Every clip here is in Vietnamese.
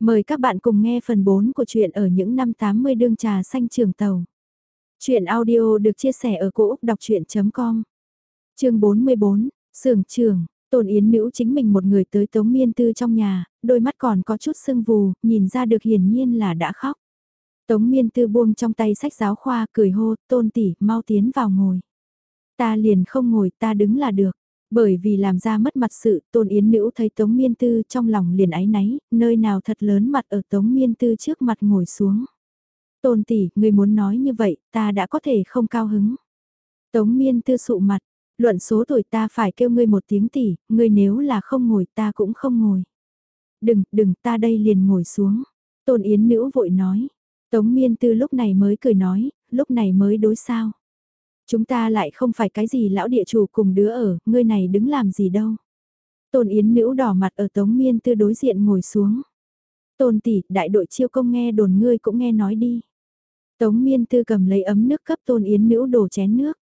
Mời các bạn cùng nghe phần 4 của truyện ở những năm 80 đương trà xanh trường tàu. Chuyện audio được chia sẻ ở cỗ đọc chuyện.com Chương 44, Sưởng trường, Tôn Yến Nữ chính mình một người tới Tống Miên Tư trong nhà, đôi mắt còn có chút sưng vù, nhìn ra được hiển nhiên là đã khóc. Tống Miên Tư buông trong tay sách giáo khoa, cười hô, Tôn tỷ, mau tiến vào ngồi. Ta liền không ngồi, ta đứng là được. Bởi vì làm ra mất mặt sự, Tôn Yến Nữ thấy Tống Miên Tư trong lòng liền áy náy, nơi nào thật lớn mặt ở Tống Miên Tư trước mặt ngồi xuống. Tôn tỷ, người muốn nói như vậy, ta đã có thể không cao hứng. Tống Miên Tư sụ mặt, luận số tuổi ta phải kêu ngươi một tiếng tỷ, ngươi nếu là không ngồi ta cũng không ngồi. Đừng, đừng, ta đây liền ngồi xuống. Tôn Yến Nữ vội nói. Tống Miên Tư lúc này mới cười nói, lúc này mới đối sao. Chúng ta lại không phải cái gì lão địa chủ cùng đứa ở, ngươi này đứng làm gì đâu. Tôn Yến Nữ đỏ mặt ở Tống Miên Tư đối diện ngồi xuống. Tôn tỷ, đại đội chiêu công nghe đồn ngươi cũng nghe nói đi. Tống Miên Tư cầm lấy ấm nước cấp Tôn Yến Nữ đổ chén nước.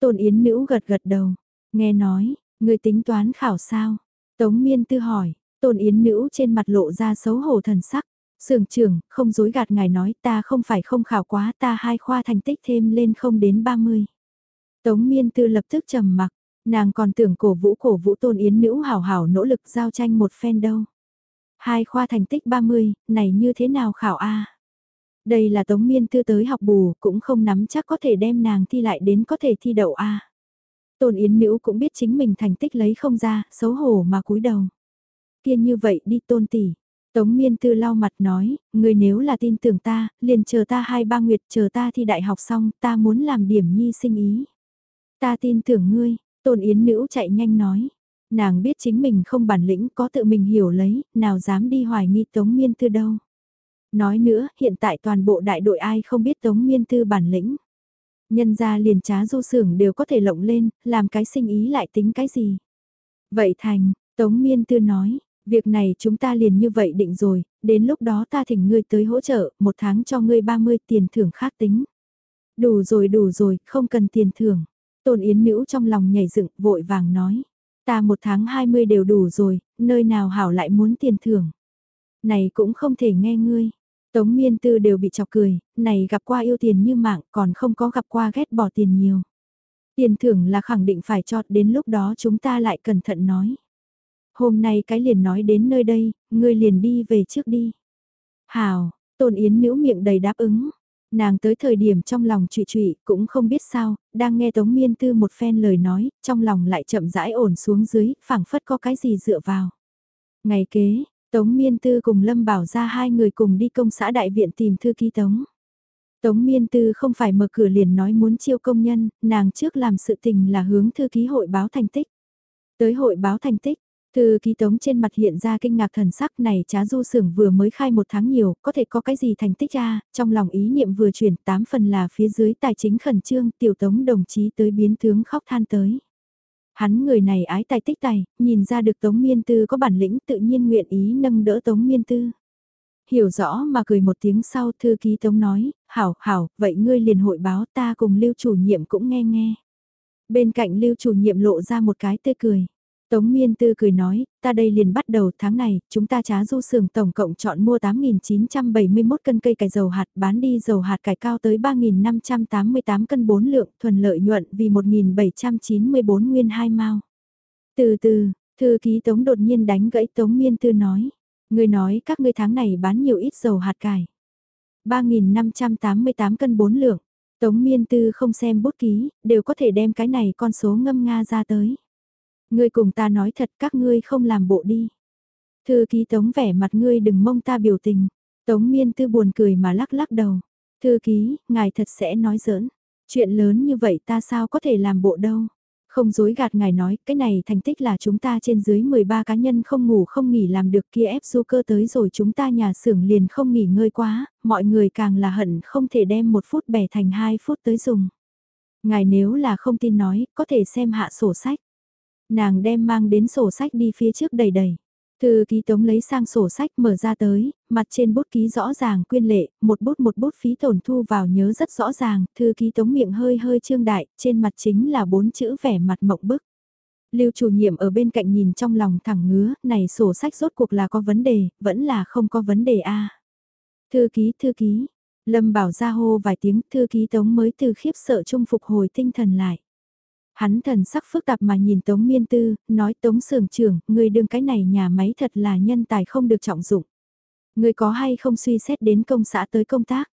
Tôn Yến Nữ gật gật đầu, nghe nói, ngươi tính toán khảo sao? Tống Miên Tư hỏi, Tôn Yến Nữ trên mặt lộ ra xấu hổ thần sắc. Sưởng trưởng, không dối gạt ngài nói ta không phải không khảo quá ta hai khoa thành tích thêm lên không đến 30. Tống miên tư lập tức trầm mặc, nàng còn tưởng cổ vũ cổ vũ tôn yến nữ hảo hảo nỗ lực giao tranh một phen đâu. Hai khoa thành tích 30, này như thế nào khảo A? Đây là tống miên tư tới học bù, cũng không nắm chắc có thể đem nàng thi lại đến có thể thi đậu A. Tôn yến nữ cũng biết chính mình thành tích lấy không ra, xấu hổ mà cúi đầu. Kiên như vậy đi tôn tỷ. Tống miên tư lau mặt nói, người nếu là tin tưởng ta, liền chờ ta hai ba nguyệt chờ ta thi đại học xong, ta muốn làm điểm nhi sinh ý. Ta tin tưởng ngươi, tôn yến nữ chạy nhanh nói. Nàng biết chính mình không bản lĩnh có tự mình hiểu lấy, nào dám đi hoài nghi Tống Miên Tư đâu. Nói nữa, hiện tại toàn bộ đại đội ai không biết Tống Miên Tư bản lĩnh. Nhân ra liền trá du xưởng đều có thể lộng lên, làm cái sinh ý lại tính cái gì. Vậy thành, Tống Miên Tư nói, việc này chúng ta liền như vậy định rồi, đến lúc đó ta thỉnh ngươi tới hỗ trợ, một tháng cho ngươi 30 tiền thưởng khác tính. Đủ rồi đủ rồi, không cần tiền thưởng. Tôn Yến Nữ trong lòng nhảy dựng, vội vàng nói. Ta một tháng 20 đều đủ rồi, nơi nào hảo lại muốn tiền thưởng. Này cũng không thể nghe ngươi. Tống miên tư đều bị chọc cười, này gặp qua yêu tiền như mạng còn không có gặp qua ghét bỏ tiền nhiều. Tiền thưởng là khẳng định phải cho, đến lúc đó chúng ta lại cẩn thận nói. Hôm nay cái liền nói đến nơi đây, ngươi liền đi về trước đi. Hào, Tôn Yến nữ miệng đầy đáp ứng, Nàng tới thời điểm trong lòng trụy trụy, cũng không biết sao, đang nghe Tống Miên Tư một phen lời nói, trong lòng lại chậm rãi ổn xuống dưới, phảng phất có cái gì dựa vào. Ngày kế, Tống Miên Tư cùng Lâm Bảo ra hai người cùng đi công xã đại viện tìm thư ký Tống. Tống Miên Tư không phải mở cửa liền nói muốn chiêu công nhân, nàng trước làm sự tình là hướng thư ký hội báo thành tích. Tới hội báo thành tích, Thư ký tống trên mặt hiện ra kinh ngạc thần sắc này trá du sưởng vừa mới khai một tháng nhiều, có thể có cái gì thành tích ra, trong lòng ý niệm vừa chuyển tám phần là phía dưới tài chính khẩn trương tiểu tống đồng chí tới biến tướng khóc than tới. Hắn người này ái tài tích tài, nhìn ra được tống miên tư có bản lĩnh tự nhiên nguyện ý nâng đỡ tống miên tư. Hiểu rõ mà cười một tiếng sau thư ký tống nói, hảo hảo, vậy ngươi liền hội báo ta cùng lưu chủ nhiệm cũng nghe nghe. Bên cạnh lưu chủ nhiệm lộ ra một cái tươi cười. Tống Miên Tư cười nói, ta đây liền bắt đầu tháng này, chúng ta trá du sường tổng cộng chọn mua 8.971 cân cây cải dầu hạt bán đi dầu hạt cải cao tới 3.588 cân 4 lượng, thuần lợi nhuận vì 1.794 nguyên hai mao. Từ từ, thư ký Tống đột nhiên đánh gãy Tống Miên Tư nói, người nói các ngươi tháng này bán nhiều ít dầu hạt cải. 3.588 cân 4 lượng, Tống Miên Tư không xem bút ký, đều có thể đem cái này con số ngâm nga ra tới. Ngươi cùng ta nói thật các ngươi không làm bộ đi. Thư ký tống vẻ mặt ngươi đừng mong ta biểu tình. Tống miên tư buồn cười mà lắc lắc đầu. Thư ký, ngài thật sẽ nói giỡn. Chuyện lớn như vậy ta sao có thể làm bộ đâu. Không dối gạt ngài nói, cái này thành tích là chúng ta trên dưới 13 cá nhân không ngủ không nghỉ làm được kia ép du cơ tới rồi chúng ta nhà xưởng liền không nghỉ ngơi quá, mọi người càng là hận không thể đem một phút bẻ thành hai phút tới dùng. Ngài nếu là không tin nói, có thể xem hạ sổ sách. Nàng đem mang đến sổ sách đi phía trước đầy đầy. Thư ký tống lấy sang sổ sách mở ra tới, mặt trên bút ký rõ ràng quyên lệ, một bút một bút phí tổn thu vào nhớ rất rõ ràng, thư ký tống miệng hơi hơi trương đại, trên mặt chính là bốn chữ vẻ mặt mộng bức. Lưu chủ nhiệm ở bên cạnh nhìn trong lòng thẳng ngứa, này sổ sách rốt cuộc là có vấn đề, vẫn là không có vấn đề a. Thư ký, thư ký, Lâm bảo ra hô vài tiếng, thư ký Tống mới từ khiếp sợ trung phục hồi tinh thần lại. Hắn thần sắc phức tạp mà nhìn Tống Miên Tư, nói Tống Sưởng trưởng, người đương cái này nhà máy thật là nhân tài không được trọng dụng. Người có hay không suy xét đến công xã tới công tác?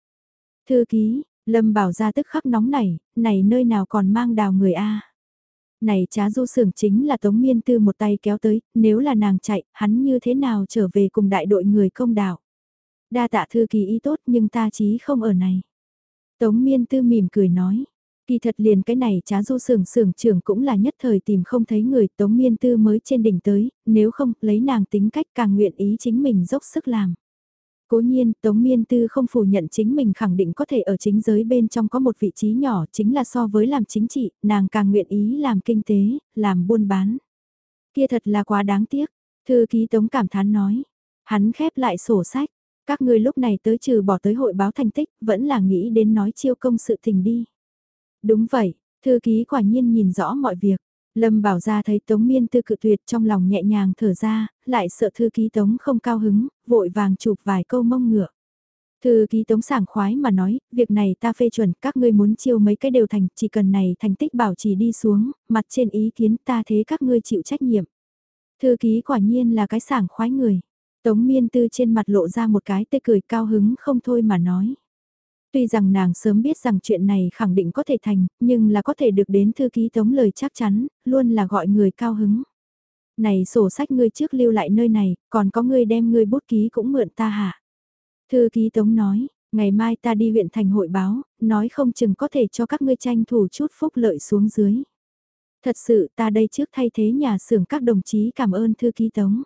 Thư ký, Lâm bảo ra tức khắc nóng nảy, này nơi nào còn mang đào người a Này trá du sưởng chính là Tống Miên Tư một tay kéo tới, nếu là nàng chạy, hắn như thế nào trở về cùng đại đội người công đảo. Đa tạ thư ký ý tốt nhưng ta chí không ở này. Tống Miên Tư mỉm cười nói. Kỳ thật liền cái này trá du sưởng sưởng trưởng cũng là nhất thời tìm không thấy người Tống Miên Tư mới trên đỉnh tới, nếu không lấy nàng tính cách càng nguyện ý chính mình dốc sức làm. Cố nhiên, Tống Miên Tư không phủ nhận chính mình khẳng định có thể ở chính giới bên trong có một vị trí nhỏ chính là so với làm chính trị, nàng càng nguyện ý làm kinh tế, làm buôn bán. Kia thật là quá đáng tiếc, thư ký Tống cảm thán nói. Hắn khép lại sổ sách, các ngươi lúc này tới trừ bỏ tới hội báo thành tích, vẫn là nghĩ đến nói chiêu công sự tình đi. Đúng vậy, thư ký quả nhiên nhìn rõ mọi việc. Lâm bảo ra thấy Tống Miên Tư cự tuyệt trong lòng nhẹ nhàng thở ra, lại sợ thư ký Tống không cao hứng, vội vàng chụp vài câu mông ngựa. Thư ký Tống sảng khoái mà nói, việc này ta phê chuẩn, các ngươi muốn chiêu mấy cái đều thành, chỉ cần này thành tích bảo trì đi xuống, mặt trên ý kiến ta thế các ngươi chịu trách nhiệm. Thư ký quả nhiên là cái sảng khoái người. Tống miên tư trên mặt lộ ra một cái tê cười cao hứng không thôi mà nói. Tuy rằng nàng sớm biết rằng chuyện này khẳng định có thể thành, nhưng là có thể được đến thư ký tống lời chắc chắn, luôn là gọi người cao hứng. Này sổ sách ngươi trước lưu lại nơi này, còn có ngươi đem ngươi bút ký cũng mượn ta hả? Thư ký tống nói, ngày mai ta đi huyện thành hội báo, nói không chừng có thể cho các ngươi tranh thủ chút phúc lợi xuống dưới. Thật sự ta đây trước thay thế nhà xưởng các đồng chí cảm ơn thư ký tống.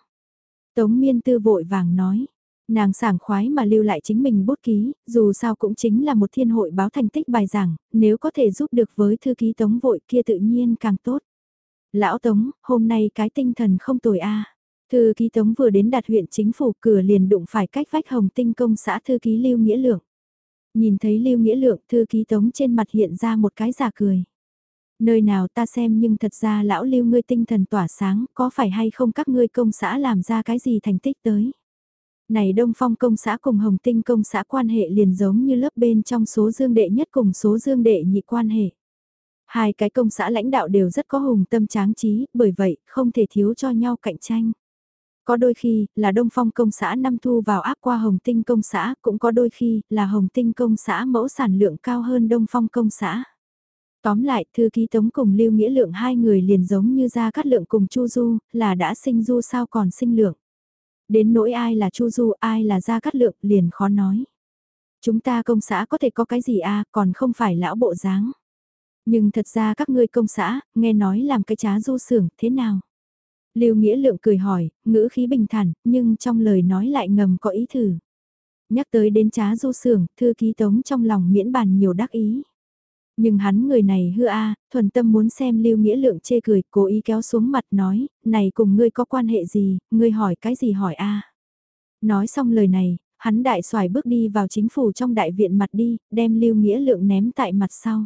Tống miên tư vội vàng nói. Nàng sảng khoái mà lưu lại chính mình bút ký, dù sao cũng chính là một thiên hội báo thành tích bài giảng, nếu có thể giúp được với thư ký tống vội kia tự nhiên càng tốt. Lão tống, hôm nay cái tinh thần không tồi a Thư ký tống vừa đến đạt huyện chính phủ cửa liền đụng phải cách vách hồng tinh công xã thư ký lưu nghĩa lượng. Nhìn thấy lưu nghĩa lượng thư ký tống trên mặt hiện ra một cái giả cười. Nơi nào ta xem nhưng thật ra lão lưu ngươi tinh thần tỏa sáng, có phải hay không các ngươi công xã làm ra cái gì thành tích tới. Này Đông Phong công xã cùng Hồng Tinh công xã quan hệ liền giống như lớp bên trong số dương đệ nhất cùng số dương đệ nhị quan hệ. Hai cái công xã lãnh đạo đều rất có hùng tâm tráng trí, bởi vậy không thể thiếu cho nhau cạnh tranh. Có đôi khi là Đông Phong công xã năm thu vào áp qua Hồng Tinh công xã, cũng có đôi khi là Hồng Tinh công xã mẫu sản lượng cao hơn Đông Phong công xã. Tóm lại, thư ký tống cùng Lưu Nghĩa Lượng hai người liền giống như ra cắt lượng cùng Chu Du, là đã sinh du sao còn sinh lượng. Đến nỗi ai là Chu Du, ai là Gia Cát lượng, liền khó nói. Chúng ta công xã có thể có cái gì a còn không phải lão bộ dáng. Nhưng thật ra các ngươi công xã, nghe nói làm cái trá du sưởng thế nào? Lưu Nghĩa Lượng cười hỏi, ngữ khí bình thản, nhưng trong lời nói lại ngầm có ý thử. Nhắc tới đến trá du sưởng, thư ký tống trong lòng miễn bàn nhiều đắc ý. Nhưng hắn người này hư a, thuần tâm muốn xem Lưu Nghĩa Lượng chê cười, cố ý kéo xuống mặt nói, này cùng ngươi có quan hệ gì, ngươi hỏi cái gì hỏi a. Nói xong lời này, hắn đại xoài bước đi vào chính phủ trong đại viện mặt đi, đem Lưu Nghĩa Lượng ném tại mặt sau.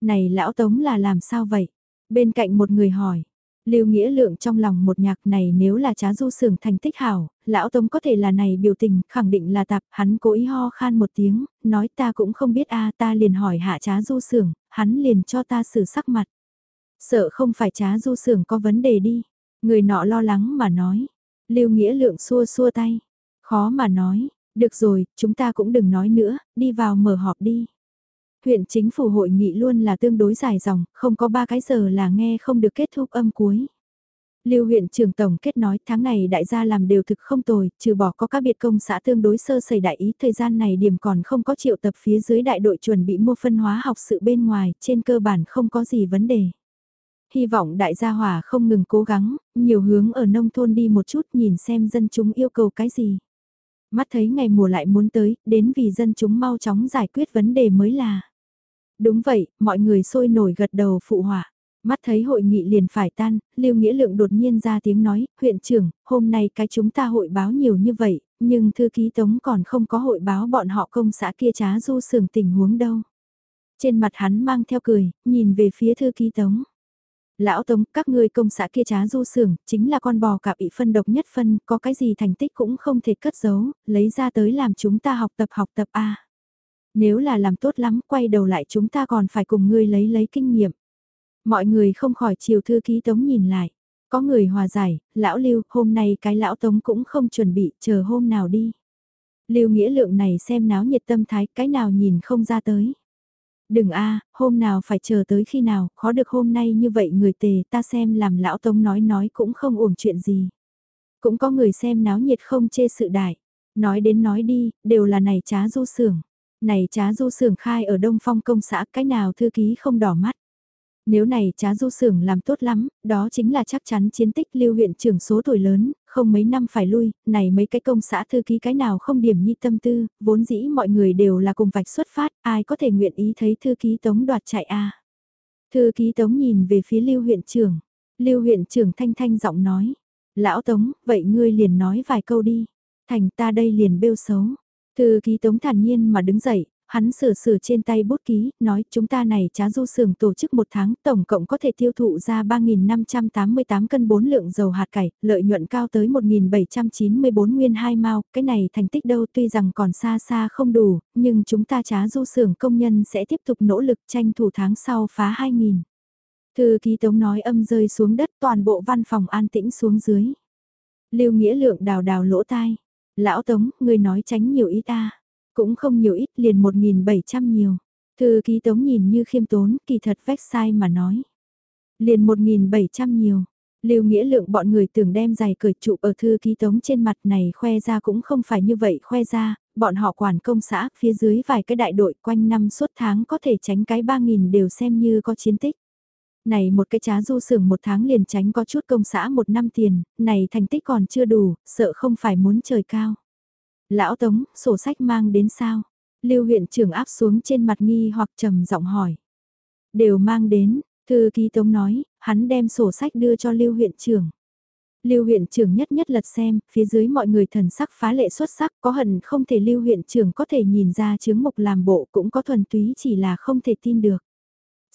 Này lão tống là làm sao vậy? Bên cạnh một người hỏi, Lưu Nghĩa Lượng trong lòng một nhạc này nếu là trá du sưởng thành tích hảo, lão Tống có thể là này biểu tình, khẳng định là tạp, hắn cố ý ho khan một tiếng, nói ta cũng không biết a ta liền hỏi hạ trá du sưởng, hắn liền cho ta xử sắc mặt. Sợ không phải trá du sưởng có vấn đề đi, người nọ lo lắng mà nói. Lưu Nghĩa Lượng xua xua tay, khó mà nói, được rồi, chúng ta cũng đừng nói nữa, đi vào mở họp đi. Huyện chính phủ hội nghị luôn là tương đối dài dòng, không có ba cái giờ là nghe không được kết thúc âm cuối. Lưu huyện trưởng tổng kết nói tháng này đại gia làm đều thực không tồi, trừ bỏ có các biệt công xã tương đối sơ sẩy đại ý thời gian này điểm còn không có triệu tập phía dưới đại đội chuẩn bị mua phân hóa học sự bên ngoài, trên cơ bản không có gì vấn đề. Hy vọng đại gia hỏa không ngừng cố gắng, nhiều hướng ở nông thôn đi một chút nhìn xem dân chúng yêu cầu cái gì. Mắt thấy ngày mùa lại muốn tới, đến vì dân chúng mau chóng giải quyết vấn đề mới là. Đúng vậy, mọi người sôi nổi gật đầu phụ họa. Mắt thấy hội nghị liền phải tan, Lưu Nghĩa Lượng đột nhiên ra tiếng nói, huyện trưởng, hôm nay cái chúng ta hội báo nhiều như vậy, nhưng thư ký tống còn không có hội báo bọn họ công xã kia trá du sường tình huống đâu. Trên mặt hắn mang theo cười, nhìn về phía thư ký tống. Lão Tống, các ngươi công xã kia trá du sưởng, chính là con bò cạp bị phân độc nhất phân, có cái gì thành tích cũng không thể cất giấu, lấy ra tới làm chúng ta học tập học tập a. Nếu là làm tốt lắm, quay đầu lại chúng ta còn phải cùng ngươi lấy lấy kinh nghiệm. Mọi người không khỏi chiều thư ký Tống nhìn lại. Có người hòa giải, lão Lưu, hôm nay cái lão Tống cũng không chuẩn bị, chờ hôm nào đi. Lưu Nghĩa Lượng này xem náo nhiệt tâm thái, cái nào nhìn không ra tới. Đừng a, hôm nào phải chờ tới khi nào, khó được hôm nay như vậy người tề ta xem làm lão tống nói nói cũng không uổng chuyện gì. Cũng có người xem náo nhiệt không chê sự đại. Nói đến nói đi, đều là này trá du sưởng. Này trá du sưởng khai ở Đông Phong công xã cái nào thư ký không đỏ mắt. Nếu này trá du sưởng làm tốt lắm, đó chính là chắc chắn chiến tích lưu huyện trưởng số tuổi lớn, không mấy năm phải lui, này mấy cái công xã thư ký cái nào không điểm nhi tâm tư, vốn dĩ mọi người đều là cùng vạch xuất phát, ai có thể nguyện ý thấy thư ký tống đoạt chạy a Thư ký tống nhìn về phía lưu huyện trưởng, lưu huyện trưởng thanh thanh giọng nói, lão tống, vậy ngươi liền nói vài câu đi, thành ta đây liền bêu xấu. Thư ký tống thản nhiên mà đứng dậy, hắn sửa sửa trên tay bút ký, nói chúng ta này trá du sưởng tổ chức một tháng tổng cộng có thể tiêu thụ ra 3.588 cân 4 lượng dầu hạt cải, lợi nhuận cao tới 1.794 nguyên hai mao, cái này thành tích đâu tuy rằng còn xa xa không đủ, nhưng chúng ta trá du sưởng công nhân sẽ tiếp tục nỗ lực tranh thủ tháng sau phá 2.000. Thư ký tống nói âm rơi xuống đất toàn bộ văn phòng an tĩnh xuống dưới. Lưu Nghĩa Lượng đào đào lỗ tai. Lão Tống, người nói tránh nhiều ít ta. Cũng không nhiều ít liền 1.700 nhiều. Thư ký tống nhìn như khiêm tốn, kỳ thật vách sai mà nói. Liền 1.700 nhiều. Lưu Nghĩa Lượng bọn người tưởng đem giày cởi trụ ở thư ký tống trên mặt này khoe ra cũng không phải như vậy khoe ra, bọn họ quản công xã phía dưới vài cái đại đội quanh năm suốt tháng có thể tránh cái 3.000 đều xem như có chiến tích. Này một cái trá du sưởng một tháng liền tránh có chút công xã một năm tiền, này thành tích còn chưa đủ, sợ không phải muốn trời cao. Lão Tống, sổ sách mang đến sao? Lưu huyện trưởng áp xuống trên mặt nghi hoặc trầm giọng hỏi. Đều mang đến, thư ký Tống nói, hắn đem sổ sách đưa cho Lưu huyện trưởng. Lưu huyện trưởng nhất nhất lật xem, phía dưới mọi người thần sắc phá lệ xuất sắc, có hận không thể Lưu huyện trưởng có thể nhìn ra chứng mục làm bộ cũng có thuần túy chỉ là không thể tin được.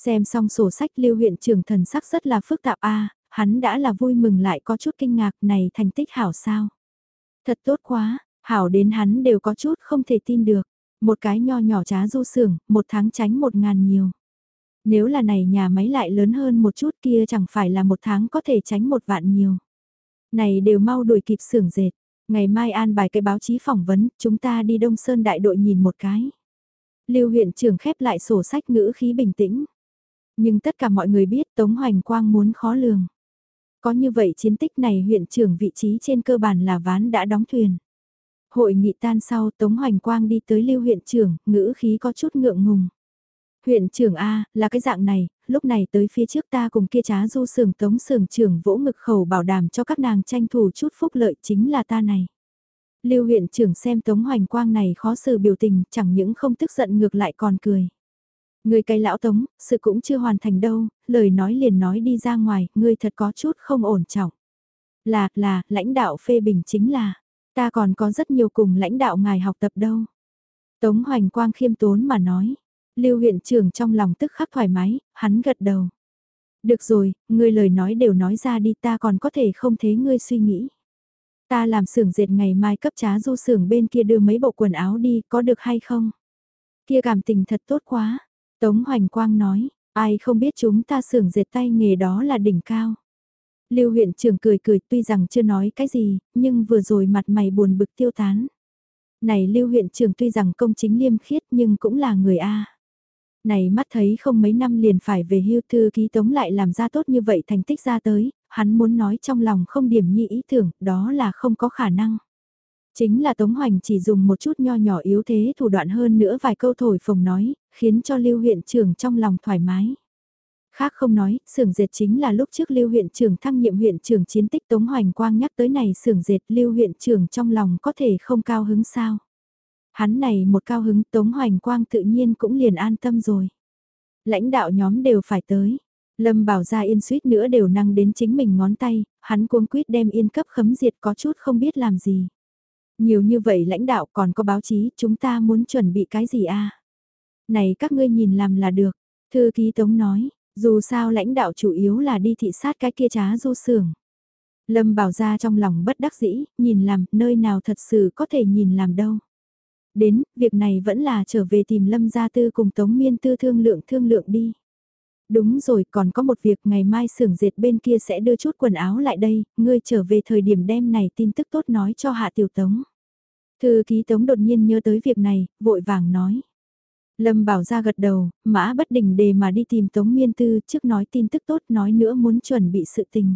Xem xong sổ sách Lưu huyện trưởng thần sắc rất là phức tạp a, hắn đã là vui mừng lại có chút kinh ngạc này thành tích hảo sao. Thật tốt quá, Hảo đến hắn đều có chút không thể tin được. Một cái nho nhỏ trá du sưởng, một tháng tránh một ngàn nhiều. Nếu là này nhà máy lại lớn hơn một chút kia chẳng phải là một tháng có thể tránh một vạn nhiều. Này đều mau đuổi kịp xưởng dệt. Ngày mai an bài cái báo chí phỏng vấn, chúng ta đi Đông Sơn đại đội nhìn một cái. Lưu huyện trưởng khép lại sổ sách ngữ khí bình tĩnh. Nhưng tất cả mọi người biết Tống Hoành Quang muốn khó lường. Có như vậy chiến tích này huyện trưởng vị trí trên cơ bản là ván đã đóng thuyền. Hội nghị tan sau Tống Hoành Quang đi tới lưu huyện trưởng, ngữ khí có chút ngượng ngùng. Huyện trưởng A, là cái dạng này, lúc này tới phía trước ta cùng kia trá du sường tống sường trưởng vỗ ngực khẩu bảo đảm cho các nàng tranh thủ chút phúc lợi chính là ta này. Lưu huyện trưởng xem Tống Hoành Quang này khó xử biểu tình, chẳng những không tức giận ngược lại còn cười. Người cái lão Tống, sự cũng chưa hoàn thành đâu, lời nói liền nói đi ra ngoài, ngươi thật có chút không ổn trọng. Là, là, lãnh đạo phê bình chính là, Ta còn có rất nhiều cùng lãnh đạo ngài học tập đâu. Tống Hoành Quang khiêm tốn mà nói. Lưu huyện trưởng trong lòng tức khắc thoải mái, hắn gật đầu. Được rồi, ngươi lời nói đều nói ra đi ta còn có thể không thế ngươi suy nghĩ. Ta làm xưởng dệt ngày mai cấp trá du xưởng bên kia đưa mấy bộ quần áo đi, có được hay không? Kia cảm tình thật tốt quá. Tống Hoành Quang nói, ai không biết chúng ta xưởng dệt tay nghề đó là đỉnh cao. Lưu huyện trưởng cười cười tuy rằng chưa nói cái gì, nhưng vừa rồi mặt mày buồn bực tiêu tán. Này Lưu huyện trưởng tuy rằng công chính liêm khiết nhưng cũng là người A. Này mắt thấy không mấy năm liền phải về hưu thư ký tống lại làm ra tốt như vậy thành tích ra tới, hắn muốn nói trong lòng không điểm nhị ý tưởng, đó là không có khả năng. Chính là Tống Hoành chỉ dùng một chút nho nhỏ yếu thế thủ đoạn hơn nữa vài câu thổi phồng nói, khiến cho Lưu huyện trưởng trong lòng thoải mái. Khác không nói, xưởng dệt chính là lúc trước Lưu huyện trưởng thăng nhiệm huyện trưởng chiến tích Tống Hoành Quang nhắc tới này xưởng dệt Lưu huyện trưởng trong lòng có thể không cao hứng sao. Hắn này một cao hứng Tống Hoành Quang tự nhiên cũng liền an tâm rồi. Lãnh đạo nhóm đều phải tới. Lâm bảo ra yên suýt nữa đều năng đến chính mình ngón tay, hắn cuống quýt đem yên cấp khấm diệt có chút không biết làm gì. Nhiều như vậy lãnh đạo còn có báo chí, chúng ta muốn chuẩn bị cái gì a Này các ngươi nhìn làm là được, thư ký tống nói, Dù sao lãnh đạo chủ yếu là đi thị sát cái kia trá du sưởng. Lâm bảo ra trong lòng bất đắc dĩ, nhìn làm, nơi nào thật sự có thể nhìn làm đâu. Đến, việc này vẫn là trở về tìm Lâm Gia Tư cùng Tống Miên Tư thương lượng thương lượng đi. Đúng rồi, còn có một việc ngày mai xưởng dệt bên kia sẽ đưa chút quần áo lại đây, ngươi trở về thời điểm đêm này tin tức tốt nói cho Hạ Tiểu Tống. Thư ký Tống đột nhiên nhớ tới việc này, vội vàng nói. Lâm bảo ra gật đầu, mã bất đình đề mà đi tìm Tống Miên Tư trước nói tin tức tốt nói nữa muốn chuẩn bị sự tình.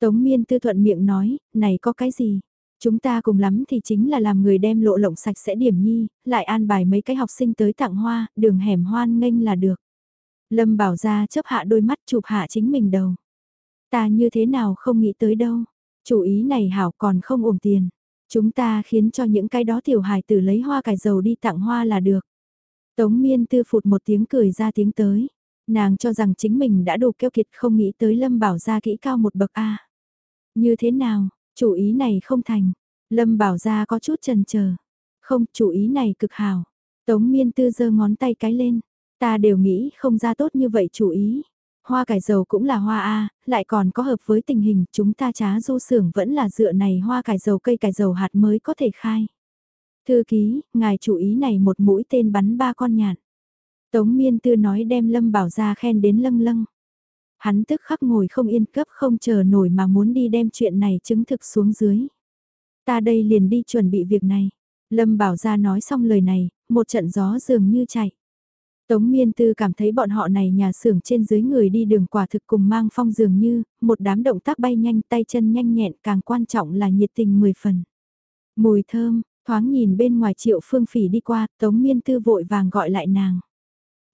Tống Miên Tư thuận miệng nói, này có cái gì? Chúng ta cùng lắm thì chính là làm người đem lộ lộng sạch sẽ điểm nhi, lại an bài mấy cái học sinh tới tặng hoa, đường hẻm hoan nghênh là được. Lâm bảo ra chấp hạ đôi mắt chụp hạ chính mình đầu. Ta như thế nào không nghĩ tới đâu. Chủ ý này hảo còn không ổn tiền. Chúng ta khiến cho những cái đó tiểu hài tử lấy hoa cải dầu đi tặng hoa là được. Tống miên tư phụt một tiếng cười ra tiếng tới. Nàng cho rằng chính mình đã đủ keo kiệt không nghĩ tới Lâm bảo ra kỹ cao một bậc A. Như thế nào, chủ ý này không thành. Lâm bảo ra có chút chần chờ Không, chủ ý này cực hảo. Tống miên tư giơ ngón tay cái lên. Ta đều nghĩ không ra tốt như vậy chủ ý. Hoa cải dầu cũng là hoa A, lại còn có hợp với tình hình chúng ta trá du xưởng vẫn là dựa này hoa cải dầu cây cải dầu hạt mới có thể khai. Thư ký, ngài chủ ý này một mũi tên bắn ba con nhạn. Tống miên tư nói đem Lâm Bảo ra khen đến lâng lâng. Hắn tức khắc ngồi không yên cấp không chờ nổi mà muốn đi đem chuyện này chứng thực xuống dưới. Ta đây liền đi chuẩn bị việc này. Lâm Bảo ra nói xong lời này, một trận gió dường như chạy. Tống Miên Tư cảm thấy bọn họ này nhà xưởng trên dưới người đi đường quả thực cùng mang phong dường như, một đám động tác bay nhanh tay chân nhanh nhẹn càng quan trọng là nhiệt tình mười phần. Mùi thơm, thoáng nhìn bên ngoài triệu phương phỉ đi qua, Tống Miên Tư vội vàng gọi lại nàng.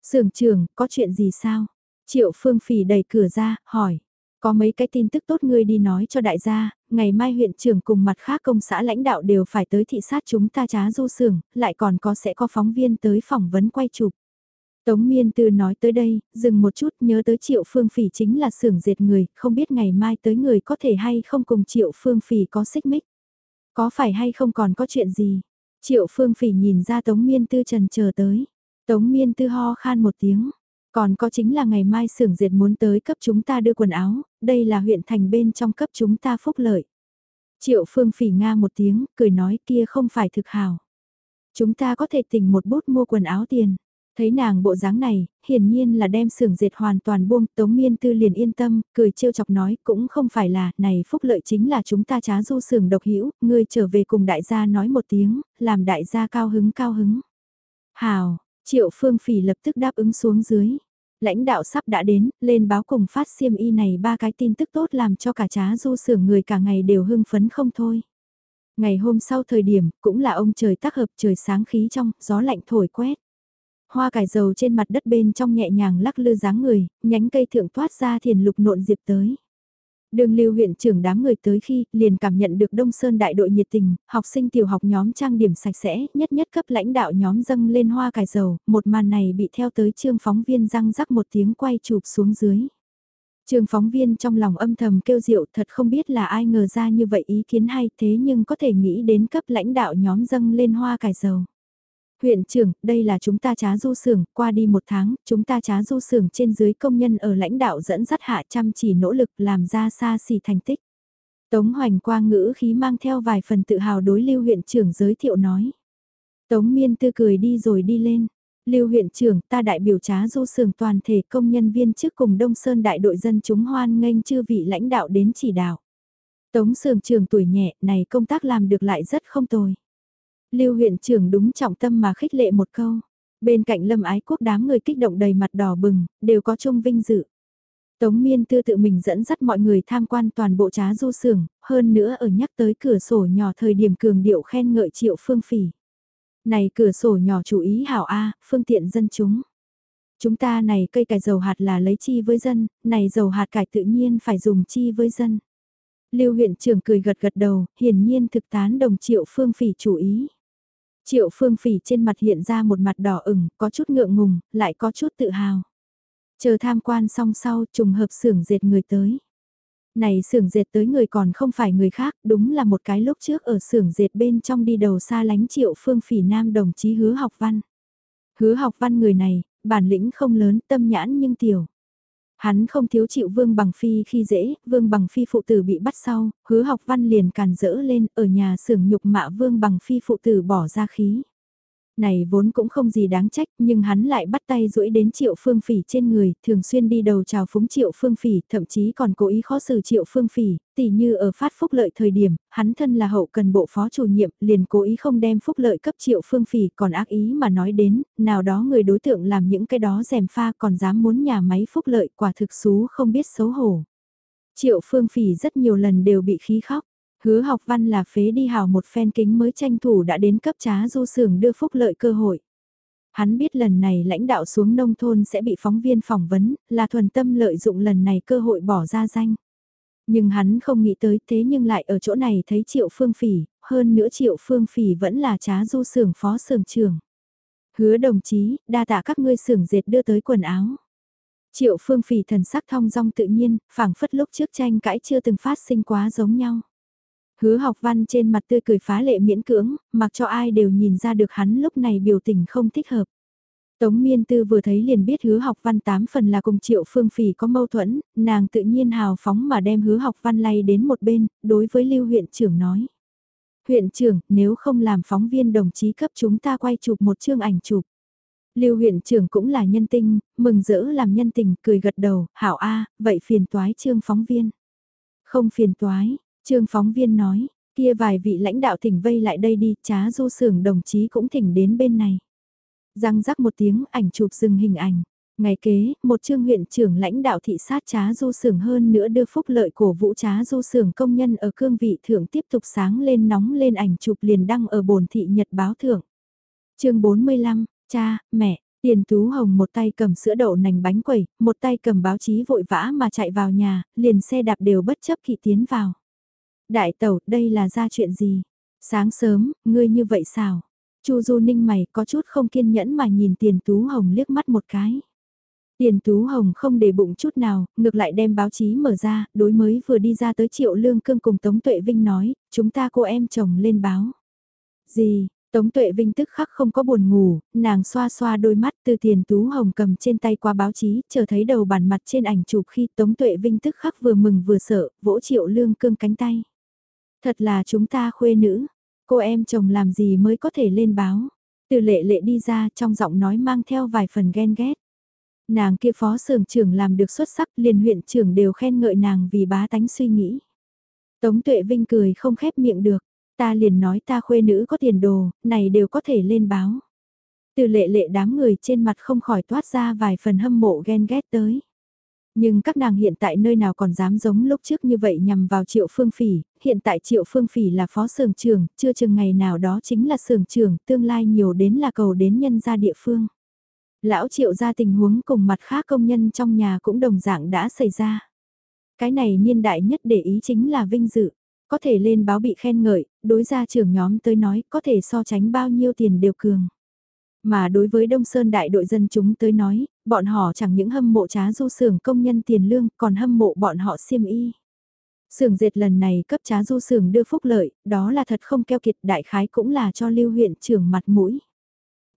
Sưởng trưởng, có chuyện gì sao? Triệu phương phỉ đẩy cửa ra, hỏi. Có mấy cái tin tức tốt ngươi đi nói cho đại gia, ngày mai huyện trưởng cùng mặt khác công xã lãnh đạo đều phải tới thị sát chúng ta trá du xưởng, lại còn có sẽ có phóng viên tới phỏng vấn quay chụp. Tống Miên Tư nói tới đây, dừng một chút nhớ tới Triệu Phương Phỉ chính là xưởng dệt người, không biết ngày mai tới người có thể hay không cùng Triệu Phương Phỉ có xích mích. Có phải hay không còn có chuyện gì? Triệu Phương Phỉ nhìn ra Tống Miên Tư trần chờ tới. Tống Miên Tư ho khan một tiếng. Còn có chính là ngày mai xưởng dệt muốn tới cấp chúng ta đưa quần áo, đây là huyện thành bên trong cấp chúng ta phúc lợi. Triệu Phương Phỉ nga một tiếng, cười nói kia không phải thực hào. Chúng ta có thể tỉnh một bút mua quần áo tiền. Thấy nàng bộ dáng này, hiển nhiên là đem xưởng dệt hoàn toàn buông, Tống Miên Tư liền yên tâm, cười trêu chọc nói, cũng không phải là, này phúc lợi chính là chúng ta trá du xưởng độc hữu ngươi trở về cùng đại gia nói một tiếng, làm đại gia cao hứng cao hứng. Hào, Triệu Phương Phỉ lập tức đáp ứng xuống dưới. Lãnh đạo sắp đã đến, lên báo cùng phát xiêm y này ba cái tin tức tốt làm cho cả trá du xưởng người cả ngày đều hưng phấn không thôi. Ngày hôm sau thời điểm, cũng là ông trời tác hợp trời sáng khí trong, gió lạnh thổi quét. Hoa cải dầu trên mặt đất bên trong nhẹ nhàng lắc lư dáng người, nhánh cây thượng toát ra thiền lục nộn diệp tới. Đường lưu huyện trưởng đám người tới khi liền cảm nhận được Đông Sơn đại đội nhiệt tình, học sinh tiểu học nhóm trang điểm sạch sẽ, nhất nhất cấp lãnh đạo nhóm dâng lên hoa cải dầu, một màn này bị theo tới trương phóng viên răng rắc một tiếng quay chụp xuống dưới. Trường phóng viên trong lòng âm thầm kêu diệu thật không biết là ai ngờ ra như vậy ý kiến hay thế nhưng có thể nghĩ đến cấp lãnh đạo nhóm dâng lên hoa cải dầu. Huyện trưởng, đây là chúng ta trá du xưởng, qua đi một tháng, chúng ta trá du xưởng trên dưới công nhân ở lãnh đạo dẫn dắt hạ chăm chỉ nỗ lực làm ra xa xỉ thành tích. Tống hoành quang ngữ khí mang theo vài phần tự hào đối lưu huyện trưởng giới thiệu nói. Tống miên tư cười đi rồi đi lên. Lưu huyện trưởng ta đại biểu trá du xưởng toàn thể công nhân viên trước cùng Đông Sơn đại đội dân chúng hoan nghênh chư vị lãnh đạo đến chỉ đạo. Tống sưởng trưởng tuổi nhẹ này công tác làm được lại rất không tồi. Lưu huyện trưởng đúng trọng tâm mà khích lệ một câu. Bên cạnh lâm ái quốc đám người kích động đầy mặt đỏ bừng, đều có chung vinh dự. Tống miên tư tự mình dẫn dắt mọi người tham quan toàn bộ trá du sưởng, hơn nữa ở nhắc tới cửa sổ nhỏ thời điểm cường điệu khen ngợi triệu phương phỉ. Này cửa sổ nhỏ chú ý hảo A, phương tiện dân chúng. Chúng ta này cây cải dầu hạt là lấy chi với dân, này dầu hạt cải tự nhiên phải dùng chi với dân. Lưu huyện trưởng cười gật gật đầu, hiển nhiên thực tán đồng triệu phương phỉ chủ ý. Triệu phương phỉ trên mặt hiện ra một mặt đỏ ửng, có chút ngượng ngùng, lại có chút tự hào. Chờ tham quan xong sau trùng hợp xưởng dệt người tới. Này xưởng dệt tới người còn không phải người khác, đúng là một cái lúc trước ở xưởng dệt bên trong đi đầu xa lánh triệu phương phỉ nam đồng chí hứa học văn. Hứa học văn người này, bản lĩnh không lớn, tâm nhãn nhưng tiểu. Hắn không thiếu chịu Vương Bằng Phi khi dễ, Vương Bằng Phi phụ tử bị bắt sau, hứa học văn liền càn rỡ lên ở nhà xưởng nhục mạ Vương Bằng Phi phụ tử bỏ ra khí này vốn cũng không gì đáng trách nhưng hắn lại bắt tay duỗi đến triệu phương phỉ trên người, thường xuyên đi đầu chào phúng triệu phương phỉ, thậm chí còn cố ý khó xử triệu phương phỉ, tỉ như ở phát phúc lợi thời điểm, hắn thân là hậu cần bộ phó chủ nhiệm, liền cố ý không đem phúc lợi cấp triệu phương phỉ còn ác ý mà nói đến, nào đó người đối tượng làm những cái đó rèm pha còn dám muốn nhà máy phúc lợi quả thực xú không biết xấu hổ. Triệu phương phỉ rất nhiều lần đều bị khí khóc. Hứa học văn là phế đi hào một phen kính mới tranh thủ đã đến cấp trá du sưởng đưa phúc lợi cơ hội. Hắn biết lần này lãnh đạo xuống nông thôn sẽ bị phóng viên phỏng vấn, là thuần tâm lợi dụng lần này cơ hội bỏ ra danh. Nhưng hắn không nghĩ tới thế nhưng lại ở chỗ này thấy triệu phương phỉ, hơn nữa triệu phương phỉ vẫn là trá du sưởng phó sưởng trưởng. Hứa đồng chí, đa tạ các ngươi sưởng dệt đưa tới quần áo. Triệu phương phỉ thần sắc thong dong tự nhiên, phảng phất lúc trước tranh cãi chưa từng phát sinh quá giống nhau. Hứa học văn trên mặt tươi cười phá lệ miễn cưỡng, mặc cho ai đều nhìn ra được hắn lúc này biểu tình không thích hợp. Tống miên tư vừa thấy liền biết hứa học văn tám phần là cùng triệu phương phỉ có mâu thuẫn, nàng tự nhiên hào phóng mà đem hứa học văn lay đến một bên, đối với lưu huyện trưởng nói. Huyện trưởng, nếu không làm phóng viên đồng chí cấp chúng ta quay chụp một chương ảnh chụp. Lưu huyện trưởng cũng là nhân tinh, mừng rỡ làm nhân tình, cười gật đầu, hảo a, vậy phiền toái trương phóng viên. Không phiền toái, Trương phóng viên nói, kia vài vị lãnh đạo thỉnh vây lại đây đi, trá du sưởng đồng chí cũng thỉnh đến bên này. Răng rắc một tiếng ảnh chụp dừng hình ảnh. Ngày kế, một trương huyện trưởng lãnh đạo thị sát trá du sưởng hơn nữa đưa phúc lợi cổ vũ trá du sưởng công nhân ở cương vị thượng tiếp tục sáng lên nóng lên ảnh chụp liền đăng ở bồn thị nhật báo thượng. chương 45, cha, mẹ, Tiền Tú Hồng một tay cầm sữa đậu nành bánh quẩy, một tay cầm báo chí vội vã mà chạy vào nhà, liền xe đạp đều bất chấp khi tiến vào. Đại tẩu, đây là ra chuyện gì? Sáng sớm, ngươi như vậy sao? Chu Du Ninh mày có chút không kiên nhẫn mà nhìn Tiền Tú Hồng liếc mắt một cái. Tiền Tú Hồng không để bụng chút nào, ngược lại đem báo chí mở ra, đối mới vừa đi ra tới Triệu Lương Cương cùng Tống Tuệ Vinh nói, chúng ta cô em chồng lên báo. Gì, Tống Tuệ Vinh tức khắc không có buồn ngủ, nàng xoa xoa đôi mắt từ Tiền Tú Hồng cầm trên tay qua báo chí, chờ thấy đầu bản mặt trên ảnh chụp khi Tống Tuệ Vinh tức khắc vừa mừng vừa sợ, vỗ Triệu Lương Cương cánh tay. Thật là chúng ta khuê nữ, cô em chồng làm gì mới có thể lên báo. Từ lệ lệ đi ra trong giọng nói mang theo vài phần ghen ghét. Nàng kia phó sưởng trưởng làm được xuất sắc liền huyện trưởng đều khen ngợi nàng vì bá tánh suy nghĩ. Tống tuệ vinh cười không khép miệng được, ta liền nói ta khuê nữ có tiền đồ, này đều có thể lên báo. Từ lệ lệ đám người trên mặt không khỏi toát ra vài phần hâm mộ ghen ghét tới. Nhưng các nàng hiện tại nơi nào còn dám giống lúc trước như vậy nhằm vào triệu phương phỉ, hiện tại triệu phương phỉ là phó sưởng trưởng, chưa chừng ngày nào đó chính là sưởng trưởng, tương lai nhiều đến là cầu đến nhân gia địa phương. Lão triệu ra tình huống cùng mặt khác công nhân trong nhà cũng đồng dạng đã xảy ra. Cái này niên đại nhất để ý chính là vinh dự, có thể lên báo bị khen ngợi, đối gia trưởng nhóm tới nói có thể so tránh bao nhiêu tiền đều cường. Mà đối với Đông Sơn đại đội dân chúng tới nói, bọn họ chẳng những hâm mộ trá du xưởng công nhân tiền lương còn hâm mộ bọn họ siêm y. Xưởng dệt lần này cấp trá du xưởng đưa phúc lợi, đó là thật không keo kiệt đại khái cũng là cho lưu huyện trưởng mặt mũi.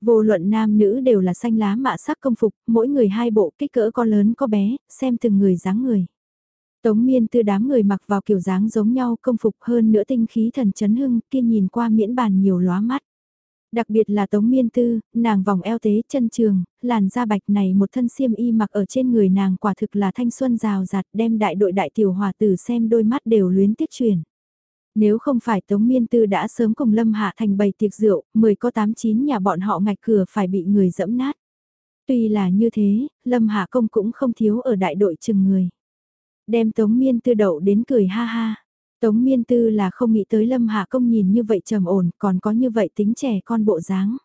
Vô luận nam nữ đều là xanh lá mạ sắc công phục, mỗi người hai bộ kích cỡ có lớn có bé, xem từng người dáng người. Tống miên tư đám người mặc vào kiểu dáng giống nhau công phục hơn nữa tinh khí thần chấn hưng kia nhìn qua miễn bàn nhiều lóa mắt. Đặc biệt là Tống Miên Tư, nàng vòng eo tế chân trường, làn da bạch này một thân xiêm y mặc ở trên người nàng quả thực là thanh xuân rào rạt đem đại đội đại tiểu hòa tử xem đôi mắt đều luyến tiếc truyền. Nếu không phải Tống Miên Tư đã sớm cùng Lâm Hạ thành bầy tiệc rượu, 10 có 89 nhà bọn họ ngạch cửa phải bị người dẫm nát. Tuy là như thế, Lâm Hạ Công cũng không thiếu ở đại đội chừng người. Đem Tống Miên Tư đậu đến cười ha ha. Tống miên tư là không nghĩ tới lâm hạ công nhìn như vậy trầm ổn còn có như vậy tính trẻ con bộ dáng.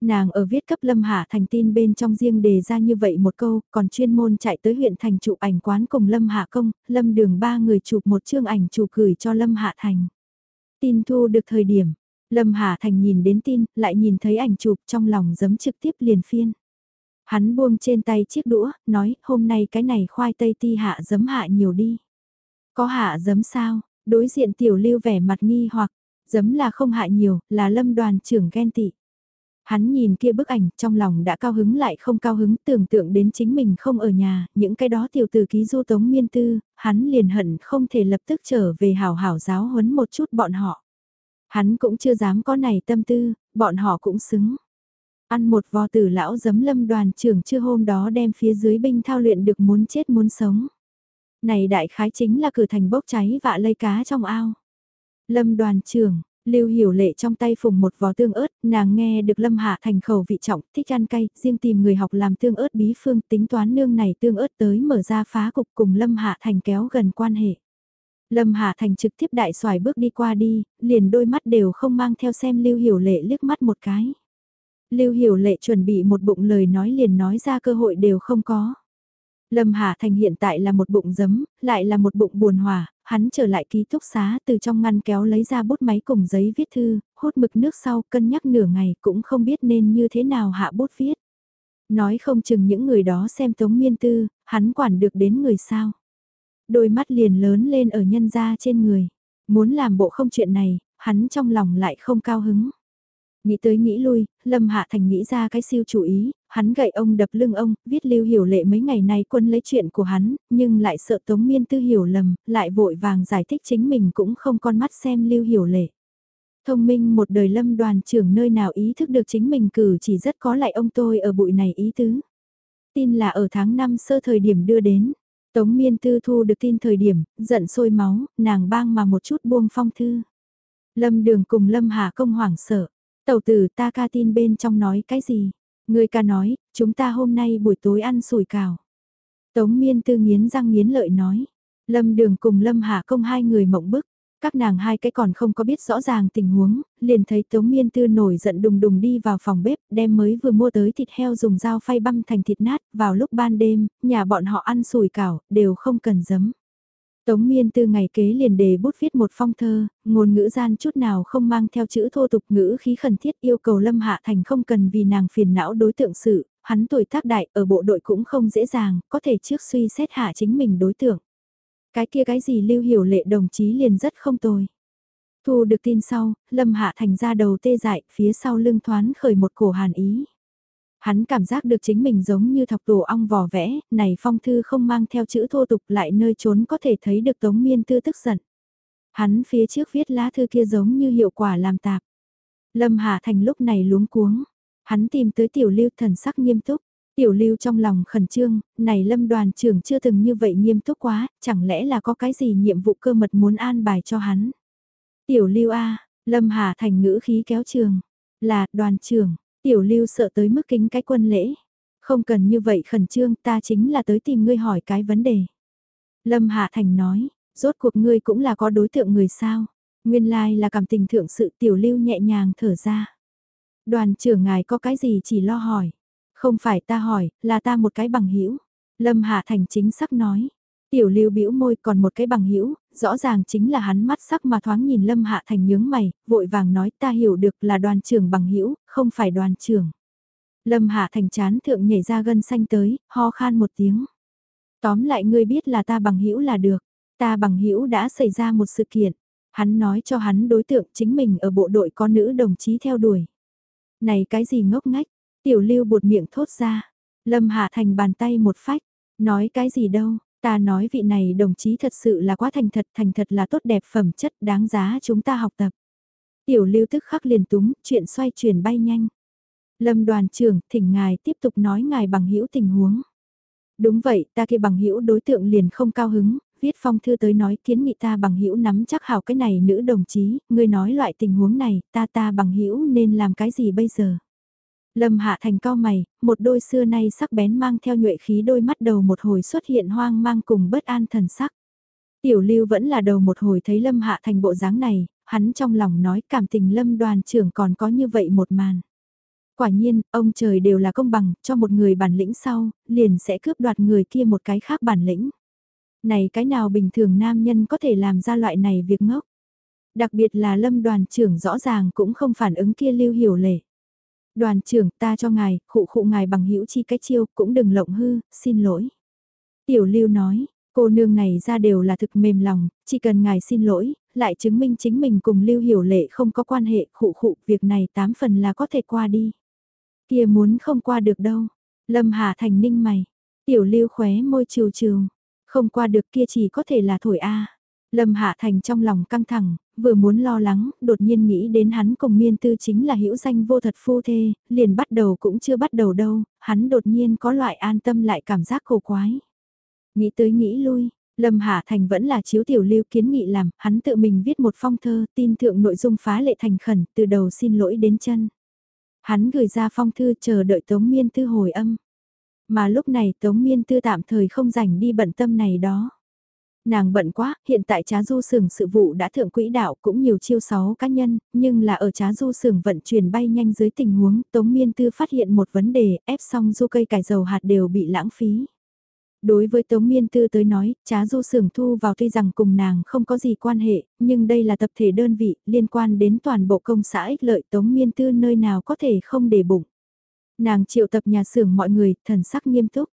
Nàng ở viết cấp lâm hạ thành tin bên trong riêng đề ra như vậy một câu, còn chuyên môn chạy tới huyện thành chụp ảnh quán cùng lâm hạ công, lâm đường ba người chụp một chương ảnh chụp gửi cho lâm hạ thành. Tin thu được thời điểm, lâm hạ thành nhìn đến tin, lại nhìn thấy ảnh chụp trong lòng giấm trực tiếp liền phiên. Hắn buông trên tay chiếc đũa, nói hôm nay cái này khoai tây ti hạ giấm hạ nhiều đi. Có hạ giấm sao? Đối diện tiểu lưu vẻ mặt nghi hoặc, giấm là không hại nhiều, là lâm đoàn trưởng ghen tị. Hắn nhìn kia bức ảnh, trong lòng đã cao hứng lại không cao hứng, tưởng tượng đến chính mình không ở nhà, những cái đó tiểu từ ký du tống miên tư, hắn liền hận không thể lập tức trở về hào hảo giáo huấn một chút bọn họ. Hắn cũng chưa dám có này tâm tư, bọn họ cũng xứng. Ăn một vò tử lão giấm lâm đoàn trưởng chưa hôm đó đem phía dưới binh thao luyện được muốn chết muốn sống. Này đại khái chính là cửa thành bốc cháy vạ lây cá trong ao. Lâm đoàn trưởng, Lưu Hiểu Lệ trong tay phùng một vò tương ớt, nàng nghe được Lâm Hạ Thành khẩu vị trọng, thích ăn cay, riêng tìm người học làm tương ớt bí phương, tính toán nương này tương ớt tới mở ra phá cục cùng Lâm Hạ Thành kéo gần quan hệ. Lâm Hạ Thành trực tiếp đại xoài bước đi qua đi, liền đôi mắt đều không mang theo xem Lưu Hiểu Lệ liếc mắt một cái. Lưu Hiểu Lệ chuẩn bị một bụng lời nói liền nói ra cơ hội đều không có. Lâm Hà Thành hiện tại là một bụng giấm, lại là một bụng buồn hòa, hắn trở lại ký túc xá từ trong ngăn kéo lấy ra bút máy cùng giấy viết thư, hút mực nước sau cân nhắc nửa ngày cũng không biết nên như thế nào hạ bút viết. Nói không chừng những người đó xem tống miên tư, hắn quản được đến người sao. Đôi mắt liền lớn lên ở nhân da trên người. Muốn làm bộ không chuyện này, hắn trong lòng lại không cao hứng. Nghĩ tới nghĩ lui, Lâm Hạ Thành nghĩ ra cái siêu chủ ý, hắn gậy ông đập lưng ông, viết lưu hiểu lệ mấy ngày nay quân lấy chuyện của hắn, nhưng lại sợ Tống Miên Tư hiểu lầm, lại vội vàng giải thích chính mình cũng không con mắt xem lưu hiểu lệ. Thông minh một đời lâm đoàn trưởng nơi nào ý thức được chính mình cử chỉ rất có lại ông tôi ở bụi này ý tứ. Tin là ở tháng 5 sơ thời điểm đưa đến. Tống miên tư thu được tin thời điểm, giận sôi máu, nàng bang mà một chút buông phong thư. Lâm đường cùng lâm hà công hoảng sợ. tàu tử ta ca tin bên trong nói cái gì? Người ca nói, chúng ta hôm nay buổi tối ăn sủi cảo. Tống miên tư nghiến răng nghiến lợi nói. Lâm đường cùng Lâm Hạ công hai người mộng bức. Các nàng hai cái còn không có biết rõ ràng tình huống, liền thấy Tống Miên Tư nổi giận đùng đùng đi vào phòng bếp, đem mới vừa mua tới thịt heo dùng dao phay băm thành thịt nát, vào lúc ban đêm, nhà bọn họ ăn sủi cảo, đều không cần giấm. Tống Miên Tư ngày kế liền đề bút viết một phong thơ, ngôn ngữ gian chút nào không mang theo chữ thô tục ngữ khí khẩn thiết yêu cầu Lâm Hạ Thành không cần vì nàng phiền não đối tượng sự, hắn tuổi tác đại ở bộ đội cũng không dễ dàng, có thể trước suy xét hạ chính mình đối tượng. Cái kia cái gì lưu hiểu lệ đồng chí liền rất không tồi. Thu được tin sau, Lâm Hạ Thành ra đầu tê dại, phía sau lưng thoán khởi một cổ hàn ý. Hắn cảm giác được chính mình giống như thọc tổ ong vò vẽ, này phong thư không mang theo chữ thô tục lại nơi trốn có thể thấy được tống miên tư tức giận. Hắn phía trước viết lá thư kia giống như hiệu quả làm tạp. Lâm Hà Thành lúc này luống cuống. Hắn tìm tới tiểu lưu thần sắc nghiêm túc. Tiểu lưu trong lòng khẩn trương, này lâm đoàn trưởng chưa từng như vậy nghiêm túc quá, chẳng lẽ là có cái gì nhiệm vụ cơ mật muốn an bài cho hắn. Tiểu lưu A, lâm hà thành ngữ khí kéo trường, là đoàn trưởng, tiểu lưu sợ tới mức kính cái quân lễ. Không cần như vậy khẩn trương ta chính là tới tìm ngươi hỏi cái vấn đề. Lâm Hạ Thành nói, rốt cuộc ngươi cũng là có đối tượng người sao. Nguyên lai là cảm tình thượng sự tiểu lưu nhẹ nhàng thở ra. Đoàn trưởng ngài có cái gì chỉ lo hỏi. Không phải ta hỏi, là ta một cái bằng hữu Lâm Hạ Thành chính sắp nói. Tiểu lưu bĩu môi còn một cái bằng hữu rõ ràng chính là hắn mắt sắc mà thoáng nhìn Lâm Hạ Thành nhướng mày, vội vàng nói ta hiểu được là đoàn trưởng bằng hữu không phải đoàn trưởng. Lâm Hạ Thành chán thượng nhảy ra gân xanh tới, ho khan một tiếng. Tóm lại ngươi biết là ta bằng hữu là được, ta bằng hữu đã xảy ra một sự kiện. Hắn nói cho hắn đối tượng chính mình ở bộ đội có nữ đồng chí theo đuổi. Này cái gì ngốc ngách, Tiểu lưu buột miệng thốt ra. Lâm Hạ Thành bàn tay một phách. Nói cái gì đâu, ta nói vị này đồng chí thật sự là quá thành thật, thành thật là tốt đẹp phẩm chất đáng giá chúng ta học tập. Tiểu lưu tức khắc liền túng, chuyện xoay chuyển bay nhanh. Lâm đoàn trưởng, thỉnh ngài tiếp tục nói ngài bằng hữu tình huống. Đúng vậy, ta kia bằng hữu đối tượng liền không cao hứng, viết phong thư tới nói kiến nghị ta bằng hữu nắm chắc hảo cái này nữ đồng chí, ngươi nói loại tình huống này, ta ta bằng hữu nên làm cái gì bây giờ? Lâm Hạ Thành cao mày, một đôi xưa nay sắc bén mang theo nhuệ khí đôi mắt đầu một hồi xuất hiện hoang mang cùng bất an thần sắc. Tiểu Lưu vẫn là đầu một hồi thấy Lâm Hạ Thành bộ dáng này, hắn trong lòng nói cảm tình Lâm đoàn trưởng còn có như vậy một màn. Quả nhiên, ông trời đều là công bằng, cho một người bản lĩnh sau, liền sẽ cướp đoạt người kia một cái khác bản lĩnh. Này cái nào bình thường nam nhân có thể làm ra loại này việc ngốc. Đặc biệt là Lâm đoàn trưởng rõ ràng cũng không phản ứng kia Lưu hiểu lệ. Đoàn trưởng ta cho ngài, khụ khụ ngài bằng hữu chi cái chiêu, cũng đừng lộng hư, xin lỗi. Tiểu lưu nói, cô nương này ra đều là thực mềm lòng, chỉ cần ngài xin lỗi, lại chứng minh chính mình cùng lưu hiểu lệ không có quan hệ khụ khụ, việc này tám phần là có thể qua đi. Kia muốn không qua được đâu. Lâm Hà Thành ninh mày. Tiểu lưu khóe môi trừ trường Không qua được kia chỉ có thể là thổi A. Lâm Hạ Thành trong lòng căng thẳng, vừa muốn lo lắng, đột nhiên nghĩ đến hắn cùng miên tư chính là hữu danh vô thật phu thê, liền bắt đầu cũng chưa bắt đầu đâu, hắn đột nhiên có loại an tâm lại cảm giác khổ quái. Nghĩ tới nghĩ lui, Lâm Hạ Thành vẫn là chiếu tiểu lưu kiến nghị làm, hắn tự mình viết một phong thơ, tin thượng nội dung phá lệ thành khẩn, từ đầu xin lỗi đến chân. Hắn gửi ra phong thư chờ đợi Tống Miên Tư hồi âm. Mà lúc này Tống Miên Tư tạm thời không rảnh đi bận tâm này đó. Nàng bận quá, hiện tại trá du sưởng sự vụ đã thượng quỹ đạo cũng nhiều chiêu sáu cá nhân, nhưng là ở trá du sưởng vận chuyển bay nhanh dưới tình huống, Tống Miên Tư phát hiện một vấn đề, ép xong du cây cải dầu hạt đều bị lãng phí. Đối với Tống Miên Tư tới nói, trá du sưởng thu vào tuy rằng cùng nàng không có gì quan hệ, nhưng đây là tập thể đơn vị, liên quan đến toàn bộ công xã ích lợi Tống Miên Tư nơi nào có thể không để bụng. Nàng triệu tập nhà xưởng mọi người, thần sắc nghiêm túc.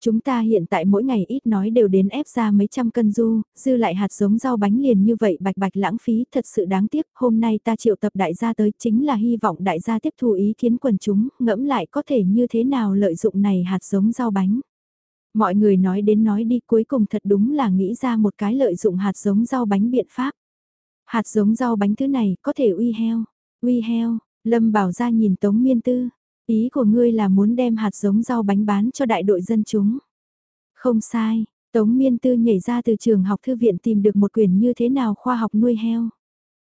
Chúng ta hiện tại mỗi ngày ít nói đều đến ép ra mấy trăm cân du, dư lại hạt giống rau bánh liền như vậy bạch bạch lãng phí thật sự đáng tiếc. Hôm nay ta triệu tập đại gia tới chính là hy vọng đại gia tiếp thu ý kiến quần chúng, ngẫm lại có thể như thế nào lợi dụng này hạt giống rau bánh. Mọi người nói đến nói đi cuối cùng thật đúng là nghĩ ra một cái lợi dụng hạt giống rau bánh biện pháp. Hạt giống rau bánh thứ này có thể uy heo. Uy heo, Lâm bảo ra nhìn Tống Miên Tư. Ý của ngươi là muốn đem hạt giống rau bánh bán cho đại đội dân chúng. Không sai, Tống Miên Tư nhảy ra từ trường học thư viện tìm được một quyển như thế nào khoa học nuôi heo.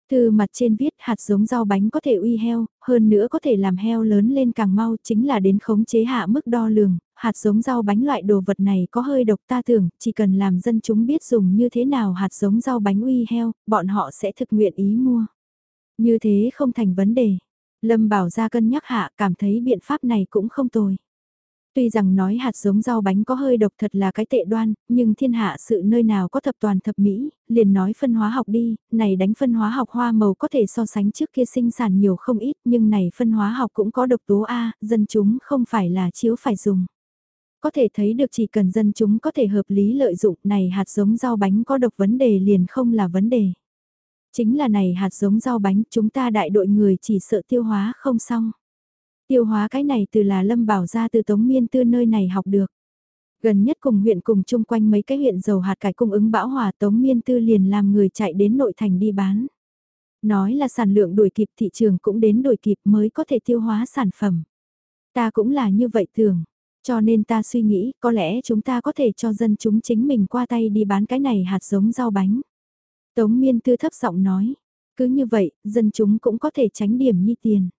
Từ mặt trên viết hạt giống rau bánh có thể uy heo, hơn nữa có thể làm heo lớn lên càng mau chính là đến khống chế hạ mức đo lường, hạt giống rau bánh loại đồ vật này có hơi độc ta tưởng, chỉ cần làm dân chúng biết dùng như thế nào hạt giống rau bánh uy heo, bọn họ sẽ thực nguyện ý mua. Như thế không thành vấn đề. Lâm Bảo ra cân nhắc hạ cảm thấy biện pháp này cũng không tồi. Tuy rằng nói hạt giống rau bánh có hơi độc thật là cái tệ đoan, nhưng thiên hạ sự nơi nào có thập toàn thập mỹ, liền nói phân hóa học đi, này đánh phân hóa học hoa màu có thể so sánh trước kia sinh sản nhiều không ít, nhưng này phân hóa học cũng có độc tố A, dân chúng không phải là chiếu phải dùng. Có thể thấy được chỉ cần dân chúng có thể hợp lý lợi dụng này hạt giống rau bánh có độc vấn đề liền không là vấn đề. Chính là này hạt giống rau bánh, chúng ta đại đội người chỉ sợ tiêu hóa không xong. Tiêu hóa cái này từ là Lâm Bảo ra từ Tống Miên Tư nơi này học được. Gần nhất cùng huyện cùng chung quanh mấy cái huyện dầu hạt cải cung ứng bão hòa, Tống Miên Tư liền làm người chạy đến nội thành đi bán. Nói là sản lượng đuổi kịp, thị trường cũng đến đuổi kịp mới có thể tiêu hóa sản phẩm. Ta cũng là như vậy thường. Cho nên ta suy nghĩ, có lẽ chúng ta có thể cho dân chúng chính mình qua tay đi bán cái này hạt giống rau bánh. Tống miên tư thấp giọng nói. Cứ như vậy, dân chúng cũng có thể tránh điểm nhi tiền.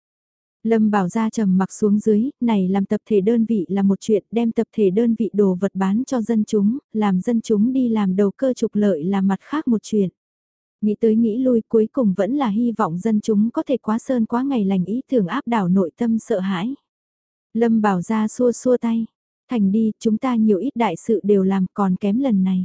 Lâm bảo ra trầm mặc xuống dưới, này làm tập thể đơn vị là một chuyện, đem tập thể đơn vị đồ vật bán cho dân chúng, làm dân chúng đi làm đầu cơ trục lợi là mặt khác một chuyện. Nghĩ tới nghĩ lui cuối cùng vẫn là hy vọng dân chúng có thể quá sơn quá ngày lành ý tưởng áp đảo nội tâm sợ hãi. Lâm bảo ra xua xua tay, thành đi, chúng ta nhiều ít đại sự đều làm còn kém lần này.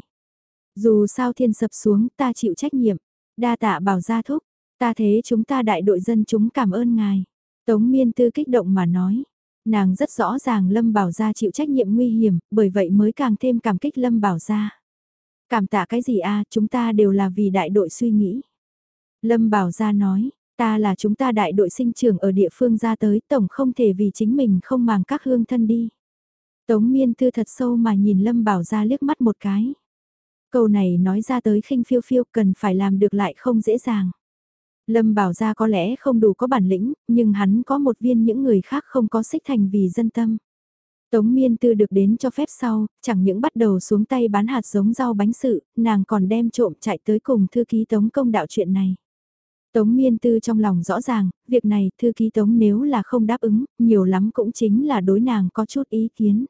Dù sao thiên sập xuống ta chịu trách nhiệm, đa tạ bảo gia thúc, ta thế chúng ta đại đội dân chúng cảm ơn ngài. Tống miên tư kích động mà nói, nàng rất rõ ràng Lâm Bảo Gia chịu trách nhiệm nguy hiểm, bởi vậy mới càng thêm cảm kích Lâm Bảo Gia. Cảm tạ cái gì a chúng ta đều là vì đại đội suy nghĩ. Lâm Bảo Gia nói, ta là chúng ta đại đội sinh trưởng ở địa phương ra tới, tổng không thể vì chính mình không màng các hương thân đi. Tống miên tư thật sâu mà nhìn Lâm Bảo Gia liếc mắt một cái. Câu này nói ra tới khinh phiêu phiêu cần phải làm được lại không dễ dàng. Lâm bảo ra có lẽ không đủ có bản lĩnh, nhưng hắn có một viên những người khác không có xích thành vì dân tâm. Tống miên tư được đến cho phép sau, chẳng những bắt đầu xuống tay bán hạt giống rau bánh sự, nàng còn đem trộm chạy tới cùng thư ký tống công đạo chuyện này. Tống miên tư trong lòng rõ ràng, việc này thư ký tống nếu là không đáp ứng, nhiều lắm cũng chính là đối nàng có chút ý kiến.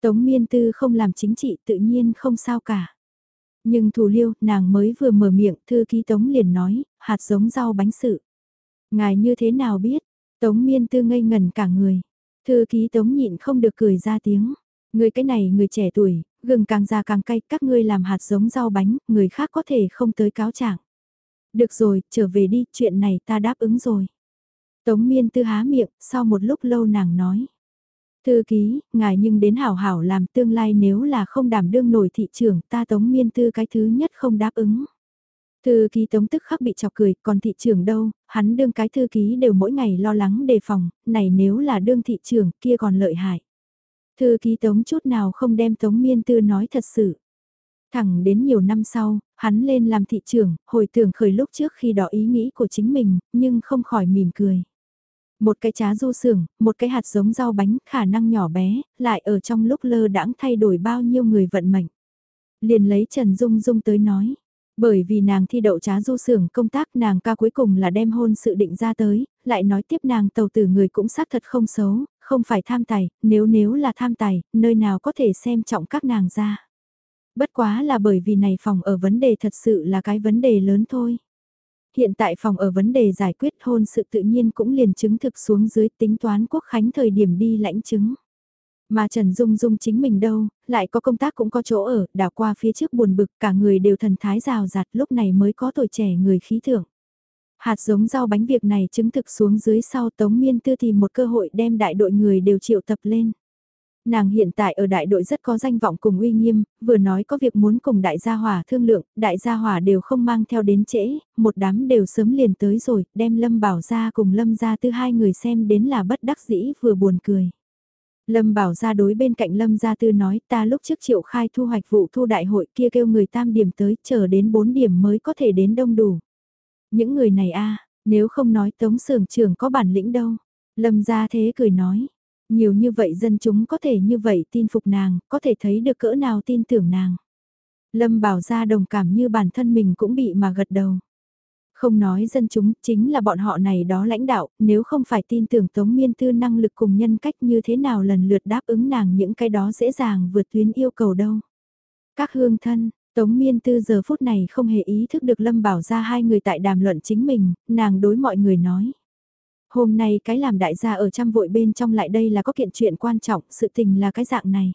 Tống miên tư không làm chính trị tự nhiên không sao cả. Nhưng thủ liêu, nàng mới vừa mở miệng, thư ký Tống liền nói, hạt giống rau bánh sự. Ngài như thế nào biết? Tống miên tư ngây ngần cả người. Thư ký Tống nhịn không được cười ra tiếng. Người cái này người trẻ tuổi, gừng càng già càng cay, các ngươi làm hạt giống rau bánh, người khác có thể không tới cáo trạng. Được rồi, trở về đi, chuyện này ta đáp ứng rồi. Tống miên tư há miệng, sau một lúc lâu nàng nói. Thư ký, ngài nhưng đến hảo hảo làm tương lai nếu là không đảm đương nổi thị trường ta tống miên tư cái thứ nhất không đáp ứng. Thư ký tống tức khắc bị chọc cười, còn thị trường đâu, hắn đương cái thư ký đều mỗi ngày lo lắng đề phòng, này nếu là đương thị trường kia còn lợi hại. Thư ký tống chút nào không đem tống miên tư nói thật sự. Thẳng đến nhiều năm sau, hắn lên làm thị trường, hồi tưởng khởi lúc trước khi đó ý nghĩ của chính mình, nhưng không khỏi mỉm cười. Một cái trá du sưởng, một cái hạt giống rau bánh khả năng nhỏ bé, lại ở trong lúc lơ đãng thay đổi bao nhiêu người vận mệnh. Liền lấy Trần Dung Dung tới nói. Bởi vì nàng thi đậu trá du sưởng công tác nàng ca cuối cùng là đem hôn sự định ra tới, lại nói tiếp nàng tàu tử người cũng xác thật không xấu, không phải tham tài, nếu nếu là tham tài, nơi nào có thể xem trọng các nàng ra. Bất quá là bởi vì này phòng ở vấn đề thật sự là cái vấn đề lớn thôi. Hiện tại phòng ở vấn đề giải quyết hôn sự tự nhiên cũng liền chứng thực xuống dưới tính toán quốc khánh thời điểm đi lãnh chứng. Mà Trần Dung Dung chính mình đâu, lại có công tác cũng có chỗ ở, đảo qua phía trước buồn bực cả người đều thần thái rào rạt lúc này mới có tuổi trẻ người khí thưởng. Hạt giống rau bánh việc này chứng thực xuống dưới sau Tống Miên Tư tìm một cơ hội đem đại đội người đều triệu tập lên. Nàng hiện tại ở đại đội rất có danh vọng cùng uy nghiêm, vừa nói có việc muốn cùng đại gia hỏa thương lượng, đại gia hỏa đều không mang theo đến trễ, một đám đều sớm liền tới rồi, đem Lâm Bảo ra cùng Lâm ra tư hai người xem đến là bất đắc dĩ vừa buồn cười. Lâm Bảo ra đối bên cạnh Lâm Gia Tư nói ta lúc trước triệu khai thu hoạch vụ thu đại hội kia kêu người tam điểm tới chờ đến 4 điểm mới có thể đến đông đủ. Những người này a nếu không nói tống sưởng trưởng có bản lĩnh đâu. Lâm Gia Thế cười nói, nhiều như vậy dân chúng có thể như vậy tin phục nàng, có thể thấy được cỡ nào tin tưởng nàng. Lâm Bảo ra đồng cảm như bản thân mình cũng bị mà gật đầu. Không nói dân chúng, chính là bọn họ này đó lãnh đạo, nếu không phải tin tưởng Tống Miên Tư năng lực cùng nhân cách như thế nào lần lượt đáp ứng nàng những cái đó dễ dàng vượt tuyến yêu cầu đâu. Các hương thân, Tống Miên Tư giờ phút này không hề ý thức được Lâm Bảo ra hai người tại đàm luận chính mình, nàng đối mọi người nói. Hôm nay cái làm đại gia ở trăm vội bên trong lại đây là có kiện chuyện quan trọng, sự tình là cái dạng này.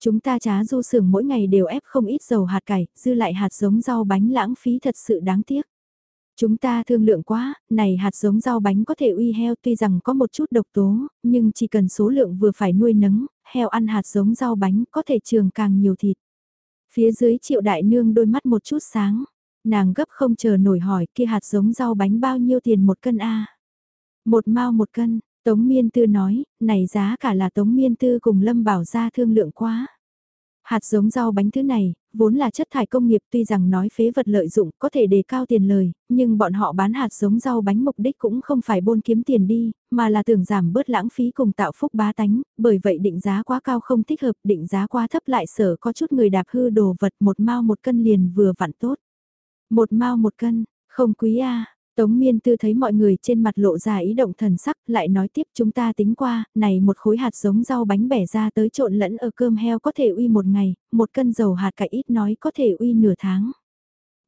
Chúng ta trá du sưởng mỗi ngày đều ép không ít dầu hạt cải, dư lại hạt giống rau bánh lãng phí thật sự đáng tiếc. Chúng ta thương lượng quá, này hạt giống rau bánh có thể uy heo tuy rằng có một chút độc tố, nhưng chỉ cần số lượng vừa phải nuôi nấng, heo ăn hạt giống rau bánh có thể trường càng nhiều thịt. Phía dưới triệu đại nương đôi mắt một chút sáng, nàng gấp không chờ nổi hỏi kia hạt giống rau bánh bao nhiêu tiền một cân a một mao một cân, Tống Miên Tư nói, này giá cả là Tống Miên Tư cùng Lâm Bảo ra thương lượng quá. Hạt giống rau bánh thứ này, vốn là chất thải công nghiệp tuy rằng nói phế vật lợi dụng có thể đề cao tiền lời, nhưng bọn họ bán hạt giống rau bánh mục đích cũng không phải bôn kiếm tiền đi, mà là tưởng giảm bớt lãng phí cùng tạo phúc bá tánh, bởi vậy định giá quá cao không thích hợp, định giá quá thấp lại sở có chút người đạp hư đồ vật một mao một cân liền vừa vặn tốt. Một mao một cân, không quý a Tống miên tư thấy mọi người trên mặt lộ ra ý động thần sắc, lại nói tiếp chúng ta tính qua, này một khối hạt giống rau bánh bẻ ra tới trộn lẫn ở cơm heo có thể uy một ngày, một cân dầu hạt cải ít nói có thể uy nửa tháng.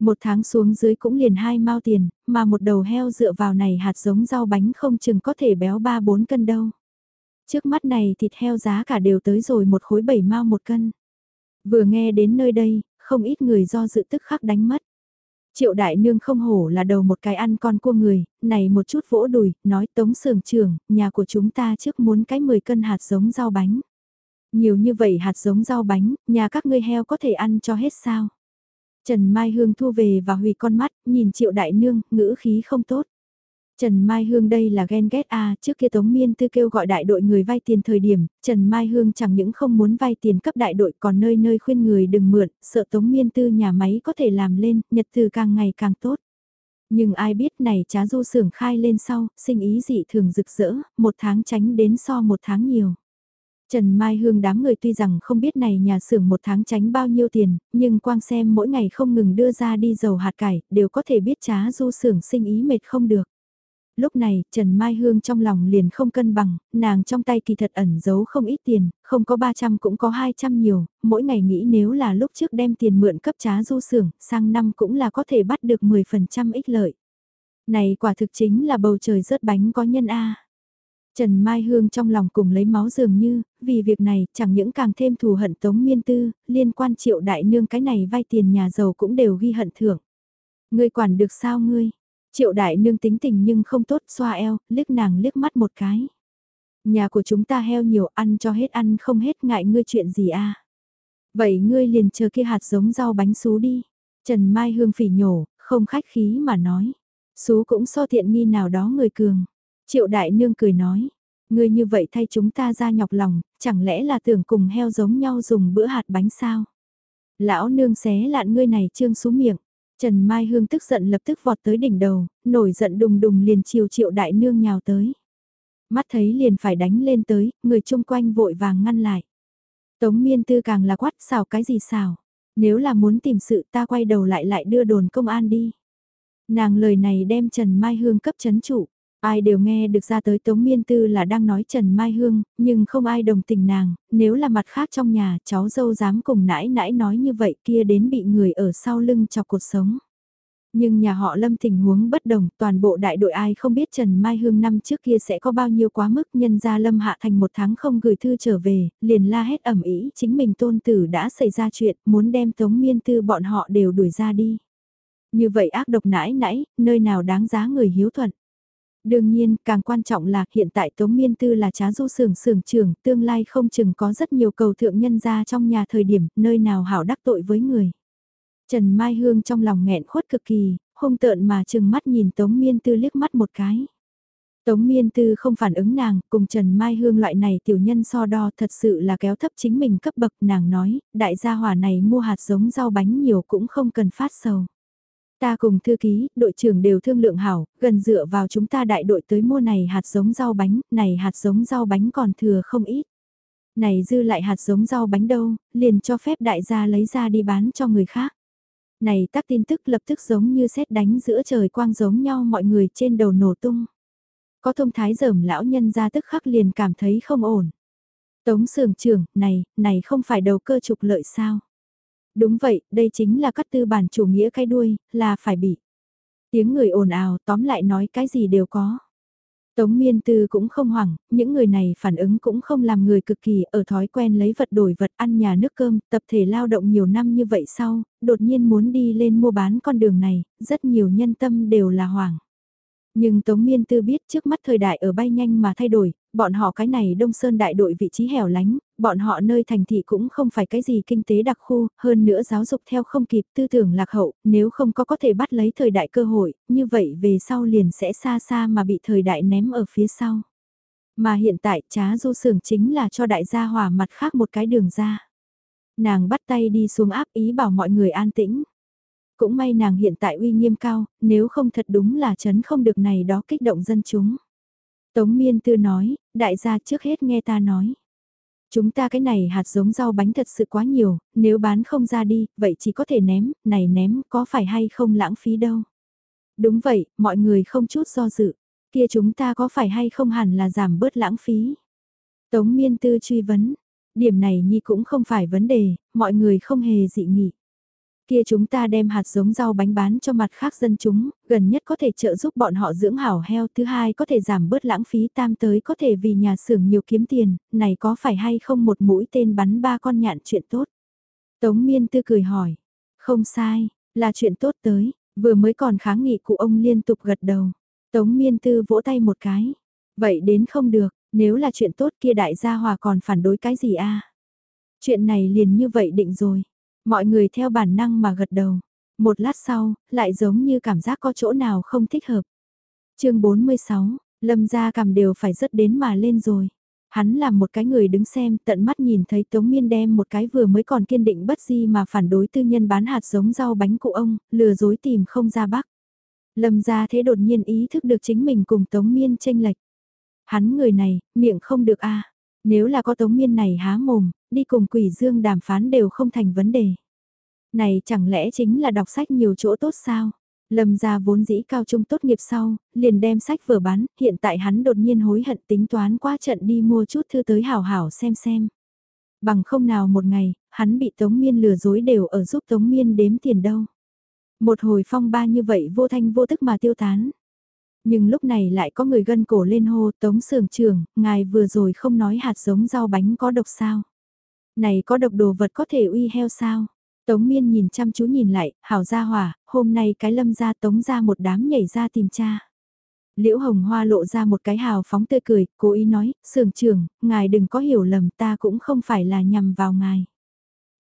Một tháng xuống dưới cũng liền hai mao tiền, mà một đầu heo dựa vào này hạt giống rau bánh không chừng có thể béo ba bốn cân đâu. Trước mắt này thịt heo giá cả đều tới rồi một khối bảy mao một cân. Vừa nghe đến nơi đây, không ít người do dự tức khắc đánh mất. Triệu đại nương không hổ là đầu một cái ăn con cua người, này một chút vỗ đùi, nói tống sưởng trưởng, nhà của chúng ta trước muốn cái 10 cân hạt giống rau bánh. Nhiều như vậy hạt giống rau bánh, nhà các ngươi heo có thể ăn cho hết sao? Trần Mai Hương thu về và hủy con mắt, nhìn triệu đại nương, ngữ khí không tốt. Trần Mai Hương đây là ghen ghét a à, trước kia Tống Miên Tư kêu gọi đại đội người vay tiền thời điểm, Trần Mai Hương chẳng những không muốn vay tiền cấp đại đội còn nơi nơi khuyên người đừng mượn, sợ Tống Miên Tư nhà máy có thể làm lên, nhật từ càng ngày càng tốt. Nhưng ai biết này trá du sưởng khai lên sau, sinh ý dị thường rực rỡ, một tháng tránh đến so một tháng nhiều. Trần Mai Hương đám người tuy rằng không biết này nhà xưởng một tháng tránh bao nhiêu tiền, nhưng quang xem mỗi ngày không ngừng đưa ra đi dầu hạt cải, đều có thể biết trá du xưởng sinh ý mệt không được. Lúc này, Trần Mai Hương trong lòng liền không cân bằng, nàng trong tay kỳ thật ẩn giấu không ít tiền, không có 300 cũng có 200 nhiều, mỗi ngày nghĩ nếu là lúc trước đem tiền mượn cấp trá du xưởng, sang năm cũng là có thể bắt được 10% ích lợi. Này quả thực chính là bầu trời rớt bánh có nhân A. Trần Mai Hương trong lòng cùng lấy máu dường như, vì việc này chẳng những càng thêm thù hận tống miên tư, liên quan triệu đại nương cái này vay tiền nhà giàu cũng đều ghi hận thưởng. Ngươi quản được sao ngươi? Triệu đại nương tính tình nhưng không tốt xoa eo, liếc nàng liếc mắt một cái. Nhà của chúng ta heo nhiều ăn cho hết ăn không hết ngại ngươi chuyện gì a Vậy ngươi liền chờ kia hạt giống rau bánh xú đi. Trần Mai Hương phỉ nhổ, Không khách khí mà nói. Xú cũng so thiện nghi nào đó người cường. Triệu đại nương cười nói. Ngươi như vậy thay chúng ta ra nhọc lòng, chẳng lẽ là tưởng cùng heo giống nhau dùng bữa hạt bánh sao? Lão nương xé lạn ngươi này trương xuống miệng. Trần Mai Hương tức giận lập tức vọt tới đỉnh đầu, nổi giận đùng đùng liền chiều triệu đại nương nhào tới. Mắt thấy liền phải đánh lên tới, người chung quanh vội vàng ngăn lại. Tống miên tư càng là quát xào cái gì xào. Nếu là muốn tìm sự ta quay đầu lại lại đưa đồn công an đi. Nàng lời này đem Trần Mai Hương cấp chấn trụ. Ai đều nghe được ra tới Tống Miên Tư là đang nói Trần Mai Hương, nhưng không ai đồng tình nàng, nếu là mặt khác trong nhà cháu dâu dám cùng nãi nãi nói như vậy kia đến bị người ở sau lưng chọc cuộc sống. Nhưng nhà họ Lâm tình huống bất đồng, toàn bộ đại đội ai không biết Trần Mai Hương năm trước kia sẽ có bao nhiêu quá mức nhân ra Lâm hạ thành một tháng không gửi thư trở về, liền la hét ẩm ý chính mình tôn tử đã xảy ra chuyện, muốn đem Tống Miên Tư bọn họ đều đuổi ra đi. Như vậy ác độc nãi nãi, nơi nào đáng giá người hiếu thuận. Đương nhiên, càng quan trọng là hiện tại Tống Miên Tư là trá du sưởng sưởng trưởng, tương lai không chừng có rất nhiều cầu thượng nhân ra trong nhà thời điểm, nơi nào hảo đắc tội với người. Trần Mai Hương trong lòng nghẹn khuất cực kỳ, hung tợn mà chừng mắt nhìn Tống Miên Tư liếc mắt một cái. Tống Miên Tư không phản ứng nàng, cùng Trần Mai Hương loại này tiểu nhân so đo thật sự là kéo thấp chính mình cấp bậc nàng nói, đại gia hỏa này mua hạt giống rau bánh nhiều cũng không cần phát sầu. Ta cùng thư ký, đội trưởng đều thương lượng hảo, gần dựa vào chúng ta đại đội tới mua này hạt giống rau bánh, này hạt giống rau bánh còn thừa không ít. Này dư lại hạt giống rau bánh đâu, liền cho phép đại gia lấy ra đi bán cho người khác. Này tác tin tức lập tức giống như xét đánh giữa trời quang giống nhau mọi người trên đầu nổ tung. Có thông thái dởm lão nhân ra tức khắc liền cảm thấy không ổn. Tống sưởng trưởng, này, này không phải đầu cơ trục lợi sao? Đúng vậy, đây chính là cắt tư bản chủ nghĩa cái đuôi, là phải bị. Tiếng người ồn ào tóm lại nói cái gì đều có. Tống miên tư cũng không hoảng, những người này phản ứng cũng không làm người cực kỳ ở thói quen lấy vật đổi vật ăn nhà nước cơm, tập thể lao động nhiều năm như vậy sau, đột nhiên muốn đi lên mua bán con đường này, rất nhiều nhân tâm đều là hoảng. Nhưng Tống Miên Tư biết trước mắt thời đại ở bay nhanh mà thay đổi, bọn họ cái này Đông Sơn đại đội vị trí hẻo lánh, bọn họ nơi thành thị cũng không phải cái gì kinh tế đặc khu, hơn nữa giáo dục theo không kịp tư tưởng lạc hậu, nếu không có có thể bắt lấy thời đại cơ hội, như vậy về sau liền sẽ xa xa mà bị thời đại ném ở phía sau. Mà hiện tại trá du sưởng chính là cho đại gia hòa mặt khác một cái đường ra. Nàng bắt tay đi xuống áp ý bảo mọi người an tĩnh. Cũng may nàng hiện tại uy nghiêm cao, nếu không thật đúng là chấn không được này đó kích động dân chúng. Tống miên tư nói, đại gia trước hết nghe ta nói. Chúng ta cái này hạt giống rau bánh thật sự quá nhiều, nếu bán không ra đi, vậy chỉ có thể ném, này ném có phải hay không lãng phí đâu. Đúng vậy, mọi người không chút do dự, kia chúng ta có phải hay không hẳn là giảm bớt lãng phí. Tống miên tư truy vấn, điểm này nhi cũng không phải vấn đề, mọi người không hề dị nghị. Kia chúng ta đem hạt giống rau bánh bán cho mặt khác dân chúng, gần nhất có thể trợ giúp bọn họ dưỡng hảo heo, thứ hai có thể giảm bớt lãng phí tam tới có thể vì nhà xưởng nhiều kiếm tiền, này có phải hay không một mũi tên bắn ba con nhạn chuyện tốt. Tống miên tư cười hỏi, không sai, là chuyện tốt tới, vừa mới còn kháng nghị cụ ông liên tục gật đầu. Tống miên tư vỗ tay một cái, vậy đến không được, nếu là chuyện tốt kia đại gia hòa còn phản đối cái gì a Chuyện này liền như vậy định rồi. Mọi người theo bản năng mà gật đầu. Một lát sau, lại giống như cảm giác có chỗ nào không thích hợp. chương 46, lâm gia cầm đều phải rất đến mà lên rồi. Hắn là một cái người đứng xem tận mắt nhìn thấy Tống Miên đem một cái vừa mới còn kiên định bất di mà phản đối tư nhân bán hạt giống rau bánh cụ ông, lừa dối tìm không ra bắc. Lâm gia thế đột nhiên ý thức được chính mình cùng Tống Miên tranh lệch. Hắn người này, miệng không được a nếu là có Tống Miên này há mồm, đi cùng quỷ dương đàm phán đều không thành vấn đề. Này chẳng lẽ chính là đọc sách nhiều chỗ tốt sao? Lâm gia vốn dĩ cao trung tốt nghiệp sau, liền đem sách vừa bán, hiện tại hắn đột nhiên hối hận tính toán qua trận đi mua chút thư tới hảo hảo xem xem. Bằng không nào một ngày, hắn bị Tống Miên lừa dối đều ở giúp Tống Miên đếm tiền đâu. Một hồi phong ba như vậy vô thanh vô tức mà tiêu tán. Nhưng lúc này lại có người gân cổ lên hô Tống Sưởng trưởng, ngài vừa rồi không nói hạt giống rau bánh có độc sao. Này có độc đồ vật có thể uy heo sao? Tống miên nhìn chăm chú nhìn lại, hảo gia hỏa, hôm nay cái lâm ra tống ra một đám nhảy ra tìm cha. Liễu hồng hoa lộ ra một cái hào phóng tươi cười, cố ý nói, sưởng trưởng, ngài đừng có hiểu lầm ta cũng không phải là nhằm vào ngài.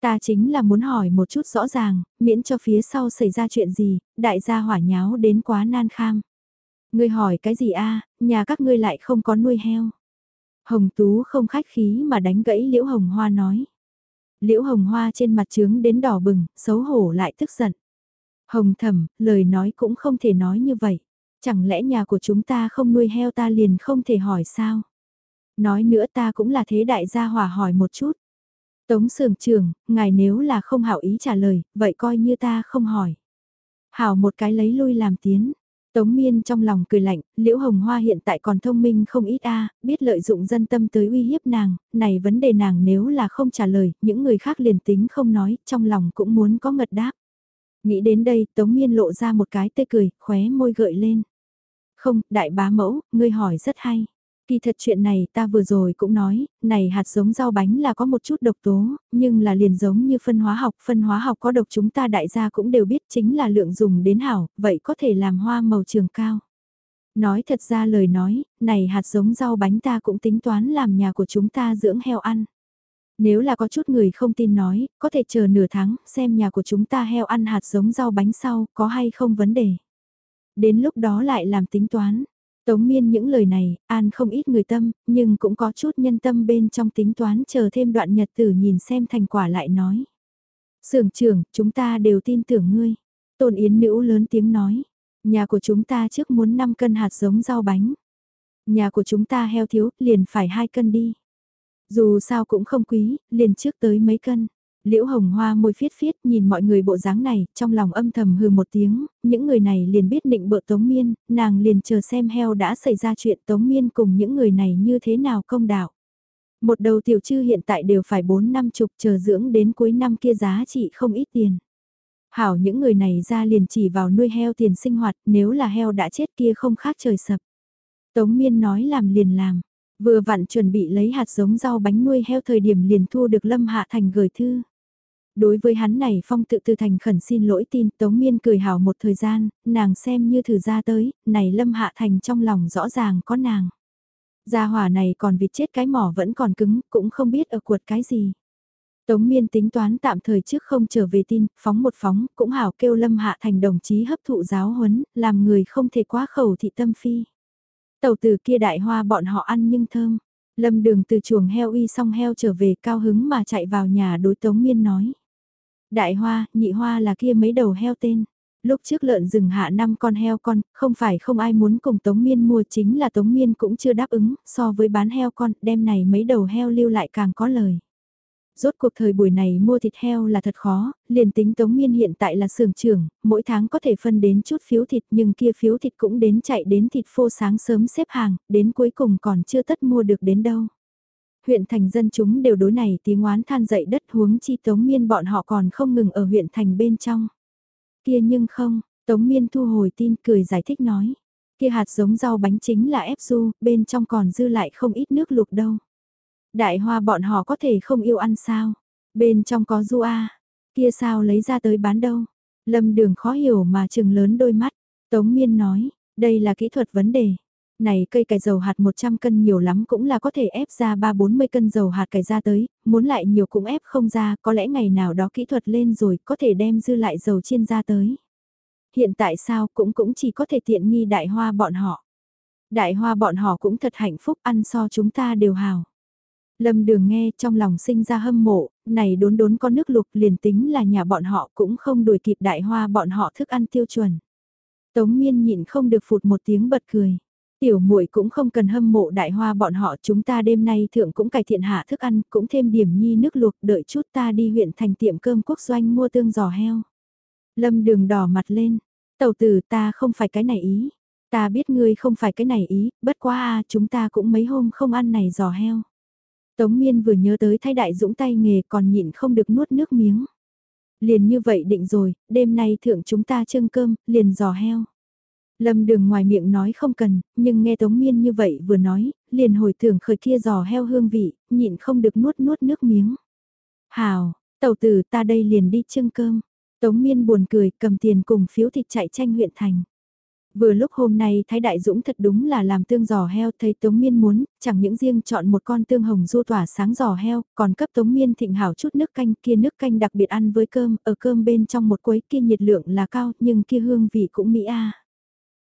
Ta chính là muốn hỏi một chút rõ ràng, miễn cho phía sau xảy ra chuyện gì, đại gia hỏa nháo đến quá nan kham. Ngươi hỏi cái gì a nhà các ngươi lại không có nuôi heo. Hồng Tú không khách khí mà đánh gãy Liễu Hồng Hoa nói. Liễu Hồng Hoa trên mặt trướng đến đỏ bừng, xấu hổ lại tức giận. Hồng Thẩm, lời nói cũng không thể nói như vậy. Chẳng lẽ nhà của chúng ta không nuôi heo ta liền không thể hỏi sao? Nói nữa ta cũng là thế đại gia hỏa hỏi một chút. Tống sưởng trưởng, ngài nếu là không hảo ý trả lời, vậy coi như ta không hỏi. Hảo một cái lấy lui làm tiến. Tống miên trong lòng cười lạnh, liễu hồng hoa hiện tại còn thông minh không ít a biết lợi dụng dân tâm tới uy hiếp nàng, này vấn đề nàng nếu là không trả lời, những người khác liền tính không nói, trong lòng cũng muốn có ngật đáp. Nghĩ đến đây, tống miên lộ ra một cái tê cười, khóe môi gợi lên. Không, đại bá mẫu, ngươi hỏi rất hay. Kỳ thật chuyện này ta vừa rồi cũng nói, này hạt giống rau bánh là có một chút độc tố, nhưng là liền giống như phân hóa học, phân hóa học có độc chúng ta đại gia cũng đều biết chính là lượng dùng đến hảo, vậy có thể làm hoa màu trường cao. Nói thật ra lời nói, này hạt giống rau bánh ta cũng tính toán làm nhà của chúng ta dưỡng heo ăn. Nếu là có chút người không tin nói, có thể chờ nửa tháng, xem nhà của chúng ta heo ăn hạt giống rau bánh sau, có hay không vấn đề. Đến lúc đó lại làm tính toán, Tống miên những lời này, an không ít người tâm, nhưng cũng có chút nhân tâm bên trong tính toán chờ thêm đoạn nhật tử nhìn xem thành quả lại nói. Sưởng trưởng, chúng ta đều tin tưởng ngươi. Tôn Yến Nữ lớn tiếng nói, nhà của chúng ta trước muốn 5 cân hạt giống rau bánh. Nhà của chúng ta heo thiếu, liền phải 2 cân đi. Dù sao cũng không quý, liền trước tới mấy cân. Liễu hồng hoa môi phiết phiết nhìn mọi người bộ dáng này, trong lòng âm thầm hừ một tiếng, những người này liền biết định bợ Tống Miên, nàng liền chờ xem heo đã xảy ra chuyện Tống Miên cùng những người này như thế nào công đạo. Một đầu tiểu trư hiện tại đều phải 4 năm chục chờ dưỡng đến cuối năm kia giá trị không ít tiền. Hảo những người này ra liền chỉ vào nuôi heo tiền sinh hoạt, nếu là heo đã chết kia không khác trời sập. Tống Miên nói làm liền làm, vừa vặn chuẩn bị lấy hạt giống rau bánh nuôi heo thời điểm liền thu được Lâm Hạ Thành gửi thư. Đối với hắn này Phong tự từ thành khẩn xin lỗi tin Tống Miên cười hào một thời gian, nàng xem như thử ra tới, này Lâm Hạ Thành trong lòng rõ ràng có nàng. Gia hỏa này còn vịt chết cái mỏ vẫn còn cứng, cũng không biết ở cuột cái gì. Tống Miên tính toán tạm thời trước không trở về tin, phóng một phóng, cũng hảo kêu Lâm Hạ Thành đồng chí hấp thụ giáo huấn, làm người không thể quá khẩu thị tâm phi. Tàu từ kia đại hoa bọn họ ăn nhưng thơm. Lâm đường từ chuồng heo uy xong heo trở về cao hứng mà chạy vào nhà đối Tống Miên nói. Đại hoa, nhị hoa là kia mấy đầu heo tên. Lúc trước lợn rừng hạ năm con heo con, không phải không ai muốn cùng Tống Miên mua chính là Tống Miên cũng chưa đáp ứng, so với bán heo con, đem này mấy đầu heo lưu lại càng có lời. Rốt cuộc thời buổi này mua thịt heo là thật khó, liền tính Tống Miên hiện tại là sưởng trưởng, mỗi tháng có thể phân đến chút phiếu thịt nhưng kia phiếu thịt cũng đến chạy đến thịt phô sáng sớm xếp hàng, đến cuối cùng còn chưa tất mua được đến đâu huyện thành dân chúng đều đối này tiếng oán than dậy đất huống chi Tống Miên bọn họ còn không ngừng ở huyện thành bên trong. Kia nhưng không, Tống Miên thu hồi tin cười giải thích nói. Kia hạt giống rau bánh chính là ép du, bên trong còn dư lại không ít nước lục đâu. Đại hoa bọn họ có thể không yêu ăn sao? Bên trong có du a kia sao lấy ra tới bán đâu? Lâm đường khó hiểu mà trừng lớn đôi mắt. Tống Miên nói, đây là kỹ thuật vấn đề. Này cây cải dầu hạt 100 cân nhiều lắm cũng là có thể ép ra 3-40 cân dầu hạt cải ra tới, muốn lại nhiều cũng ép không ra, có lẽ ngày nào đó kỹ thuật lên rồi có thể đem dư lại dầu chiên ra tới. Hiện tại sao cũng cũng chỉ có thể tiện nghi đại hoa bọn họ. Đại hoa bọn họ cũng thật hạnh phúc ăn so chúng ta đều hào. Lâm đường nghe trong lòng sinh ra hâm mộ, này đốn đốn có nước lục liền tính là nhà bọn họ cũng không đuổi kịp đại hoa bọn họ thức ăn tiêu chuẩn. Tống miên nhịn không được phụt một tiếng bật cười. Tiểu muội cũng không cần hâm mộ đại hoa bọn họ chúng ta đêm nay thượng cũng cải thiện hạ thức ăn, cũng thêm điểm nhi nước luộc đợi chút ta đi huyện thành tiệm cơm quốc doanh mua tương giò heo. Lâm đường đỏ mặt lên, tàu tử ta không phải cái này ý, ta biết ngươi không phải cái này ý, bất quá a chúng ta cũng mấy hôm không ăn này giò heo. Tống miên vừa nhớ tới thay đại dũng tay nghề còn nhịn không được nuốt nước miếng. Liền như vậy định rồi, đêm nay thượng chúng ta trưng cơm, liền giò heo. Lâm đường ngoài miệng nói không cần, nhưng nghe Tống Miên như vậy vừa nói, liền hồi tưởng khởi kia giò heo hương vị, nhịn không được nuốt nuốt nước miếng. Hào, tàu tử ta đây liền đi trưng cơm. Tống Miên buồn cười cầm tiền cùng phiếu thịt chạy tranh huyện thành. Vừa lúc hôm nay Thái Đại Dũng thật đúng là làm tương giò heo thấy Tống Miên muốn, chẳng những riêng chọn một con tương hồng du tỏa sáng giò heo, còn cấp Tống Miên thịnh hảo chút nước canh kia nước canh đặc biệt ăn với cơm, ở cơm bên trong một quấy kia nhiệt lượng là cao nhưng kia hương vị cũng mỹ a.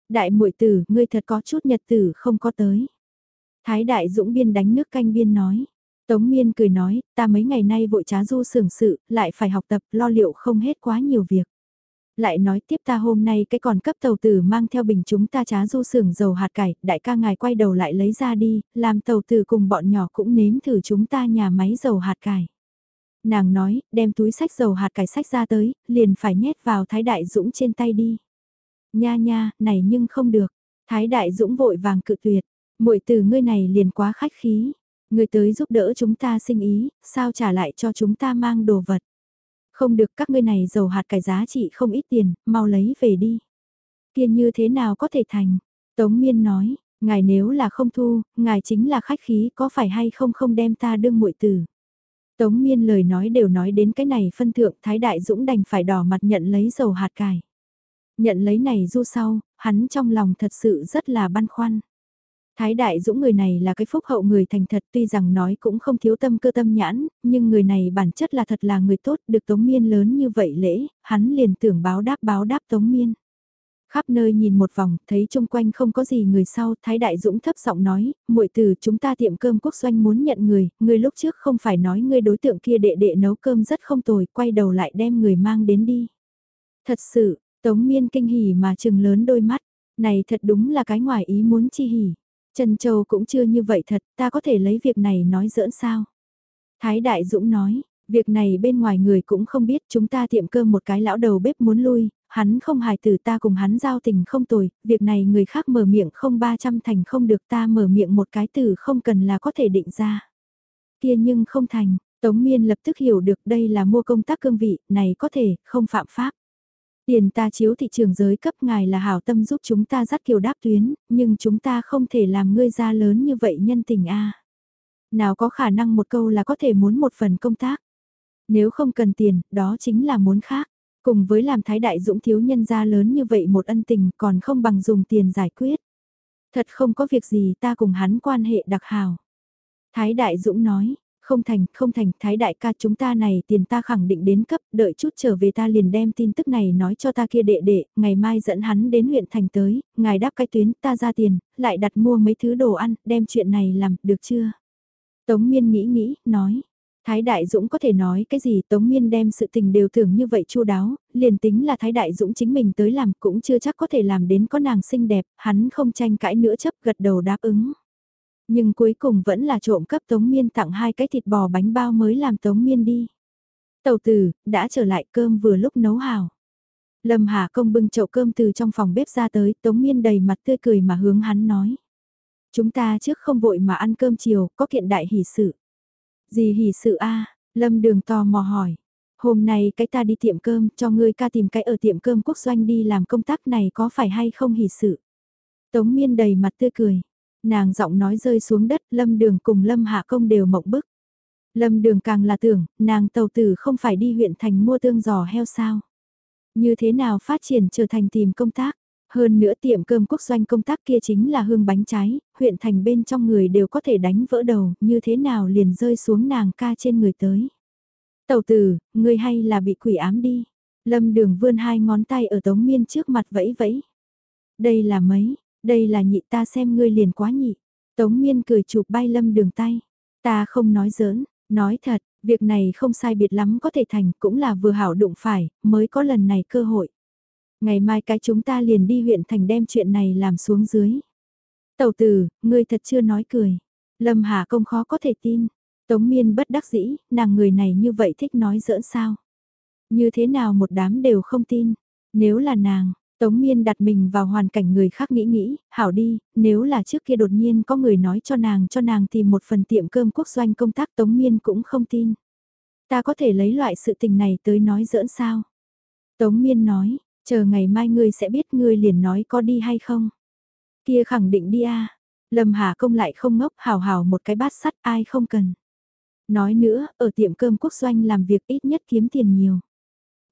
Đại muội tử, ngươi thật có chút nhật tử không có tới. Thái Đại Dũng biên đánh nước canh biên nói. Tống Miên cười nói, ta mấy ngày nay vội trá du sưởng sự, lại phải học tập, lo liệu không hết quá nhiều việc. Lại nói tiếp ta hôm nay cái còn cấp tàu tử mang theo bình chúng ta trá du sưởng dầu hạt cải, đại ca ngài quay đầu lại lấy ra đi, làm tàu tử cùng bọn nhỏ cũng nếm thử chúng ta nhà máy dầu hạt cải. Nàng nói, đem túi sách dầu hạt cải sách ra tới, liền phải nhét vào Thái Đại Dũng trên tay đi. Nha nha, này nhưng không được. Thái Đại Dũng vội vàng cự tuyệt, muội từ ngươi này liền quá khách khí. Ngươi tới giúp đỡ chúng ta sinh ý, sao trả lại cho chúng ta mang đồ vật. Không được các ngươi này dầu hạt cải giá trị không ít tiền, mau lấy về đi. Kia như thế nào có thể thành? Tống Miên nói, ngài nếu là không thu, ngài chính là khách khí có phải hay không không đem ta đương muội tử. Tống Miên lời nói đều nói đến cái này phân thượng Thái Đại Dũng đành phải đỏ mặt nhận lấy dầu hạt cải. Nhận lấy này du sau, hắn trong lòng thật sự rất là băn khoăn. Thái Đại Dũng người này là cái phúc hậu người thành thật tuy rằng nói cũng không thiếu tâm cơ tâm nhãn, nhưng người này bản chất là thật là người tốt, được Tống Miên lớn như vậy lễ, hắn liền tưởng báo đáp báo đáp Tống Miên. Khắp nơi nhìn một vòng, thấy chung quanh không có gì người sau, Thái Đại Dũng thấp giọng nói, muội từ chúng ta tiệm cơm quốc doanh muốn nhận người, người lúc trước không phải nói người đối tượng kia đệ đệ nấu cơm rất không tồi, quay đầu lại đem người mang đến đi. Thật sự, Tống Miên kinh hỉ mà trừng lớn đôi mắt, này thật đúng là cái ngoài ý muốn chi hỉ. Trần Châu cũng chưa như vậy thật, ta có thể lấy việc này nói giỡn sao? Thái Đại Dũng nói, việc này bên ngoài người cũng không biết chúng ta tiệm cơm một cái lão đầu bếp muốn lui, hắn không hài tử ta cùng hắn giao tình không tồi, việc này người khác mở miệng không 300 thành không được ta mở miệng một cái từ không cần là có thể định ra. Kia nhưng không thành, Tống Miên lập tức hiểu được đây là mua công tác cương vị, này có thể, không phạm pháp. Tiền ta chiếu thị trường giới cấp ngài là hảo tâm giúp chúng ta dắt kiều đáp tuyến, nhưng chúng ta không thể làm ngươi ra lớn như vậy nhân tình a. Nào có khả năng một câu là có thể muốn một phần công tác. Nếu không cần tiền, đó chính là muốn khác. Cùng với làm thái đại dũng thiếu nhân gia lớn như vậy một ân tình còn không bằng dùng tiền giải quyết. Thật không có việc gì ta cùng hắn quan hệ đặc hào. Thái đại dũng nói, không thành, không thành, thái đại ca chúng ta này tiền ta khẳng định đến cấp, đợi chút trở về ta liền đem tin tức này nói cho ta kia đệ đệ, ngày mai dẫn hắn đến huyện thành tới, ngài đáp cái tuyến, ta ra tiền, lại đặt mua mấy thứ đồ ăn, đem chuyện này làm, được chưa? Tống miên nghĩ nghĩ, nói. Thái Đại Dũng có thể nói cái gì Tống Miên đem sự tình đều tưởng như vậy chu đáo, liền tính là Thái Đại Dũng chính mình tới làm cũng chưa chắc có thể làm đến có nàng xinh đẹp, hắn không tranh cãi nữa chấp gật đầu đáp ứng. Nhưng cuối cùng vẫn là trộm cấp Tống Miên tặng hai cái thịt bò bánh bao mới làm Tống Miên đi. Tàu tử, đã trở lại cơm vừa lúc nấu hào. Lâm Hà Công bưng chậu cơm từ trong phòng bếp ra tới, Tống Miên đầy mặt tươi cười mà hướng hắn nói. Chúng ta trước không vội mà ăn cơm chiều, có kiện đại hỷ sự. Gì hỷ sự a Lâm Đường tò mò hỏi. Hôm nay cái ta đi tiệm cơm, cho ngươi ca tìm cái ở tiệm cơm quốc doanh đi làm công tác này có phải hay không hỷ sự. Tống Miên đầy mặt tươi cười. Nàng giọng nói rơi xuống đất, Lâm Đường cùng Lâm Hạ Công đều mộng bức. Lâm Đường càng là tưởng, nàng tàu tử không phải đi huyện thành mua tương giò heo sao. Như thế nào phát triển trở thành tìm công tác. Hơn nữa tiệm cơm quốc doanh công tác kia chính là hương bánh trái, huyện thành bên trong người đều có thể đánh vỡ đầu, như thế nào liền rơi xuống nàng ca trên người tới. Tàu tử, người hay là bị quỷ ám đi. Lâm đường vươn hai ngón tay ở tống miên trước mặt vẫy vẫy. Đây là mấy, đây là nhị ta xem ngươi liền quá nhị. Tống miên cười chụp bay lâm đường tay. Ta không nói giỡn, nói thật, việc này không sai biệt lắm có thể thành cũng là vừa hảo đụng phải, mới có lần này cơ hội. Ngày mai cái chúng ta liền đi huyện thành đem chuyện này làm xuống dưới. Tẩu tử, ngươi thật chưa nói cười. Lâm Hà công khó có thể tin. Tống miên bất đắc dĩ, nàng người này như vậy thích nói giỡn sao. Như thế nào một đám đều không tin. Nếu là nàng, Tống Miên đặt mình vào hoàn cảnh người khác nghĩ nghĩ, hảo đi, nếu là trước kia đột nhiên có người nói cho nàng cho nàng tìm một phần tiệm cơm quốc doanh công tác Tống Miên cũng không tin. Ta có thể lấy loại sự tình này tới nói giỡn sao? Tống Miên nói, chờ ngày mai ngươi sẽ biết ngươi liền nói có đi hay không? Kia khẳng định đi a. Lâm Hà công lại không ngốc hào hào một cái bát sắt ai không cần. Nói nữa, ở tiệm cơm quốc doanh làm việc ít nhất kiếm tiền nhiều.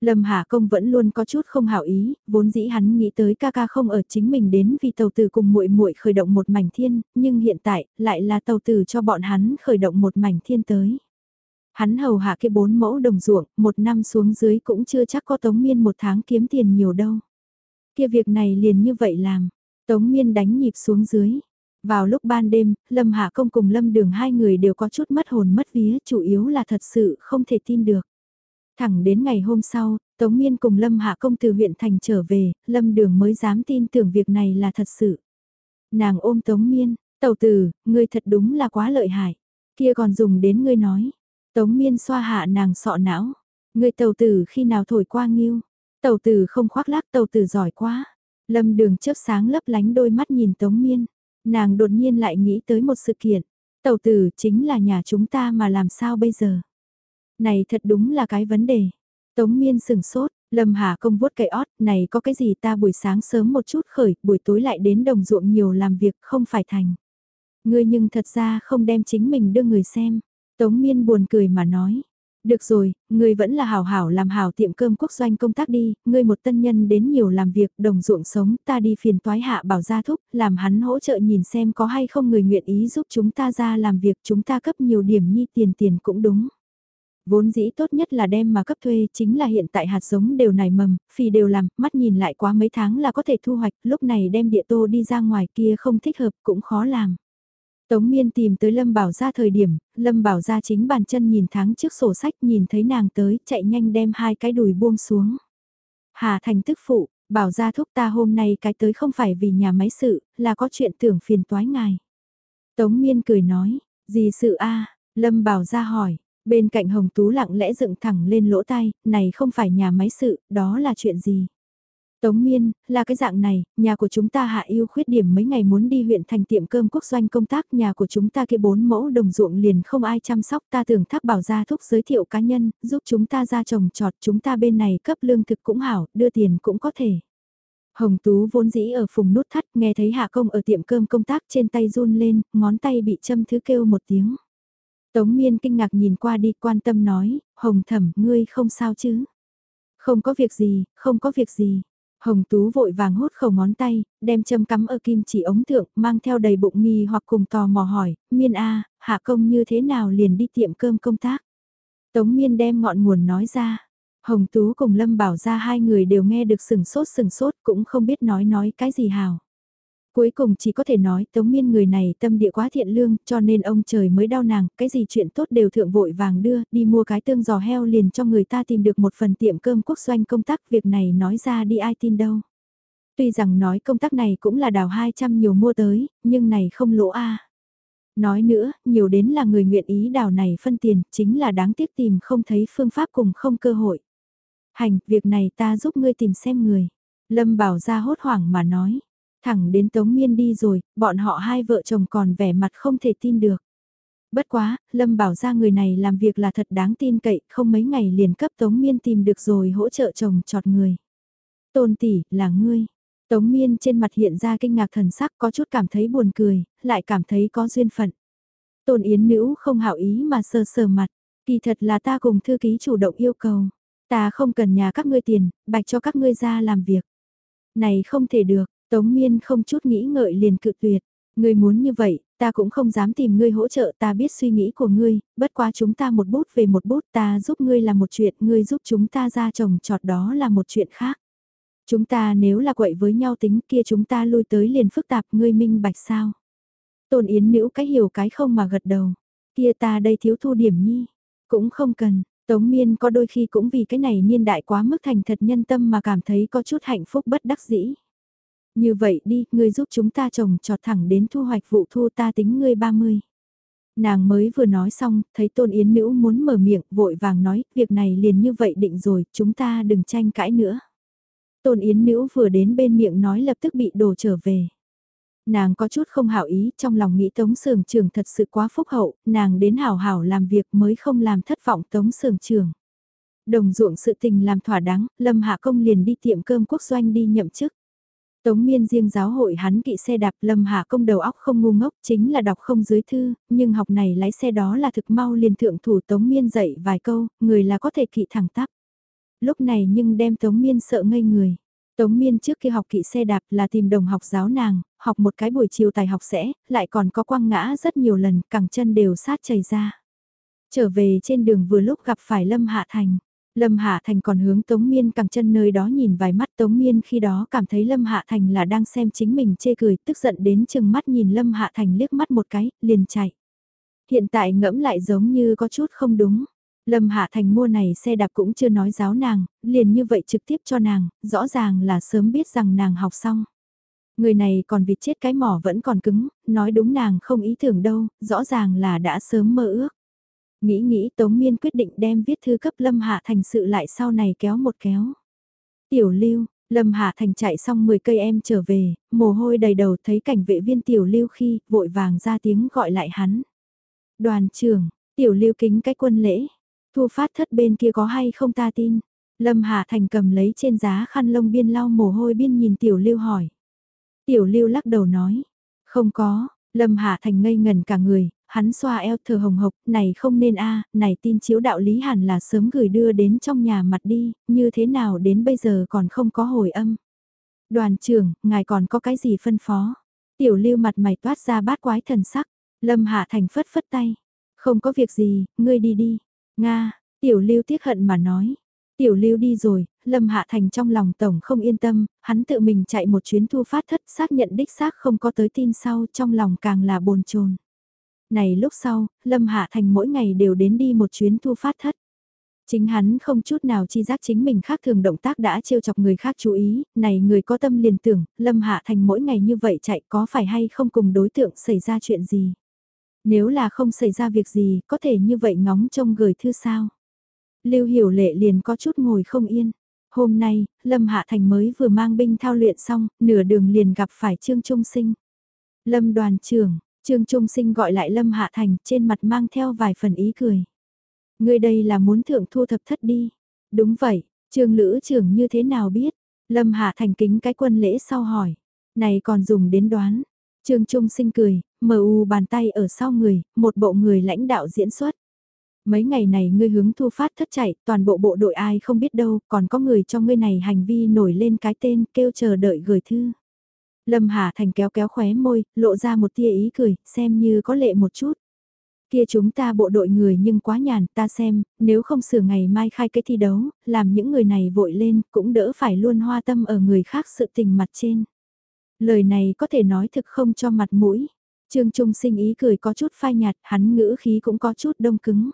Lâm Hà Công vẫn luôn có chút không hảo ý, vốn dĩ hắn nghĩ tới ca ca không ở chính mình đến vì tàu tử cùng muội muội khởi động một mảnh thiên, nhưng hiện tại lại là tàu tử cho bọn hắn khởi động một mảnh thiên tới. Hắn hầu hạ cái bốn mẫu đồng ruộng, một năm xuống dưới cũng chưa chắc có Tống Miên một tháng kiếm tiền nhiều đâu. Kia việc này liền như vậy làm, Tống Miên đánh nhịp xuống dưới. Vào lúc ban đêm, Lâm Hạ Công cùng Lâm Đường hai người đều có chút mất hồn mất vía, chủ yếu là thật sự không thể tin được. Thẳng đến ngày hôm sau, Tống Miên cùng Lâm Hạ Công từ huyện thành trở về, Lâm Đường mới dám tin tưởng việc này là thật sự. Nàng ôm Tống Miên, tàu tử, ngươi thật đúng là quá lợi hại. Kia còn dùng đến ngươi nói. Tống Miên xoa hạ nàng sọ não. Ngươi tàu tử khi nào thổi qua nghiêu. Tàu tử không khoác lác tàu tử giỏi quá. Lâm Đường chớp sáng lấp lánh đôi mắt nhìn Tống Miên. Nàng đột nhiên lại nghĩ tới một sự kiện. Tàu tử chính là nhà chúng ta mà làm sao bây giờ. Này thật đúng là cái vấn đề. Tống miên sừng sốt, Lâm Hà công vuốt cây ót, này có cái gì ta buổi sáng sớm một chút khởi, buổi tối lại đến đồng ruộng nhiều làm việc không phải thành. Ngươi nhưng thật ra không đem chính mình đưa người xem. Tống miên buồn cười mà nói. Được rồi, ngươi vẫn là hảo hảo làm hảo tiệm cơm quốc doanh công tác đi, ngươi một tân nhân đến nhiều làm việc, đồng ruộng sống, ta đi phiền toái hạ bảo gia thúc, làm hắn hỗ trợ nhìn xem có hay không người nguyện ý giúp chúng ta ra làm việc, chúng ta cấp nhiều điểm nhi tiền tiền cũng đúng. Vốn dĩ tốt nhất là đem mà cấp thuê chính là hiện tại hạt giống đều nảy mầm, phi đều làm, mắt nhìn lại quá mấy tháng là có thể thu hoạch, lúc này đem địa tô đi ra ngoài kia không thích hợp cũng khó làm. Tống Miên tìm tới Lâm Bảo ra thời điểm, Lâm Bảo ra chính bàn chân nhìn tháng trước sổ sách nhìn thấy nàng tới, chạy nhanh đem hai cái đùi buông xuống. Hà Thành tức phụ, Bảo ra thúc ta hôm nay cái tới không phải vì nhà máy sự, là có chuyện tưởng phiền toái ngài. Tống Miên cười nói, gì sự a Lâm Bảo ra hỏi, Bên cạnh Hồng Tú lặng lẽ dựng thẳng lên lỗ tai, này không phải nhà máy sự, đó là chuyện gì? Tống Miên, là cái dạng này, nhà của chúng ta hạ yêu khuyết điểm mấy ngày muốn đi huyện thành tiệm cơm quốc doanh công tác, nhà của chúng ta kia bốn mẫu đồng ruộng liền không ai chăm sóc, ta tưởng thác bảo gia thúc giới thiệu cá nhân, giúp chúng ta ra trồng trọt, chúng ta bên này cấp lương thực cũng hảo, đưa tiền cũng có thể. Hồng Tú vốn dĩ ở phùng nút thắt, nghe thấy hạ công ở tiệm cơm công tác trên tay run lên, ngón tay bị châm thứ kêu một tiếng. Tống miên kinh ngạc nhìn qua đi quan tâm nói, Hồng thẩm, ngươi không sao chứ? Không có việc gì, không có việc gì. Hồng Tú vội vàng hút khẩu ngón tay, đem châm cắm ở kim chỉ ống thượng, mang theo đầy bụng nghi hoặc cùng tò mò hỏi, Miên A, hạ công như thế nào liền đi tiệm cơm công tác. Tống Miên đem ngọn nguồn nói ra. Hồng Tú cùng Lâm Bảo ra hai người đều nghe được sừng sốt sừng sốt cũng không biết nói nói cái gì hào. Cuối cùng chỉ có thể nói Tống Miên người này tâm địa quá thiện lương cho nên ông trời mới đau nàng, cái gì chuyện tốt đều thượng vội vàng đưa, đi mua cái tương giò heo liền cho người ta tìm được một phần tiệm cơm quốc doanh công tác việc này nói ra đi ai tin đâu. Tuy rằng nói công tác này cũng là đào 200 nhiều mua tới, nhưng này không lỗ a Nói nữa, nhiều đến là người nguyện ý đào này phân tiền, chính là đáng tiếc tìm không thấy phương pháp cùng không cơ hội. Hành, việc này ta giúp ngươi tìm xem người. Lâm bảo ra hốt hoảng mà nói. Thẳng đến Tống Miên đi rồi, bọn họ hai vợ chồng còn vẻ mặt không thể tin được. Bất quá, Lâm bảo ra người này làm việc là thật đáng tin cậy, không mấy ngày liền cấp Tống Miên tìm được rồi hỗ trợ chồng chọt người. Tôn tỷ, là ngươi. Tống Miên trên mặt hiện ra kinh ngạc thần sắc có chút cảm thấy buồn cười, lại cảm thấy có duyên phận. Tôn Yến Nữ không hảo ý mà sờ sờ mặt, kỳ thật là ta cùng thư ký chủ động yêu cầu. Ta không cần nhà các ngươi tiền, bạch cho các ngươi ra làm việc. Này không thể được, Tống miên không chút nghĩ ngợi liền cự tuyệt. Ngươi muốn như vậy, ta cũng không dám tìm ngươi hỗ trợ ta biết suy nghĩ của ngươi, bất quá chúng ta một bút về một bút ta giúp ngươi là một chuyện, ngươi giúp chúng ta ra trồng trọt đó là một chuyện khác. Chúng ta nếu là quậy với nhau tính kia chúng ta lui tới liền phức tạp ngươi minh bạch sao. Tôn Yến nữ cái hiểu cái không mà gật đầu. Kia ta đây thiếu thu điểm nhi. Cũng không cần, Tống miên có đôi khi cũng vì cái này niên đại quá mức thành thật nhân tâm mà cảm thấy có chút hạnh phúc bất đắc dĩ. Như vậy đi, ngươi giúp chúng ta trồng trọt thẳng đến thu hoạch vụ thu ta tính ngươi 30. Nàng mới vừa nói xong, thấy Tôn Yến Nữ muốn mở miệng, vội vàng nói, việc này liền như vậy định rồi, chúng ta đừng tranh cãi nữa. Tôn Yến Nữ vừa đến bên miệng nói lập tức bị đổ trở về. Nàng có chút không hảo ý, trong lòng nghĩ Tống Sường Trường thật sự quá phúc hậu, nàng đến hảo hảo làm việc mới không làm thất vọng Tống Sường Trường. Đồng ruộng sự tình làm thỏa đáng, Lâm Hạ Công liền đi tiệm cơm quốc doanh đi nhậm chức. Tống miên riêng giáo hội hắn kỵ xe đạp lâm hạ công đầu óc không ngu ngốc chính là đọc không dưới thư, nhưng học này lái xe đó là thực mau liền thượng thủ tống miên dạy vài câu, người là có thể kỵ thẳng tắp. Lúc này nhưng đem Tống Miên sợ ngây người. Tống Miên trước khi học kỵ xe đạp là tìm đồng học giáo nàng, học một cái buổi chiều tài học sẽ, lại còn có quăng ngã rất nhiều lần, cẳng chân đều sát chảy ra. Trở về trên đường vừa lúc gặp phải Lâm Hạ Thành. Lâm Hạ Thành còn hướng Tống Miên cẳng chân nơi đó nhìn vài mắt Tống Miên khi đó cảm thấy Lâm Hạ Thành là đang xem chính mình chê cười, tức giận đến chừng mắt nhìn Lâm Hạ Thành liếc mắt một cái, liền chạy. Hiện tại ngẫm lại giống như có chút không đúng. Lâm Hạ Thành mua này xe đạp cũng chưa nói giáo nàng, liền như vậy trực tiếp cho nàng, rõ ràng là sớm biết rằng nàng học xong. Người này còn vịt chết cái mỏ vẫn còn cứng, nói đúng nàng không ý tưởng đâu, rõ ràng là đã sớm mơ ước. Nghĩ nghĩ Tống Miên quyết định đem viết thư cấp Lâm Hạ Thành sự lại sau này kéo một kéo. Tiểu lưu, Lâm Hạ Thành chạy xong 10 cây em trở về, mồ hôi đầy đầu thấy cảnh vệ viên tiểu lưu khi vội vàng ra tiếng gọi lại hắn. Đoàn trưởng, tiểu lưu kính cái quân lễ, thu phát thất bên kia có hay không ta tin. Lâm Hạ Thành cầm lấy trên giá khăn lông biên lau mồ hôi biên nhìn tiểu lưu hỏi. Tiểu lưu lắc đầu nói, không có, Lâm Hạ Thành ngây ngần cả người, hắn xoa eo thờ hồng hộc, này không nên a này tin chiếu đạo lý hẳn là sớm gửi đưa đến trong nhà mặt đi, như thế nào đến bây giờ còn không có hồi âm. Đoàn trưởng, ngài còn có cái gì phân phó? Tiểu lưu mặt mày toát ra bát quái thần sắc, Lâm Hạ Thành phất phất tay. Không có việc gì, ngươi đi đi. Nga, tiểu lưu tiếc hận mà nói. Tiểu lưu đi rồi, Lâm Hạ Thành trong lòng tổng không yên tâm, hắn tự mình chạy một chuyến thu phát thất xác nhận đích xác không có tới tin sau trong lòng càng là bồn chồn. Này lúc sau, Lâm Hạ Thành mỗi ngày đều đến đi một chuyến thu phát thất. Chính hắn không chút nào chi giác chính mình khác thường động tác đã trêu chọc người khác chú ý, này người có tâm liền tưởng, Lâm Hạ Thành mỗi ngày như vậy chạy có phải hay không cùng đối tượng xảy ra chuyện gì. Nếu là không xảy ra việc gì, có thể như vậy ngóng trông gửi thư sao. Lưu Hiểu Lệ liền có chút ngồi không yên. Hôm nay, Lâm Hạ Thành mới vừa mang binh thao luyện xong, nửa đường liền gặp phải Trương Trung Sinh. Lâm đoàn trưởng, Trương Trung Sinh gọi lại Lâm Hạ Thành trên mặt mang theo vài phần ý cười. Người đây là muốn thượng thu thập thất đi. Đúng vậy, Trương Lữ trưởng như thế nào biết? Lâm Hạ Thành kính cái quân lễ sau hỏi. Này còn dùng đến đoán. Trương Trung Sinh cười, mờ u bàn tay ở sau người, một bộ người lãnh đạo diễn xuất. Mấy ngày này ngươi hướng thu phát thất chạy, toàn bộ bộ đội ai không biết đâu, còn có người cho ngươi này hành vi nổi lên cái tên kêu chờ đợi gửi thư. Lâm Hà Thành kéo kéo khóe môi, lộ ra một tia ý cười, xem như có lệ một chút. Kia chúng ta bộ đội người nhưng quá nhàn, ta xem, nếu không sửa ngày mai khai cái thi đấu, làm những người này vội lên, cũng đỡ phải luôn hoa tâm ở người khác sự tình mặt trên. Lời này có thể nói thực không cho mặt mũi. Trương Trung sinh ý cười có chút phai nhạt, hắn ngữ khí cũng có chút đông cứng.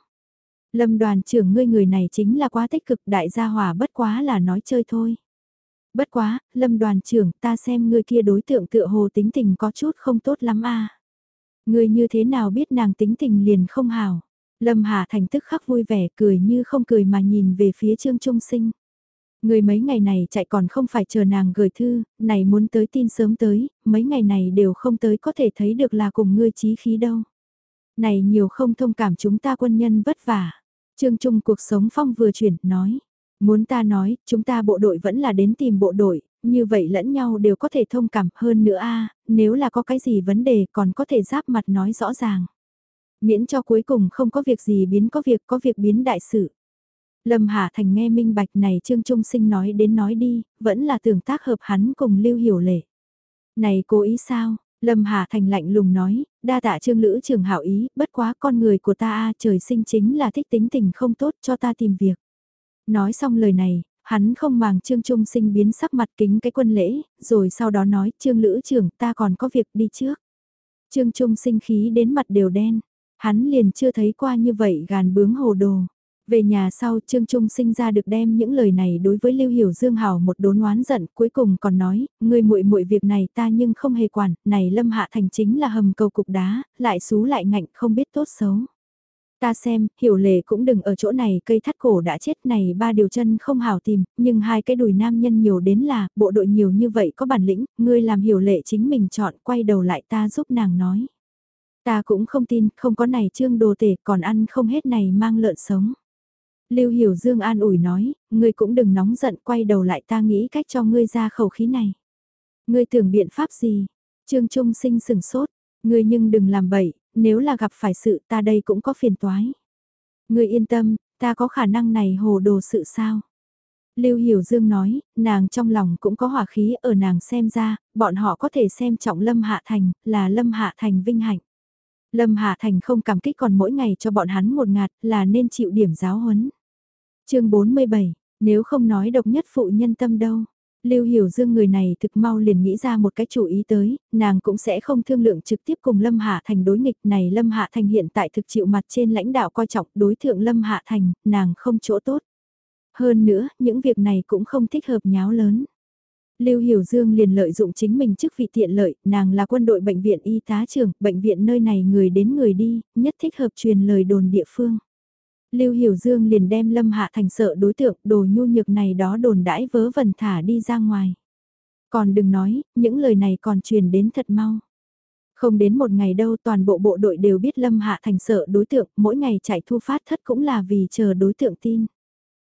Lâm đoàn trưởng ngươi người này chính là quá tích cực đại gia hỏa bất quá là nói chơi thôi. Bất quá, lâm đoàn trưởng ta xem người kia đối tượng tựa hồ tính tình có chút không tốt lắm a người như thế nào biết nàng tính tình liền không hào. Lâm Hà Thành tức khắc vui vẻ cười như không cười mà nhìn về phía Trương Trung Sinh. Người mấy ngày này chạy còn không phải chờ nàng gửi thư, này muốn tới tin sớm tới, mấy ngày này đều không tới có thể thấy được là cùng ngươi chí khí đâu. Này nhiều không thông cảm chúng ta quân nhân vất vả. Trương Trung cuộc sống phong vừa chuyển, nói. Muốn ta nói, chúng ta bộ đội vẫn là đến tìm bộ đội, như vậy lẫn nhau đều có thể thông cảm hơn nữa a nếu là có cái gì vấn đề còn có thể giáp mặt nói rõ ràng. Miễn cho cuối cùng không có việc gì biến có việc có việc biến đại sự. Lâm Hà Thành nghe minh bạch này Trương Trung Sinh nói đến nói đi, vẫn là tưởng tác hợp hắn cùng Lưu Hiểu Lệ. Này cố ý sao? Lâm Hà Thành lạnh lùng nói, đa tạ Trương Lữ trường hảo ý, bất quá con người của ta a trời sinh chính là thích tính tình không tốt cho ta tìm việc. Nói xong lời này, hắn không màng Trương Trung Sinh biến sắc mặt kính cái quân lễ, rồi sau đó nói Trương Lữ trưởng ta còn có việc đi trước. Trương Trung Sinh khí đến mặt đều đen, hắn liền chưa thấy qua như vậy gàn bướng hồ đồ. Về nhà sau Trương Trung sinh ra được đem những lời này đối với Lưu Hiểu Dương Hảo một đốn oán giận, cuối cùng còn nói, người muội muội việc này ta nhưng không hề quản, này Lâm Hạ Thành chính là hầm cầu cục đá, lại xú lại ngạnh không biết tốt xấu. Ta xem, hiểu lệ cũng đừng ở chỗ này cây thắt cổ đã chết này ba điều chân không hảo tìm, nhưng hai cái đùi nam nhân nhiều đến là, bộ đội nhiều như vậy có bản lĩnh, ngươi làm hiểu lệ chính mình chọn, quay đầu lại ta giúp nàng nói. Ta cũng không tin, không có này trương đồ tể, còn ăn không hết này mang lợn sống. Lưu Hiểu Dương an ủi nói, ngươi cũng đừng nóng giận quay đầu lại ta nghĩ cách cho ngươi ra khẩu khí này. Ngươi tưởng biện pháp gì? Trương Trung sinh sừng sốt, ngươi nhưng đừng làm bậy, nếu là gặp phải sự ta đây cũng có phiền toái. Ngươi yên tâm, ta có khả năng này hồ đồ sự sao? Lưu Hiểu Dương nói, nàng trong lòng cũng có hỏa khí ở nàng xem ra, bọn họ có thể xem trọng Lâm Hạ Thành, là Lâm Hạ Thành vinh hạnh. Lâm Hạ Thành không cảm kích còn mỗi ngày cho bọn hắn một ngạt là nên chịu điểm giáo huấn. chương 47, nếu không nói độc nhất phụ nhân tâm đâu. Lưu Hiểu Dương người này thực mau liền nghĩ ra một cái chủ ý tới, nàng cũng sẽ không thương lượng trực tiếp cùng Lâm Hạ Thành đối nghịch này Lâm Hạ Thành hiện tại thực chịu mặt trên lãnh đạo coi trọng đối thượng Lâm Hạ Thành, nàng không chỗ tốt. Hơn nữa, những việc này cũng không thích hợp nháo lớn. Lưu Hiểu Dương liền lợi dụng chính mình chức vị tiện lợi, nàng là quân đội bệnh viện y tá trưởng, bệnh viện nơi này người đến người đi, nhất thích hợp truyền lời đồn địa phương. Lưu Hiểu Dương liền đem Lâm Hạ Thành sợ đối tượng đồ nhu nhược này đó đồn đãi vớ vẩn thả đi ra ngoài. Còn đừng nói, những lời này còn truyền đến thật mau. Không đến một ngày đâu toàn bộ bộ đội đều biết Lâm Hạ Thành sợ đối tượng, mỗi ngày chạy thu phát thất cũng là vì chờ đối tượng tin.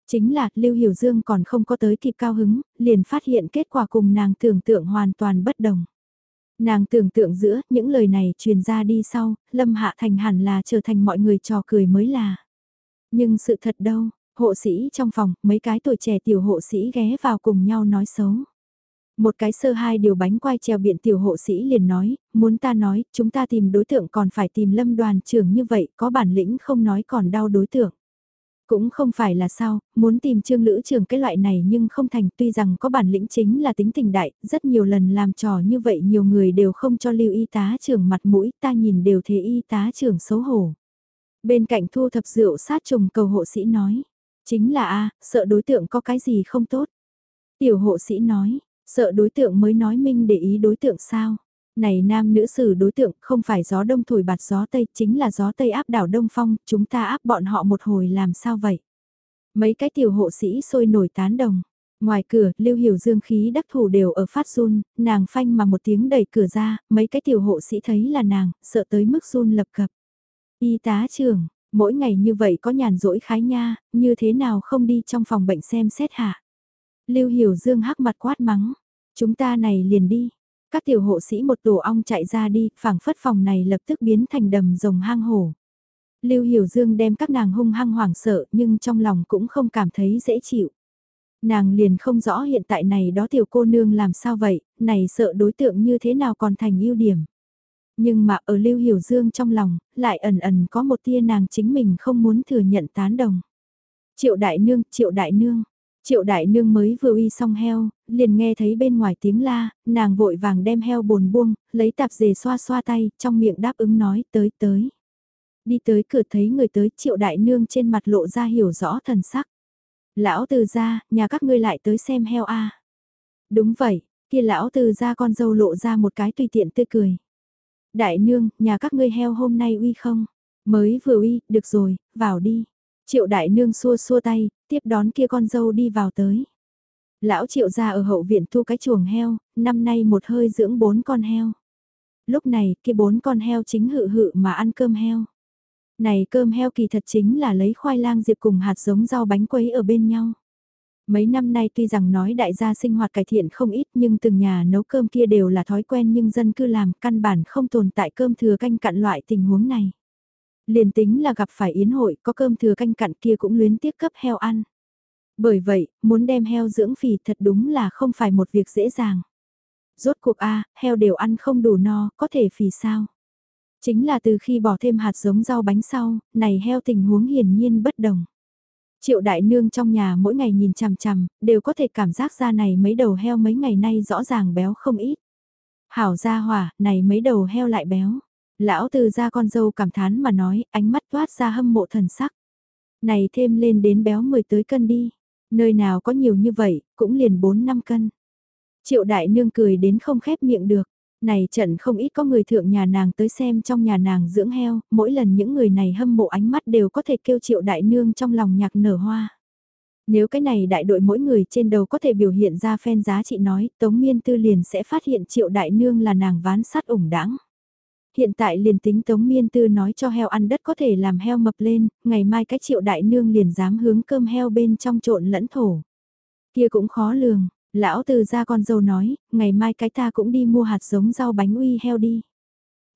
Chính là, Lưu Hiểu Dương còn không có tới kịp cao hứng, liền phát hiện kết quả cùng nàng tưởng tượng hoàn toàn bất đồng. Nàng tưởng tượng giữa những lời này truyền ra đi sau, Lâm Hạ Thành hẳn là trở thành mọi người trò cười mới là. Nhưng sự thật đâu, hộ sĩ trong phòng, mấy cái tuổi trẻ tiểu hộ sĩ ghé vào cùng nhau nói xấu. Một cái sơ hai điều bánh quai treo biện tiểu hộ sĩ liền nói, muốn ta nói, chúng ta tìm đối tượng còn phải tìm lâm đoàn trưởng như vậy, có bản lĩnh không nói còn đau đối tượng. Cũng không phải là sao, muốn tìm trương lữ trưởng cái loại này nhưng không thành tuy rằng có bản lĩnh chính là tính tình đại, rất nhiều lần làm trò như vậy nhiều người đều không cho lưu y tá trưởng mặt mũi ta nhìn đều thế y tá trưởng xấu hổ. Bên cạnh thu thập rượu sát trùng cầu hộ sĩ nói, chính là a sợ đối tượng có cái gì không tốt. Tiểu hộ sĩ nói, sợ đối tượng mới nói minh để ý đối tượng sao. Này nam nữ sử đối tượng không phải gió đông thổi bạt gió tây chính là gió tây áp đảo đông phong, chúng ta áp bọn họ một hồi làm sao vậy. Mấy cái tiểu hộ sĩ sôi nổi tán đồng. Ngoài cửa, Lưu Hiểu Dương khí đắc thủ đều ở phát run, nàng phanh mà một tiếng đẩy cửa ra, mấy cái tiểu hộ sĩ thấy là nàng, sợ tới mức run lập cập. Y tá trưởng, mỗi ngày như vậy có nhàn rỗi khái nha, như thế nào không đi trong phòng bệnh xem xét hạ. Lưu Hiểu Dương hắc mặt quát mắng, chúng ta này liền đi. Các tiểu hộ sĩ một tổ ong chạy ra đi, phảng phất phòng này lập tức biến thành đầm rồng hang hổ. Lưu Hiểu Dương đem các nàng hung hăng hoảng sợ nhưng trong lòng cũng không cảm thấy dễ chịu. Nàng liền không rõ hiện tại này đó tiểu cô nương làm sao vậy, này sợ đối tượng như thế nào còn thành ưu điểm. Nhưng mà ở Lưu Hiểu Dương trong lòng, lại ẩn ẩn có một tia nàng chính mình không muốn thừa nhận tán đồng. Triệu đại nương, triệu đại nương. Triệu đại nương mới vừa uy xong heo, liền nghe thấy bên ngoài tiếng la, nàng vội vàng đem heo bồn buông, lấy tạp dề xoa xoa tay, trong miệng đáp ứng nói tới tới. Đi tới cửa thấy người tới triệu đại nương trên mặt lộ ra hiểu rõ thần sắc. Lão từ ra, nhà các ngươi lại tới xem heo a Đúng vậy, kia lão từ ra con dâu lộ ra một cái tùy tiện tươi cười. Đại nương, nhà các ngươi heo hôm nay uy không? Mới vừa uy, được rồi, vào đi. Triệu đại nương xua xua tay, tiếp đón kia con dâu đi vào tới. Lão triệu ra ở hậu viện thu cái chuồng heo, năm nay một hơi dưỡng bốn con heo. Lúc này, kia bốn con heo chính hự hự mà ăn cơm heo. Này cơm heo kỳ thật chính là lấy khoai lang diệp cùng hạt giống rau bánh quấy ở bên nhau. Mấy năm nay tuy rằng nói đại gia sinh hoạt cải thiện không ít nhưng từng nhà nấu cơm kia đều là thói quen nhưng dân cư làm căn bản không tồn tại cơm thừa canh cặn loại tình huống này. Liền tính là gặp phải yến hội có cơm thừa canh cặn kia cũng luyến tiếc cấp heo ăn. Bởi vậy, muốn đem heo dưỡng phì thật đúng là không phải một việc dễ dàng. Rốt cuộc A, heo đều ăn không đủ no, có thể phì sao? Chính là từ khi bỏ thêm hạt giống rau bánh sau, này heo tình huống hiển nhiên bất đồng. Triệu đại nương trong nhà mỗi ngày nhìn chằm chằm, đều có thể cảm giác ra này mấy đầu heo mấy ngày nay rõ ràng béo không ít. Hảo gia hỏa, này mấy đầu heo lại béo. Lão từ ra con dâu cảm thán mà nói, ánh mắt toát ra hâm mộ thần sắc. Này thêm lên đến béo 10 tới cân đi. Nơi nào có nhiều như vậy, cũng liền 4 năm cân. Triệu đại nương cười đến không khép miệng được. Này trận không ít có người thượng nhà nàng tới xem trong nhà nàng dưỡng heo, mỗi lần những người này hâm mộ ánh mắt đều có thể kêu triệu đại nương trong lòng nhạc nở hoa. Nếu cái này đại đội mỗi người trên đầu có thể biểu hiện ra phen giá trị nói, Tống Miên Tư liền sẽ phát hiện triệu đại nương là nàng ván sát ủng đãng. Hiện tại liền tính Tống Miên Tư nói cho heo ăn đất có thể làm heo mập lên, ngày mai cái triệu đại nương liền dám hướng cơm heo bên trong trộn lẫn thổ. Kia cũng khó lường, Lão từ ra con dâu nói, ngày mai cái ta cũng đi mua hạt giống rau bánh uy heo đi.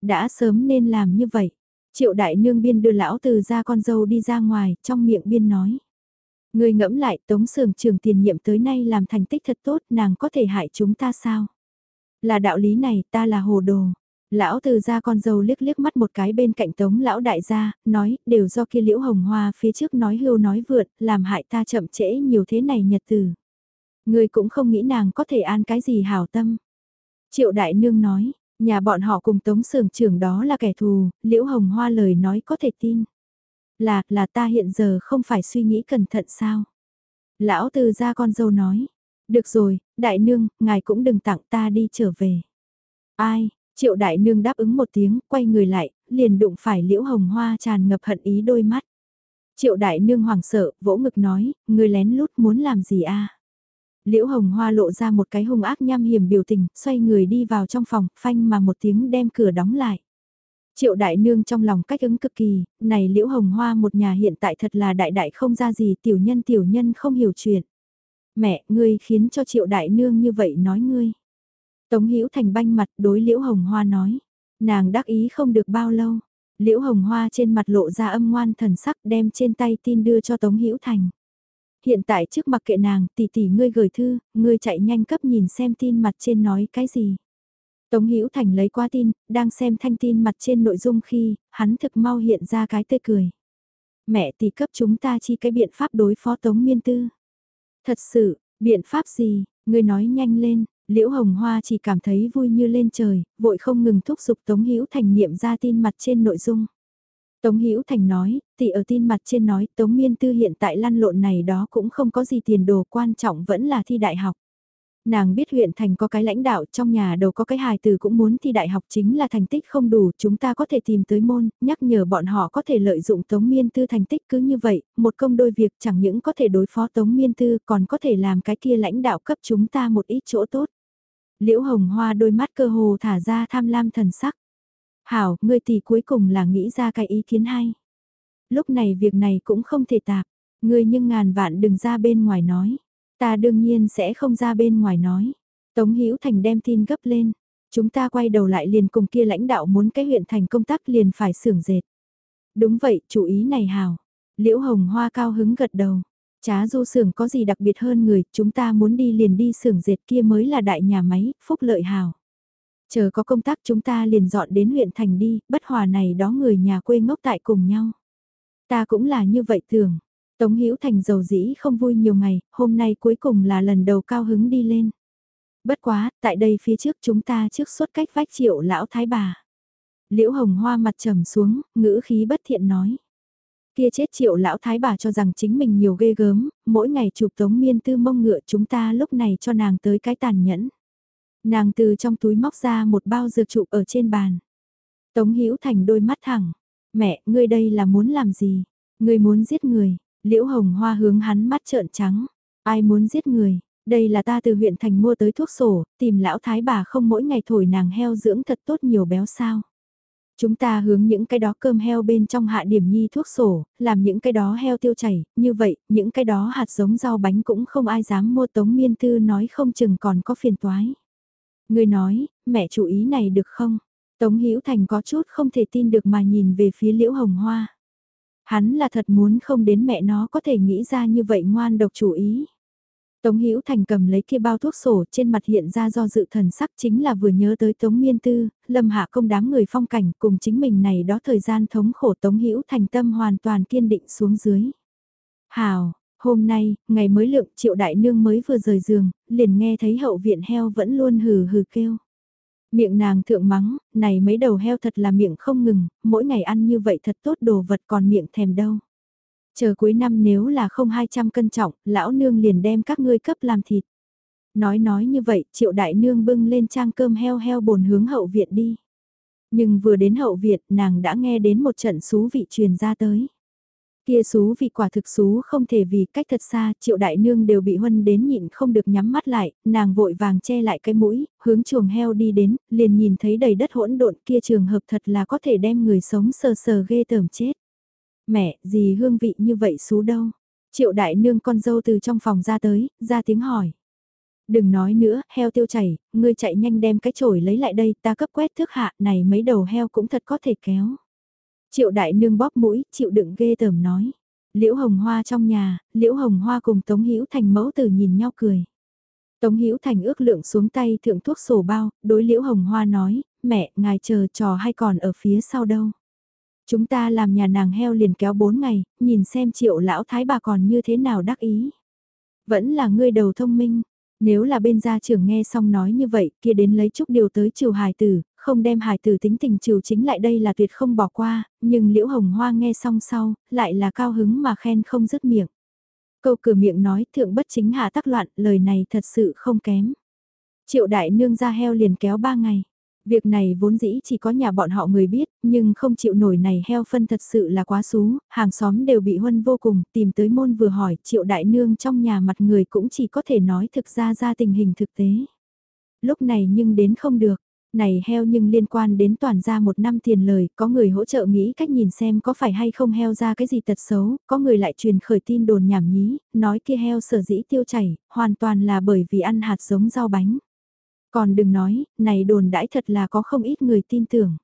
Đã sớm nên làm như vậy. Triệu đại nương biên đưa lão từ ra con dâu đi ra ngoài, trong miệng biên nói. Người ngẫm lại tống sưởng trường tiền nhiệm tới nay làm thành tích thật tốt nàng có thể hại chúng ta sao? Là đạo lý này ta là hồ đồ. Lão từ gia con dâu liếc liếc mắt một cái bên cạnh tống lão đại gia, nói, đều do kia liễu hồng hoa phía trước nói hưu nói vượt, làm hại ta chậm trễ nhiều thế này nhật từ. Người cũng không nghĩ nàng có thể an cái gì hảo tâm. Triệu đại nương nói, nhà bọn họ cùng tống sưởng trưởng đó là kẻ thù, liễu hồng hoa lời nói có thể tin. Là, là ta hiện giờ không phải suy nghĩ cẩn thận sao. Lão từ gia con dâu nói, được rồi, đại nương, ngài cũng đừng tặng ta đi trở về. Ai, triệu đại nương đáp ứng một tiếng, quay người lại, liền đụng phải liễu hồng hoa tràn ngập hận ý đôi mắt. Triệu đại nương hoảng sợ, vỗ ngực nói, người lén lút muốn làm gì a? Liễu hồng hoa lộ ra một cái hung ác nham hiểm biểu tình, xoay người đi vào trong phòng, phanh mà một tiếng đem cửa đóng lại. Triệu đại nương trong lòng cách ứng cực kỳ, này liễu hồng hoa một nhà hiện tại thật là đại đại không ra gì tiểu nhân tiểu nhân không hiểu chuyện. Mẹ, ngươi khiến cho triệu đại nương như vậy nói ngươi. Tống Hữu Thành banh mặt đối Liễu Hồng Hoa nói. Nàng đắc ý không được bao lâu. Liễu Hồng Hoa trên mặt lộ ra âm ngoan thần sắc đem trên tay tin đưa cho Tống Hữu Thành. Hiện tại trước mặt kệ nàng, tỷ tỷ ngươi gửi thư, ngươi chạy nhanh cấp nhìn xem tin mặt trên nói cái gì. Tống Hữu Thành lấy qua tin, đang xem thanh tin mặt trên nội dung khi, hắn thực mau hiện ra cái tươi cười. Mẹ tỷ cấp chúng ta chi cái biện pháp đối phó Tống Miên Tư. Thật sự, biện pháp gì, ngươi nói nhanh lên, Liễu Hồng Hoa chỉ cảm thấy vui như lên trời, vội không ngừng thúc giục Tống Hữu Thành niệm ra tin mặt trên nội dung. Tống Hữu Thành nói, tỷ ở tin mặt trên nói Tống Miên Tư hiện tại lăn lộn này đó cũng không có gì tiền đồ quan trọng vẫn là thi đại học. Nàng biết huyện thành có cái lãnh đạo trong nhà đầu có cái hài từ cũng muốn thi đại học chính là thành tích không đủ chúng ta có thể tìm tới môn, nhắc nhở bọn họ có thể lợi dụng Tống Miên Tư thành tích cứ như vậy, một công đôi việc chẳng những có thể đối phó Tống Miên Tư còn có thể làm cái kia lãnh đạo cấp chúng ta một ít chỗ tốt. Liễu hồng hoa đôi mắt cơ hồ thả ra tham lam thần sắc. Hảo, ngươi tỷ cuối cùng là nghĩ ra cái ý kiến hay. Lúc này việc này cũng không thể tạp, ngươi nhưng ngàn vạn đừng ra bên ngoài nói. Ta đương nhiên sẽ không ra bên ngoài nói. Tống Hữu Thành đem tin gấp lên. Chúng ta quay đầu lại liền cùng kia lãnh đạo muốn cái huyện thành công tác liền phải xưởng dệt. Đúng vậy, chủ ý này hào. Liễu Hồng Hoa cao hứng gật đầu. Chá du xưởng có gì đặc biệt hơn người, chúng ta muốn đi liền đi xưởng dệt kia mới là đại nhà máy, phúc lợi hào. Chờ có công tác chúng ta liền dọn đến huyện thành đi, bất hòa này đó người nhà quê ngốc tại cùng nhau. Ta cũng là như vậy thường Tống Hữu Thành giàu dĩ không vui nhiều ngày, hôm nay cuối cùng là lần đầu cao hứng đi lên. Bất quá, tại đây phía trước chúng ta trước suốt cách vách triệu lão thái bà. Liễu Hồng Hoa mặt trầm xuống, ngữ khí bất thiện nói. Kia chết triệu lão thái bà cho rằng chính mình nhiều ghê gớm, mỗi ngày chụp tống miên tư mông ngựa chúng ta lúc này cho nàng tới cái tàn nhẫn. Nàng từ trong túi móc ra một bao dược trụ ở trên bàn. Tống Hữu Thành đôi mắt thẳng. Mẹ, ngươi đây là muốn làm gì? Ngươi muốn giết người. Liễu Hồng Hoa hướng hắn mắt trợn trắng. Ai muốn giết người? Đây là ta từ huyện thành mua tới thuốc sổ, tìm lão thái bà không mỗi ngày thổi nàng heo dưỡng thật tốt nhiều béo sao. Chúng ta hướng những cái đó cơm heo bên trong hạ điểm nhi thuốc sổ, làm những cái đó heo tiêu chảy, như vậy, những cái đó hạt giống rau bánh cũng không ai dám mua tống miên tư nói không chừng còn có phiền toái. Người nói, mẹ chủ ý này được không? Tống Hữu Thành có chút không thể tin được mà nhìn về phía Liễu Hồng Hoa. Hắn là thật muốn không đến mẹ nó có thể nghĩ ra như vậy ngoan độc chủ ý. Tống Hữu Thành cầm lấy kia bao thuốc sổ trên mặt hiện ra do dự thần sắc chính là vừa nhớ tới Tống Miên Tư, Lâm Hạ công đám người phong cảnh cùng chính mình này đó thời gian thống khổ Tống Hữu Thành tâm hoàn toàn kiên định xuống dưới. Hào, hôm nay, ngày mới lượng triệu đại nương mới vừa rời giường, liền nghe thấy hậu viện heo vẫn luôn hừ hừ kêu. Miệng nàng thượng mắng, này mấy đầu heo thật là miệng không ngừng, mỗi ngày ăn như vậy thật tốt đồ vật còn miệng thèm đâu. Chờ cuối năm nếu là không 200 cân trọng, lão nương liền đem các ngươi cấp làm thịt. Nói nói như vậy, triệu đại nương bưng lên trang cơm heo heo bồn hướng hậu viện đi. Nhưng vừa đến hậu viện, nàng đã nghe đến một trận xú vị truyền ra tới. Kia xú vị quả thực xú không thể vì cách thật xa, triệu đại nương đều bị huân đến nhịn không được nhắm mắt lại, nàng vội vàng che lại cái mũi, hướng chuồng heo đi đến, liền nhìn thấy đầy đất hỗn độn kia trường hợp thật là có thể đem người sống sờ sờ ghê tởm chết. Mẹ, gì hương vị như vậy xú đâu? Triệu đại nương con dâu từ trong phòng ra tới, ra tiếng hỏi. Đừng nói nữa, heo tiêu chảy, ngươi chạy nhanh đem cái chổi lấy lại đây, ta cấp quét thước hạ, này mấy đầu heo cũng thật có thể kéo. Triệu đại nương bóp mũi, chịu đựng ghê tởm nói. Liễu Hồng Hoa trong nhà, Liễu Hồng Hoa cùng Tống Hữu Thành mẫu tử nhìn nhau cười. Tống Hữu Thành ước lượng xuống tay thượng thuốc sổ bao, đối Liễu Hồng Hoa nói, mẹ, ngài chờ trò hay còn ở phía sau đâu. Chúng ta làm nhà nàng heo liền kéo 4 ngày, nhìn xem triệu lão thái bà còn như thế nào đắc ý. Vẫn là ngươi đầu thông minh, nếu là bên gia trưởng nghe xong nói như vậy, kia đến lấy chút điều tới chiều hài tử, không đem hài tử tính tình trừ chính lại đây là tuyệt không bỏ qua, nhưng liễu hồng hoa nghe xong sau, lại là cao hứng mà khen không dứt miệng. Câu cửa miệng nói thượng bất chính hạ tắc loạn, lời này thật sự không kém. Triệu đại nương ra heo liền kéo ba ngày. Việc này vốn dĩ chỉ có nhà bọn họ người biết, nhưng không chịu nổi này heo phân thật sự là quá xú, hàng xóm đều bị huân vô cùng, tìm tới môn vừa hỏi triệu đại nương trong nhà mặt người cũng chỉ có thể nói thực ra ra tình hình thực tế. Lúc này nhưng đến không được, này heo nhưng liên quan đến toàn ra một năm tiền lời, có người hỗ trợ nghĩ cách nhìn xem có phải hay không heo ra cái gì tật xấu, có người lại truyền khởi tin đồn nhảm nhí, nói kia heo sở dĩ tiêu chảy, hoàn toàn là bởi vì ăn hạt giống rau bánh. Còn đừng nói, này đồn đãi thật là có không ít người tin tưởng.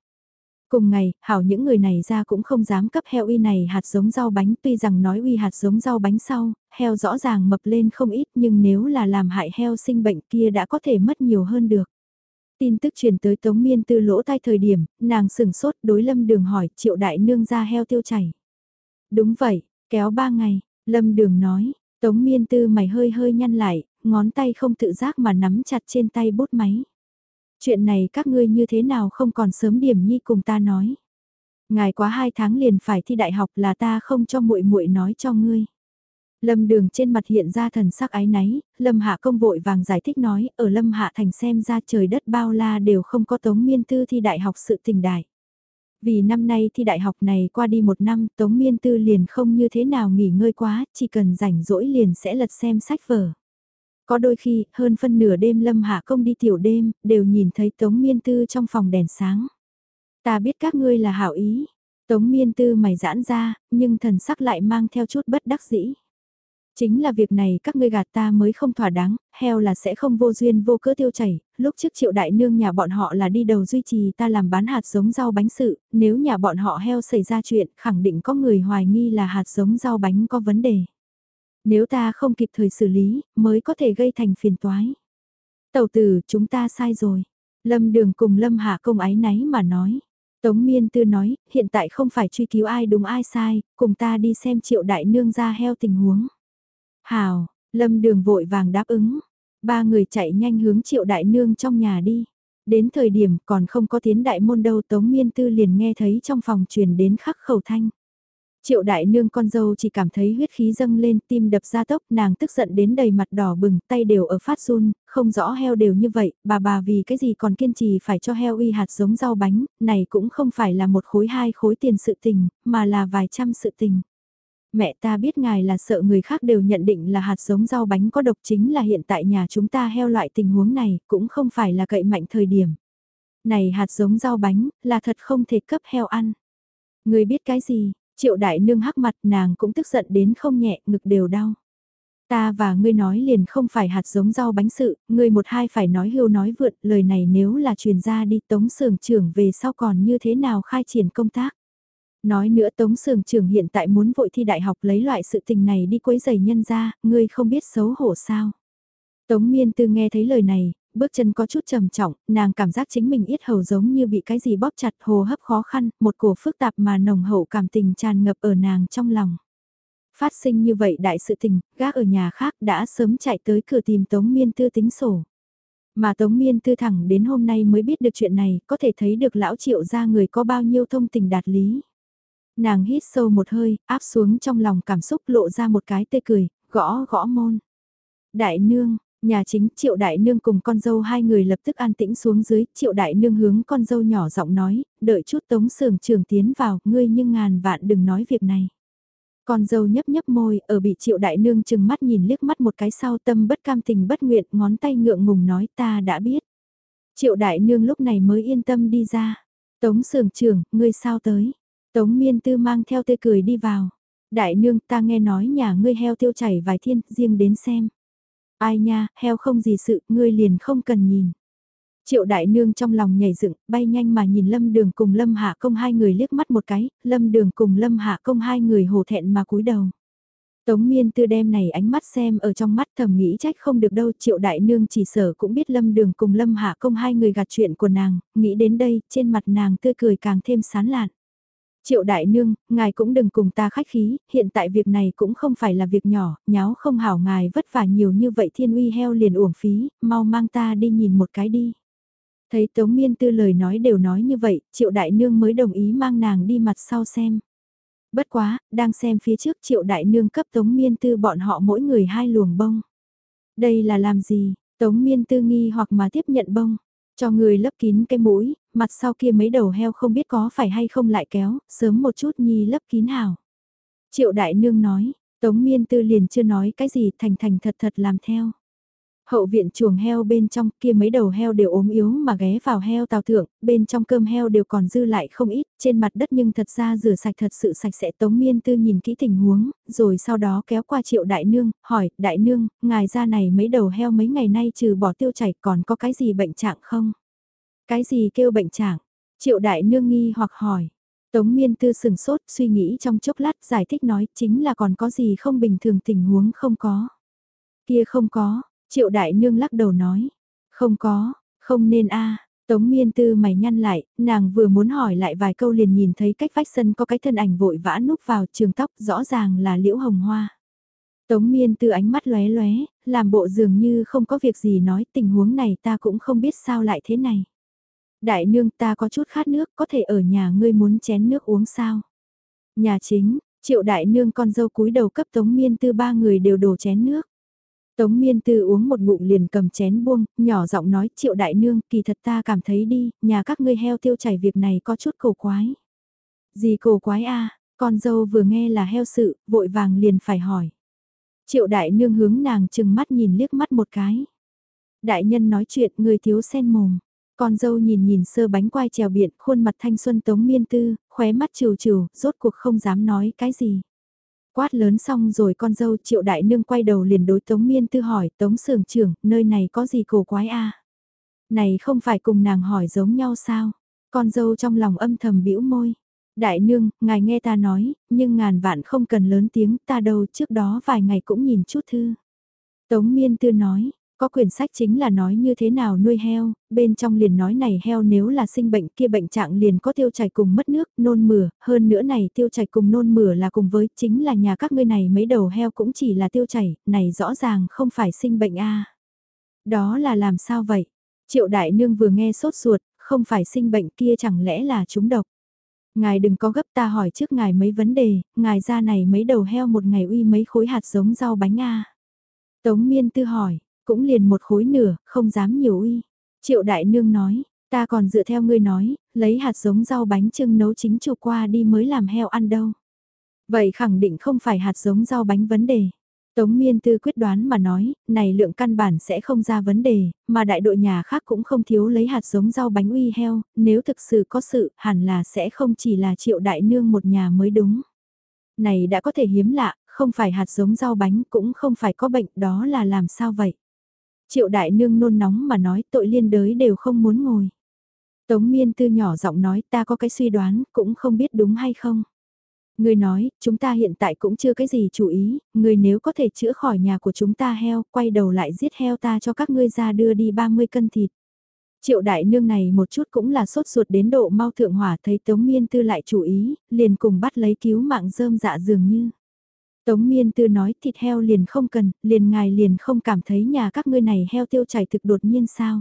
Cùng ngày, hảo những người này ra cũng không dám cấp heo uy này hạt giống rau bánh tuy rằng nói uy hạt giống rau bánh sau, heo rõ ràng mập lên không ít nhưng nếu là làm hại heo sinh bệnh kia đã có thể mất nhiều hơn được. Tin tức truyền tới Tống Miên Tư lỗ tai thời điểm, nàng sừng sốt đối Lâm Đường hỏi triệu đại nương ra heo tiêu chảy. Đúng vậy, kéo ba ngày, Lâm Đường nói, Tống Miên Tư mày hơi hơi nhăn lại, ngón tay không tự giác mà nắm chặt trên tay bút máy. Chuyện này các ngươi như thế nào không còn sớm điểm nhi cùng ta nói. Ngài quá hai tháng liền phải thi đại học là ta không cho muội muội nói cho ngươi. Lâm đường trên mặt hiện ra thần sắc ái náy, Lâm Hạ công vội vàng giải thích nói, ở Lâm Hạ thành xem ra trời đất bao la đều không có tống miên tư thi đại học sự tình đại. Vì năm nay thi đại học này qua đi một năm, tống miên tư liền không như thế nào nghỉ ngơi quá, chỉ cần rảnh rỗi liền sẽ lật xem sách vở. Có đôi khi, hơn phân nửa đêm Lâm Hạ công đi tiểu đêm, đều nhìn thấy tống miên tư trong phòng đèn sáng. Ta biết các ngươi là hảo ý, tống miên tư mày giãn ra, nhưng thần sắc lại mang theo chút bất đắc dĩ. Chính là việc này các ngươi gạt ta mới không thỏa đáng, heo là sẽ không vô duyên vô cớ tiêu chảy, lúc trước triệu đại nương nhà bọn họ là đi đầu duy trì ta làm bán hạt giống rau bánh sự, nếu nhà bọn họ heo xảy ra chuyện khẳng định có người hoài nghi là hạt giống rau bánh có vấn đề. Nếu ta không kịp thời xử lý, mới có thể gây thành phiền toái. Tầu tử, chúng ta sai rồi. Lâm đường cùng Lâm hạ công ái náy mà nói. Tống Miên Tư nói, hiện tại không phải truy cứu ai đúng ai sai, cùng ta đi xem triệu đại nương ra heo tình huống. Hào, lâm đường vội vàng đáp ứng. Ba người chạy nhanh hướng triệu đại nương trong nhà đi. Đến thời điểm còn không có tiến đại môn đâu Tống Miên Tư liền nghe thấy trong phòng truyền đến khắc khẩu thanh. Triệu đại nương con dâu chỉ cảm thấy huyết khí dâng lên tim đập ra tốc nàng tức giận đến đầy mặt đỏ bừng tay đều ở phát run, không rõ heo đều như vậy, bà bà vì cái gì còn kiên trì phải cho heo uy hạt giống rau bánh, này cũng không phải là một khối hai khối tiền sự tình, mà là vài trăm sự tình. Mẹ ta biết ngài là sợ người khác đều nhận định là hạt giống rau bánh có độc chính là hiện tại nhà chúng ta heo loại tình huống này cũng không phải là cậy mạnh thời điểm. Này hạt giống rau bánh là thật không thể cấp heo ăn. Người biết cái gì, triệu đại nương hắc mặt nàng cũng tức giận đến không nhẹ ngực đều đau. Ta và ngươi nói liền không phải hạt giống rau bánh sự, ngươi một hai phải nói hưu nói vượt, lời này nếu là truyền ra đi tống sưởng trưởng về sau còn như thế nào khai triển công tác. Nói nữa Tống Sường trưởng hiện tại muốn vội thi đại học lấy loại sự tình này đi quấy giày nhân ra, ngươi không biết xấu hổ sao. Tống Miên Tư nghe thấy lời này, bước chân có chút trầm trọng, nàng cảm giác chính mình ít hầu giống như bị cái gì bóp chặt hồ hấp khó khăn, một cổ phức tạp mà nồng hậu cảm tình tràn ngập ở nàng trong lòng. Phát sinh như vậy đại sự tình, gác ở nhà khác đã sớm chạy tới cửa tìm Tống Miên Tư tính sổ. Mà Tống Miên Tư thẳng đến hôm nay mới biết được chuyện này, có thể thấy được lão triệu ra người có bao nhiêu thông tình đạt lý. Nàng hít sâu một hơi, áp xuống trong lòng cảm xúc lộ ra một cái tê cười, gõ gõ môn. Đại nương, nhà chính triệu đại nương cùng con dâu hai người lập tức an tĩnh xuống dưới, triệu đại nương hướng con dâu nhỏ giọng nói, đợi chút tống sưởng trường tiến vào, ngươi nhưng ngàn vạn đừng nói việc này. Con dâu nhấp nhấp môi, ở bị triệu đại nương chừng mắt nhìn liếc mắt một cái sau tâm bất cam tình bất nguyện, ngón tay ngượng ngùng nói ta đã biết. Triệu đại nương lúc này mới yên tâm đi ra. Tống sưởng trưởng, ngươi sao tới? Tống miên tư mang theo tươi cười đi vào. Đại nương ta nghe nói nhà ngươi heo tiêu chảy vài thiên, riêng đến xem. Ai nha, heo không gì sự, ngươi liền không cần nhìn. Triệu đại nương trong lòng nhảy dựng, bay nhanh mà nhìn lâm đường cùng lâm hạ công hai người liếc mắt một cái, lâm đường cùng lâm hạ công hai người hổ thẹn mà cúi đầu. Tống miên tư đem này ánh mắt xem ở trong mắt thầm nghĩ trách không được đâu triệu đại nương chỉ sở cũng biết lâm đường cùng lâm hạ công hai người gạt chuyện của nàng, nghĩ đến đây trên mặt nàng tươi cười càng thêm sán lạn. Triệu đại nương, ngài cũng đừng cùng ta khách khí, hiện tại việc này cũng không phải là việc nhỏ, nháo không hảo ngài vất vả nhiều như vậy thiên uy heo liền uổng phí, mau mang ta đi nhìn một cái đi. Thấy Tống Miên Tư lời nói đều nói như vậy, Triệu Đại Nương mới đồng ý mang nàng đi mặt sau xem. Bất quá, đang xem phía trước Triệu Đại Nương cấp Tống Miên Tư bọn họ mỗi người hai luồng bông. Đây là làm gì? Tống Miên Tư nghi hoặc mà tiếp nhận bông. Cho người lấp kín cái mũi, mặt sau kia mấy đầu heo không biết có phải hay không lại kéo, sớm một chút nhi lấp kín hảo. Triệu Đại Nương nói, Tống Miên Tư liền chưa nói cái gì thành thành thật thật làm theo. Hậu viện chuồng heo bên trong kia mấy đầu heo đều ốm yếu mà ghé vào heo tàu thượng, bên trong cơm heo đều còn dư lại không ít, trên mặt đất nhưng thật ra rửa sạch thật sự sạch sẽ tống miên tư nhìn kỹ tình huống, rồi sau đó kéo qua triệu đại nương, hỏi, đại nương, ngài ra này mấy đầu heo mấy ngày nay trừ bỏ tiêu chảy còn có cái gì bệnh trạng không? Cái gì kêu bệnh trạng? Triệu đại nương nghi hoặc hỏi. Tống miên tư sừng sốt suy nghĩ trong chốc lát giải thích nói chính là còn có gì không bình thường tình huống không có. Kia không có, Triệu đại nương lắc đầu nói, không có, không nên a. Tống miên tư mày nhăn lại, nàng vừa muốn hỏi lại vài câu liền nhìn thấy cách vách sân có cái thân ảnh vội vã núp vào trường tóc rõ ràng là liễu hồng hoa. Tống miên tư ánh mắt lóe lóe, làm bộ dường như không có việc gì nói tình huống này ta cũng không biết sao lại thế này. Đại nương ta có chút khát nước có thể ở nhà ngươi muốn chén nước uống sao. Nhà chính, triệu đại nương con dâu cúi đầu cấp tống miên tư ba người đều đổ chén nước. Tống miên tư uống một ngụm liền cầm chén buông, nhỏ giọng nói triệu đại nương, kỳ thật ta cảm thấy đi, nhà các ngươi heo tiêu chảy việc này có chút cổ quái. Gì cổ quái a con dâu vừa nghe là heo sự, vội vàng liền phải hỏi. Triệu đại nương hướng nàng chừng mắt nhìn liếc mắt một cái. Đại nhân nói chuyện người thiếu sen mồm. Con dâu nhìn nhìn sơ bánh quai trèo biển, khuôn mặt thanh xuân tống miên tư, khóe mắt trừ trừ, rốt cuộc không dám nói cái gì. Quát lớn xong rồi con dâu triệu đại nương quay đầu liền đối Tống Miên Tư hỏi Tống Sưởng trưởng, nơi này có gì cổ quái a Này không phải cùng nàng hỏi giống nhau sao? Con dâu trong lòng âm thầm bĩu môi. Đại nương, ngài nghe ta nói, nhưng ngàn vạn không cần lớn tiếng ta đâu trước đó vài ngày cũng nhìn chút thư. Tống Miên Tư nói, có quyển sách chính là nói như thế nào nuôi heo, bên trong liền nói này heo nếu là sinh bệnh kia bệnh trạng liền có tiêu chảy cùng mất nước, nôn mửa, hơn nữa này tiêu chảy cùng nôn mửa là cùng với chính là nhà các ngươi này mấy đầu heo cũng chỉ là tiêu chảy, này rõ ràng không phải sinh bệnh a Đó là làm sao vậy? Triệu đại nương vừa nghe sốt ruột, không phải sinh bệnh kia chẳng lẽ là trúng độc? Ngài đừng có gấp ta hỏi trước ngài mấy vấn đề, ngài ra này mấy đầu heo một ngày uy mấy khối hạt giống rau bánh a Tống miên tư hỏi, cũng liền một khối nửa, không dám nhiều uy. Triệu đại nương nói, ta còn dựa theo ngươi nói, lấy hạt giống rau bánh trưng nấu chính chủ qua đi mới làm heo ăn đâu. Vậy khẳng định không phải hạt giống rau bánh vấn đề. Tống Miên Tư quyết đoán mà nói, này lượng căn bản sẽ không ra vấn đề, mà đại đội nhà khác cũng không thiếu lấy hạt giống rau bánh uy heo, nếu thực sự có sự, hẳn là sẽ không chỉ là triệu đại nương một nhà mới đúng. Này đã có thể hiếm lạ, không phải hạt giống rau bánh cũng không phải có bệnh, đó là làm sao vậy? Triệu đại nương nôn nóng mà nói tội liên đới đều không muốn ngồi. Tống miên tư nhỏ giọng nói ta có cái suy đoán, cũng không biết đúng hay không. Người nói, chúng ta hiện tại cũng chưa cái gì chú ý, người nếu có thể chữa khỏi nhà của chúng ta heo, quay đầu lại giết heo ta cho các ngươi ra đưa đi 30 cân thịt. Triệu đại nương này một chút cũng là sốt ruột đến độ mau thượng hỏa thấy Tống Miên Tư lại chú ý, liền cùng bắt lấy cứu mạng rơm dạ dường như. Tống miên tư nói thịt heo liền không cần, liền ngài liền không cảm thấy nhà các ngươi này heo tiêu chảy thực đột nhiên sao.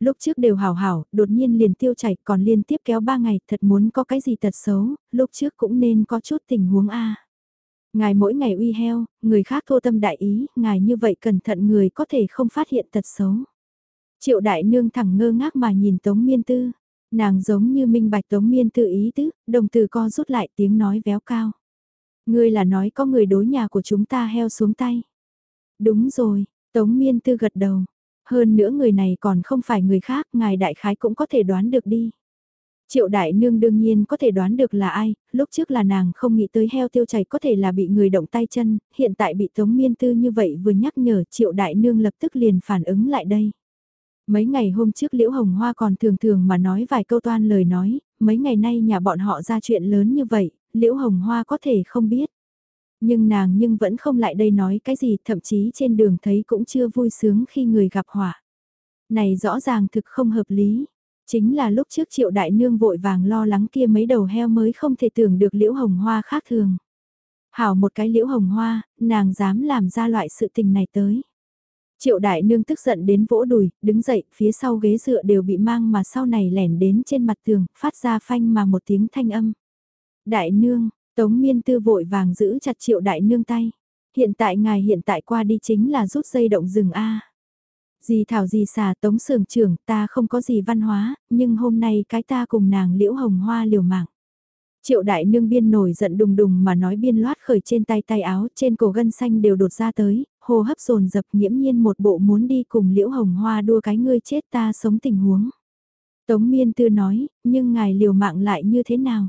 Lúc trước đều hảo hảo, đột nhiên liền tiêu chảy còn liên tiếp kéo ba ngày thật muốn có cái gì tật xấu, lúc trước cũng nên có chút tình huống A. Ngài mỗi ngày uy heo, người khác thô tâm đại ý, ngài như vậy cẩn thận người có thể không phát hiện tật xấu. Triệu đại nương thẳng ngơ ngác mà nhìn Tống Miên Tư, nàng giống như minh bạch Tống Miên Tư ý tứ, đồng từ co rút lại tiếng nói véo cao. Ngươi là nói có người đối nhà của chúng ta heo xuống tay. Đúng rồi, Tống Miên Tư gật đầu. Hơn nữa người này còn không phải người khác, ngài đại khái cũng có thể đoán được đi. Triệu đại nương đương nhiên có thể đoán được là ai, lúc trước là nàng không nghĩ tới heo tiêu chảy có thể là bị người động tay chân, hiện tại bị Tống Miên Tư như vậy vừa nhắc nhở triệu đại nương lập tức liền phản ứng lại đây. Mấy ngày hôm trước Liễu Hồng Hoa còn thường thường mà nói vài câu toan lời nói, mấy ngày nay nhà bọn họ ra chuyện lớn như vậy, Liễu Hồng Hoa có thể không biết. Nhưng nàng nhưng vẫn không lại đây nói cái gì, thậm chí trên đường thấy cũng chưa vui sướng khi người gặp họa. Này rõ ràng thực không hợp lý. Chính là lúc trước triệu đại nương vội vàng lo lắng kia mấy đầu heo mới không thể tưởng được liễu hồng hoa khác thường. Hảo một cái liễu hồng hoa, nàng dám làm ra loại sự tình này tới. Triệu đại nương tức giận đến vỗ đùi, đứng dậy, phía sau ghế dựa đều bị mang mà sau này lẻn đến trên mặt tường, phát ra phanh mà một tiếng thanh âm. Đại nương, tống miên tư vội vàng giữ chặt triệu đại nương tay. Hiện tại ngài hiện tại qua đi chính là rút dây động rừng A. Dì thảo dì xà tống sường trưởng ta không có gì văn hóa, nhưng hôm nay cái ta cùng nàng liễu hồng hoa liều mạng. Triệu đại nương biên nổi giận đùng đùng mà nói biên loát khởi trên tay tay áo, trên cổ gân xanh đều đột ra tới, hô hấp dồn dập nghiễm nhiên một bộ muốn đi cùng liễu hồng hoa đua cái ngươi chết ta sống tình huống. Tống miên tư nói, nhưng ngài liều mạng lại như thế nào?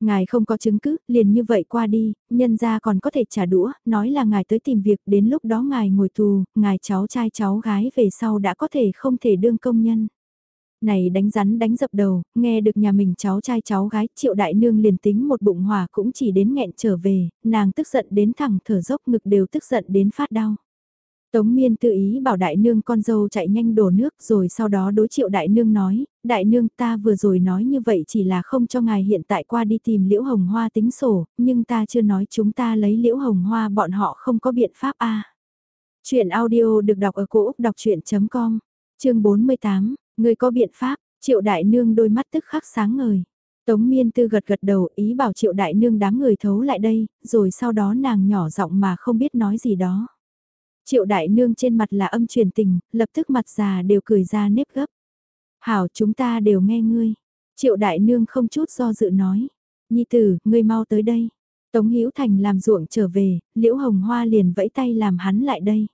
Ngài không có chứng cứ, liền như vậy qua đi, nhân ra còn có thể trả đũa, nói là ngài tới tìm việc, đến lúc đó ngài ngồi tù, ngài cháu trai cháu gái về sau đã có thể không thể đương công nhân. Này đánh rắn đánh dập đầu, nghe được nhà mình cháu trai cháu gái, triệu đại nương liền tính một bụng hòa cũng chỉ đến nghẹn trở về, nàng tức giận đến thẳng thở dốc ngực đều tức giận đến phát đau. Tống miên tự ý bảo đại nương con dâu chạy nhanh đổ nước rồi sau đó đối triệu đại nương nói, đại nương ta vừa rồi nói như vậy chỉ là không cho ngài hiện tại qua đi tìm liễu hồng hoa tính sổ, nhưng ta chưa nói chúng ta lấy liễu hồng hoa bọn họ không có biện pháp a Chuyện audio được đọc ở cổ ốc đọc chuyện.com, chương 48, người có biện pháp, triệu đại nương đôi mắt tức khắc sáng ngời. Tống miên tư gật gật đầu ý bảo triệu đại nương đám người thấu lại đây, rồi sau đó nàng nhỏ giọng mà không biết nói gì đó. Triệu đại nương trên mặt là âm truyền tình, lập tức mặt già đều cười ra nếp gấp. Hảo chúng ta đều nghe ngươi. Triệu đại nương không chút do dự nói. Nhi tử, ngươi mau tới đây. Tống Hữu Thành làm ruộng trở về, Liễu Hồng Hoa liền vẫy tay làm hắn lại đây.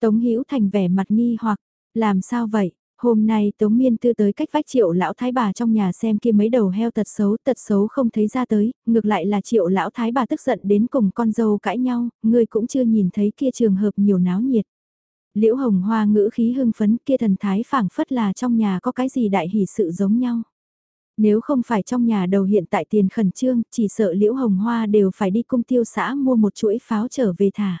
Tống Hữu Thành vẻ mặt nghi hoặc, làm sao vậy? Hôm nay Tống Miên Tư tới cách vách triệu lão thái bà trong nhà xem kia mấy đầu heo tật xấu, tật xấu không thấy ra tới, ngược lại là triệu lão thái bà tức giận đến cùng con dâu cãi nhau, người cũng chưa nhìn thấy kia trường hợp nhiều náo nhiệt. Liễu hồng hoa ngữ khí hưng phấn kia thần thái phảng phất là trong nhà có cái gì đại hỷ sự giống nhau. Nếu không phải trong nhà đầu hiện tại tiền khẩn trương, chỉ sợ liễu hồng hoa đều phải đi cung tiêu xã mua một chuỗi pháo trở về thả.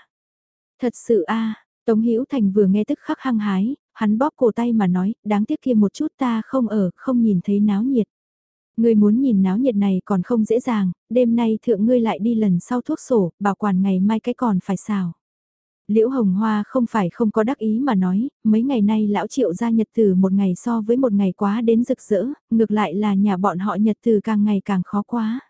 Thật sự a Tống Hữu Thành vừa nghe tức khắc hăng hái, hắn bóp cổ tay mà nói, đáng tiếc kia một chút ta không ở, không nhìn thấy náo nhiệt. Ngươi muốn nhìn náo nhiệt này còn không dễ dàng, đêm nay thượng ngươi lại đi lần sau thuốc sổ, bảo quản ngày mai cái còn phải xào. Liễu Hồng Hoa không phải không có đắc ý mà nói, mấy ngày nay lão triệu ra nhật từ một ngày so với một ngày quá đến rực rỡ, ngược lại là nhà bọn họ nhật từ càng ngày càng khó quá.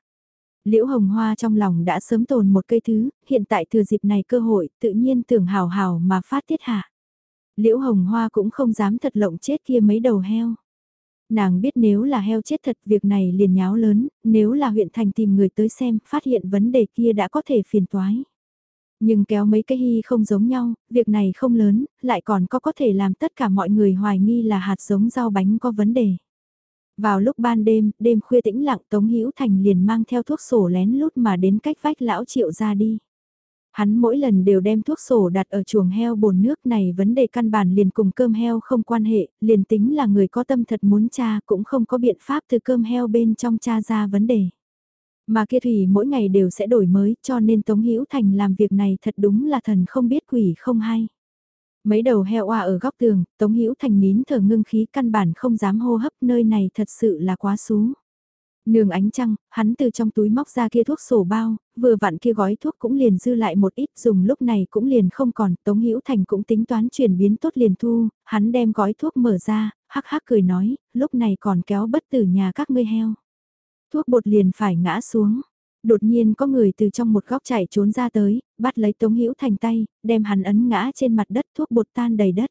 Liễu Hồng Hoa trong lòng đã sớm tồn một cây thứ, hiện tại thừa dịp này cơ hội, tự nhiên tưởng hào hào mà phát tiết hạ. Liễu Hồng Hoa cũng không dám thật lộng chết kia mấy đầu heo. Nàng biết nếu là heo chết thật việc này liền nháo lớn, nếu là huyện thành tìm người tới xem, phát hiện vấn đề kia đã có thể phiền toái. Nhưng kéo mấy cái hy không giống nhau, việc này không lớn, lại còn có có thể làm tất cả mọi người hoài nghi là hạt giống rau bánh có vấn đề. Vào lúc ban đêm, đêm khuya tĩnh lặng Tống Hữu Thành liền mang theo thuốc sổ lén lút mà đến cách vách lão triệu ra đi. Hắn mỗi lần đều đem thuốc sổ đặt ở chuồng heo bồn nước này vấn đề căn bản liền cùng cơm heo không quan hệ, liền tính là người có tâm thật muốn cha cũng không có biện pháp từ cơm heo bên trong cha ra vấn đề. Mà kia thủy mỗi ngày đều sẽ đổi mới cho nên Tống Hữu Thành làm việc này thật đúng là thần không biết quỷ không hay. Mấy đầu heo oa ở góc tường, Tống Hữu Thành nín thở ngưng khí căn bản không dám hô hấp nơi này thật sự là quá xuống Nương ánh trăng, hắn từ trong túi móc ra kia thuốc sổ bao, vừa vặn kia gói thuốc cũng liền dư lại một ít dùng lúc này cũng liền không còn, Tống Hữu Thành cũng tính toán chuyển biến tốt liền thu, hắn đem gói thuốc mở ra, hắc hắc cười nói, lúc này còn kéo bất tử nhà các ngươi heo. Thuốc bột liền phải ngã xuống. Đột nhiên có người từ trong một góc chạy trốn ra tới, bắt lấy Tống Hữu Thành tay, đem hắn ấn ngã trên mặt đất thuốc bột tan đầy đất.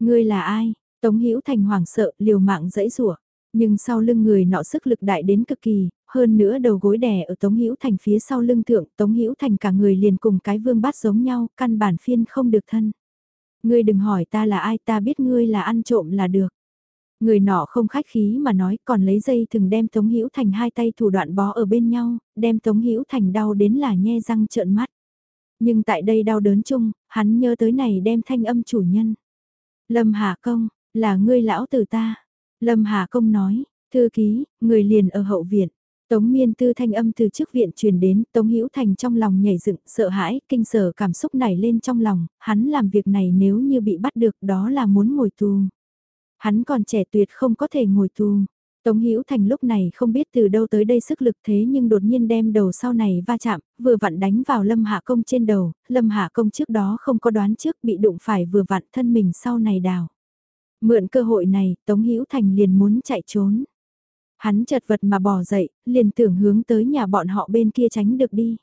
Ngươi là ai? Tống Hữu Thành hoảng sợ, liều mạng dẫy rủa. Nhưng sau lưng người nọ sức lực đại đến cực kỳ, hơn nữa đầu gối đè ở Tống Hữu Thành phía sau lưng thượng, Tống Hữu Thành cả người liền cùng cái vương bát giống nhau, căn bản phiên không được thân. Ngươi đừng hỏi ta là ai, ta biết ngươi là ăn trộm là được. Người nọ không khách khí mà nói còn lấy dây thừng đem Tống Hữu Thành hai tay thủ đoạn bó ở bên nhau, đem Tống Hữu Thành đau đến là nhe răng trợn mắt. Nhưng tại đây đau đớn chung, hắn nhớ tới này đem thanh âm chủ nhân. Lâm Hà Công, là ngươi lão tử ta. Lâm Hà Công nói, thư ký, người liền ở hậu viện. Tống miên tư thanh âm từ trước viện truyền đến, Tống Hữu Thành trong lòng nhảy dựng, sợ hãi, kinh sở cảm xúc nảy lên trong lòng, hắn làm việc này nếu như bị bắt được đó là muốn ngồi tù. Hắn còn trẻ tuyệt không có thể ngồi tù. Tống Hữu Thành lúc này không biết từ đâu tới đây sức lực thế nhưng đột nhiên đem đầu sau này va chạm, vừa vặn đánh vào Lâm Hạ Công trên đầu, Lâm Hạ Công trước đó không có đoán trước bị đụng phải vừa vặn thân mình sau này đào. Mượn cơ hội này, Tống Hữu Thành liền muốn chạy trốn. Hắn chật vật mà bỏ dậy, liền tưởng hướng tới nhà bọn họ bên kia tránh được đi.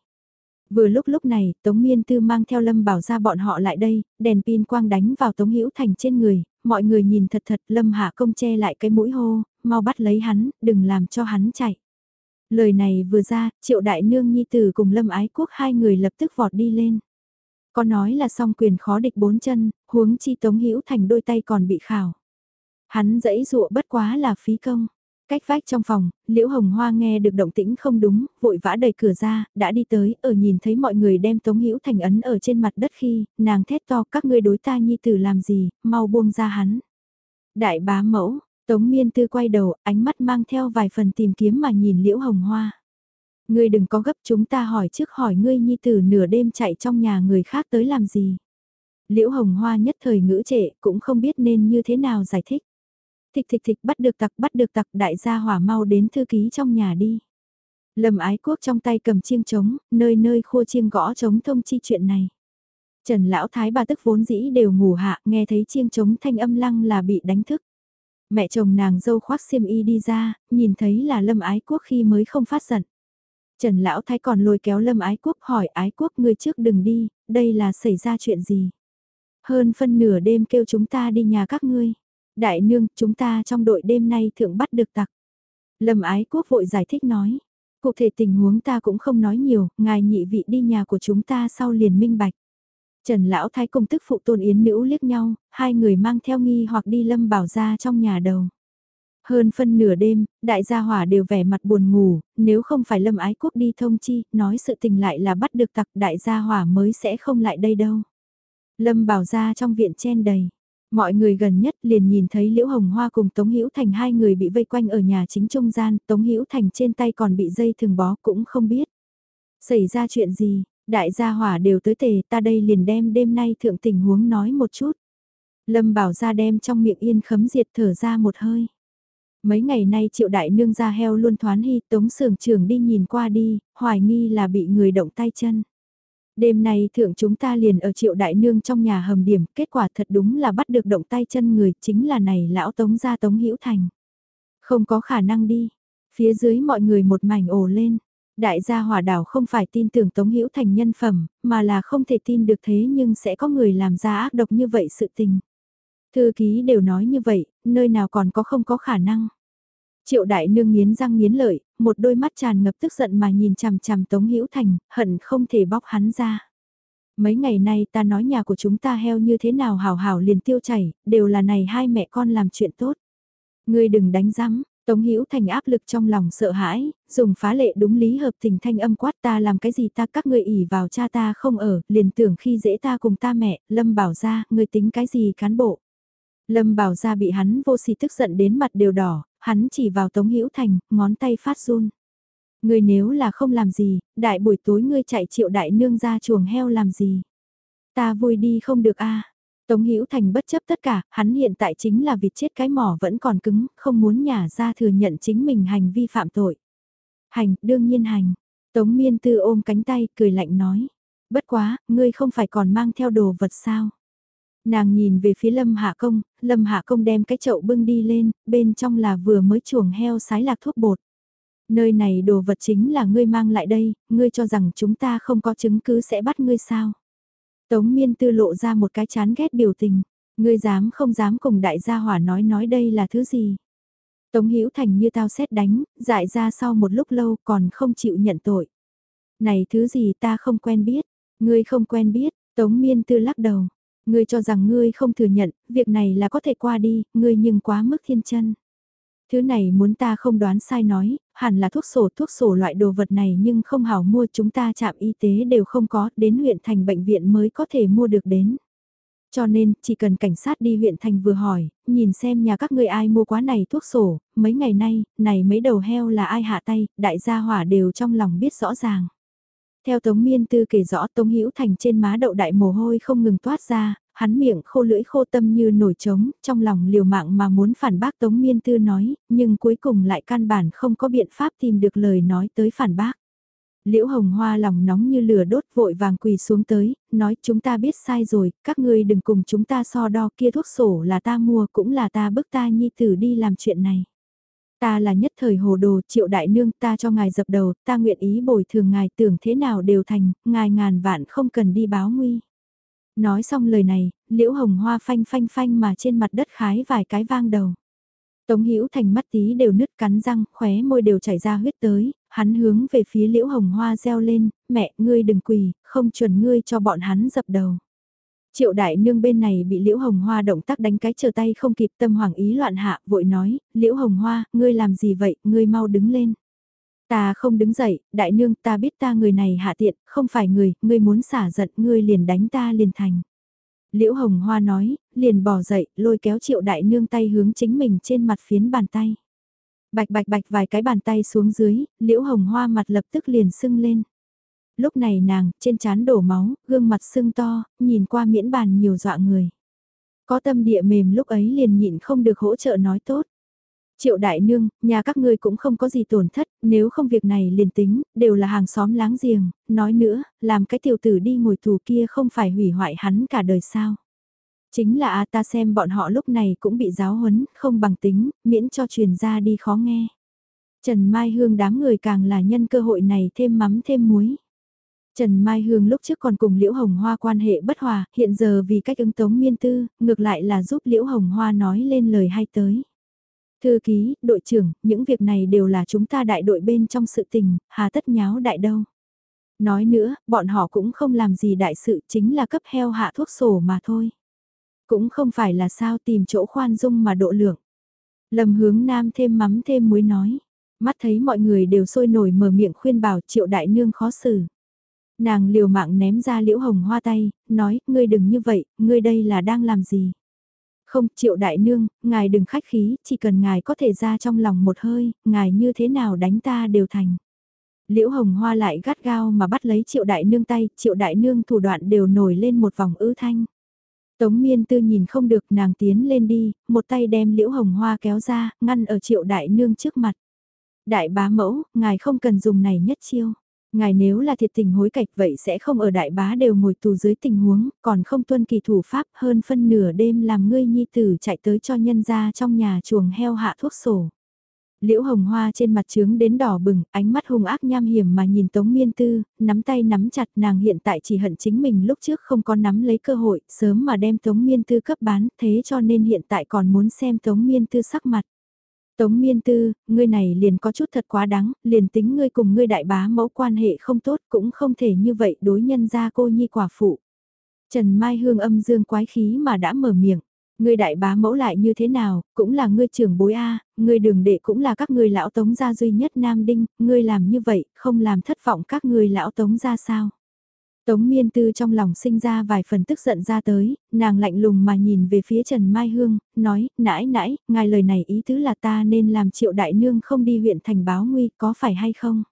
Vừa lúc lúc này, Tống Miên Tư mang theo Lâm Bảo ra bọn họ lại đây, đèn pin quang đánh vào Tống Hữu Thành trên người, mọi người nhìn thật thật Lâm Hạ Công che lại cái mũi hô, mau bắt lấy hắn, đừng làm cho hắn chạy. Lời này vừa ra, Triệu Đại Nương Nhi Tử cùng Lâm Ái Quốc hai người lập tức vọt đi lên. Có nói là song quyền khó địch bốn chân, huống chi Tống Hữu Thành đôi tay còn bị khảo. Hắn dẫy dụa bất quá là phí công. Cách vách trong phòng, Liễu Hồng Hoa nghe được động tĩnh không đúng, vội vã đẩy cửa ra, đã đi tới, ở nhìn thấy mọi người đem Tống Hữu Thành ấn ở trên mặt đất khi, nàng thét to các ngươi đối ta nhi tử làm gì, mau buông ra hắn. Đại bá mẫu, Tống Miên Tư quay đầu, ánh mắt mang theo vài phần tìm kiếm mà nhìn Liễu Hồng Hoa. Ngươi đừng có gấp chúng ta hỏi trước hỏi ngươi nhi tử nửa đêm chạy trong nhà người khác tới làm gì. Liễu Hồng Hoa nhất thời ngữ trệ cũng không biết nên như thế nào giải thích. Thịch thịch thịch bắt được tặc bắt được tặc đại gia hỏa mau đến thư ký trong nhà đi. Lâm ái quốc trong tay cầm chiêng trống, nơi nơi khua chiêng gõ trống thông chi chuyện này. Trần lão thái bà tức vốn dĩ đều ngủ hạ, nghe thấy chiêng trống thanh âm lăng là bị đánh thức. Mẹ chồng nàng dâu khoác xiêm y đi ra, nhìn thấy là lâm ái quốc khi mới không phát giận. Trần lão thái còn lôi kéo lâm ái quốc hỏi ái quốc ngươi trước đừng đi, đây là xảy ra chuyện gì. Hơn phân nửa đêm kêu chúng ta đi nhà các ngươi. Đại nương, chúng ta trong đội đêm nay thượng bắt được tặc. Lâm ái quốc vội giải thích nói. Cụ thể tình huống ta cũng không nói nhiều, ngài nhị vị đi nhà của chúng ta sau liền minh bạch. Trần Lão Thái cùng tức phụ tôn yến nữ liếc nhau, hai người mang theo nghi hoặc đi lâm bảo ra trong nhà đầu. Hơn phân nửa đêm, đại gia hỏa đều vẻ mặt buồn ngủ, nếu không phải lâm ái quốc đi thông chi, nói sự tình lại là bắt được tặc đại gia hỏa mới sẽ không lại đây đâu. Lâm bảo ra trong viện chen đầy. Mọi người gần nhất liền nhìn thấy Liễu Hồng Hoa cùng Tống Hữu Thành hai người bị vây quanh ở nhà chính trung gian, Tống Hữu Thành trên tay còn bị dây thường bó cũng không biết. Xảy ra chuyện gì, đại gia hỏa đều tới tề ta đây liền đem đêm nay thượng tình huống nói một chút. Lâm bảo ra đem trong miệng yên khấm diệt thở ra một hơi. Mấy ngày nay triệu đại nương ra heo luôn thoán hy tống sưởng trưởng đi nhìn qua đi, hoài nghi là bị người động tay chân. Đêm nay thượng chúng ta liền ở triệu đại nương trong nhà hầm điểm, kết quả thật đúng là bắt được động tay chân người, chính là này lão tống gia tống hữu thành. Không có khả năng đi, phía dưới mọi người một mảnh ồ lên. Đại gia hỏa đảo không phải tin tưởng Tống Hữu Thành nhân phẩm, mà là không thể tin được thế nhưng sẽ có người làm ra ác độc như vậy sự tình. Thư ký đều nói như vậy, nơi nào còn có không có khả năng. Triệu đại nương nghiến răng nghiến lợi, một đôi mắt tràn ngập tức giận mà nhìn chằm chằm Tống Hữu Thành, hận không thể bóc hắn ra. Mấy ngày nay ta nói nhà của chúng ta heo như thế nào hảo hảo liền tiêu chảy, đều là này hai mẹ con làm chuyện tốt. Ngươi đừng đánh rắm, Tống Hữu Thành áp lực trong lòng sợ hãi, dùng phá lệ đúng lý hợp tình thanh âm quát ta làm cái gì ta các ngươi ỉ vào cha ta không ở, liền tưởng khi dễ ta cùng ta mẹ, Lâm bảo ra, ngươi tính cái gì cán bộ. Lâm bảo ra bị hắn vô sỉ tức giận đến mặt đều đỏ, hắn chỉ vào Tống Hữu Thành, ngón tay phát run. Ngươi nếu là không làm gì, đại buổi tối ngươi chạy triệu đại nương ra chuồng heo làm gì? Ta vui đi không được a. Tống Hữu Thành bất chấp tất cả, hắn hiện tại chính là vịt chết cái mỏ vẫn còn cứng, không muốn nhả ra thừa nhận chính mình hành vi phạm tội. Hành, đương nhiên hành. Tống Miên Tư ôm cánh tay, cười lạnh nói. Bất quá, ngươi không phải còn mang theo đồ vật sao? Nàng nhìn về phía Lâm Hạ Công, Lâm Hạ Công đem cái chậu bưng đi lên, bên trong là vừa mới chuồng heo sái lạc thuốc bột. Nơi này đồ vật chính là ngươi mang lại đây, ngươi cho rằng chúng ta không có chứng cứ sẽ bắt ngươi sao. Tống miên tư lộ ra một cái chán ghét biểu tình, ngươi dám không dám cùng đại gia hỏa nói nói đây là thứ gì. Tống Hữu Thành như tao xét đánh, dại ra sau một lúc lâu còn không chịu nhận tội. Này thứ gì ta không quen biết, ngươi không quen biết, Tống Miên Tư lắc đầu, Ngươi cho rằng ngươi không thừa nhận, việc này là có thể qua đi, ngươi nhưng quá mức thiên chân. Thứ này muốn ta không đoán sai nói, hẳn là thuốc sổ, thuốc sổ loại đồ vật này nhưng không hảo mua chúng ta chạm y tế đều không có, đến huyện thành bệnh viện mới có thể mua được đến. Cho nên, chỉ cần cảnh sát đi huyện thành vừa hỏi, nhìn xem nhà các ngươi ai mua quá này thuốc sổ, mấy ngày nay, này mấy đầu heo là ai hạ tay, đại gia hỏa đều trong lòng biết rõ ràng. Theo Tống Miên Tư kể rõ Tống Hữu Thành trên má đậu đại mồ hôi không ngừng toát ra, hắn miệng khô lưỡi khô tâm như nổi trống, trong lòng liều mạng mà muốn phản bác Tống Miên Tư nói, nhưng cuối cùng lại căn bản không có biện pháp tìm được lời nói tới phản bác. Liễu Hồng Hoa lòng nóng như lửa đốt vội vàng quỳ xuống tới, nói chúng ta biết sai rồi, các ngươi đừng cùng chúng ta so đo kia thuốc sổ là ta mua cũng là ta bức ta nhi tử đi làm chuyện này. Ta là nhất thời hồ đồ triệu đại nương ta cho ngài dập đầu, ta nguyện ý bồi thường ngài tưởng thế nào đều thành, ngài ngàn vạn không cần đi báo nguy. Nói xong lời này, liễu hồng hoa phanh phanh phanh mà trên mặt đất khái vài cái vang đầu. Tống Hữu Thành mắt tí đều nứt cắn răng, khóe môi đều chảy ra huyết tới, hắn hướng về phía Liễu Hồng Hoa reo lên, "Mẹ, ngươi đừng quỳ, không chuẩn ngươi cho bọn hắn dập đầu." Triệu đại nương bên này bị Liễu Hồng Hoa động tác đánh cái chờ tay không kịp tâm hoàng ý loạn hạ, vội nói, "Liễu Hồng Hoa, ngươi làm gì vậy, ngươi mau đứng lên." Ta không đứng dậy, đại nương ta biết ta người này hạ tiện, không phải người, ngươi muốn xả giận, ngươi liền đánh ta liền thành. Liễu Hồng Hoa nói, liền bỏ dậy, lôi kéo triệu đại nương tay hướng chính mình trên mặt phiến bàn tay. Bạch bạch bạch vài cái bàn tay xuống dưới, Liễu Hồng Hoa mặt lập tức liền sưng lên. Lúc này nàng, trên trán đổ máu, gương mặt sưng to, nhìn qua miễn bàn nhiều dọa người. Có tâm địa mềm lúc ấy liền nhịn không được hỗ trợ nói tốt. Triệu đại nương, nhà các ngươi cũng không có gì tổn thất, nếu không việc này liền tính, đều là hàng xóm láng giềng, nói nữa, làm cái tiểu tử đi ngồi tù kia không phải hủy hoại hắn cả đời sao. Chính là a ta xem bọn họ lúc này cũng bị giáo huấn, không bằng tính, miễn cho truyền ra đi khó nghe. Trần Mai Hương đám người càng là nhân cơ hội này thêm mắm thêm muối. Trần Mai Hương lúc trước còn cùng Liễu Hồng Hoa quan hệ bất hòa, hiện giờ vì cách ứng tống miên tư, ngược lại là giúp Liễu Hồng Hoa nói lên lời hay tới. Thư ký, đội trưởng, những việc này đều là chúng ta đại đội bên trong sự tình, hà tất nháo đại đâu. Nói nữa, bọn họ cũng không làm gì đại sự chính là cấp heo hạ thuốc sổ mà thôi. Cũng không phải là sao tìm chỗ khoan dung mà độ lượng. Lầm hướng nam thêm mắm thêm muối nói. Mắt thấy mọi người đều sôi nổi mở miệng khuyên bảo triệu đại nương khó xử. Nàng liều mạng ném ra liễu hồng hoa tay, nói, ngươi đừng như vậy, ngươi đây là đang làm gì? Không, triệu đại nương, ngài đừng khách khí, chỉ cần ngài có thể ra trong lòng một hơi, ngài như thế nào đánh ta đều thành. Liễu hồng hoa lại gắt gao mà bắt lấy triệu đại nương tay, triệu đại nương thủ đoạn đều nổi lên một vòng ư thanh. Tống miên tư nhìn không được nàng tiến lên đi, một tay đem liễu hồng hoa kéo ra, ngăn ở triệu đại nương trước mặt. Đại bá mẫu, ngài không cần dùng này nhất chiêu. Ngài nếu là thiệt tình hối cạch vậy sẽ không ở đại bá đều ngồi tù dưới tình huống, còn không tuân kỳ thủ pháp hơn phân nửa đêm làm ngươi nhi tử chạy tới cho nhân ra trong nhà chuồng heo hạ thuốc sổ. Liễu hồng hoa trên mặt trướng đến đỏ bừng, ánh mắt hung ác nham hiểm mà nhìn Tống Miên Tư, nắm tay nắm chặt nàng hiện tại chỉ hận chính mình lúc trước không có nắm lấy cơ hội, sớm mà đem Tống Miên Tư cấp bán, thế cho nên hiện tại còn muốn xem Tống Miên Tư sắc mặt. Tống miên tư, ngươi này liền có chút thật quá đáng, liền tính ngươi cùng ngươi đại bá mẫu quan hệ không tốt cũng không thể như vậy đối nhân ra cô nhi quả phụ. Trần Mai Hương âm dương quái khí mà đã mở miệng. Ngươi đại bá mẫu lại như thế nào, cũng là ngươi trưởng bối A, ngươi đường đệ cũng là các ngươi lão tống gia duy nhất Nam Đinh, ngươi làm như vậy, không làm thất vọng các ngươi lão tống gia sao. Tống miên tư trong lòng sinh ra vài phần tức giận ra tới, nàng lạnh lùng mà nhìn về phía Trần Mai Hương, nói, nãi nãi, ngài lời này ý tứ là ta nên làm triệu đại nương không đi huyện thành báo nguy, có phải hay không?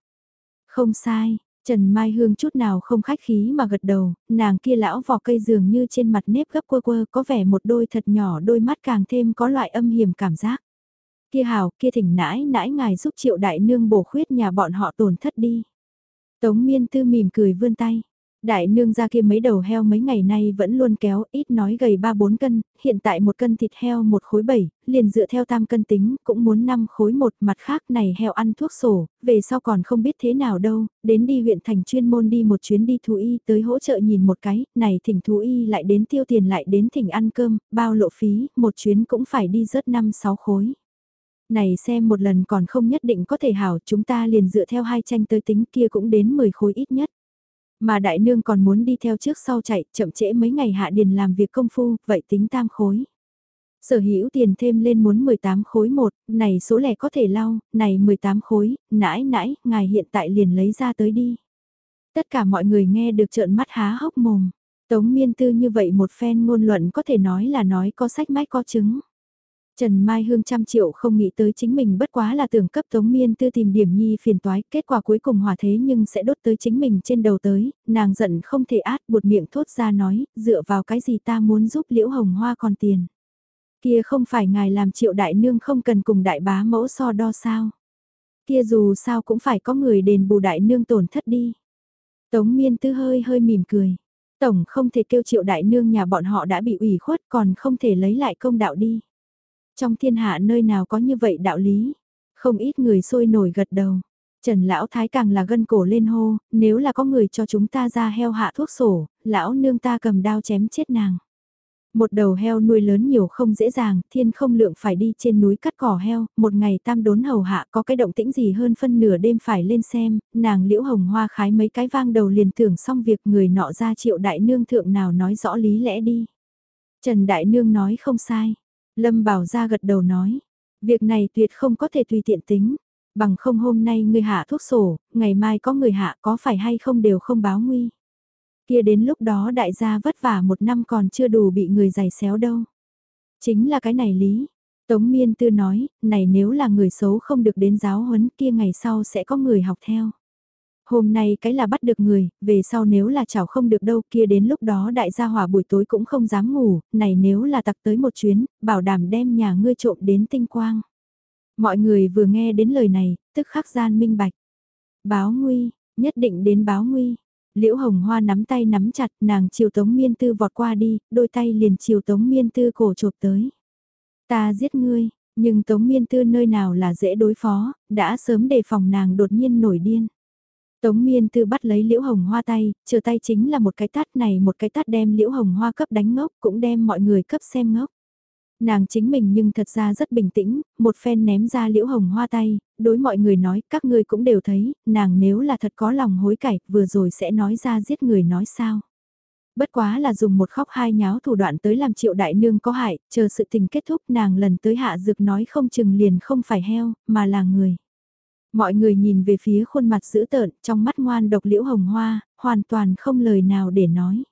Không sai, Trần Mai Hương chút nào không khách khí mà gật đầu, nàng kia lão vỏ cây dường như trên mặt nếp gấp quơ quơ có vẻ một đôi thật nhỏ đôi mắt càng thêm có loại âm hiểm cảm giác. Kia hào, kia thỉnh nãi nãi ngài giúp triệu đại nương bổ khuyết nhà bọn họ tổn thất đi. Tống miên tư mỉm cười vươn tay. Đại nương ra kia mấy đầu heo mấy ngày nay vẫn luôn kéo, ít nói gầy 3-4 cân, hiện tại một cân thịt heo một khối 7, liền dựa theo tam cân tính, cũng muốn 5 khối một mặt khác này heo ăn thuốc sổ, về sau còn không biết thế nào đâu, đến đi huyện thành chuyên môn đi một chuyến đi thú y tới hỗ trợ nhìn một cái, này thỉnh thú y lại đến tiêu tiền lại đến thỉnh ăn cơm, bao lộ phí, một chuyến cũng phải đi rớt 5-6 khối này xem một lần còn không nhất định có thể hảo, chúng ta liền dựa theo hai tranh tới tính kia cũng đến 10 khối ít nhất. Mà đại nương còn muốn đi theo trước sau chạy, chậm trễ mấy ngày hạ điền làm việc công phu, vậy tính tam khối. Sở hữu tiền thêm lên muốn 18 khối một, này số lẻ có thể lau, này 18 khối, nãi nãi, ngài hiện tại liền lấy ra tới đi. Tất cả mọi người nghe được trợn mắt há hốc mồm. Tống miên tư như vậy một phen ngôn luận có thể nói là nói có sách mách có chứng. Trần Mai Hương trăm triệu không nghĩ tới chính mình bất quá là tưởng cấp Tống Miên Tư tìm điểm nhi phiền toái, kết quả cuối cùng hòa thế nhưng sẽ đốt tới chính mình trên đầu tới, nàng giận không thể át buột miệng thốt ra nói, dựa vào cái gì ta muốn giúp Liễu Hồng Hoa còn tiền. Kia không phải ngài làm triệu đại nương không cần cùng đại bá mẫu so đo sao. Kia dù sao cũng phải có người đền bù đại nương tổn thất đi. Tống Miên Tư hơi hơi mỉm cười. Tổng không thể kêu triệu đại nương nhà bọn họ đã bị ủy khuất còn không thể lấy lại công đạo đi. Trong thiên hạ nơi nào có như vậy đạo lý, không ít người sôi nổi gật đầu. Trần Lão Thái càng là gân cổ lên hô, nếu là có người cho chúng ta ra heo hạ thuốc sổ, lão nương ta cầm đao chém chết nàng. Một đầu heo nuôi lớn nhiều không dễ dàng, thiên không lượng phải đi trên núi cắt cỏ heo, một ngày tam đốn hầu hạ có cái động tĩnh gì hơn phân nửa đêm phải lên xem, nàng liễu hồng hoa khái mấy cái vang đầu liền tưởng xong việc người nọ ra triệu đại nương thượng nào nói rõ lý lẽ đi. Trần Đại Nương nói không sai, Lâm Bảo ra gật đầu nói, việc này tuyệt không có thể tùy tiện tính, bằng không hôm nay người hạ thuốc sổ, ngày mai có người hạ có phải hay không đều không báo nguy. Kia đến lúc đó đại gia vất vả một năm còn chưa đủ bị người giày xéo đâu. Chính là cái này lý. Tống Miên Tư nói, này nếu là người xấu không được đến giáo huấn kia ngày sau sẽ có người học theo. Hôm nay cái là bắt được người, về sau nếu là chảo không được đâu kia đến lúc đó đại gia hỏa buổi tối cũng không dám ngủ, này nếu là tặc tới một chuyến, bảo đảm đem nhà ngươi trộm đến tinh quang. Mọi người vừa nghe đến lời này, tức khắc gian minh bạch. Báo nguy, nhất định đến báo nguy. Liễu Hồng Hoa nắm tay nắm chặt nàng chiều Tống Miên Tư vọt qua đi, đôi tay liền chiều Tống Miên Tư cổ chộp tới. Ta giết ngươi, nhưng Tống Miên Tư nơi nào là dễ đối phó, đã sớm đề phòng nàng đột nhiên nổi điên. Tống miên tư bắt lấy liễu hồng hoa tay, chờ tay chính là một cái tát này một cái tát đem liễu hồng hoa cấp đánh ngốc cũng đem mọi người cấp xem ngốc. Nàng chính mình nhưng thật ra rất bình tĩnh, một phen ném ra liễu hồng hoa tay, đối mọi người nói các ngươi cũng đều thấy, nàng nếu là thật có lòng hối cải vừa rồi sẽ nói ra giết người nói sao. Bất quá là dùng một khóc hai nháo thủ đoạn tới làm triệu đại nương có hại, chờ sự tình kết thúc nàng lần tới hạ dược nói không chừng liền không phải heo, mà là người. Mọi người nhìn về phía khuôn mặt dữ tợn, trong mắt ngoan độc liễu hồng hoa, hoàn toàn không lời nào để nói.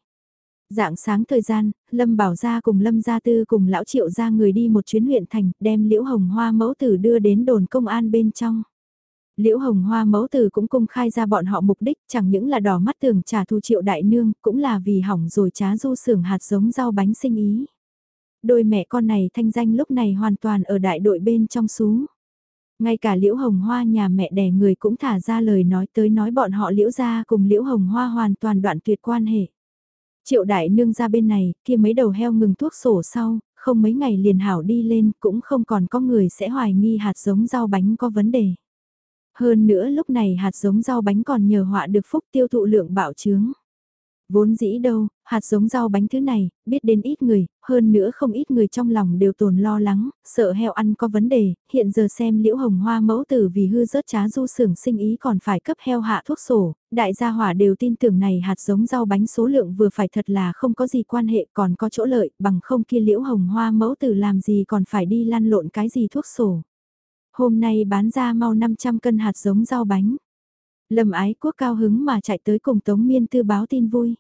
Dạng sáng thời gian, Lâm Bảo Gia cùng Lâm Gia Tư cùng Lão Triệu ra người đi một chuyến huyện thành, đem Liễu Hồng Hoa mẫu tử đưa đến đồn công an bên trong. Liễu Hồng Hoa mẫu tử cũng công khai ra bọn họ mục đích chẳng những là đỏ mắt tưởng trả thù triệu đại nương, cũng là vì hỏng rồi trá du sưởng hạt giống rau bánh sinh ý. Đôi mẹ con này thanh danh lúc này hoàn toàn ở đại đội bên trong xú. Ngay cả liễu hồng hoa nhà mẹ đẻ người cũng thả ra lời nói tới nói bọn họ liễu ra cùng liễu hồng hoa hoàn toàn đoạn tuyệt quan hệ. Triệu đại nương ra bên này, kia mấy đầu heo ngừng thuốc sổ sau, không mấy ngày liền hảo đi lên cũng không còn có người sẽ hoài nghi hạt giống rau bánh có vấn đề. Hơn nữa lúc này hạt giống rau bánh còn nhờ họa được phúc tiêu thụ lượng bạo trướng. Vốn dĩ đâu, hạt giống rau bánh thứ này, biết đến ít người, hơn nữa không ít người trong lòng đều tồn lo lắng, sợ heo ăn có vấn đề, hiện giờ xem liễu hồng hoa mẫu tử vì hư rớt trá du sưởng sinh ý còn phải cấp heo hạ thuốc sổ, đại gia hỏa đều tin tưởng này hạt giống rau bánh số lượng vừa phải thật là không có gì quan hệ còn có chỗ lợi, bằng không kia liễu hồng hoa mẫu tử làm gì còn phải đi lăn lộn cái gì thuốc sổ. Hôm nay bán ra mau 500 cân hạt giống rau bánh. Lâm ái quốc cao hứng mà chạy tới cùng Tống Miên Tư báo tin vui.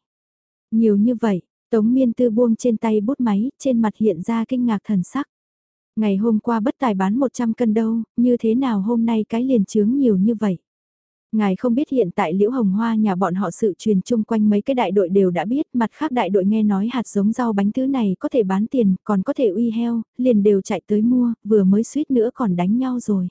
Nhiều như vậy, Tống Miên Tư buông trên tay bút máy, trên mặt hiện ra kinh ngạc thần sắc. Ngày hôm qua bất tài bán 100 cân đâu, như thế nào hôm nay cái liền chướng nhiều như vậy. Ngài không biết hiện tại Liễu Hồng Hoa nhà bọn họ sự truyền chung quanh mấy cái đại đội đều đã biết, mặt khác đại đội nghe nói hạt giống rau bánh thứ này có thể bán tiền, còn có thể uy heo, liền đều chạy tới mua, vừa mới suýt nữa còn đánh nhau rồi.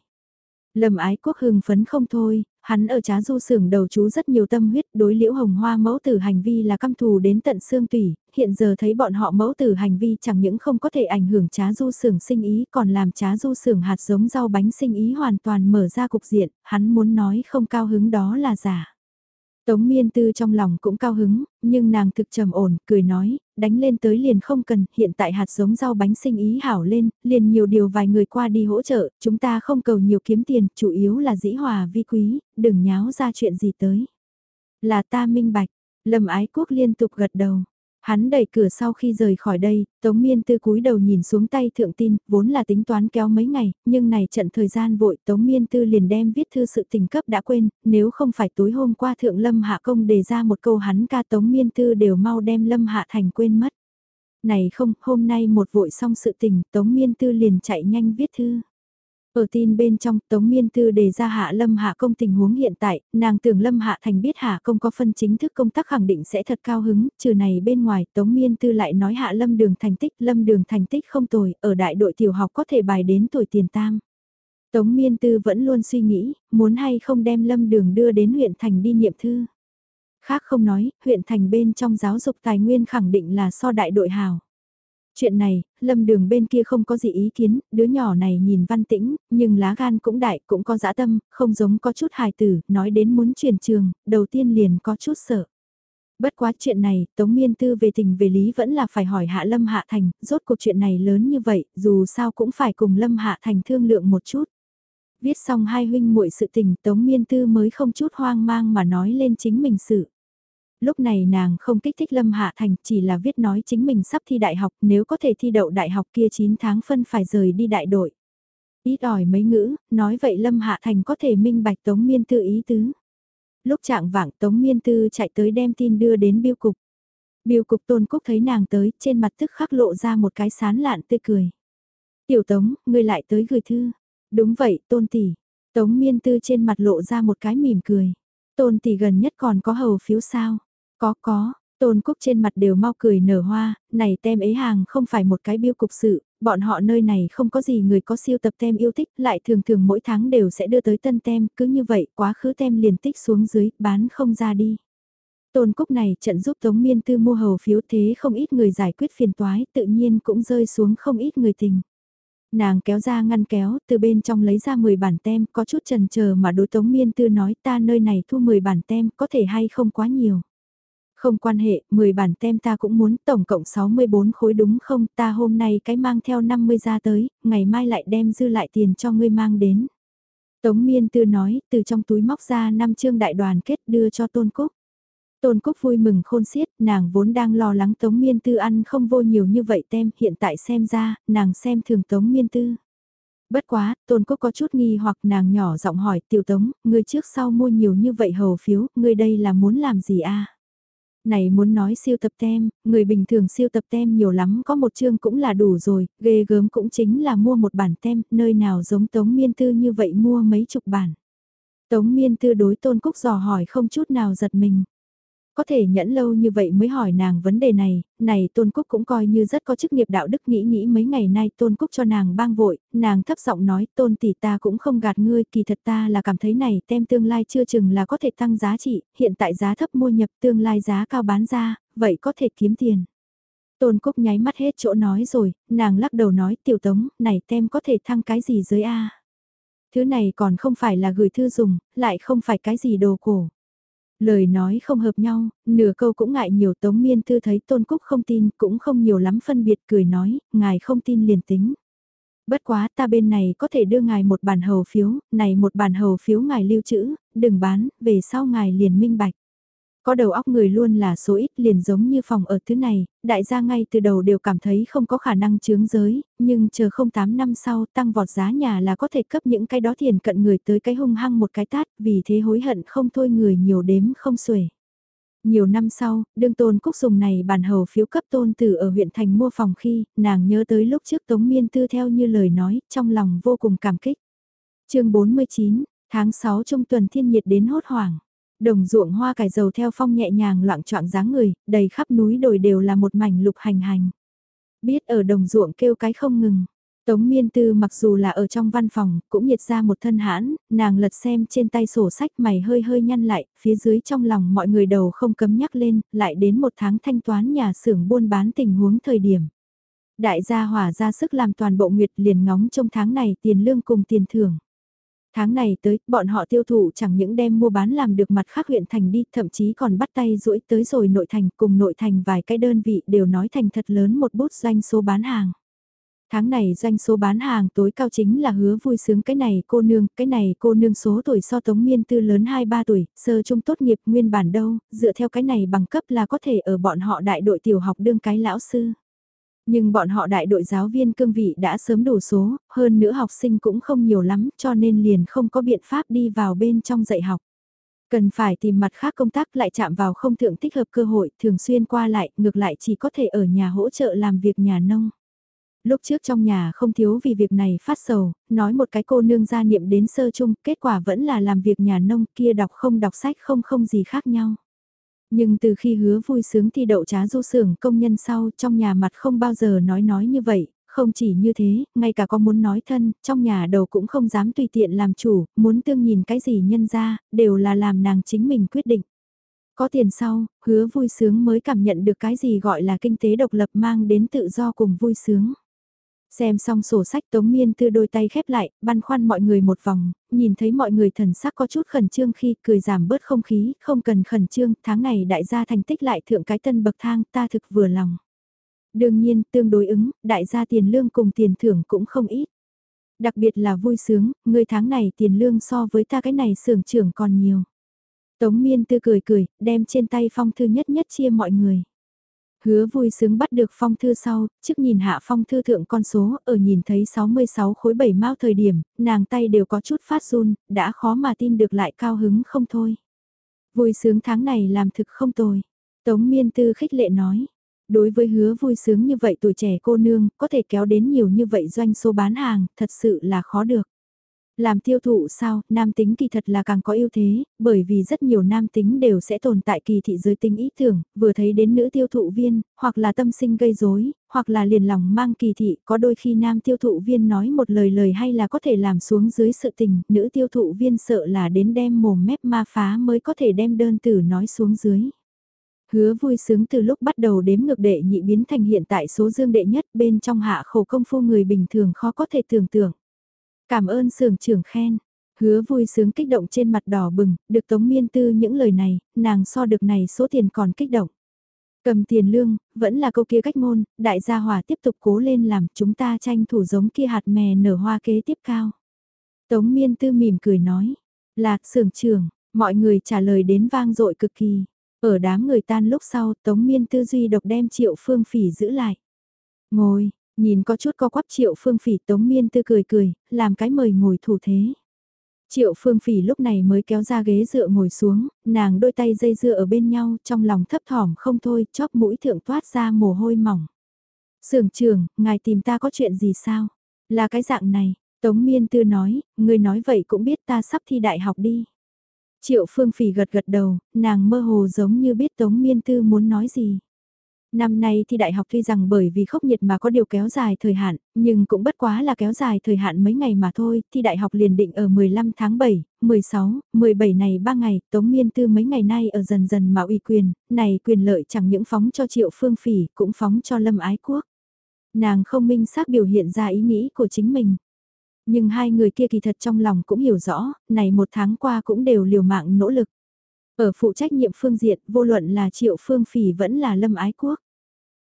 Lâm ái quốc hưng phấn không thôi, hắn ở trá du xưởng đầu chú rất nhiều tâm huyết đối liễu hồng hoa mẫu tử hành vi là căm thù đến tận xương tủy, hiện giờ thấy bọn họ mẫu tử hành vi chẳng những không có thể ảnh hưởng trá du xưởng sinh ý còn làm trá du xưởng hạt giống rau bánh sinh ý hoàn toàn mở ra cục diện, hắn muốn nói không cao hứng đó là giả. Tống miên tư trong lòng cũng cao hứng, nhưng nàng thực trầm ổn, cười nói, đánh lên tới liền không cần, hiện tại hạt giống rau bánh sinh ý hảo lên, liền nhiều điều vài người qua đi hỗ trợ, chúng ta không cầu nhiều kiếm tiền, chủ yếu là dĩ hòa vi quý, đừng nháo ra chuyện gì tới. Là ta minh bạch, lâm ái quốc liên tục gật đầu, Hắn đẩy cửa sau khi rời khỏi đây, Tống Miên Tư cúi đầu nhìn xuống tay thượng tin, vốn là tính toán kéo mấy ngày, nhưng này trận thời gian vội Tống Miên Tư liền đem viết thư sự tình cấp đã quên, nếu không phải tối hôm qua thượng Lâm Hạ Công đề ra một câu hắn ca Tống Miên Tư đều mau đem Lâm Hạ Thành quên mất. Này không, hôm nay một vội xong sự tình, Tống Miên Tư liền chạy nhanh viết thư. Ở tin bên trong, Tống Miên Tư đề ra Hạ Lâm Hạ Công tình huống hiện tại, nàng tưởng Lâm Hạ Thành biết Hạ Công có phân chính thức công tác khẳng định sẽ thật cao hứng, trừ này bên ngoài, Tống Miên Tư lại nói Hạ Lâm Đường thành tích, Lâm Đường thành tích không tồi, ở đại đội tiểu học có thể bài đến tuổi tiền tam. Tống Miên Tư vẫn luôn suy nghĩ, muốn hay không đem Lâm Đường đưa đến huyện thành đi niệm thư. Khác không nói, huyện thành bên trong giáo dục tài nguyên khẳng định là so đại đội hào. Chuyện này, lâm đường bên kia không có gì ý kiến, đứa nhỏ này nhìn văn tĩnh, nhưng lá gan cũng đại, cũng có dã tâm, không giống có chút hài tử, nói đến muốn chuyển trường, đầu tiên liền có chút sợ. Bất quá chuyện này, Tống Miên Tư về tình về lý vẫn là phải hỏi Hạ Lâm Hạ Thành, rốt cuộc chuyện này lớn như vậy, dù sao cũng phải cùng Lâm Hạ Thành thương lượng một chút. Viết xong hai huynh muội sự tình Tống Miên Tư mới không chút hoang mang mà nói lên chính mình sự lúc này nàng không kích thích Lâm Hạ Thành chỉ là viết nói chính mình sắp thi đại học nếu có thể thi đậu đại học kia 9 tháng phân phải rời đi đại đội. Ít ỏi mấy ngữ, nói vậy Lâm Hạ Thành có thể minh bạch Tống Miên Tư ý tứ. Lúc trạng vạng Tống Miên Tư chạy tới đem tin đưa đến biêu cục. Biêu cục Tôn Cúc thấy nàng tới, trên mặt tức khắc lộ ra một cái sán lạn tươi cười. Tiểu Tống, ngươi lại tới gửi thư. Đúng vậy, Tôn Tỷ. Tống Miên Tư trên mặt lộ ra một cái mỉm cười. Tôn Tỷ gần nhất còn có hầu phiếu sao? Có có, Tôn Cúc trên mặt đều mau cười nở hoa, này tem ấy hàng không phải một cái biêu cục sự, bọn họ nơi này không có gì người có siêu tập tem yêu thích, lại thường thường mỗi tháng đều sẽ đưa tới tân tem, cứ như vậy quá khứ tem liền tích xuống dưới, bán không ra đi. Tôn Cúc này trận giúp Tống Miên Tư mua hầu phiếu thế không ít người giải quyết phiền toái, tự nhiên cũng rơi xuống không ít người tình. Nàng kéo ra ngăn kéo, từ bên trong lấy ra 10 bản tem, có chút trần chờ mà đối Tống Miên Tư nói ta nơi này thu 10 bản tem, có thể hay không quá nhiều. Không quan hệ, 10 bản tem ta cũng muốn tổng cộng 64 khối đúng không, ta hôm nay cái mang theo 50 ra tới, ngày mai lại đem dư lại tiền cho ngươi mang đến. Tống miên tư nói, từ trong túi móc ra năm chương đại đoàn kết đưa cho Tôn Cúc. Tôn Cúc vui mừng khôn xiết, nàng vốn đang lo lắng Tống Miên Tư ăn không vô nhiều như vậy tem, hiện tại xem ra, nàng xem thường Tống Miên Tư. Bất quá, Tôn Cúc có chút nghi hoặc nàng nhỏ giọng hỏi Tiểu Tống, ngươi trước sau mua nhiều như vậy hầu phiếu, ngươi đây là muốn làm gì a? Này muốn nói siêu tập tem, người bình thường siêu tập tem nhiều lắm có một chương cũng là đủ rồi, ghê gớm cũng chính là mua một bản tem, nơi nào giống Tống Miên Tư như vậy mua mấy chục bản. Tống Miên Tư đối Tôn Cúc dò hỏi không chút nào giật mình có thể nhẫn lâu như vậy mới hỏi nàng vấn đề này, này Tôn Cúc cũng coi như rất có chức nghiệp đạo đức nghĩ nghĩ mấy ngày nay Tôn Cúc cho nàng bang vội, nàng thấp giọng nói Tôn tỷ ta cũng không gạt ngươi, kỳ thật ta là cảm thấy này tem tương lai chưa chừng là có thể tăng giá trị, hiện tại giá thấp mua nhập tương lai giá cao bán ra, vậy có thể kiếm tiền. Tôn Cúc nháy mắt hết chỗ nói rồi, nàng lắc đầu nói tiểu tống, này tem có thể thăng cái gì dưới A. Thứ này còn không phải là gửi thư dùng, lại không phải cái gì đồ cổ. Lời nói không hợp nhau, nửa câu cũng ngại nhiều Tống Miên Thư thấy Tôn Cúc không tin, cũng không nhiều lắm phân biệt cười nói, ngài không tin liền tính. Bất quá ta bên này có thể đưa ngài một bản hầu phiếu, này một bản hầu phiếu ngài lưu trữ, đừng bán, về sau ngài liền minh bạch. Có đầu óc người luôn là số ít liền giống như phòng ở thứ này, đại gia ngay từ đầu đều cảm thấy không có khả năng chướng giới, nhưng chờ không 8 năm sau tăng vọt giá nhà là có thể cấp những cái đó thiền cận người tới cái hung hăng một cái tát, vì thế hối hận không thôi người nhiều đếm không xuể. Nhiều năm sau, đương tôn cúc dùng này bàn hầu phiếu cấp tôn tử ở huyện thành mua phòng khi, nàng nhớ tới lúc trước Tống Miên Tư theo như lời nói, trong lòng vô cùng cảm kích. chương 49, tháng 6 trong tuần thiên nhiệt đến hốt hoảng. Đồng ruộng hoa cải dầu theo phong nhẹ nhàng loạn trọng dáng người, đầy khắp núi đồi đều là một mảnh lục hành hành. Biết ở đồng ruộng kêu cái không ngừng. Tống miên tư mặc dù là ở trong văn phòng, cũng nhiệt ra một thân hãn, nàng lật xem trên tay sổ sách mày hơi hơi nhăn lại, phía dưới trong lòng mọi người đầu không cấm nhắc lên, lại đến một tháng thanh toán nhà xưởng buôn bán tình huống thời điểm. Đại gia hỏa ra sức làm toàn bộ nguyệt liền ngóng trong tháng này tiền lương cùng tiền thưởng. Tháng này tới, bọn họ tiêu thụ chẳng những đem mua bán làm được mặt khác huyện thành đi, thậm chí còn bắt tay rũi tới rồi nội thành, cùng nội thành vài cái đơn vị đều nói thành thật lớn một bút doanh số bán hàng. Tháng này doanh số bán hàng tối cao chính là hứa vui sướng cái này cô nương, cái này cô nương số tuổi so tống miên tư lớn 2-3 tuổi, sơ trung tốt nghiệp nguyên bản đâu, dựa theo cái này bằng cấp là có thể ở bọn họ đại đội tiểu học đương cái lão sư. Nhưng bọn họ đại đội giáo viên cương vị đã sớm đủ số, hơn nữa học sinh cũng không nhiều lắm cho nên liền không có biện pháp đi vào bên trong dạy học. Cần phải tìm mặt khác công tác lại chạm vào không thượng thích hợp cơ hội, thường xuyên qua lại, ngược lại chỉ có thể ở nhà hỗ trợ làm việc nhà nông. Lúc trước trong nhà không thiếu vì việc này phát sầu, nói một cái cô nương gia niệm đến sơ chung, kết quả vẫn là làm việc nhà nông kia đọc không đọc sách không không gì khác nhau. Nhưng từ khi hứa vui sướng thi đậu trá du sưởng công nhân sau trong nhà mặt không bao giờ nói nói như vậy, không chỉ như thế, ngay cả có muốn nói thân, trong nhà đầu cũng không dám tùy tiện làm chủ, muốn tương nhìn cái gì nhân ra, đều là làm nàng chính mình quyết định. Có tiền sau, hứa vui sướng mới cảm nhận được cái gì gọi là kinh tế độc lập mang đến tự do cùng vui sướng. Xem xong sổ sách Tống Miên Tư đôi tay khép lại, băn khoăn mọi người một vòng, nhìn thấy mọi người thần sắc có chút khẩn trương khi cười giảm bớt không khí, không cần khẩn trương, tháng này đại gia thành tích lại thượng cái tân bậc thang, ta thực vừa lòng. Đương nhiên, tương đối ứng, đại gia tiền lương cùng tiền thưởng cũng không ít. Đặc biệt là vui sướng, người tháng này tiền lương so với ta cái này sưởng trưởng còn nhiều. Tống Miên Tư cười cười, đem trên tay phong thư nhất nhất chia mọi người. Hứa vui sướng bắt được phong thư sau, trước nhìn hạ phong thư thượng con số, ở nhìn thấy 66 khối 7 mao thời điểm, nàng tay đều có chút phát run, đã khó mà tin được lại cao hứng không thôi. Vui sướng tháng này làm thực không tồi. Tống miên tư khích lệ nói. Đối với hứa vui sướng như vậy tuổi trẻ cô nương, có thể kéo đến nhiều như vậy doanh số bán hàng, thật sự là khó được. Làm tiêu thụ sao, nam tính kỳ thật là càng có ưu thế, bởi vì rất nhiều nam tính đều sẽ tồn tại kỳ thị giới tính ý tưởng, vừa thấy đến nữ tiêu thụ viên, hoặc là tâm sinh gây rối, hoặc là liền lòng mang kỳ thị, có đôi khi nam tiêu thụ viên nói một lời lời hay là có thể làm xuống dưới sự tình, nữ tiêu thụ viên sợ là đến đem mồm mép ma phá mới có thể đem đơn tử nói xuống dưới. Hứa vui sướng từ lúc bắt đầu đếm ngược đệ nhị biến thành hiện tại số dương đệ nhất bên trong hạ khổ công phu người bình thường khó có thể tưởng tượng. Cảm ơn sưởng trưởng khen. Hứa vui sướng kích động trên mặt đỏ bừng, được Tống Miên Tư những lời này, nàng so được này số tiền còn kích động. Cầm tiền lương, vẫn là câu kia cách ngôn, đại gia hòa tiếp tục cố lên làm chúng ta tranh thủ giống kia hạt mè nở hoa kế tiếp cao. Tống Miên Tư mỉm cười nói, lạc sưởng trưởng, mọi người trả lời đến vang dội cực kỳ. Ở đám người tan lúc sau, Tống Miên Tư duy độc đem triệu phương phỉ giữ lại. Ngồi, Nhìn có chút co quắp triệu phương phỉ tống miên tư cười cười, làm cái mời ngồi thủ thế. Triệu phương phỉ lúc này mới kéo ra ghế dựa ngồi xuống, nàng đôi tay dây dưa ở bên nhau trong lòng thấp thỏm không thôi, chóp mũi thượng toát ra mồ hôi mỏng. Sưởng trường, ngài tìm ta có chuyện gì sao? Là cái dạng này, Tống Miên Tư nói, người nói vậy cũng biết ta sắp thi đại học đi. Triệu Phương Phỉ gật gật đầu, nàng mơ hồ giống như biết Tống Miên Tư muốn nói gì. Năm nay thì đại học tuy rằng bởi vì khốc nhiệt mà có điều kéo dài thời hạn, nhưng cũng bất quá là kéo dài thời hạn mấy ngày mà thôi, thì đại học liền định ở 15 tháng 7, 16, 17 này 3 ngày, Tống Miên Tư mấy ngày nay ở dần dần mà uy quyền, này quyền lợi chẳng những phóng cho Triệu Phương Phỉ, cũng phóng cho Lâm Ái Quốc. Nàng không minh xác biểu hiện ra ý nghĩ của chính mình. Nhưng hai người kia kỳ thật trong lòng cũng hiểu rõ, này một tháng qua cũng đều liều mạng nỗ lực. Ở phụ trách nhiệm phương diện, vô luận là triệu phương phỉ vẫn là lâm ái quốc.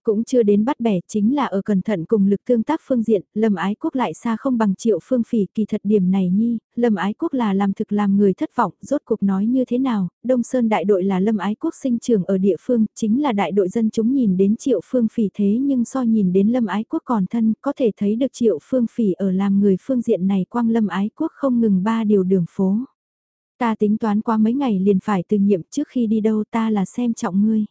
Cũng chưa đến bắt bẻ chính là ở cẩn thận cùng lực tương tác phương diện, Lâm Ái Quốc lại xa không bằng triệu phương phỉ kỳ thật điểm này nhi, Lâm Ái Quốc là làm thực làm người thất vọng, rốt cuộc nói như thế nào, Đông Sơn đại đội là Lâm Ái Quốc sinh trường ở địa phương, chính là đại đội dân chúng nhìn đến triệu phương phỉ thế nhưng so nhìn đến Lâm Ái Quốc còn thân, có thể thấy được triệu phương phỉ ở làm người phương diện này quang Lâm Ái Quốc không ngừng ba điều đường phố. Ta tính toán qua mấy ngày liền phải từ nhiệm trước khi đi đâu ta là xem trọng ngươi.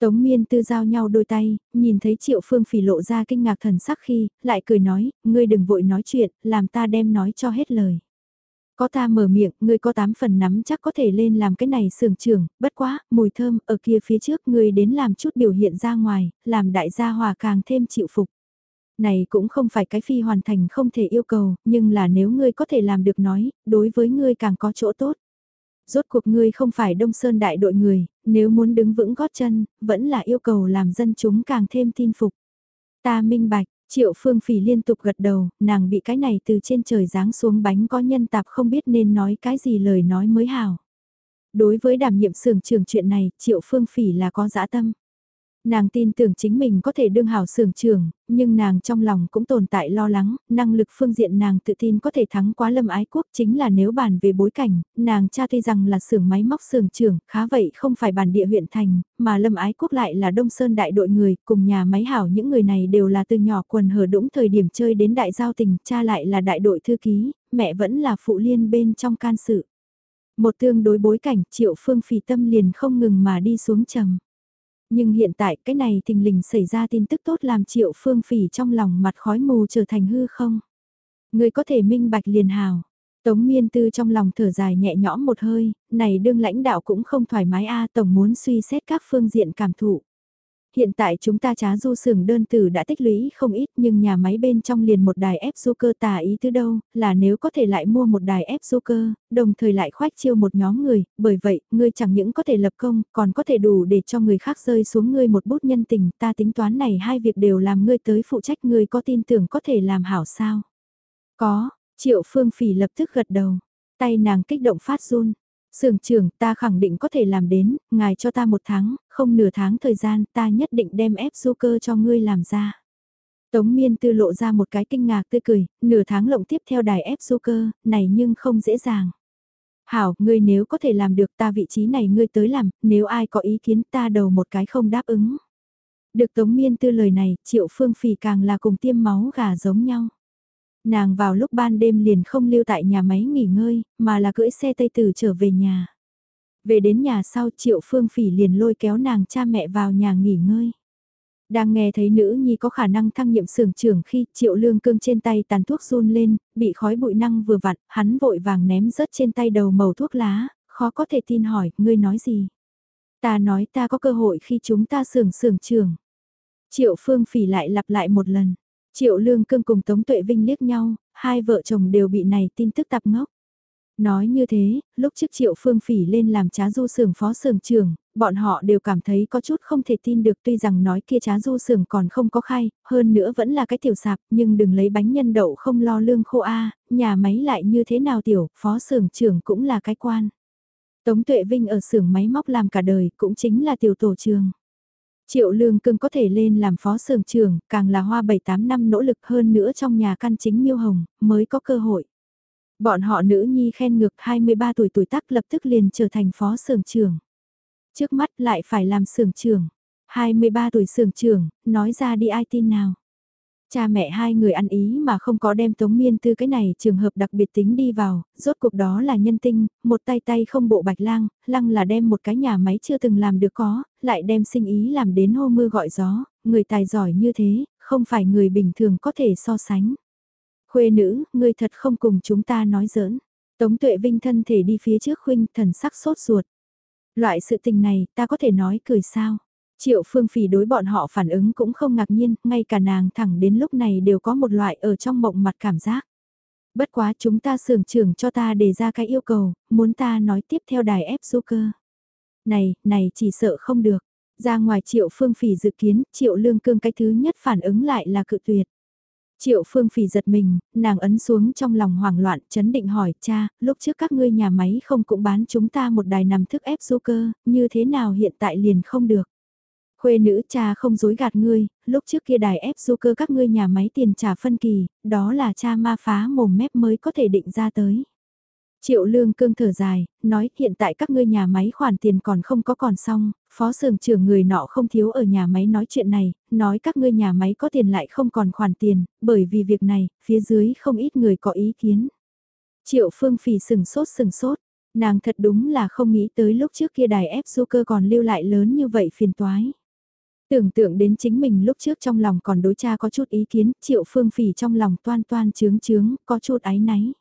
Tống miên tư giao nhau đôi tay, nhìn thấy triệu phương phỉ lộ ra kinh ngạc thần sắc khi, lại cười nói, ngươi đừng vội nói chuyện, làm ta đem nói cho hết lời. Có ta mở miệng, ngươi có tám phần nắm chắc có thể lên làm cái này sưởng trưởng. bất quá, mùi thơm, ở kia phía trước ngươi đến làm chút biểu hiện ra ngoài, làm đại gia hòa càng thêm chịu phục. Này cũng không phải cái phi hoàn thành không thể yêu cầu, nhưng là nếu ngươi có thể làm được nói, đối với ngươi càng có chỗ tốt. Rốt cuộc ngươi không phải Đông Sơn đại đội người, nếu muốn đứng vững gót chân, vẫn là yêu cầu làm dân chúng càng thêm tin phục. Ta minh bạch, Triệu Phương Phỉ liên tục gật đầu, nàng bị cái này từ trên trời giáng xuống bánh có nhân tạp không biết nên nói cái gì lời nói mới hảo. Đối với đảm nhiệm sưởng trường chuyện này, Triệu Phương Phỉ là có dã tâm. Nàng tin tưởng chính mình có thể đương hảo sưởng trưởng, nhưng nàng trong lòng cũng tồn tại lo lắng, năng lực phương diện nàng tự tin có thể thắng quá lâm ái quốc chính là nếu bàn về bối cảnh, nàng cha tuy rằng là xưởng máy móc sưởng trưởng, khá vậy không phải bản địa huyện thành, mà lâm ái quốc lại là đông sơn đại đội người, cùng nhà máy hảo những người này đều là từ nhỏ quần hở đũng thời điểm chơi đến đại giao tình, cha lại là đại đội thư ký, mẹ vẫn là phụ liên bên trong can sự. Một tương đối bối cảnh triệu phương phì tâm liền không ngừng mà đi xuống trầm. Nhưng hiện tại cái này tình lình xảy ra tin tức tốt làm triệu phương phỉ trong lòng mặt khói mù trở thành hư không. Người có thể minh bạch liền hào. Tống miên tư trong lòng thở dài nhẹ nhõm một hơi, này đương lãnh đạo cũng không thoải mái a tổng muốn suy xét các phương diện cảm thụ. Hiện tại chúng ta trá du sưởng đơn tử đã tích lũy không ít nhưng nhà máy bên trong liền một đài ép du cơ tà ý từ đâu, là nếu có thể lại mua một đài ép du cơ, đồng thời lại khoách chiêu một nhóm người, bởi vậy, ngươi chẳng những có thể lập công, còn có thể đủ để cho người khác rơi xuống ngươi một bút nhân tình, ta tính toán này hai việc đều làm ngươi tới phụ trách ngươi có tin tưởng có thể làm hảo sao. Có, triệu phương phỉ lập tức gật đầu, tay nàng kích động phát run, Sưởng trưởng ta khẳng định có thể làm đến, ngài cho ta một tháng, không nửa tháng thời gian ta nhất định đem ép du cơ cho ngươi làm ra. Tống miên tư lộ ra một cái kinh ngạc tươi cười, nửa tháng lộng tiếp theo đài ép du cơ, này nhưng không dễ dàng. Hảo, ngươi nếu có thể làm được ta vị trí này ngươi tới làm, nếu ai có ý kiến ta đầu một cái không đáp ứng. Được Tống Miên tư lời này, Triệu Phương Phì càng là cùng tiêm máu gà giống nhau. Nàng vào lúc ban đêm liền không lưu tại nhà máy nghỉ ngơi, mà là cưỡi xe Tây Tử trở về nhà. Về đến nhà sau Triệu Phương Phỉ liền lôi kéo nàng cha mẹ vào nhà nghỉ ngơi. Đang nghe thấy nữ nhi có khả năng thăng nhiệm sưởng trưởng khi Triệu Lương Cương trên tay tàn thuốc run lên, bị khói bụi năng vừa vặn, hắn vội vàng ném rớt trên tay đầu màu thuốc lá, khó có thể tin hỏi, ngươi nói gì? Ta nói ta có cơ hội khi chúng ta sưởng sưởng trưởng. Triệu Phương Phỉ lại lặp lại một lần. Triệu Lương Cương cùng Tống Tuệ Vinh liếc nhau, hai vợ chồng đều bị này tin tức tạp ngốc. Nói như thế, lúc trước Triệu Phương Phỉ lên làm trá du sưởng phó sưởng trưởng, bọn họ đều cảm thấy có chút không thể tin được tuy rằng nói kia trá du sưởng còn không có khai, hơn nữa vẫn là cái tiểu sạp, nhưng đừng lấy bánh nhân đậu không lo lương khô a, nhà máy lại như thế nào tiểu, phó sưởng trưởng cũng là cái quan. Tống Tuệ Vinh ở xưởng máy móc làm cả đời, cũng chính là tiểu tổ trường. Triệu Lương Cương có thể lên làm phó sưởng trưởng, càng là hoa 7-8 năm nỗ lực hơn nữa trong nhà căn chính miêu hồng, mới có cơ hội. Bọn họ nữ nhi khen ngược 23 tuổi tuổi tác lập tức liền trở thành phó sưởng trưởng. Trước mắt lại phải làm sưởng trưởng. 23 tuổi sưởng trưởng, nói ra đi ai tin nào. Cha mẹ hai người ăn ý mà không có đem Tống Miên Tư cái này trường hợp đặc biệt tính đi vào, rốt cuộc đó là nhân tinh, một tay tay không bộ bạch lang, lăng là đem một cái nhà máy chưa từng làm được có, lại đem sinh ý làm đến hô mưa gọi gió, người tài giỏi như thế, không phải người bình thường có thể so sánh. Khuê nữ, người thật không cùng chúng ta nói giỡn. Tống tuệ vinh thân thể đi phía trước khuynh thần sắc sốt ruột. Loại sự tình này ta có thể nói cười sao? Triệu Phương Phỉ đối bọn họ phản ứng cũng không ngạc nhiên, ngay cả nàng thẳng đến lúc này đều có một loại ở trong mộng mặt cảm giác. Bất quá chúng ta sưởng trưởng cho ta đề ra cái yêu cầu, muốn ta nói tiếp theo đài ép du cơ. Này, này chỉ sợ không được. Ra ngoài Triệu Phương Phỉ dự kiến, Triệu Lương Cương cái thứ nhất phản ứng lại là cự tuyệt. Triệu Phương Phỉ giật mình, nàng ấn xuống trong lòng hoảng loạn, chấn định hỏi, cha, lúc trước các ngươi nhà máy không cũng bán chúng ta một đài nằm thức ép du cơ, như thế nào hiện tại liền không được. Khuê nữ cha không dối gạt ngươi, lúc trước kia đài ép du cơ các ngươi nhà máy tiền trả phân kỳ, đó là cha ma phá mồm mép mới có thể định ra tới. Triệu lương cương thở dài, nói hiện tại các ngươi nhà máy khoản tiền còn không có còn xong, phó sưởng trưởng người nọ không thiếu ở nhà máy nói chuyện này, nói các ngươi nhà máy có tiền lại không còn khoản tiền, bởi vì việc này, phía dưới không ít người có ý kiến. Triệu phương phì sừng sốt sừng sốt, nàng thật đúng là không nghĩ tới lúc trước kia đài ép du cơ còn lưu lại lớn như vậy phiền toái. Tưởng tượng đến chính mình lúc trước trong lòng còn đối cha có chút ý kiến, triệu phương phỉ trong lòng toan toan chướng chướng, có chút áy náy.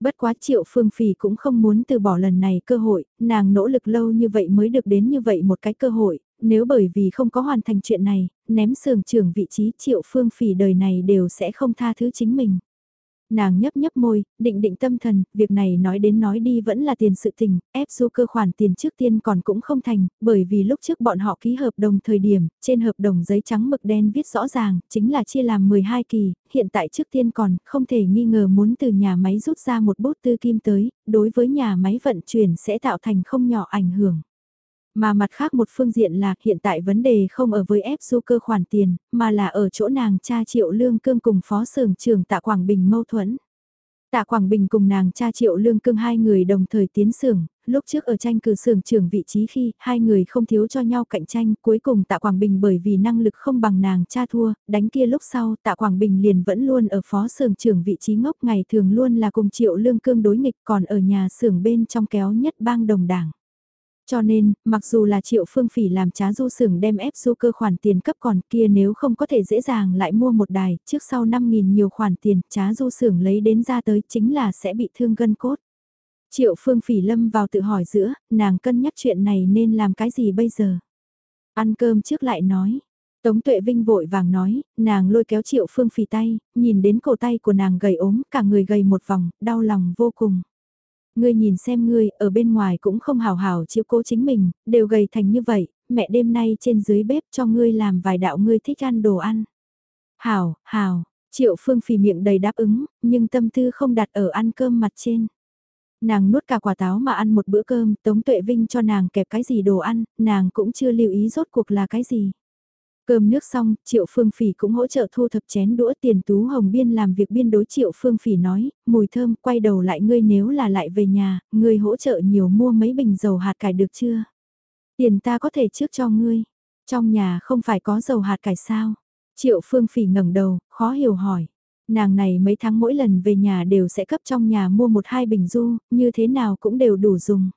Bất quá triệu phương phỉ cũng không muốn từ bỏ lần này cơ hội, nàng nỗ lực lâu như vậy mới được đến như vậy một cái cơ hội, nếu bởi vì không có hoàn thành chuyện này, ném sườn trưởng vị trí triệu phương phỉ đời này đều sẽ không tha thứ chính mình. Nàng nhấp nhấp môi, định định tâm thần, việc này nói đến nói đi vẫn là tiền sự tình, ép du cơ khoản tiền trước tiên còn cũng không thành, bởi vì lúc trước bọn họ ký hợp đồng thời điểm, trên hợp đồng giấy trắng mực đen viết rõ ràng, chính là chia làm 12 kỳ, hiện tại trước tiên còn không thể nghi ngờ muốn từ nhà máy rút ra một bút tư kim tới, đối với nhà máy vận chuyển sẽ tạo thành không nhỏ ảnh hưởng. Mà mặt khác một phương diện là hiện tại vấn đề không ở với ép du cơ khoản tiền, mà là ở chỗ nàng cha triệu lương cương cùng phó sưởng trưởng tạ Quảng Bình mâu thuẫn. Tạ Quảng Bình cùng nàng cha Triệu Lương Cương hai người đồng thời tiến xưởng, lúc trước ở tranh cử xưởng trưởng vị trí khi hai người không thiếu cho nhau cạnh tranh, cuối cùng Tạ Quảng Bình bởi vì năng lực không bằng nàng cha thua, đánh kia lúc sau Tạ Quảng Bình liền vẫn luôn ở phó xưởng trưởng vị trí ngốc ngày thường luôn là cùng Triệu Lương Cương đối nghịch còn ở nhà xưởng bên trong kéo nhất bang đồng đảng. Cho nên, mặc dù là triệu phương phỉ làm trá du sưởng đem ép du cơ khoản tiền cấp còn kia nếu không có thể dễ dàng lại mua một đài, trước sau 5.000 nhiều khoản tiền, trá du sưởng lấy đến ra tới chính là sẽ bị thương gân cốt. Triệu phương phỉ lâm vào tự hỏi giữa, nàng cân nhắc chuyện này nên làm cái gì bây giờ. Ăn cơm trước lại nói. Tống tuệ vinh vội vàng nói, nàng lôi kéo triệu phương phỉ tay, nhìn đến cổ tay của nàng gầy ốm, cả người gầy một vòng, đau lòng vô cùng. Ngươi nhìn xem ngươi, ở bên ngoài cũng không hào hào chịu cố chính mình, đều gầy thành như vậy, mẹ đêm nay trên dưới bếp cho ngươi làm vài đạo ngươi thích ăn đồ ăn. Hào, hào, triệu phương phì miệng đầy đáp ứng, nhưng tâm tư không đặt ở ăn cơm mặt trên. Nàng nuốt cả quả táo mà ăn một bữa cơm, Tống Tuệ Vinh cho nàng kẹp cái gì đồ ăn, nàng cũng chưa lưu ý rốt cuộc là cái gì. Cơm nước xong, Triệu Phương Phỉ cũng hỗ trợ thu thập chén đũa tiền tú hồng biên làm việc biên đối Triệu Phương Phỉ nói, mùi thơm quay đầu lại ngươi nếu là lại về nhà, ngươi hỗ trợ nhiều mua mấy bình dầu hạt cải được chưa? Tiền ta có thể trước cho ngươi, trong nhà không phải có dầu hạt cải sao? Triệu Phương Phỉ ngẩng đầu, khó hiểu hỏi. Nàng này mấy tháng mỗi lần về nhà đều sẽ cấp trong nhà mua một hai bình du, như thế nào cũng đều đủ dùng.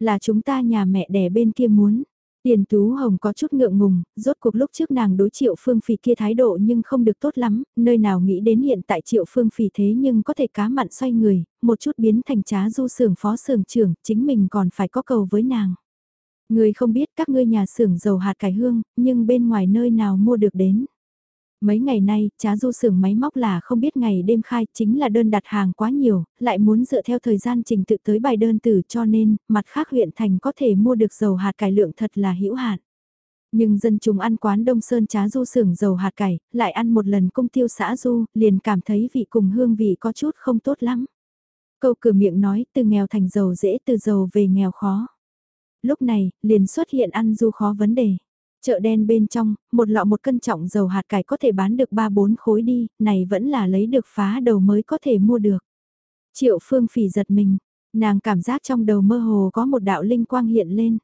Là chúng ta nhà mẹ đẻ bên kia muốn, Tiền Tú Hồng có chút ngượng ngùng, rốt cuộc lúc trước nàng đối triệu phương Phì kia thái độ nhưng không được tốt lắm, nơi nào nghĩ đến hiện tại triệu phương Phì thế nhưng có thể cá mặn xoay người, một chút biến thành trá du sưởng phó sưởng trưởng, chính mình còn phải có cầu với nàng. Người không biết các ngươi nhà xưởng dầu hạt cải hương, nhưng bên ngoài nơi nào mua được đến. Mấy ngày nay, trá du xưởng máy móc là không biết ngày đêm khai, chính là đơn đặt hàng quá nhiều, lại muốn dựa theo thời gian trình tự tới bài đơn tử cho nên, mặt khác huyện thành có thể mua được dầu hạt cải lượng thật là hữu hạn. Nhưng dân chúng ăn quán Đông Sơn trá du xưởng dầu hạt cải, lại ăn một lần công tiêu xã du, liền cảm thấy vị cùng hương vị có chút không tốt lắm. Câu cửa miệng nói từ nghèo thành giàu dễ từ giàu về nghèo khó. Lúc này, liền xuất hiện ăn du khó vấn đề. Chợ đen bên trong, một lọ một cân trọng dầu hạt cải có thể bán được 3-4 khối đi, này vẫn là lấy được phá đầu mới có thể mua được. Triệu phương phỉ giật mình, nàng cảm giác trong đầu mơ hồ có một đạo linh quang hiện lên.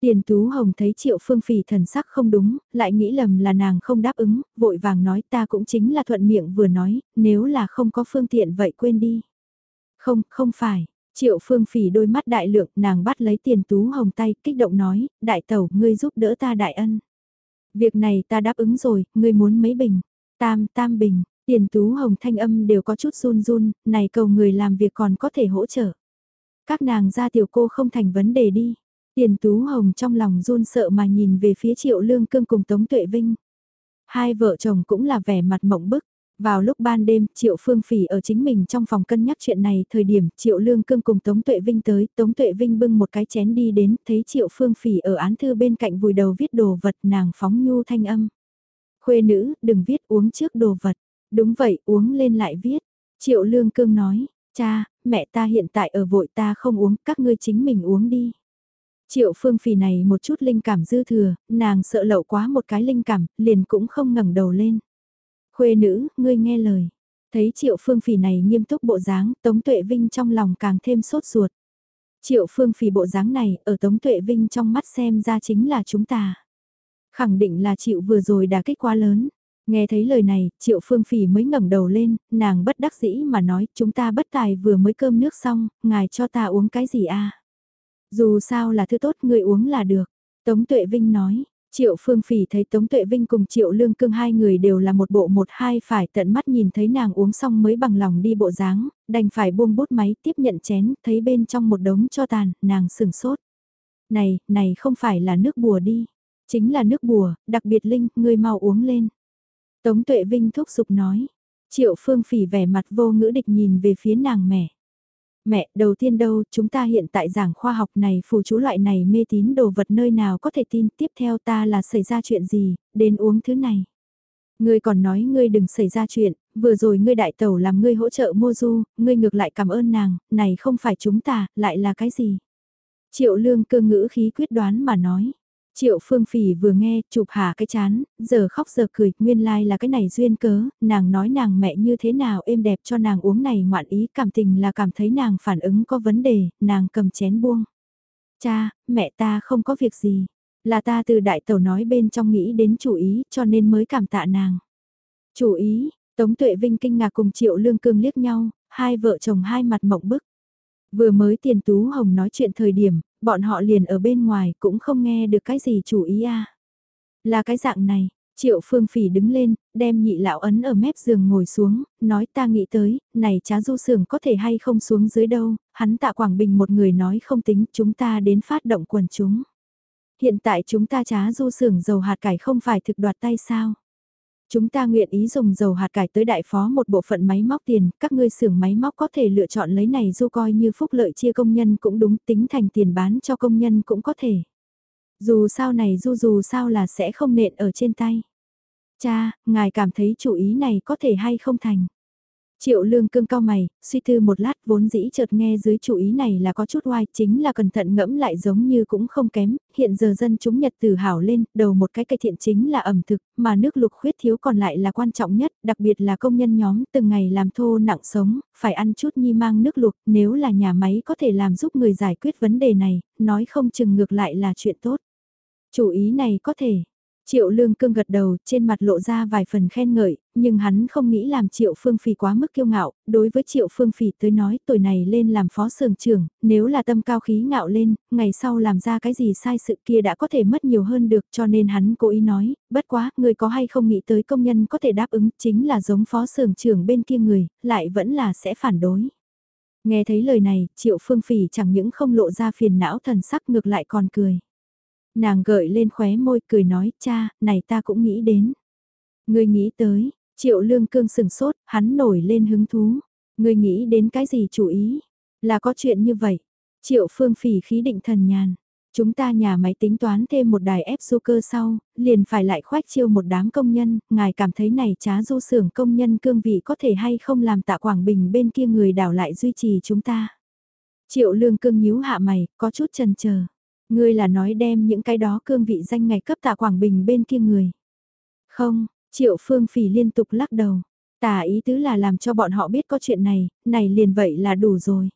Tiền Tú Hồng thấy Triệu Phương Phỉ thần sắc không đúng, lại nghĩ lầm là nàng không đáp ứng, vội vàng nói ta cũng chính là thuận miệng vừa nói, nếu là không có phương tiện vậy quên đi. Không, không phải, Triệu phương phỉ đôi mắt đại lượng, nàng bắt lấy tiền tú hồng tay, kích động nói, đại tẩu, ngươi giúp đỡ ta đại ân. Việc này ta đáp ứng rồi, ngươi muốn mấy bình? Tam, tam bình, tiền tú hồng thanh âm đều có chút run run, này cầu người làm việc còn có thể hỗ trợ. Các nàng ra tiểu cô không thành vấn đề đi. Tiền tú hồng trong lòng run sợ mà nhìn về phía triệu lương cương cùng Tống Tuệ Vinh. Hai vợ chồng cũng là vẻ mặt mộng bức. Vào lúc ban đêm, Triệu Phương Phỉ ở chính mình trong phòng cân nhắc chuyện này, thời điểm Triệu Lương Cương cùng Tống Tuệ Vinh tới, Tống Tuệ Vinh bưng một cái chén đi đến, thấy Triệu Phương Phỉ ở án thư bên cạnh vùi đầu viết đồ vật nàng phóng nhu thanh âm. Khuê nữ, đừng viết uống trước đồ vật. Đúng vậy, uống lên lại viết. Triệu Lương Cương nói, cha, mẹ ta hiện tại ở vội ta không uống, các ngươi chính mình uống đi. Triệu Phương Phỉ này một chút linh cảm dư thừa, nàng sợ lậu quá một cái linh cảm, liền cũng không ngẩng đầu lên. Khuê nữ, ngươi nghe lời. Thấy triệu phương phỉ này nghiêm túc bộ dáng, Tống Tuệ Vinh trong lòng càng thêm sốt ruột. Triệu phương phỉ bộ dáng này, ở Tống Tuệ Vinh trong mắt xem ra chính là chúng ta. Khẳng định là triệu vừa rồi đã kích quá lớn. Nghe thấy lời này, triệu phương phỉ mới ngẩng đầu lên, nàng bất đắc dĩ mà nói, chúng ta bất tài vừa mới cơm nước xong, ngài cho ta uống cái gì a Dù sao là thứ tốt, người uống là được. Tống Tuệ Vinh nói, Triệu Phương Phỉ thấy Tống Tuệ Vinh cùng Triệu Lương Cương hai người đều là một bộ một hai phải tận mắt nhìn thấy nàng uống xong mới bằng lòng đi bộ dáng, đành phải buông bút máy tiếp nhận chén, thấy bên trong một đống cho tàn, nàng sừng sốt. Này, này không phải là nước bùa đi, chính là nước bùa, đặc biệt Linh, ngươi mau uống lên. Tống Tuệ Vinh thúc giục nói, Triệu Phương Phỉ vẻ mặt vô ngữ địch nhìn về phía nàng mẹ. Mẹ, đầu tiên đâu, chúng ta hiện tại giảng khoa học này phù chú loại này mê tín đồ vật nơi nào có thể tin, tiếp theo ta là xảy ra chuyện gì, đến uống thứ này. Ngươi còn nói ngươi đừng xảy ra chuyện, vừa rồi ngươi đại tẩu làm ngươi hỗ trợ mua du, ngươi ngược lại cảm ơn nàng, này không phải chúng ta, lại là cái gì? Triệu lương cơ ngữ khí quyết đoán mà nói. Triệu phương phỉ vừa nghe, chụp hà cái chán, giờ khóc giờ cười, nguyên lai like là cái này duyên cớ, nàng nói nàng mẹ như thế nào êm đẹp cho nàng uống này ngoạn ý, cảm tình là cảm thấy nàng phản ứng có vấn đề, nàng cầm chén buông. Cha, mẹ ta không có việc gì, là ta từ đại tẩu nói bên trong nghĩ đến chủ ý cho nên mới cảm tạ nàng. Chủ ý, Tống Tuệ Vinh kinh ngạc cùng Triệu Lương Cương liếc nhau, hai vợ chồng hai mặt mộng bức. Vừa mới tiền tú hồng nói chuyện thời điểm, bọn họ liền ở bên ngoài cũng không nghe được cái gì chủ ý a Là cái dạng này, Triệu Phương Phỉ đứng lên, đem nhị lão ấn ở mép giường ngồi xuống, nói ta nghĩ tới, này trá du sường có thể hay không xuống dưới đâu, hắn tạ Quảng Bình một người nói không tính, chúng ta đến phát động quần chúng. Hiện tại chúng ta trá du sường dầu hạt cải không phải thực đoạt tay sao? Chúng ta nguyện ý dùng dầu hạt cải tới đại phó một bộ phận máy móc tiền, các ngươi xưởng máy móc có thể lựa chọn lấy này du coi như phúc lợi chia công nhân cũng đúng tính thành tiền bán cho công nhân cũng có thể. Dù sao này du dù sao là sẽ không nện ở trên tay. Cha, ngài cảm thấy chủ ý này có thể hay không thành. Triệu lương cương cao mày, suy tư một lát vốn dĩ chợt nghe dưới chủ ý này là có chút oai chính là cẩn thận ngẫm lại giống như cũng không kém, hiện giờ dân chúng Nhật tử hảo lên, đầu một cái cây thiện chính là ẩm thực, mà nước lục khuyết thiếu còn lại là quan trọng nhất, đặc biệt là công nhân nhóm từng ngày làm thô nặng sống, phải ăn chút nhi mang nước lục, nếu là nhà máy có thể làm giúp người giải quyết vấn đề này, nói không chừng ngược lại là chuyện tốt. Chủ ý này có thể, Triệu lương cương gật đầu, trên mặt lộ ra vài phần khen ngợi, nhưng hắn không nghĩ làm triệu phương phỉ quá mức kiêu ngạo, đối với triệu phương phỉ tới nói tuổi này lên làm phó sưởng trưởng, nếu là tâm cao khí ngạo lên, ngày sau làm ra cái gì sai sự kia đã có thể mất nhiều hơn được cho nên hắn cố ý nói, bất quá, người có hay không nghĩ tới công nhân có thể đáp ứng chính là giống phó sưởng trưởng bên kia người, lại vẫn là sẽ phản đối. Nghe thấy lời này, triệu phương phỉ chẳng những không lộ ra phiền não thần sắc ngược lại còn cười. Nàng gợi lên khóe môi cười nói, cha, này ta cũng nghĩ đến. Ngươi nghĩ tới, triệu lương cương sừng sốt, hắn nổi lên hứng thú. Ngươi nghĩ đến cái gì chủ ý? Là có chuyện như vậy. Triệu phương phỉ khí định thần nhàn. Chúng ta nhà máy tính toán thêm một đài ép du cơ sau, liền phải lại khoách chiêu một đám công nhân, ngài cảm thấy này trá du xưởng công nhân cương vị có thể hay không làm tạ Quảng Bình bên kia người đảo lại duy trì chúng ta. Triệu lương cương nhíu hạ mày, có chút chần chờ Ngươi là nói đem những cái đó cương vị danh ngày cấp tạ Quảng Bình bên kia người. Không, Triệu Phương Phỉ liên tục lắc đầu. Tả ý tứ là làm cho bọn họ biết có chuyện này, này liền vậy là đủ rồi.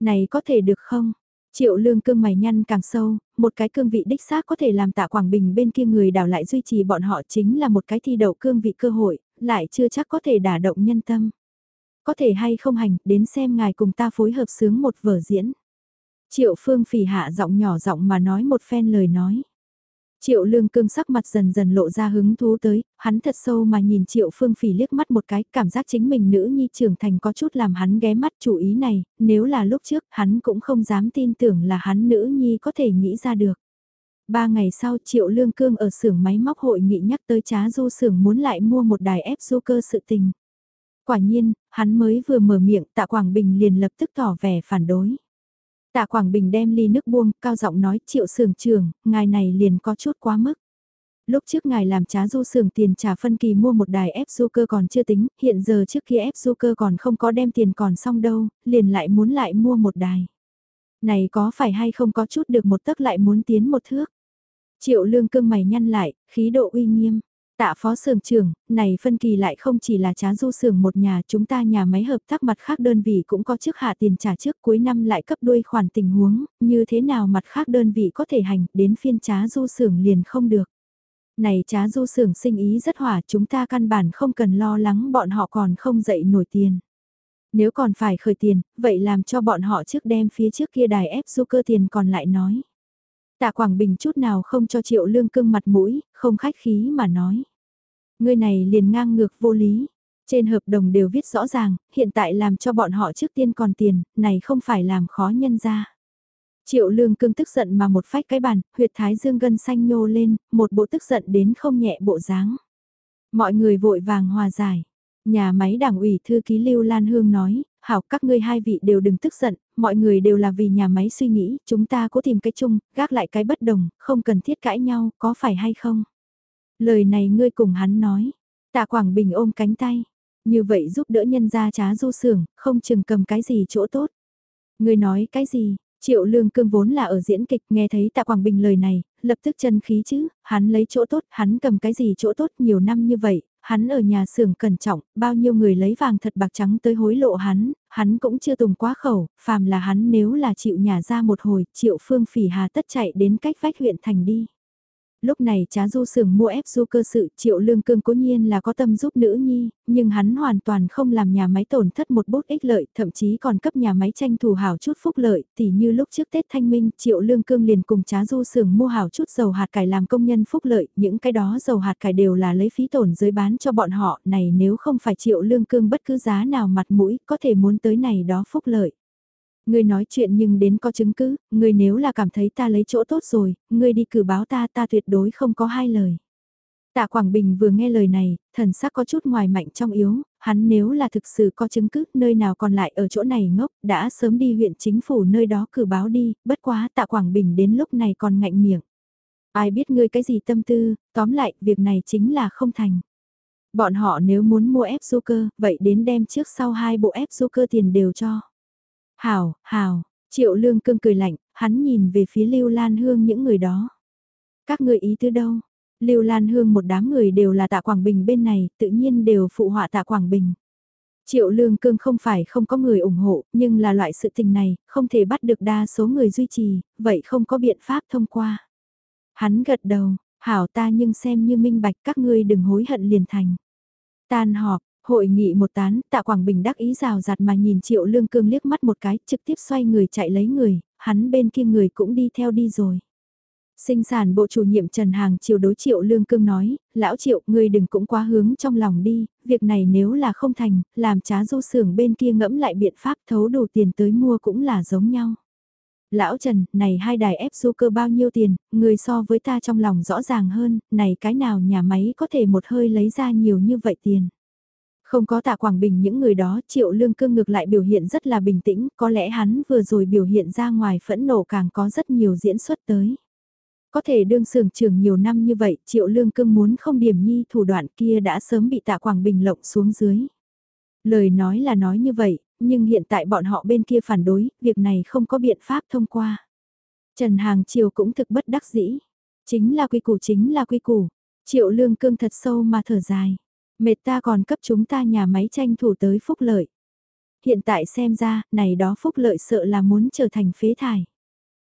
Này có thể được không? Triệu lương cương mày nhăn càng sâu, một cái cương vị đích xác có thể làm tạ Quảng Bình bên kia người đảo lại duy trì bọn họ chính là một cái thi đậu cương vị cơ hội, lại chưa chắc có thể đả động nhân tâm. Có thể hay không hành, đến xem ngài cùng ta phối hợp sướng một vở diễn. Triệu Phương Phỉ hạ giọng nhỏ giọng mà nói một phen lời nói. Triệu lương cương sắc mặt dần dần lộ ra hứng thú tới, hắn thật sâu mà nhìn triệu phương phỉ liếc mắt một cái, cảm giác chính mình nữ nhi trưởng thành có chút làm hắn ghé mắt chủ ý này, nếu là lúc trước hắn cũng không dám tin tưởng là hắn nữ nhi có thể nghĩ ra được. Ba ngày sau triệu lương cương ở xưởng máy móc hội nghị nhắc tới trá du xưởng muốn lại mua một đài ép du cơ sự tình. Quả nhiên, hắn mới vừa mở miệng tạ Quảng Bình liền lập tức tỏ vẻ phản đối. Tạ Quảng Bình đem ly nước buông, cao giọng nói triệu sưởng trường, ngài này liền có chút quá mức. Lúc trước ngài làm trá du sưởng tiền trả phân kỳ mua một đài ép du cơ còn chưa tính, hiện giờ trước kia ép du cơ còn không có đem tiền còn xong đâu, liền lại muốn lại mua một đài. Này có phải hay không có chút được một tấc lại muốn tiến một thước. Triệu lương cương mày nhăn lại, khí độ uy nghiêm. Tạ phó sưởng trưởng, này phân kỳ lại không chỉ là trá du sưởng một nhà chúng ta nhà máy hợp tác mặt khác đơn vị cũng có trước hạ tiền trả trước cuối năm lại cấp đuôi khoản tình huống, như thế nào mặt khác đơn vị có thể hành đến phiên trá du sưởng liền không được. Này trá du sưởng sinh ý rất hỏa chúng ta căn bản không cần lo lắng bọn họ còn không dậy nổi tiền. Nếu còn phải khởi tiền, vậy làm cho bọn họ trước đem phía trước kia đài ép du cơ tiền còn lại nói. Tạ Quảng Bình chút nào không cho triệu lương cương mặt mũi, không khách khí mà nói. Người này liền ngang ngược vô lý. Trên hợp đồng đều viết rõ ràng, hiện tại làm cho bọn họ trước tiên còn tiền, này không phải làm khó nhân ra. Triệu lương cương tức giận mà một phách cái bàn, huyệt thái dương gân xanh nhô lên, một bộ tức giận đến không nhẹ bộ dáng. Mọi người vội vàng hòa giải. Nhà máy đảng ủy thư ký Lưu Lan Hương nói, hảo các ngươi hai vị đều đừng tức giận, mọi người đều là vì nhà máy suy nghĩ, chúng ta cố tìm cái chung, gác lại cái bất đồng, không cần thiết cãi nhau, có phải hay không? Lời này ngươi cùng hắn nói, tạ Quảng Bình ôm cánh tay, như vậy giúp đỡ nhân gia trá du sưởng, không chừng cầm cái gì chỗ tốt. Ngươi nói cái gì, Triệu Lương Cương vốn là ở diễn kịch, nghe thấy Tạ Quảng Bình lời này, lập tức chân khí chứ, hắn lấy chỗ tốt, hắn cầm cái gì chỗ tốt nhiều năm như vậy, hắn ở nhà xưởng cẩn trọng, bao nhiêu người lấy vàng thật bạc trắng tới hối lộ hắn, hắn cũng chưa tùng quá khẩu, phàm là hắn nếu là chịu nhà ra một hồi, Triệu Phương Phỉ Hà tất chạy đến cách vách huyện thành đi. Lúc này trá du sưởng mua ép du cơ sự triệu lương cương cố nhiên là có tâm giúp nữ nhi, nhưng hắn hoàn toàn không làm nhà máy tổn thất một bút ích lợi, thậm chí còn cấp nhà máy tranh thủ hảo chút phúc lợi, tỉ như lúc trước Tết Thanh Minh, triệu lương cương liền cùng trá du sưởng mua hảo chút dầu hạt cải làm công nhân phúc lợi, những cái đó dầu hạt cải đều là lấy phí tổn dưới bán cho bọn họ, này nếu không phải triệu lương cương bất cứ giá nào mặt mũi, có thể muốn tới này đó phúc lợi. Ngươi nói chuyện nhưng đến có chứng cứ, ngươi nếu là cảm thấy ta lấy chỗ tốt rồi, ngươi đi cử báo ta ta tuyệt đối không có hai lời. Tạ Quảng Bình vừa nghe lời này, thần sắc có chút ngoài mạnh trong yếu, hắn nếu là thực sự có chứng cứ, nơi nào còn lại ở chỗ này ngốc, đã sớm đi huyện chính phủ nơi đó cử báo đi, bất quá Tạ Quảng Bình đến lúc này còn ngạnh miệng. Ai biết ngươi cái gì tâm tư, tóm lại, việc này chính là không thành. Bọn họ nếu muốn mua ép du cơ, vậy đến đem trước sau hai bộ ép du cơ tiền đều cho. Hảo, hảo, triệu lương cương cười lạnh, hắn nhìn về phía Lưu Lan Hương những người đó. Các người ý tứ đâu? Lưu Lan Hương một đám người đều là tạ Quảng Bình bên này, tự nhiên đều phụ họa tạ Quảng Bình. Triệu lương cương không phải không có người ủng hộ, nhưng là loại sự tình này, không thể bắt được đa số người duy trì, vậy không có biện pháp thông qua. Hắn gật đầu, hảo ta nhưng xem như minh bạch các ngươi đừng hối hận liền thành. Tan họp, Hội nghị một tán, tạ Quảng Bình đắc ý rào rạt mà nhìn Triệu Lương Cương liếc mắt một cái, trực tiếp xoay người chạy lấy người, hắn bên kia người cũng đi theo đi rồi. Sinh sản bộ chủ nhiệm Trần Hàng chiều đối Triệu Lương Cương nói, lão Triệu, ngươi đừng cũng quá hướng trong lòng đi, việc này nếu là không thành, làm trá du xưởng bên kia ngẫm lại biện pháp thấu đủ tiền tới mua cũng là giống nhau. Lão Trần, này hai đài ép du cơ bao nhiêu tiền, người so với ta trong lòng rõ ràng hơn, này cái nào nhà máy có thể một hơi lấy ra nhiều như vậy tiền. Không có tạ Quảng Bình những người đó, Triệu Lương Cương ngược lại biểu hiện rất là bình tĩnh, có lẽ hắn vừa rồi biểu hiện ra ngoài phẫn nộ càng có rất nhiều diễn xuất tới. Có thể đương sưởng trường nhiều năm như vậy, Triệu Lương Cương muốn không điểm nhi thủ đoạn kia đã sớm bị tạ Quảng Bình lộng xuống dưới. Lời nói là nói như vậy, nhưng hiện tại bọn họ bên kia phản đối, việc này không có biện pháp thông qua. Trần Hàng Triều cũng thực bất đắc dĩ. Chính là quy củ chính là quy củ. Triệu Lương Cương thật sâu mà thở dài. Mệt ta còn cấp chúng ta nhà máy tranh thủ tới phúc lợi. Hiện tại xem ra, này đó phúc lợi sợ là muốn trở thành phế thải.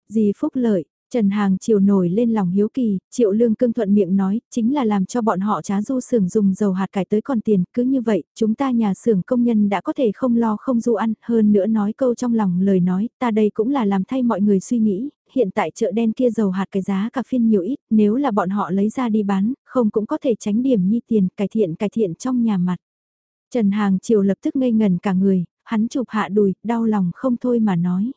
Gì phúc lợi, Trần Hàng chiều nổi lên lòng hiếu kỳ, triệu lương cương thuận miệng nói, chính là làm cho bọn họ trá du xưởng dùng dầu hạt cải tới còn tiền, cứ như vậy, chúng ta nhà xưởng công nhân đã có thể không lo không du ăn, hơn nữa nói câu trong lòng lời nói, ta đây cũng là làm thay mọi người suy nghĩ, hiện tại chợ đen kia dầu hạt cái giá cà phiên nhiều ít, nếu là bọn họ lấy ra đi bán, không cũng có thể tránh điểm nhi tiền, cải thiện cải thiện trong nhà mặt. Trần Hàng chiều lập tức ngây ngần cả người, hắn chụp hạ đùi, đau lòng không thôi mà nói.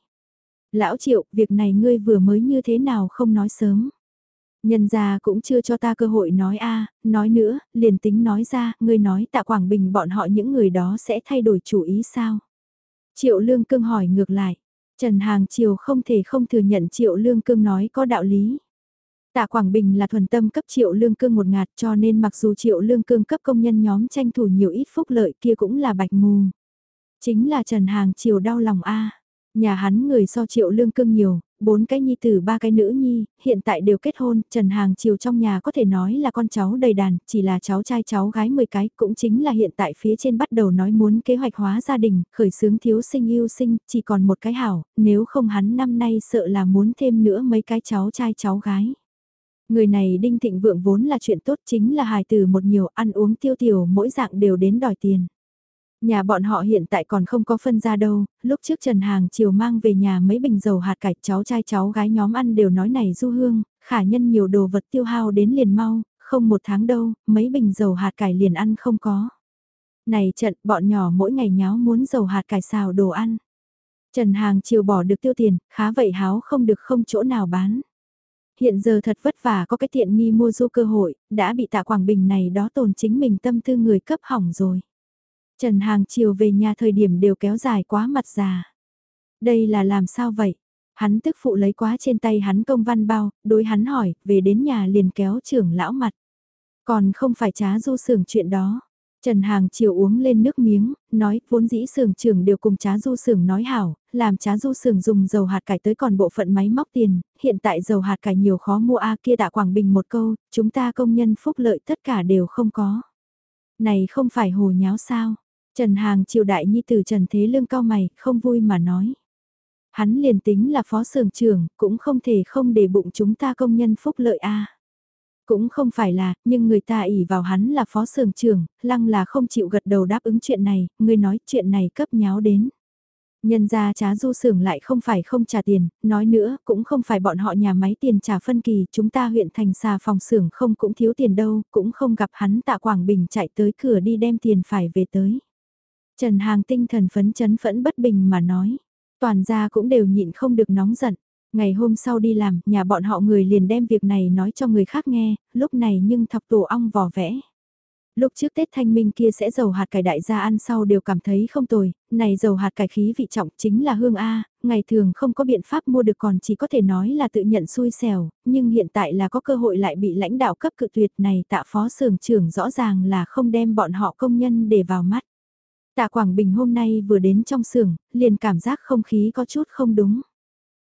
Lão Triệu, việc này ngươi vừa mới như thế nào không nói sớm. Nhân gia cũng chưa cho ta cơ hội nói a, nói nữa, liền tính nói ra, ngươi nói tạ Quảng Bình bọn họ những người đó sẽ thay đổi chủ ý sao? Triệu Lương Cương hỏi ngược lại, Trần Hàng Triều không thể không thừa nhận Triệu Lương Cương nói có đạo lý. Tạ Quảng Bình là thuần tâm cấp Triệu Lương Cương một ngạt cho nên mặc dù Triệu Lương Cương cấp công nhân nhóm tranh thủ nhiều ít phúc lợi kia cũng là bạch mù. Chính là Trần Hàng Triều đau lòng a Nhà hắn người so triệu lương cương nhiều, bốn cái nhi tử ba cái nữ nhi, hiện tại đều kết hôn, Trần Hàng Triều trong nhà có thể nói là con cháu đầy đàn, chỉ là cháu trai cháu gái 10 cái, cũng chính là hiện tại phía trên bắt đầu nói muốn kế hoạch hóa gia đình, khởi xướng thiếu sinh yêu sinh, chỉ còn một cái hảo, nếu không hắn năm nay sợ là muốn thêm nữa mấy cái cháu trai cháu gái. Người này đinh thịnh vượng vốn là chuyện tốt chính là hài từ một nhiều ăn uống tiêu tiểu mỗi dạng đều đến đòi tiền. Nhà bọn họ hiện tại còn không có phân ra đâu, lúc trước Trần Hàng chiều mang về nhà mấy bình dầu hạt cải cháu trai cháu gái nhóm ăn đều nói này du hương, khả nhân nhiều đồ vật tiêu hao đến liền mau, không một tháng đâu, mấy bình dầu hạt cải liền ăn không có. Này trận bọn nhỏ mỗi ngày nháo muốn dầu hạt cải xào đồ ăn. Trần Hàng chiều bỏ được tiêu tiền, khá vậy háo không được không chỗ nào bán. Hiện giờ thật vất vả có cái tiện nghi mua du cơ hội, đã bị tạ Quảng Bình này đó tồn chính mình tâm tư người cấp hỏng rồi. Trần Hàng chiều về nhà thời điểm đều kéo dài quá mặt già. Đây là làm sao vậy? Hắn tức phụ lấy quá trên tay hắn công văn bao, đối hắn hỏi, về đến nhà liền kéo trưởng lão mặt. Còn không phải trá du sưởng chuyện đó. Trần Hàng chiều uống lên nước miếng, nói vốn dĩ sưởng trưởng đều cùng trá du sưởng nói hảo, làm trá du sưởng dùng dầu hạt cải tới còn bộ phận máy móc tiền, hiện tại dầu hạt cải nhiều khó mua a kia tạ Quảng Bình một câu, chúng ta công nhân phúc lợi tất cả đều không có. Này không phải hồ nháo sao? Trần Hàng triều đại nhi tử Trần Thế Lương cao mày, không vui mà nói. Hắn liền tính là phó sưởng trưởng, cũng không thể không để bụng chúng ta công nhân phúc lợi a. Cũng không phải là, nhưng người ta ỉ vào hắn là phó sưởng trưởng, lăng là không chịu gật đầu đáp ứng chuyện này, người nói chuyện này cấp nháo đến. Nhân ra trá du sưởng lại không phải không trả tiền, nói nữa, cũng không phải bọn họ nhà máy tiền trả phân kỳ, chúng ta huyện thành xà phòng xưởng không cũng thiếu tiền đâu, cũng không gặp hắn tạ Quảng Bình chạy tới cửa đi đem tiền phải về tới. Trần Hàng tinh thần phấn chấn phẫn bất bình mà nói, toàn gia cũng đều nhịn không được nóng giận. Ngày hôm sau đi làm, nhà bọn họ người liền đem việc này nói cho người khác nghe, lúc này nhưng thọc tổ ong vò vẽ. Lúc trước Tết Thanh Minh kia sẽ dầu hạt cải đại gia ăn sau đều cảm thấy không tồi, này dầu hạt cải khí vị trọng chính là hương A, ngày thường không có biện pháp mua được còn chỉ có thể nói là tự nhận xui xẻo, nhưng hiện tại là có cơ hội lại bị lãnh đạo cấp cự tuyệt này tạ phó sưởng trưởng rõ ràng là không đem bọn họ công nhân để vào mắt. Tạ Quảng Bình hôm nay vừa đến trong xưởng, liền cảm giác không khí có chút không đúng.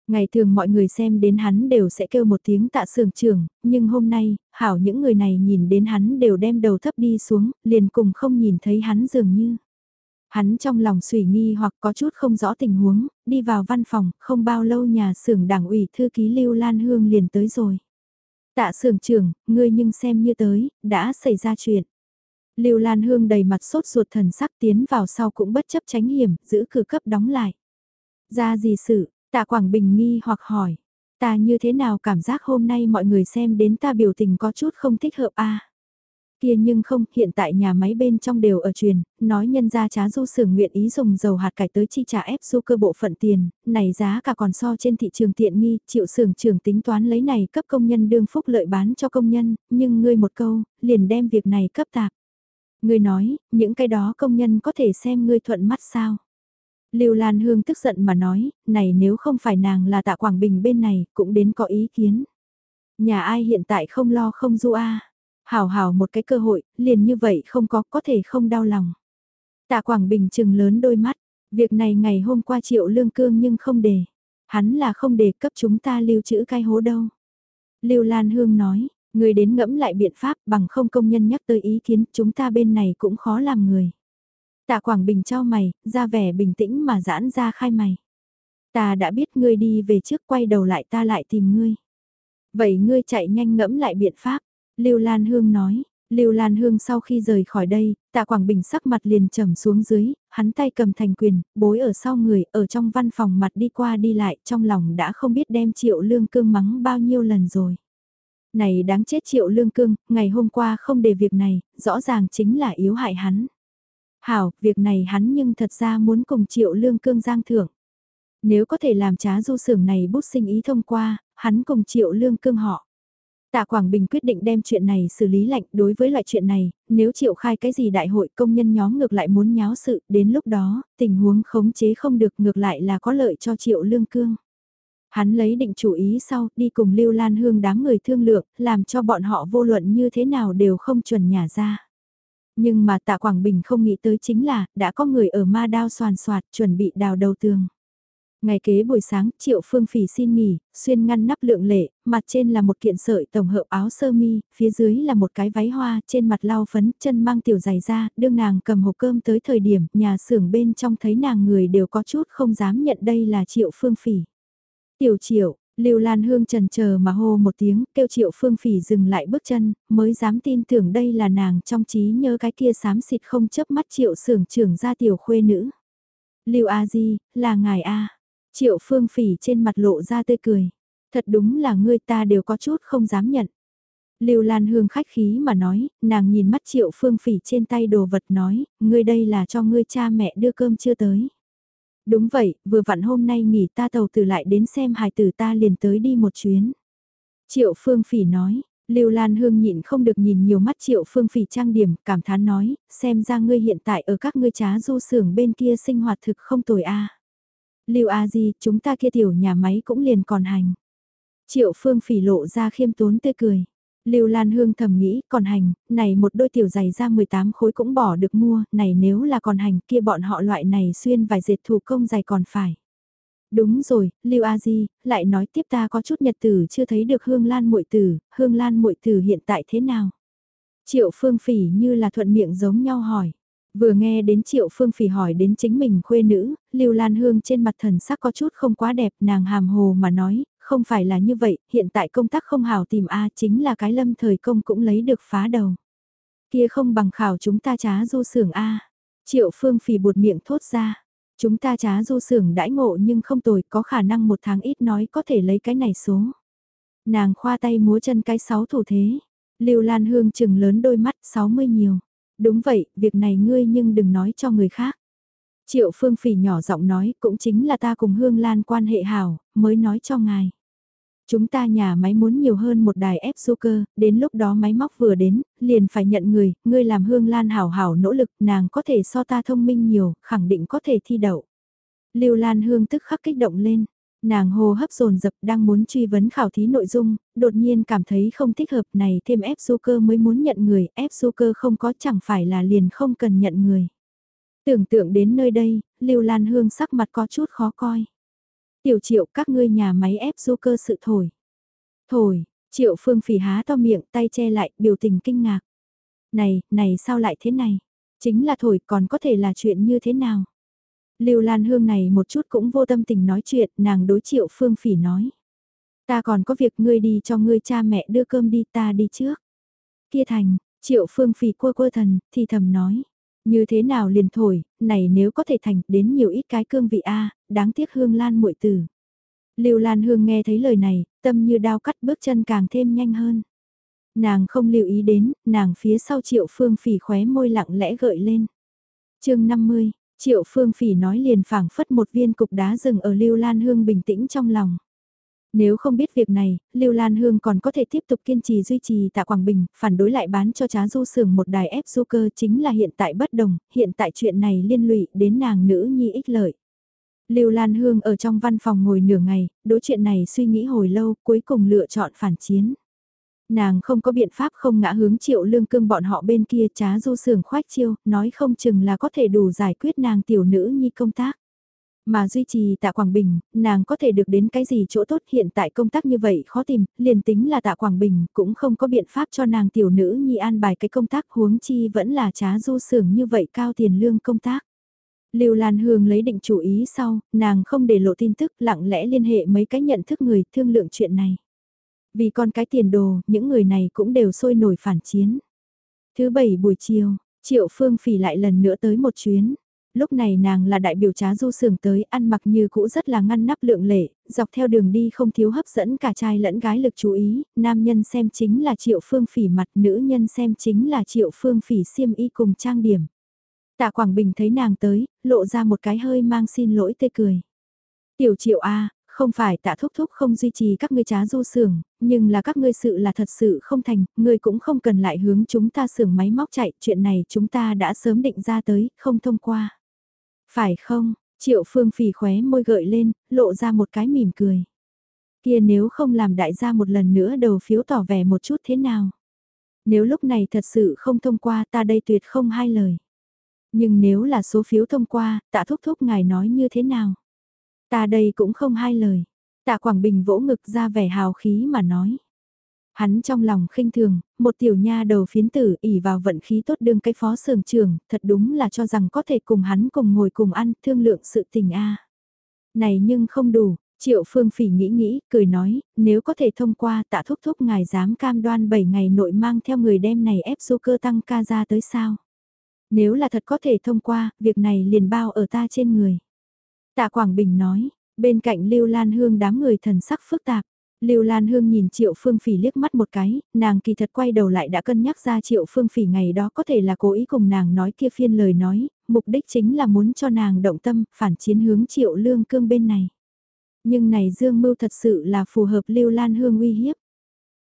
Ngày thường mọi người xem đến hắn đều sẽ kêu một tiếng tạ sưởng trưởng, nhưng hôm nay, hảo những người này nhìn đến hắn đều đem đầu thấp đi xuống, liền cùng không nhìn thấy hắn dường như. Hắn trong lòng suy nghi hoặc có chút không rõ tình huống, đi vào văn phòng, không bao lâu nhà xưởng đảng ủy thư ký Lưu Lan Hương liền tới rồi. Tạ sưởng trưởng, ngươi nhưng xem như tới, đã xảy ra chuyện. Lưu Lan Hương đầy mặt sốt ruột thần sắc tiến vào sau cũng bất chấp tránh hiểm, giữ cửa cấp đóng lại. Ra gì sự, Tạ Quảng Bình nghi hoặc hỏi, ta như thế nào cảm giác hôm nay mọi người xem đến ta biểu tình có chút không thích hợp a Kia nhưng không, hiện tại nhà máy bên trong đều ở truyền, nói nhân ra trá du sưởng nguyện ý dùng dầu hạt cải tới chi trả ép du cơ bộ phận tiền, này giá cả còn so trên thị trường tiện nghi, chịu sưởng trưởng tính toán lấy này cấp công nhân đương phúc lợi bán cho công nhân, nhưng ngươi một câu, liền đem việc này cấp tạp. Ngươi nói, những cái đó công nhân có thể xem ngươi thuận mắt sao? Lưu Lan Hương tức giận mà nói, này nếu không phải nàng là tạ Quảng Bình bên này, cũng đến có ý kiến. Nhà ai hiện tại không lo không du a Hảo hảo một cái cơ hội, liền như vậy không có, có thể không đau lòng. Tạ Quảng Bình chừng lớn đôi mắt, việc này ngày hôm qua triệu lương cương nhưng không để. Hắn là không để cấp chúng ta lưu trữ cái hố đâu. Lưu Lan Hương nói, người đến ngẫm lại biện pháp bằng không công nhân nhắc tới ý kiến chúng ta bên này cũng khó làm người. Tạ Quảng Bình cho mày, ra vẻ bình tĩnh mà giãn ra khai mày. Ta đã biết ngươi đi về trước quay đầu lại ta lại tìm ngươi. Vậy ngươi chạy nhanh ngẫm lại biện pháp. Lưu Lan Hương nói, Lưu Lan Hương sau khi rời khỏi đây, Tạ Quảng Bình sắc mặt liền trầm xuống dưới, hắn tay cầm thành quyền, bối ở sau người, ở trong văn phòng mặt đi qua đi lại, trong lòng đã không biết đem triệu lương cương mắng bao nhiêu lần rồi. Này đáng chết triệu lương cương, ngày hôm qua không để việc này, rõ ràng chính là yếu hại hắn. Hảo, việc này hắn nhưng thật ra muốn cùng triệu lương cương giang thưởng. Nếu có thể làm trá du sưởng này bút sinh ý thông qua, hắn cùng triệu lương cương họ. Tạ Quảng Bình quyết định đem chuyện này xử lý lạnh đối với loại chuyện này, nếu triệu khai cái gì đại hội công nhân nhóm ngược lại muốn nháo sự, đến lúc đó, tình huống khống chế không được ngược lại là có lợi cho triệu lương cương. Hắn lấy định chủ ý sau, đi cùng Lưu Lan Hương đám người thương lượng, làm cho bọn họ vô luận như thế nào đều không chuẩn nhà ra. Nhưng mà tạ Quảng Bình không nghĩ tới chính là, đã có người ở ma đao soàn soạt chuẩn bị đào đầu tường. Ngày kế buổi sáng, Triệu Phương Phỉ xin nghỉ, xuyên ngăn nắp lượng lệ, mặt trên là một kiện sợi tổng hợp áo sơ mi, phía dưới là một cái váy hoa, trên mặt lau phấn, chân mang tiểu giày ra, đương nàng cầm hộp cơm tới thời điểm, nhà xưởng bên trong thấy nàng người đều có chút không dám nhận đây là Triệu Phương Phỉ. Tiểu Triệu, Lưu Lan Hương trần chờ mà hô một tiếng, kêu Triệu Phương Phỉ dừng lại bước chân, mới dám tin tưởng đây là nàng trong trí nhớ cái kia xám xịt không chớp mắt Triệu sưởng trưởng ra tiểu khuê nữ. Lưu A Di, là ngài A. Triệu Phương Phỉ trên mặt lộ ra tươi cười. Thật đúng là ngươi ta đều có chút không dám nhận. Lưu Lan Hương khách khí mà nói, nàng nhìn mắt Triệu Phương Phỉ trên tay đồ vật nói, ngươi đây là cho ngươi cha mẹ đưa cơm chưa tới. Đúng vậy, vừa vặn hôm nay nghỉ ta tàu từ lại đến xem hài tử ta liền tới đi một chuyến. Triệu Phương Phỉ nói, Lưu Lan Hương nhịn không được nhìn nhiều mắt Triệu Phương Phỉ trang điểm, cảm thán nói, xem ra ngươi hiện tại ở các ngươi trá du xưởng bên kia sinh hoạt thực không tồi a. Lưu A Di, chúng ta kia tiểu nhà máy cũng liền còn hành. Triệu Phương Phỉ lộ ra khiêm tốn tươi cười. Lưu Lan Hương thầm nghĩ, còn hành, này một đôi tiểu giày ra 18 khối cũng bỏ được mua, này nếu là còn hành kia bọn họ loại này xuyên vài dệt thủ công giày còn phải. Đúng rồi, Lưu A Di, lại nói tiếp ta có chút nhật tử chưa thấy được Hương Lan muội tử, Hương Lan muội tử hiện tại thế nào? Triệu Phương Phỉ như là thuận miệng giống nhau hỏi. Vừa nghe đến Triệu Phương Phỉ hỏi đến chính mình khuê nữ, Lưu Lan Hương trên mặt thần sắc có chút không quá đẹp, nàng hàm hồ mà nói, không phải là như vậy, hiện tại công tác không hào tìm A chính là cái lâm thời công cũng lấy được phá đầu. Kia không bằng khảo chúng ta trá du sưởng A. Triệu Phương phì buột miệng thốt ra. Chúng ta trá du sưởng đãi ngộ nhưng không tồi có khả năng một tháng ít nói có thể lấy cái này số. Nàng khoa tay múa chân cái sáu thủ thế. Lưu Lan Hương chừng lớn đôi mắt 60 nhiều. Đúng vậy, việc này ngươi nhưng đừng nói cho người khác. Triệu Phương Phỉ nhỏ giọng nói cũng chính là ta cùng Hương Lan quan hệ hảo, mới nói cho ngài. Chúng ta nhà máy muốn nhiều hơn một đài ép du cơ, đến lúc đó máy móc vừa đến, liền phải nhận người, ngươi làm Hương Lan hảo hảo nỗ lực, nàng có thể so ta thông minh nhiều, khẳng định có thể thi đậu. Lưu Lan Hương tức khắc kích động lên, nàng hô hấp dồn dập đang muốn truy vấn khảo thí nội dung, đột nhiên cảm thấy không thích hợp này thêm ép du cơ mới muốn nhận người, ép du cơ không có chẳng phải là liền không cần nhận người. Tưởng tượng đến nơi đây, Lưu Lan Hương sắc mặt có chút khó coi. Tiểu triệu các ngươi nhà máy ép du cơ sự thổi. Thổi, triệu phương phỉ há to miệng tay che lại biểu tình kinh ngạc. Này, này sao lại thế này? Chính là thổi còn có thể là chuyện như thế nào? Lưu Lan Hương này một chút cũng vô tâm tình nói chuyện, nàng đối triệu phương phỉ nói. Ta còn có việc ngươi đi cho ngươi cha mẹ đưa cơm đi ta đi trước. Kia thành, triệu phương phỉ quơ quơ thần, thì thầm nói. Như thế nào liền thổi, này nếu có thể thành đến nhiều ít cái cương vị A, đáng tiếc hương lan muội tử. Lưu Lan Hương nghe thấy lời này, tâm như đao cắt bước chân càng thêm nhanh hơn. Nàng không lưu ý đến, nàng phía sau triệu phương phỉ khóe môi lặng lẽ gợi lên. chương 50, triệu phương phỉ nói liền phảng phất một viên cục đá rừng ở Lưu Lan Hương bình tĩnh trong lòng. Nếu không biết việc này, Lưu Lan Hương còn có thể tiếp tục kiên trì duy trì tạ Quảng Bình, phản đối lại bán cho trá du sưởng một đài ép du cơ chính là hiện tại bất đồng, hiện tại chuyện này liên lụy đến nàng nữ nhi ích lợi. Lưu Lan Hương ở trong văn phòng ngồi nửa ngày, đối chuyện này suy nghĩ hồi lâu, cuối cùng lựa chọn phản chiến. Nàng không có biện pháp không ngã hướng triệu lương cương bọn họ bên kia trá du sưởng khoách chiêu, nói không chừng là có thể đủ giải quyết nàng tiểu nữ nhi công tác. Mà duy trì tạ Quảng Bình, nàng có thể được đến cái gì chỗ tốt hiện tại công tác như vậy khó tìm, liền tính là tạ Quảng Bình cũng không có biện pháp cho nàng tiểu nữ nhi an bài cái công tác huống chi vẫn là trá du sưởng như vậy cao tiền lương công tác. Lưu Lan Hương lấy định chủ ý sau, nàng không để lộ tin tức lặng lẽ liên hệ mấy cái nhận thức người thương lượng chuyện này. Vì con cái tiền đồ, những người này cũng đều sôi nổi phản chiến. Thứ bảy buổi chiều, Triệu Phương Phỉ lại lần nữa tới một chuyến lúc này nàng là đại biểu trá du sường tới ăn mặc như cũ rất là ngăn nắp lượng lệ, dọc theo đường đi không thiếu hấp dẫn cả trai lẫn gái lực chú ý, nam nhân xem chính là triệu phương phỉ mặt, nữ nhân xem chính là triệu phương phỉ xiêm y cùng trang điểm. Tạ Quảng Bình thấy nàng tới, lộ ra một cái hơi mang xin lỗi tê cười. Tiểu triệu A, không phải tạ thúc thúc không duy trì các ngươi trá du xưởng, nhưng là các ngươi sự là thật sự không thành, ngươi cũng không cần lại hướng chúng ta xưởng máy móc chạy, chuyện này chúng ta đã sớm định ra tới, không thông qua. Phải không, triệu phương phì khóe môi gợi lên, lộ ra một cái mỉm cười. Kia nếu không làm đại gia một lần nữa đầu phiếu tỏ vẻ một chút thế nào. Nếu lúc này thật sự không thông qua ta đây tuyệt không hai lời. Nhưng nếu là số phiếu thông qua, tạ thúc thúc ngài nói như thế nào? Ta đây cũng không hai lời. Tạ Quảng Bình vỗ ngực ra vẻ hào khí mà nói. Hắn trong lòng khinh thường, một tiểu nha đầu phiến tử ỉ vào vận khí tốt đương cái phó sưởng trường, thật đúng là cho rằng có thể cùng hắn cùng ngồi cùng ăn, thương lượng sự tình a. Này nhưng không đủ, Triệu Phương Phỉ nghĩ nghĩ, cười nói, nếu có thể thông qua tạ thúc thúc ngài dám cam đoan 7 ngày nội mang theo người đem này ép du cơ tăng ca ra tới sao. Nếu là thật có thể thông qua, việc này liền bao ở ta trên người. Tạ Quảng Bình nói, bên cạnh Lưu Lan Hương đám người thần sắc phức tạp. Lưu Lan Hương nhìn Triệu Phương Phỉ liếc mắt một cái, nàng kỳ thật quay đầu lại đã cân nhắc ra Triệu Phương Phỉ ngày đó có thể là cố ý cùng nàng nói kia phiên lời nói, mục đích chính là muốn cho nàng động tâm, phản chiến hướng Triệu Lương Cương bên này. Nhưng này Dương Mưu thật sự là phù hợp Lưu Lan Hương uy hiếp.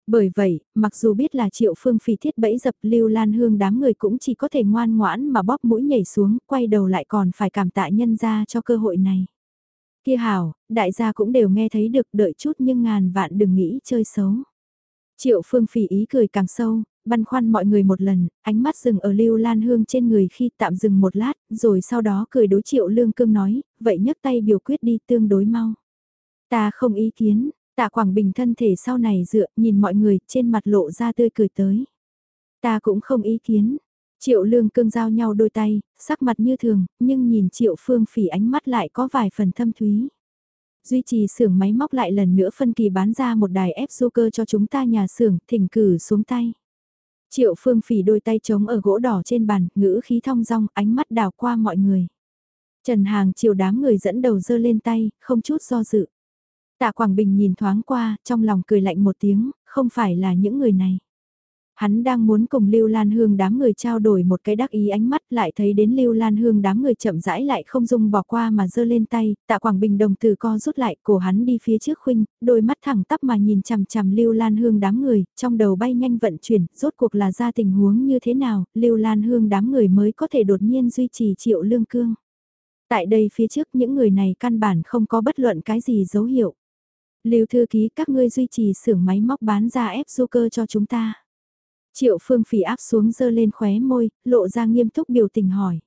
Bởi vậy, mặc dù biết là Triệu Phương Phỉ thiết bẫy dập Lưu Lan Hương đám người cũng chỉ có thể ngoan ngoãn mà bóp mũi nhảy xuống, quay đầu lại còn phải cảm tạ nhân ra cho cơ hội này. Kia hảo, đại gia cũng đều nghe thấy được đợi chút nhưng ngàn vạn đừng nghĩ chơi xấu. Triệu Phương Phỉ ý cười càng sâu, băn khoăn mọi người một lần, ánh mắt dừng ở Lưu Lan Hương trên người khi tạm dừng một lát, rồi sau đó cười đối Triệu Lương Cương nói, vậy nhấc tay biểu quyết đi tương đối mau. Ta không ý kiến, tạ Quảng Bình thân thể sau này dựa, nhìn mọi người trên mặt lộ ra tươi cười tới. Ta cũng không ý kiến. Triệu Lương Cương giao nhau đôi tay, sắc mặt như thường, nhưng nhìn Triệu Phương Phỉ ánh mắt lại có vài phần thâm thúy. Duy trì xưởng máy móc lại lần nữa phân kỳ bán ra một đài ép du cơ cho chúng ta nhà xưởng, thỉnh cử xuống tay. Triệu Phương Phỉ đôi tay trống ở gỗ đỏ trên bàn, ngữ khí thong dong, ánh mắt đào qua mọi người. Trần Hàng chiều đám người dẫn đầu dơ lên tay, không chút do dự. Tạ Quảng Bình nhìn thoáng qua, trong lòng cười lạnh một tiếng, không phải là những người này. Hắn đang muốn cùng Lưu Lan Hương đám người trao đổi một cái đắc ý ánh mắt lại thấy đến Lưu Lan Hương đám người chậm rãi lại không dung bỏ qua mà giơ lên tay, tạ Quảng Bình đồng từ co rút lại cổ hắn đi phía trước khuynh, đôi mắt thẳng tắp mà nhìn chằm chằm Lưu Lan Hương đám người, trong đầu bay nhanh vận chuyển, rốt cuộc là ra tình huống như thế nào, Lưu Lan Hương đám người mới có thể đột nhiên duy trì triệu lương cương. Tại đây phía trước những người này căn bản không có bất luận cái gì dấu hiệu. Lưu thư ký các ngươi duy trì xưởng máy móc bán ra ép du cơ cho chúng ta. Triệu Phương Phỉ áp xuống dơ lên khóe môi, lộ ra nghiêm túc biểu tình hỏi.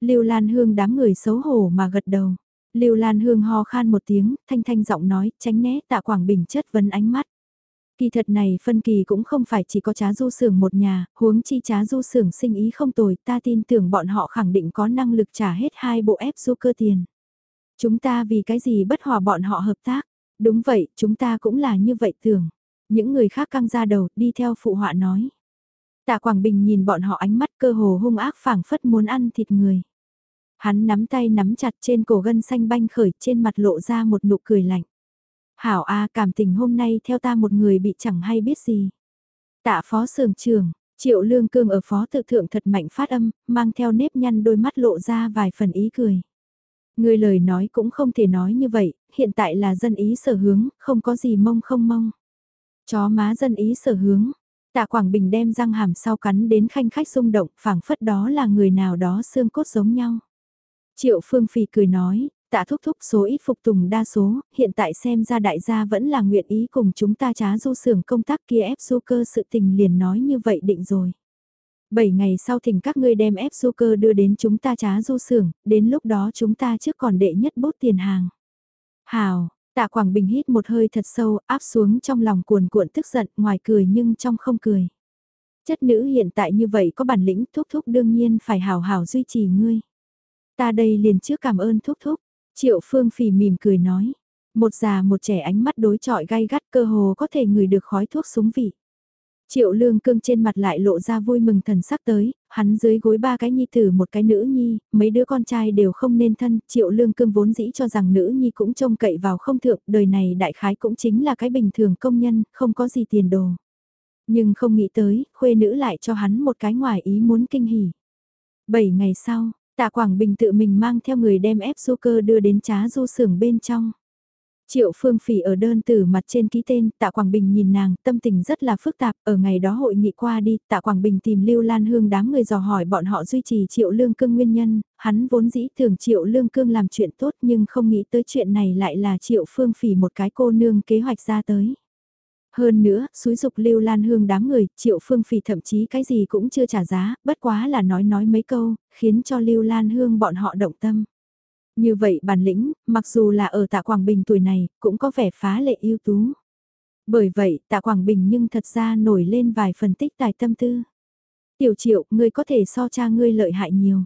Lưu Lan Hương đám người xấu hổ mà gật đầu. Lưu Lan Hương ho khan một tiếng, thanh thanh giọng nói, tránh né tạ Quảng Bình chất vấn ánh mắt. Kỳ thật này phân kỳ cũng không phải chỉ có trá du sưởng một nhà, huống chi trá du sưởng sinh ý không tồi, ta tin tưởng bọn họ khẳng định có năng lực trả hết hai bộ ép du cơ tiền. Chúng ta vì cái gì bất hòa bọn họ hợp tác? Đúng vậy, chúng ta cũng là như vậy tưởng. Những người khác căng ra đầu, đi theo phụ họa nói. Tạ Quảng Bình nhìn bọn họ ánh mắt cơ hồ hung ác phảng phất muốn ăn thịt người. Hắn nắm tay nắm chặt trên cổ gân xanh banh khởi trên mặt lộ ra một nụ cười lạnh. Hảo A cảm tình hôm nay theo ta một người bị chẳng hay biết gì. Tạ phó sưởng trường, triệu lương cương ở phó tự thượng thật mạnh phát âm, mang theo nếp nhăn đôi mắt lộ ra vài phần ý cười. Người lời nói cũng không thể nói như vậy, hiện tại là dân ý sở hướng, không có gì mông không mông. Chó má dân ý sở hướng. Tạ Quảng Bình đem răng hàm sau cắn đến khanh khách rung động, phảng phất đó là người nào đó xương cốt giống nhau. Triệu Phương Phi cười nói, tạ thúc thúc số ít phục tùng đa số, hiện tại xem ra đại gia vẫn là nguyện ý cùng chúng ta trá du sưởng công tác kia ép du cơ sự tình liền nói như vậy định rồi. Bảy ngày sau thỉnh các ngươi đem ép du cơ đưa đến chúng ta trá du sưởng, đến lúc đó chúng ta trước còn đệ nhất bút tiền hàng. Hào, Tạ Quảng Bình hít một hơi thật sâu, áp xuống trong lòng cuồn cuộn tức giận, ngoài cười nhưng trong không cười. Chất nữ hiện tại như vậy có bản lĩnh thúc thúc đương nhiên phải hào hào duy trì ngươi. Ta đây liền trước cảm ơn thúc thúc. Triệu Phương phì mỉm cười nói. Một già một trẻ ánh mắt đối trọi gay gắt cơ hồ có thể ngửi được khói thuốc súng vị. Triệu lương cương trên mặt lại lộ ra vui mừng thần sắc tới, hắn dưới gối ba cái nhi tử một cái nữ nhi, mấy đứa con trai đều không nên thân, triệu lương cương vốn dĩ cho rằng nữ nhi cũng trông cậy vào không thượng, đời này đại khái cũng chính là cái bình thường công nhân, không có gì tiền đồ. Nhưng không nghĩ tới, khuê nữ lại cho hắn một cái ngoài ý muốn kinh hỉ. Bảy ngày sau, tạ Quảng Bình tự mình mang theo người đem ép du cơ đưa đến trá du xưởng bên trong. Triệu Phương Phỉ ở đơn từ mặt trên ký tên, Tạ Quảng Bình nhìn nàng, tâm tình rất là phức tạp, ở ngày đó hội nghị qua đi, Tạ Quảng Bình tìm Lưu Lan Hương đám người dò hỏi bọn họ duy trì Triệu Lương Cương nguyên nhân, hắn vốn dĩ tưởng Triệu Lương Cương làm chuyện tốt nhưng không nghĩ tới chuyện này lại là Triệu Phương Phỉ một cái cô nương kế hoạch ra tới. Hơn nữa, suối dục Lưu Lan Hương đám người, Triệu Phương Phỉ thậm chí cái gì cũng chưa trả giá, bất quá là nói nói mấy câu, khiến cho Lưu Lan Hương bọn họ động tâm. Như vậy bản lĩnh, mặc dù là ở tạ Quảng Bình tuổi này, cũng có vẻ phá lệ ưu tú. Bởi vậy, tạ Quảng Bình nhưng thật ra nổi lên vài phần tích tài tâm tư. Tiểu triệu, ngươi có thể so cha ngươi lợi hại nhiều.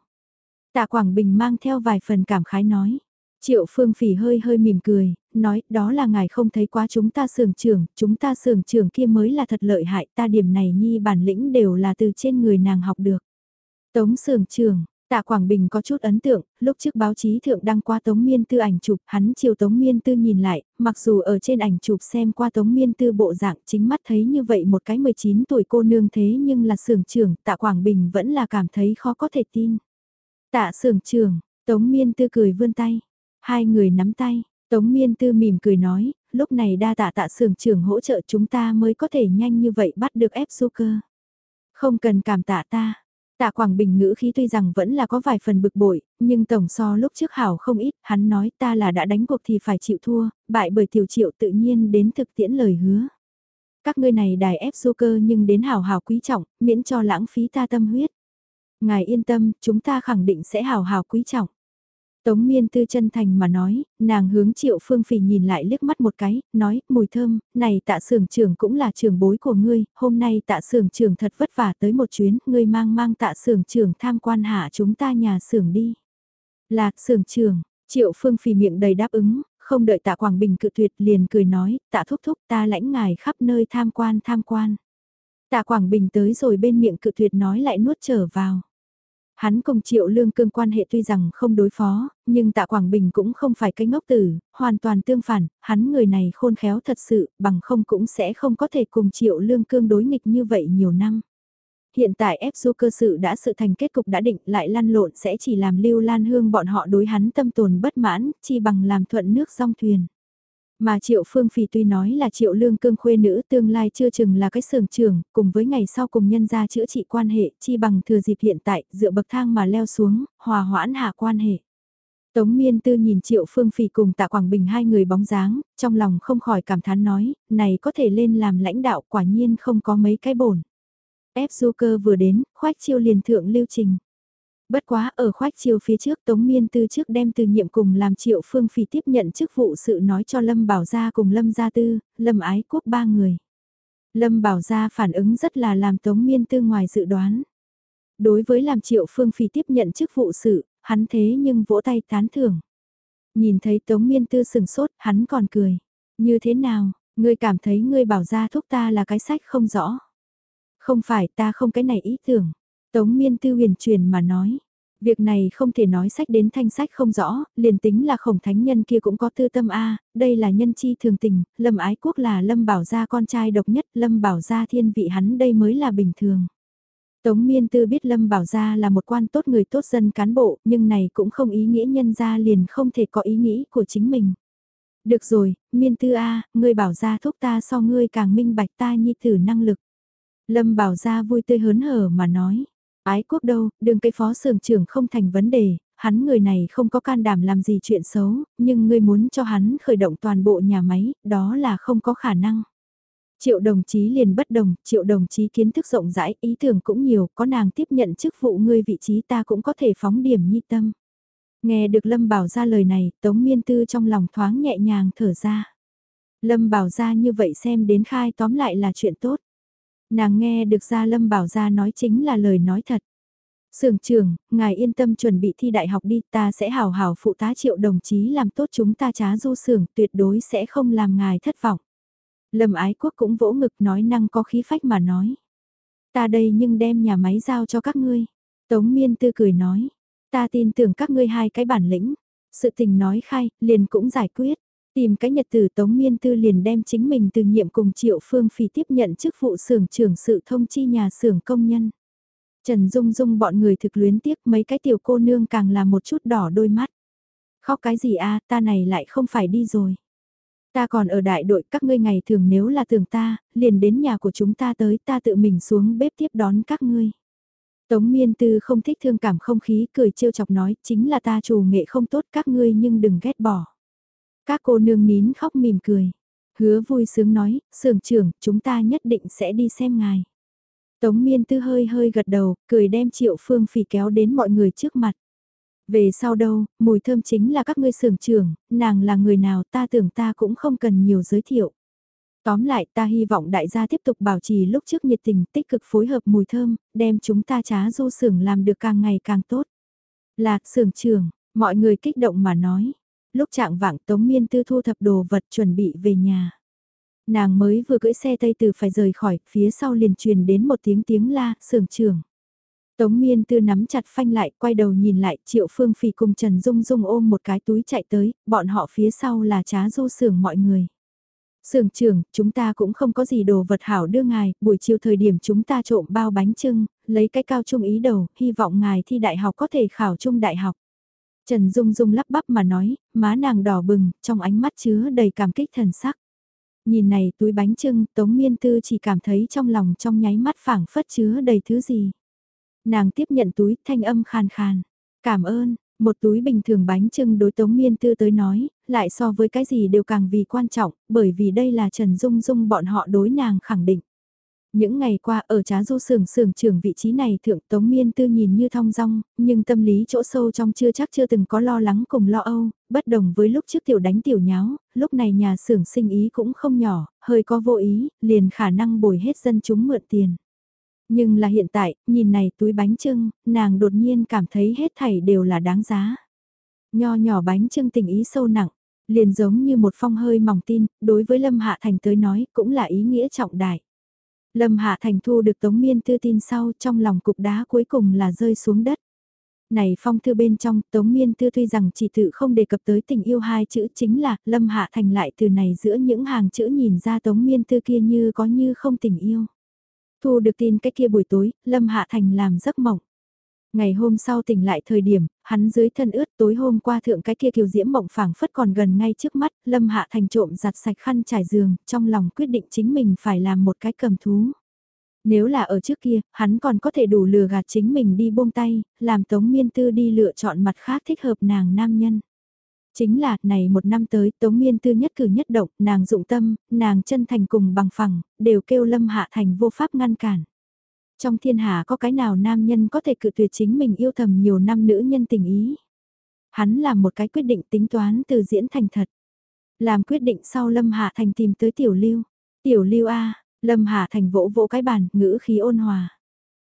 Tạ Quảng Bình mang theo vài phần cảm khái nói. Triệu Phương Phỉ hơi hơi mỉm cười, nói đó là ngài không thấy quá chúng ta sưởng trưởng, chúng ta sưởng trưởng kia mới là thật lợi hại, ta điểm này nhi bản lĩnh đều là từ trên người nàng học được. Tống sưởng trưởng, Tạ Quảng Bình có chút ấn tượng, lúc trước báo chí thượng đăng qua Tống Miên Tư ảnh chụp, hắn chiều Tống Miên Tư nhìn lại, mặc dù ở trên ảnh chụp xem qua Tống Miên Tư bộ dạng chính mắt thấy như vậy một cái 19 tuổi cô nương thế nhưng là sưởng trưởng, Tạ Quảng Bình vẫn là cảm thấy khó có thể tin. Tạ sưởng trưởng, Tống Miên Tư cười vươn tay, hai người nắm tay, Tống Miên Tư mỉm cười nói, lúc này đa tạ tạ sưởng trưởng hỗ trợ chúng ta mới có thể nhanh như vậy bắt được ép su cơ. Không cần cảm tạ ta, Tạ Quảng Bình ngữ khí tuy rằng vẫn là có vài phần bực bội, nhưng tổng so lúc trước hảo không ít, hắn nói ta là đã đánh cuộc thì phải chịu thua, bại bởi tiểu triệu tự nhiên đến thực tiễn lời hứa. Các ngươi này đài ép du cơ nhưng đến hảo hảo quý trọng, miễn cho lãng phí ta tâm huyết. Ngài yên tâm, chúng ta khẳng định sẽ hảo hảo quý trọng. Tống miên tư chân thành mà nói, nàng hướng triệu phương phỉ nhìn lại liếc mắt một cái, nói, mùi thơm, này tạ sưởng trưởng cũng là trưởng bối của ngươi, hôm nay tạ sưởng trưởng thật vất vả tới một chuyến, ngươi mang mang tạ sưởng trưởng tham quan hạ chúng ta nhà sưởng đi. Lạc sưởng trưởng, triệu phương phỉ miệng đầy đáp ứng, không đợi tạ Quảng Bình cự tuyệt liền cười nói, tạ thúc thúc ta lãnh ngài khắp nơi tham quan tham quan. Tạ Quảng Bình tới rồi bên miệng cự tuyệt nói lại nuốt trở vào. Hắn cùng Triệu Lương Cương quan hệ tuy rằng không đối phó, nhưng Tạ Quảng Bình cũng không phải cái ngốc tử, hoàn toàn tương phản, hắn người này khôn khéo thật sự, bằng không cũng sẽ không có thể cùng Triệu Lương Cương đối nghịch như vậy nhiều năm. Hiện tại ép du cơ sự đã sự thành kết cục đã định lại lăn lộn sẽ chỉ làm lưu lan hương bọn họ đối hắn tâm tồn bất mãn, chi bằng làm thuận nước song thuyền. Mà Triệu Phương Phì tuy nói là Triệu Lương Cương khuê nữ tương lai chưa chừng là cái sưởng trưởng cùng với ngày sau cùng nhân gia chữa trị quan hệ, chi bằng thừa dịp hiện tại, dựa bậc thang mà leo xuống, hòa hoãn hạ quan hệ. Tống Miên Tư nhìn Triệu Phương Phì cùng Tạ Quảng Bình hai người bóng dáng, trong lòng không khỏi cảm thán nói, này có thể lên làm lãnh đạo quả nhiên không có mấy cái bổn. Ép du cơ vừa đến, khoách chiêu liền thượng lưu trình. Bất quá ở khoách chiều phía trước Tống Miên Tư trước đem từ nhiệm cùng làm triệu phương phỉ tiếp nhận chức vụ sự nói cho Lâm Bảo Gia cùng Lâm Gia Tư, Lâm Ái Quốc ba người. Lâm Bảo Gia phản ứng rất là làm Tống Miên Tư ngoài dự đoán. Đối với làm triệu phương phỉ tiếp nhận chức vụ sự, hắn thế nhưng vỗ tay tán thưởng. Nhìn thấy Tống Miên Tư sừng sốt, hắn còn cười. Như thế nào, ngươi cảm thấy ngươi bảo gia thúc ta là cái sách không rõ. Không phải ta không cái này ý tưởng. Tống miên tư huyền truyền mà nói. Việc này không thể nói sách đến thanh sách không rõ, liền tính là khổng thánh nhân kia cũng có tư tâm A, đây là nhân chi thường tình, lâm ái quốc là lâm bảo gia con trai độc nhất, lâm bảo gia thiên vị hắn đây mới là bình thường. Tống miên tư biết lâm bảo gia là một quan tốt người tốt dân cán bộ, nhưng này cũng không ý nghĩa nhân gia liền không thể có ý nghĩ của chính mình. Được rồi, miên tư A, ngươi bảo gia thúc ta so ngươi càng minh bạch ta nhi thử năng lực. Lâm bảo gia vui tươi hớn hở mà nói. Ái quốc đâu, đừng cây phó sưởng trưởng không thành vấn đề, hắn người này không có can đảm làm gì chuyện xấu, nhưng ngươi muốn cho hắn khởi động toàn bộ nhà máy, đó là không có khả năng. Triệu đồng chí liền bất đồng, triệu đồng chí kiến thức rộng rãi, ý tưởng cũng nhiều, có nàng tiếp nhận chức vụ ngươi vị trí ta cũng có thể phóng điểm nhi tâm. Nghe được Lâm Bảo ra lời này, Tống Miên Tư trong lòng thoáng nhẹ nhàng thở ra. Lâm Bảo ra như vậy xem đến khai tóm lại là chuyện tốt. Nàng nghe được Gia Lâm Bảo Gia nói chính là lời nói thật. Sưởng trưởng, ngài yên tâm chuẩn bị thi đại học đi, ta sẽ hào hào phụ tá triệu đồng chí làm tốt chúng ta trá du sưởng, tuyệt đối sẽ không làm ngài thất vọng. Lâm ái quốc cũng vỗ ngực nói năng có khí phách mà nói. Ta đây nhưng đem nhà máy giao cho các ngươi. Tống miên tư cười nói. Ta tin tưởng các ngươi hai cái bản lĩnh. Sự tình nói khai, liền cũng giải quyết. Tìm cái nhật tử Tống Miên Tư liền đem chính mình từ nhiệm cùng Triệu Phương Phi tiếp nhận chức vụ xưởng trưởng sự thông chi nhà xưởng công nhân. Trần Dung Dung bọn người thực luyến tiếc mấy cái tiểu cô nương càng là một chút đỏ đôi mắt. Khóc cái gì a ta này lại không phải đi rồi. Ta còn ở đại đội các ngươi ngày thường nếu là tưởng ta, liền đến nhà của chúng ta tới ta tự mình xuống bếp tiếp đón các ngươi. Tống miên tư không thích thương cảm không khí cười trêu chọc nói chính là ta chủ nghệ không tốt các ngươi nhưng đừng ghét bỏ. Các cô nương nín khóc mỉm cười. Hứa vui sướng nói, sưởng trưởng, chúng ta nhất định sẽ đi xem ngài. Tống miên tư hơi hơi gật đầu, cười đem triệu phương phỉ kéo đến mọi người trước mặt. Về sau đâu, mùi thơm chính là các ngươi sưởng trưởng, nàng là người nào ta tưởng ta cũng không cần nhiều giới thiệu. Tóm lại ta hy vọng đại gia tiếp tục bảo trì lúc trước nhiệt tình tích cực phối hợp mùi thơm, đem chúng ta trá du sưởng làm được càng ngày càng tốt. Lạc sưởng trưởng, mọi người kích động mà nói lúc trạng vạng Tống Miên Tư thu thập đồ vật chuẩn bị về nhà. Nàng mới vừa cưỡi xe tây từ phải rời khỏi, phía sau liền truyền đến một tiếng tiếng la, sưởng trưởng Tống Miên Tư nắm chặt phanh lại, quay đầu nhìn lại, Triệu Phương Phì cùng Trần Dung Dung ôm một cái túi chạy tới, bọn họ phía sau là trá du sưởng mọi người. Sưởng trưởng, chúng ta cũng không có gì đồ vật hảo đưa ngài, buổi chiều thời điểm chúng ta trộm bao bánh trưng, lấy cái cao trung ý đầu, hy vọng ngài thi đại học có thể khảo trung đại học. Trần Dung Dung lắp bắp mà nói, má nàng đỏ bừng, trong ánh mắt chứa đầy cảm kích thần sắc. Nhìn này túi bánh trưng, Tống Miên Tư chỉ cảm thấy trong lòng trong nháy mắt phảng phất chứa đầy thứ gì. Nàng tiếp nhận túi, thanh âm khàn khàn. Cảm ơn, Một túi bình thường bánh trưng đối Tống Miên Tư tới nói, lại so với cái gì đều càng vì quan trọng, bởi vì đây là Trần Dung Dung bọn họ đối nàng khẳng định. Những ngày qua ở trá du sưởng sưởng trưởng vị trí này thượng Tống Miên Tư nhìn như thong dong, nhưng tâm lý chỗ sâu trong chưa chắc chưa từng có lo lắng cùng lo âu, bất đồng với lúc trước tiểu đánh tiểu nháo, lúc này nhà xưởng sinh ý cũng không nhỏ, hơi có vô ý, liền khả năng bồi hết dân chúng mượn tiền. Nhưng là hiện tại, nhìn này túi bánh trưng, nàng đột nhiên cảm thấy hết thảy đều là đáng giá. Nho nhỏ bánh trưng tình ý sâu nặng, liền giống như một phong hơi mỏng tin, đối với Lâm Hạ Thành tới nói cũng là ý nghĩa trọng đại. Lâm Hạ Thành thu được Tống Miên Tư tin sau trong lòng cục đá cuối cùng là rơi xuống đất. Này phong thư bên trong Tống Miên Tư tuy rằng chỉ tự không đề cập tới tình yêu hai chữ chính là Lâm Hạ Thành lại từ này giữa những hàng chữ nhìn ra Tống Miên Tư kia như có như không tình yêu. Thu được tin cái kia buổi tối, Lâm Hạ Thành làm giấc mộng. Ngày hôm sau tỉnh lại thời điểm, hắn dưới thân ướt tối hôm qua thượng cái kia kiều diễm mộng phảng phất còn gần ngay trước mắt, Lâm Hạ Thành trộm giặt sạch khăn trải giường, trong lòng quyết định chính mình phải làm một cái cầm thú. Nếu là ở trước kia, hắn còn có thể đủ lừa gạt chính mình đi buông tay, làm Tống Miên Tư đi lựa chọn mặt khác thích hợp nàng nam nhân. Chính là, này một năm tới, Tống Miên Tư nhất cử nhất động, nàng dụng tâm, nàng chân thành cùng bằng phẳng, đều kêu Lâm Hạ Thành vô pháp ngăn cản. Trong thiên hạ có cái nào nam nhân có thể cự tuyệt chính mình yêu thầm nhiều năm nữ nhân tình ý. Hắn làm một cái quyết định tính toán từ diễn thành thật. Làm quyết định sau Lâm Hạ Thành tìm tới Tiểu Lưu. Tiểu Lưu A, Lâm Hạ Thành vỗ vỗ cái bàn, ngữ khí ôn hòa.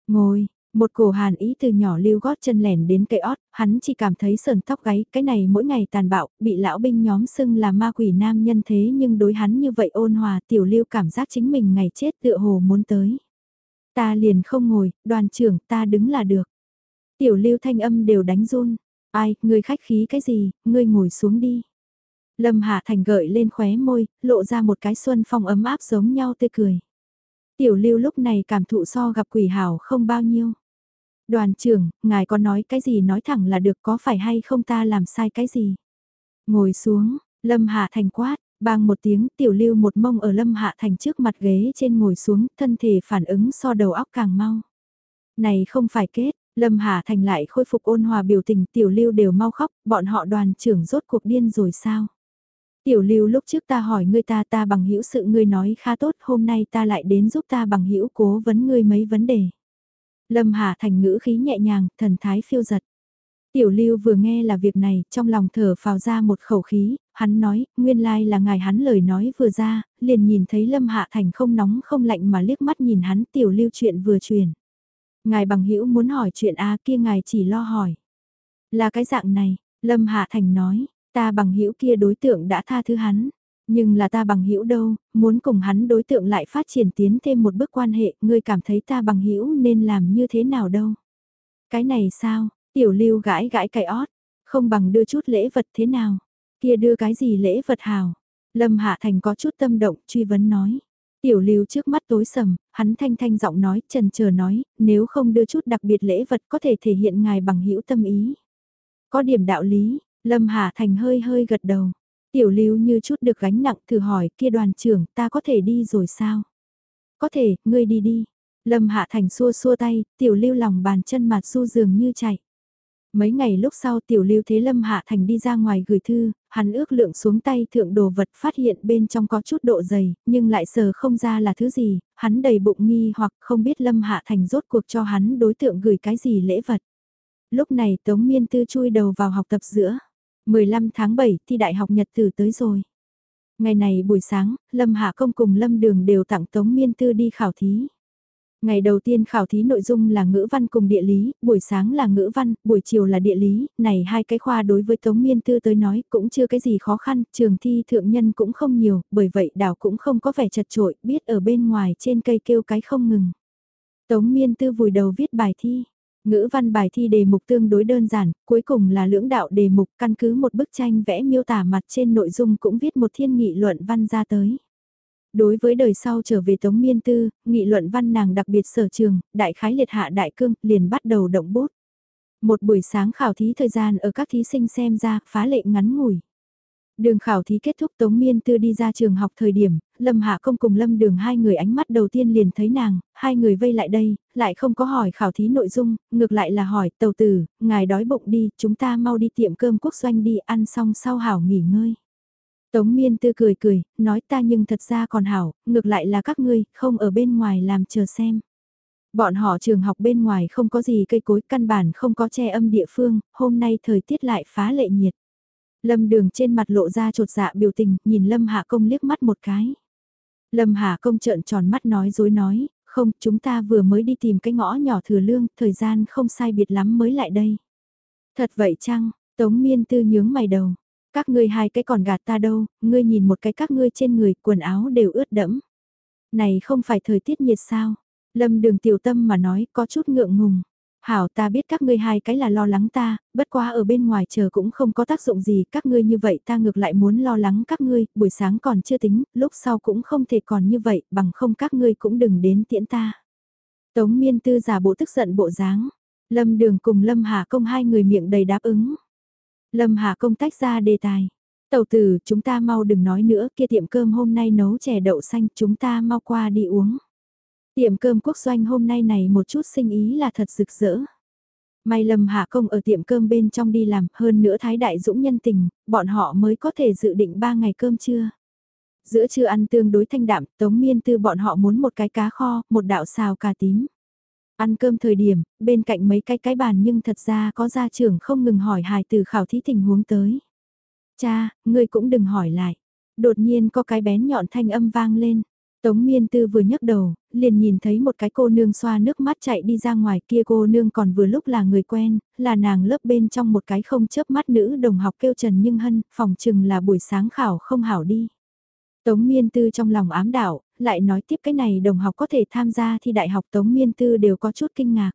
Ngồi, một cổ hàn ý từ nhỏ lưu gót chân lẻn đến cây ót, hắn chỉ cảm thấy sờn tóc gáy, cái này mỗi ngày tàn bạo, bị lão binh nhóm xưng là ma quỷ nam nhân thế nhưng đối hắn như vậy ôn hòa tiểu lưu cảm giác chính mình ngày chết tựa hồ muốn tới. Ta liền không ngồi, đoàn trưởng ta đứng là được. Tiểu lưu thanh âm đều đánh run, ai, người khách khí cái gì, ngươi ngồi xuống đi. Lâm Hạ Thành gợi lên khóe môi, lộ ra một cái xuân phong ấm áp giống nhau tươi cười. Tiểu lưu lúc này cảm thụ so gặp quỷ hảo không bao nhiêu. Đoàn trưởng, ngài có nói cái gì nói thẳng là được có phải hay không ta làm sai cái gì. Ngồi xuống, Lâm Hạ Thành quát, bang một tiếng tiểu lưu một mông ở Lâm Hạ Thành trước mặt ghế trên ngồi xuống, thân thể phản ứng so đầu óc càng mau. Này không phải kết, Lâm Hạ Thành lại khôi phục ôn hòa biểu tình tiểu lưu đều mau khóc, bọn họ đoàn trưởng rốt cuộc điên rồi sao? Tiểu lưu lúc trước ta hỏi ngươi ta ta bằng hữu sự ngươi nói khá tốt hôm nay ta lại đến giúp ta bằng hữu cố vấn ngươi mấy vấn đề. Lâm Hà Thành ngữ khí nhẹ nhàng, thần thái phiêu giật. Tiểu lưu vừa nghe là việc này, trong lòng thở phào ra một khẩu khí, hắn nói, nguyên lai là ngài hắn lời nói vừa ra, liền nhìn thấy Lâm Hạ Thành không nóng không lạnh mà liếc mắt nhìn hắn tiểu lưu chuyện vừa truyền. Ngài bằng hữu muốn hỏi chuyện A kia ngài chỉ lo hỏi. Là cái dạng này, Lâm Hạ Thành nói, ta bằng hữu kia đối tượng đã tha thứ hắn. Nhưng là ta bằng hữu đâu, muốn cùng hắn đối tượng lại phát triển tiến thêm một bước quan hệ, ngươi cảm thấy ta bằng hữu nên làm như thế nào đâu. Cái này sao, tiểu lưu gãi gãi cái ót, không bằng đưa chút lễ vật thế nào, kia đưa cái gì lễ vật hào. Lâm Hạ Thành có chút tâm động, truy vấn nói. Tiểu lưu trước mắt tối sầm, hắn thanh thanh giọng nói, trần chờ nói, nếu không đưa chút đặc biệt lễ vật có thể thể hiện ngài bằng hữu tâm ý. Có điểm đạo lý, Lâm Hạ Thành hơi hơi gật đầu. Tiểu lưu như chút được gánh nặng thử hỏi kia đoàn trưởng ta có thể đi rồi sao? Có thể, ngươi đi đi. Lâm Hạ Thành xua xua tay, tiểu lưu lòng bàn chân mặt su dường như chạy. Mấy ngày lúc sau tiểu lưu thế Lâm Hạ Thành đi ra ngoài gửi thư, hắn ước lượng xuống tay thượng đồ vật phát hiện bên trong có chút độ dày, nhưng lại sờ không ra là thứ gì, hắn đầy bụng nghi hoặc không biết Lâm Hạ Thành rốt cuộc cho hắn đối tượng gửi cái gì lễ vật. Lúc này Tống Miên Tư chui đầu vào học tập giữa. 15 tháng 7 thi đại học nhật tử tới rồi. Ngày này buổi sáng, Lâm Hạ Công cùng Lâm Đường đều tặng Tống Miên Tư đi khảo thí. Ngày đầu tiên khảo thí nội dung là ngữ văn cùng địa lý, buổi sáng là ngữ văn, buổi chiều là địa lý, này hai cái khoa đối với Tống Miên Tư tới nói cũng chưa cái gì khó khăn, trường thi thượng nhân cũng không nhiều, bởi vậy đảo cũng không có vẻ chật trội, biết ở bên ngoài trên cây kêu cái không ngừng. Tống Miên Tư vùi đầu viết bài thi. Ngữ văn bài thi đề mục tương đối đơn giản, cuối cùng là lưỡng đạo đề mục căn cứ một bức tranh vẽ miêu tả mặt trên nội dung cũng viết một thiên nghị luận văn ra tới. Đối với đời sau trở về Tống Miên Tư, nghị luận văn nàng đặc biệt sở trường, đại khái liệt hạ đại cương, liền bắt đầu động bút. Một buổi sáng khảo thí thời gian ở các thí sinh xem ra, phá lệ ngắn ngủi. Đường khảo thí kết thúc Tống Miên Tư đi ra trường học thời điểm, Lâm Hạ Công cùng Lâm Đường hai người ánh mắt đầu tiên liền thấy nàng, hai người vây lại đây, lại không có hỏi khảo thí nội dung, ngược lại là hỏi, tàu tử, ngài đói bụng đi, chúng ta mau đi tiệm cơm quốc doanh đi, ăn xong sau hảo nghỉ ngơi. Tống miên tư cười cười, nói ta nhưng thật ra còn hảo, ngược lại là các ngươi, không ở bên ngoài làm chờ xem. Bọn họ trường học bên ngoài không có gì cây cối căn bản không có che âm địa phương, hôm nay thời tiết lại phá lệ nhiệt. Lâm đường trên mặt lộ ra trột dạ biểu tình, nhìn Lâm Hạ Công liếc mắt một cái. Lâm Hạ Công trợn tròn mắt nói dối nói, không, chúng ta vừa mới đi tìm cái ngõ nhỏ thừa lương, thời gian không sai biệt lắm mới lại đây. Thật vậy chăng, Tống Miên Tư nhướng mày đầu. Các ngươi hai cái còn gạt ta đâu, ngươi nhìn một cái các ngươi trên người, quần áo đều ướt đẫm. Này không phải thời tiết nhiệt sao? Lâm đường tiểu tâm mà nói có chút ngượng ngùng. Hảo ta biết các ngươi hai cái là lo lắng ta, bất quá ở bên ngoài chờ cũng không có tác dụng gì, các ngươi như vậy ta ngược lại muốn lo lắng các ngươi, buổi sáng còn chưa tính, lúc sau cũng không thể còn như vậy, bằng không các ngươi cũng đừng đến tiễn ta. Tống miên tư giả bộ tức giận bộ dáng, lâm đường cùng lâm hà công hai người miệng đầy đáp ứng. Lâm hà công tách ra đề tài. Tàu tử, chúng ta mau đừng nói nữa, kia tiệm cơm hôm nay nấu chè đậu xanh, chúng ta mau qua đi uống. Tiệm cơm quốc doanh hôm nay này một chút sinh ý là thật rực rỡ. May Lâm Hạ Công ở tiệm cơm bên trong đi làm, hơn nữa Thái Đại Dũng nhân tình, bọn họ mới có thể dự định 3 ngày cơm trưa. Giữa trưa ăn tương đối thanh đạm, Tống Miên Tư bọn họ muốn một cái cá kho, một đạo xào cà tím. Ăn cơm thời điểm, bên cạnh mấy cái cái bàn nhưng thật ra có gia trưởng không ngừng hỏi hài từ khảo thí tình huống tới. Cha, ngươi cũng đừng hỏi lại. Đột nhiên có cái bén nhọn thanh âm vang lên. Tống miên tư vừa nhấc đầu, liền nhìn thấy một cái cô nương xoa nước mắt chạy đi ra ngoài kia cô nương còn vừa lúc là người quen, là nàng lớp bên trong một cái không chớp mắt nữ đồng học kêu Trần Nhưng Hân, phòng chừng là buổi sáng khảo không hảo đi. Tống miên tư trong lòng ám đạo, lại nói tiếp cái này đồng học có thể tham gia thi đại học Tống miên tư đều có chút kinh ngạc.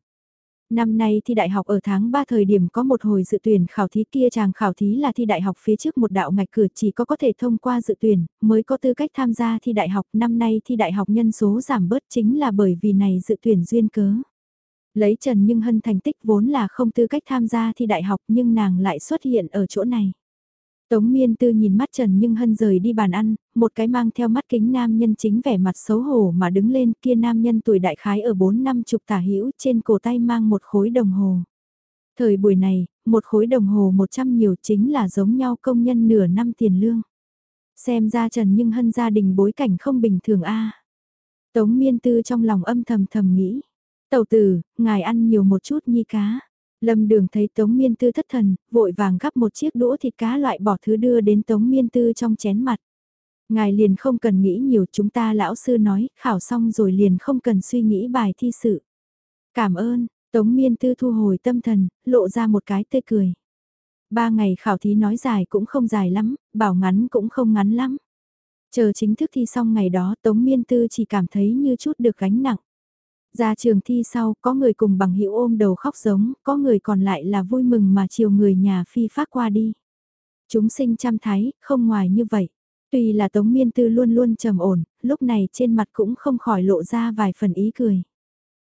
Năm nay thi đại học ở tháng 3 thời điểm có một hồi dự tuyển khảo thí kia chàng khảo thí là thi đại học phía trước một đạo ngạch cửa chỉ có có thể thông qua dự tuyển, mới có tư cách tham gia thi đại học. Năm nay thi đại học nhân số giảm bớt chính là bởi vì này dự tuyển duyên cớ. Lấy Trần Nhưng Hân thành tích vốn là không tư cách tham gia thi đại học nhưng nàng lại xuất hiện ở chỗ này. Tống miên tư nhìn mắt Trần Nhưng Hân rời đi bàn ăn, một cái mang theo mắt kính nam nhân chính vẻ mặt xấu hổ mà đứng lên kia nam nhân tuổi đại khái ở 4 năm chục tả hữu trên cổ tay mang một khối đồng hồ. Thời buổi này, một khối đồng hồ 100 nhiều chính là giống nhau công nhân nửa năm tiền lương. Xem ra Trần Nhưng Hân gia đình bối cảnh không bình thường a Tống miên tư trong lòng âm thầm thầm nghĩ. Tẩu tử, ngài ăn nhiều một chút nhi cá. Lâm đường thấy Tống Miên Tư thất thần, vội vàng gắp một chiếc đũa thịt cá loại bỏ thứ đưa đến Tống Miên Tư trong chén mặt. Ngài liền không cần nghĩ nhiều chúng ta lão sư nói, khảo xong rồi liền không cần suy nghĩ bài thi sự. Cảm ơn, Tống Miên Tư thu hồi tâm thần, lộ ra một cái tươi cười. Ba ngày khảo thí nói dài cũng không dài lắm, bảo ngắn cũng không ngắn lắm. Chờ chính thức thi xong ngày đó Tống Miên Tư chỉ cảm thấy như chút được gánh nặng. Ra trường thi sau, có người cùng bằng hữu ôm đầu khóc giống, có người còn lại là vui mừng mà chiều người nhà phi phát qua đi. Chúng sinh chăm thái, không ngoài như vậy. Tuy là Tống Miên Tư luôn luôn trầm ổn, lúc này trên mặt cũng không khỏi lộ ra vài phần ý cười.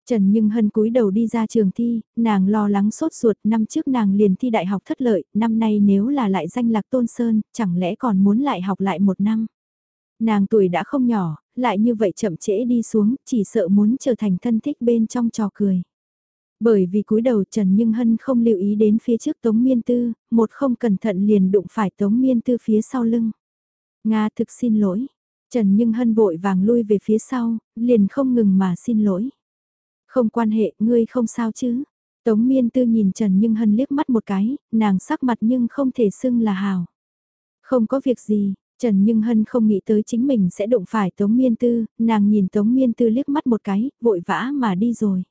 Trần Nhưng Hân cúi đầu đi ra trường thi, nàng lo lắng sốt ruột năm trước nàng liền thi đại học thất lợi, năm nay nếu là lại danh lạc tôn sơn, chẳng lẽ còn muốn lại học lại một năm. Nàng tuổi đã không nhỏ, lại như vậy chậm trễ đi xuống, chỉ sợ muốn trở thành thân thích bên trong trò cười. Bởi vì cúi đầu Trần Nhưng Hân không lưu ý đến phía trước Tống Miên Tư, một không cẩn thận liền đụng phải Tống Miên Tư phía sau lưng. Nga thực xin lỗi. Trần Nhưng Hân vội vàng lui về phía sau, liền không ngừng mà xin lỗi. Không quan hệ, ngươi không sao chứ. Tống Miên Tư nhìn Trần Nhưng Hân liếc mắt một cái, nàng sắc mặt nhưng không thể xưng là hào. Không có việc gì, Trần Nhưng Hân không nghĩ tới chính mình sẽ đụng phải Tống Miên Tư, nàng nhìn Tống Miên Tư liếc mắt một cái, vội vã mà đi rồi.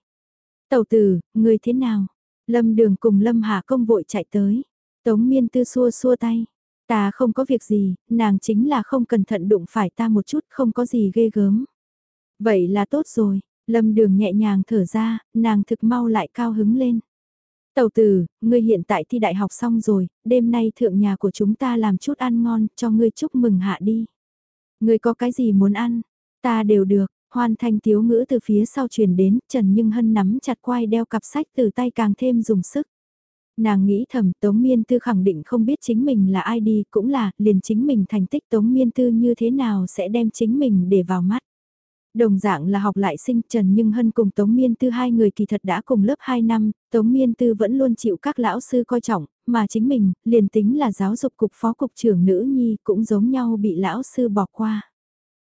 Tẩu tử, người thế nào? Lâm Đường cùng Lâm Hà Công vội chạy tới. Tống Miên Tư xua xua tay. Ta không có việc gì, nàng chính là không cẩn thận đụng phải ta một chút, không có gì ghê gớm. Vậy là tốt rồi, Lâm Đường nhẹ nhàng thở ra, nàng thực mau lại cao hứng lên. Tàu tử, ngươi hiện tại thi đại học xong rồi, đêm nay thượng nhà của chúng ta làm chút ăn ngon, cho ngươi chúc mừng hạ đi. Ngươi có cái gì muốn ăn? Ta đều được, hoàn thành tiếu ngữ từ phía sau truyền đến, Trần Nhưng Hân nắm chặt quai đeo cặp sách từ tay càng thêm dùng sức. Nàng nghĩ thầm Tống Miên Tư khẳng định không biết chính mình là ai đi, cũng là, liền chính mình thành tích Tống Miên Tư như thế nào sẽ đem chính mình để vào mắt. Đồng dạng là học lại sinh Trần Nhưng Hân cùng Tống Miên Tư hai người kỳ thật đã cùng lớp 2 năm, Tống Miên Tư vẫn luôn chịu các lão sư coi trọng, mà chính mình, liền tính là giáo dục cục phó cục trưởng nữ nhi cũng giống nhau bị lão sư bỏ qua.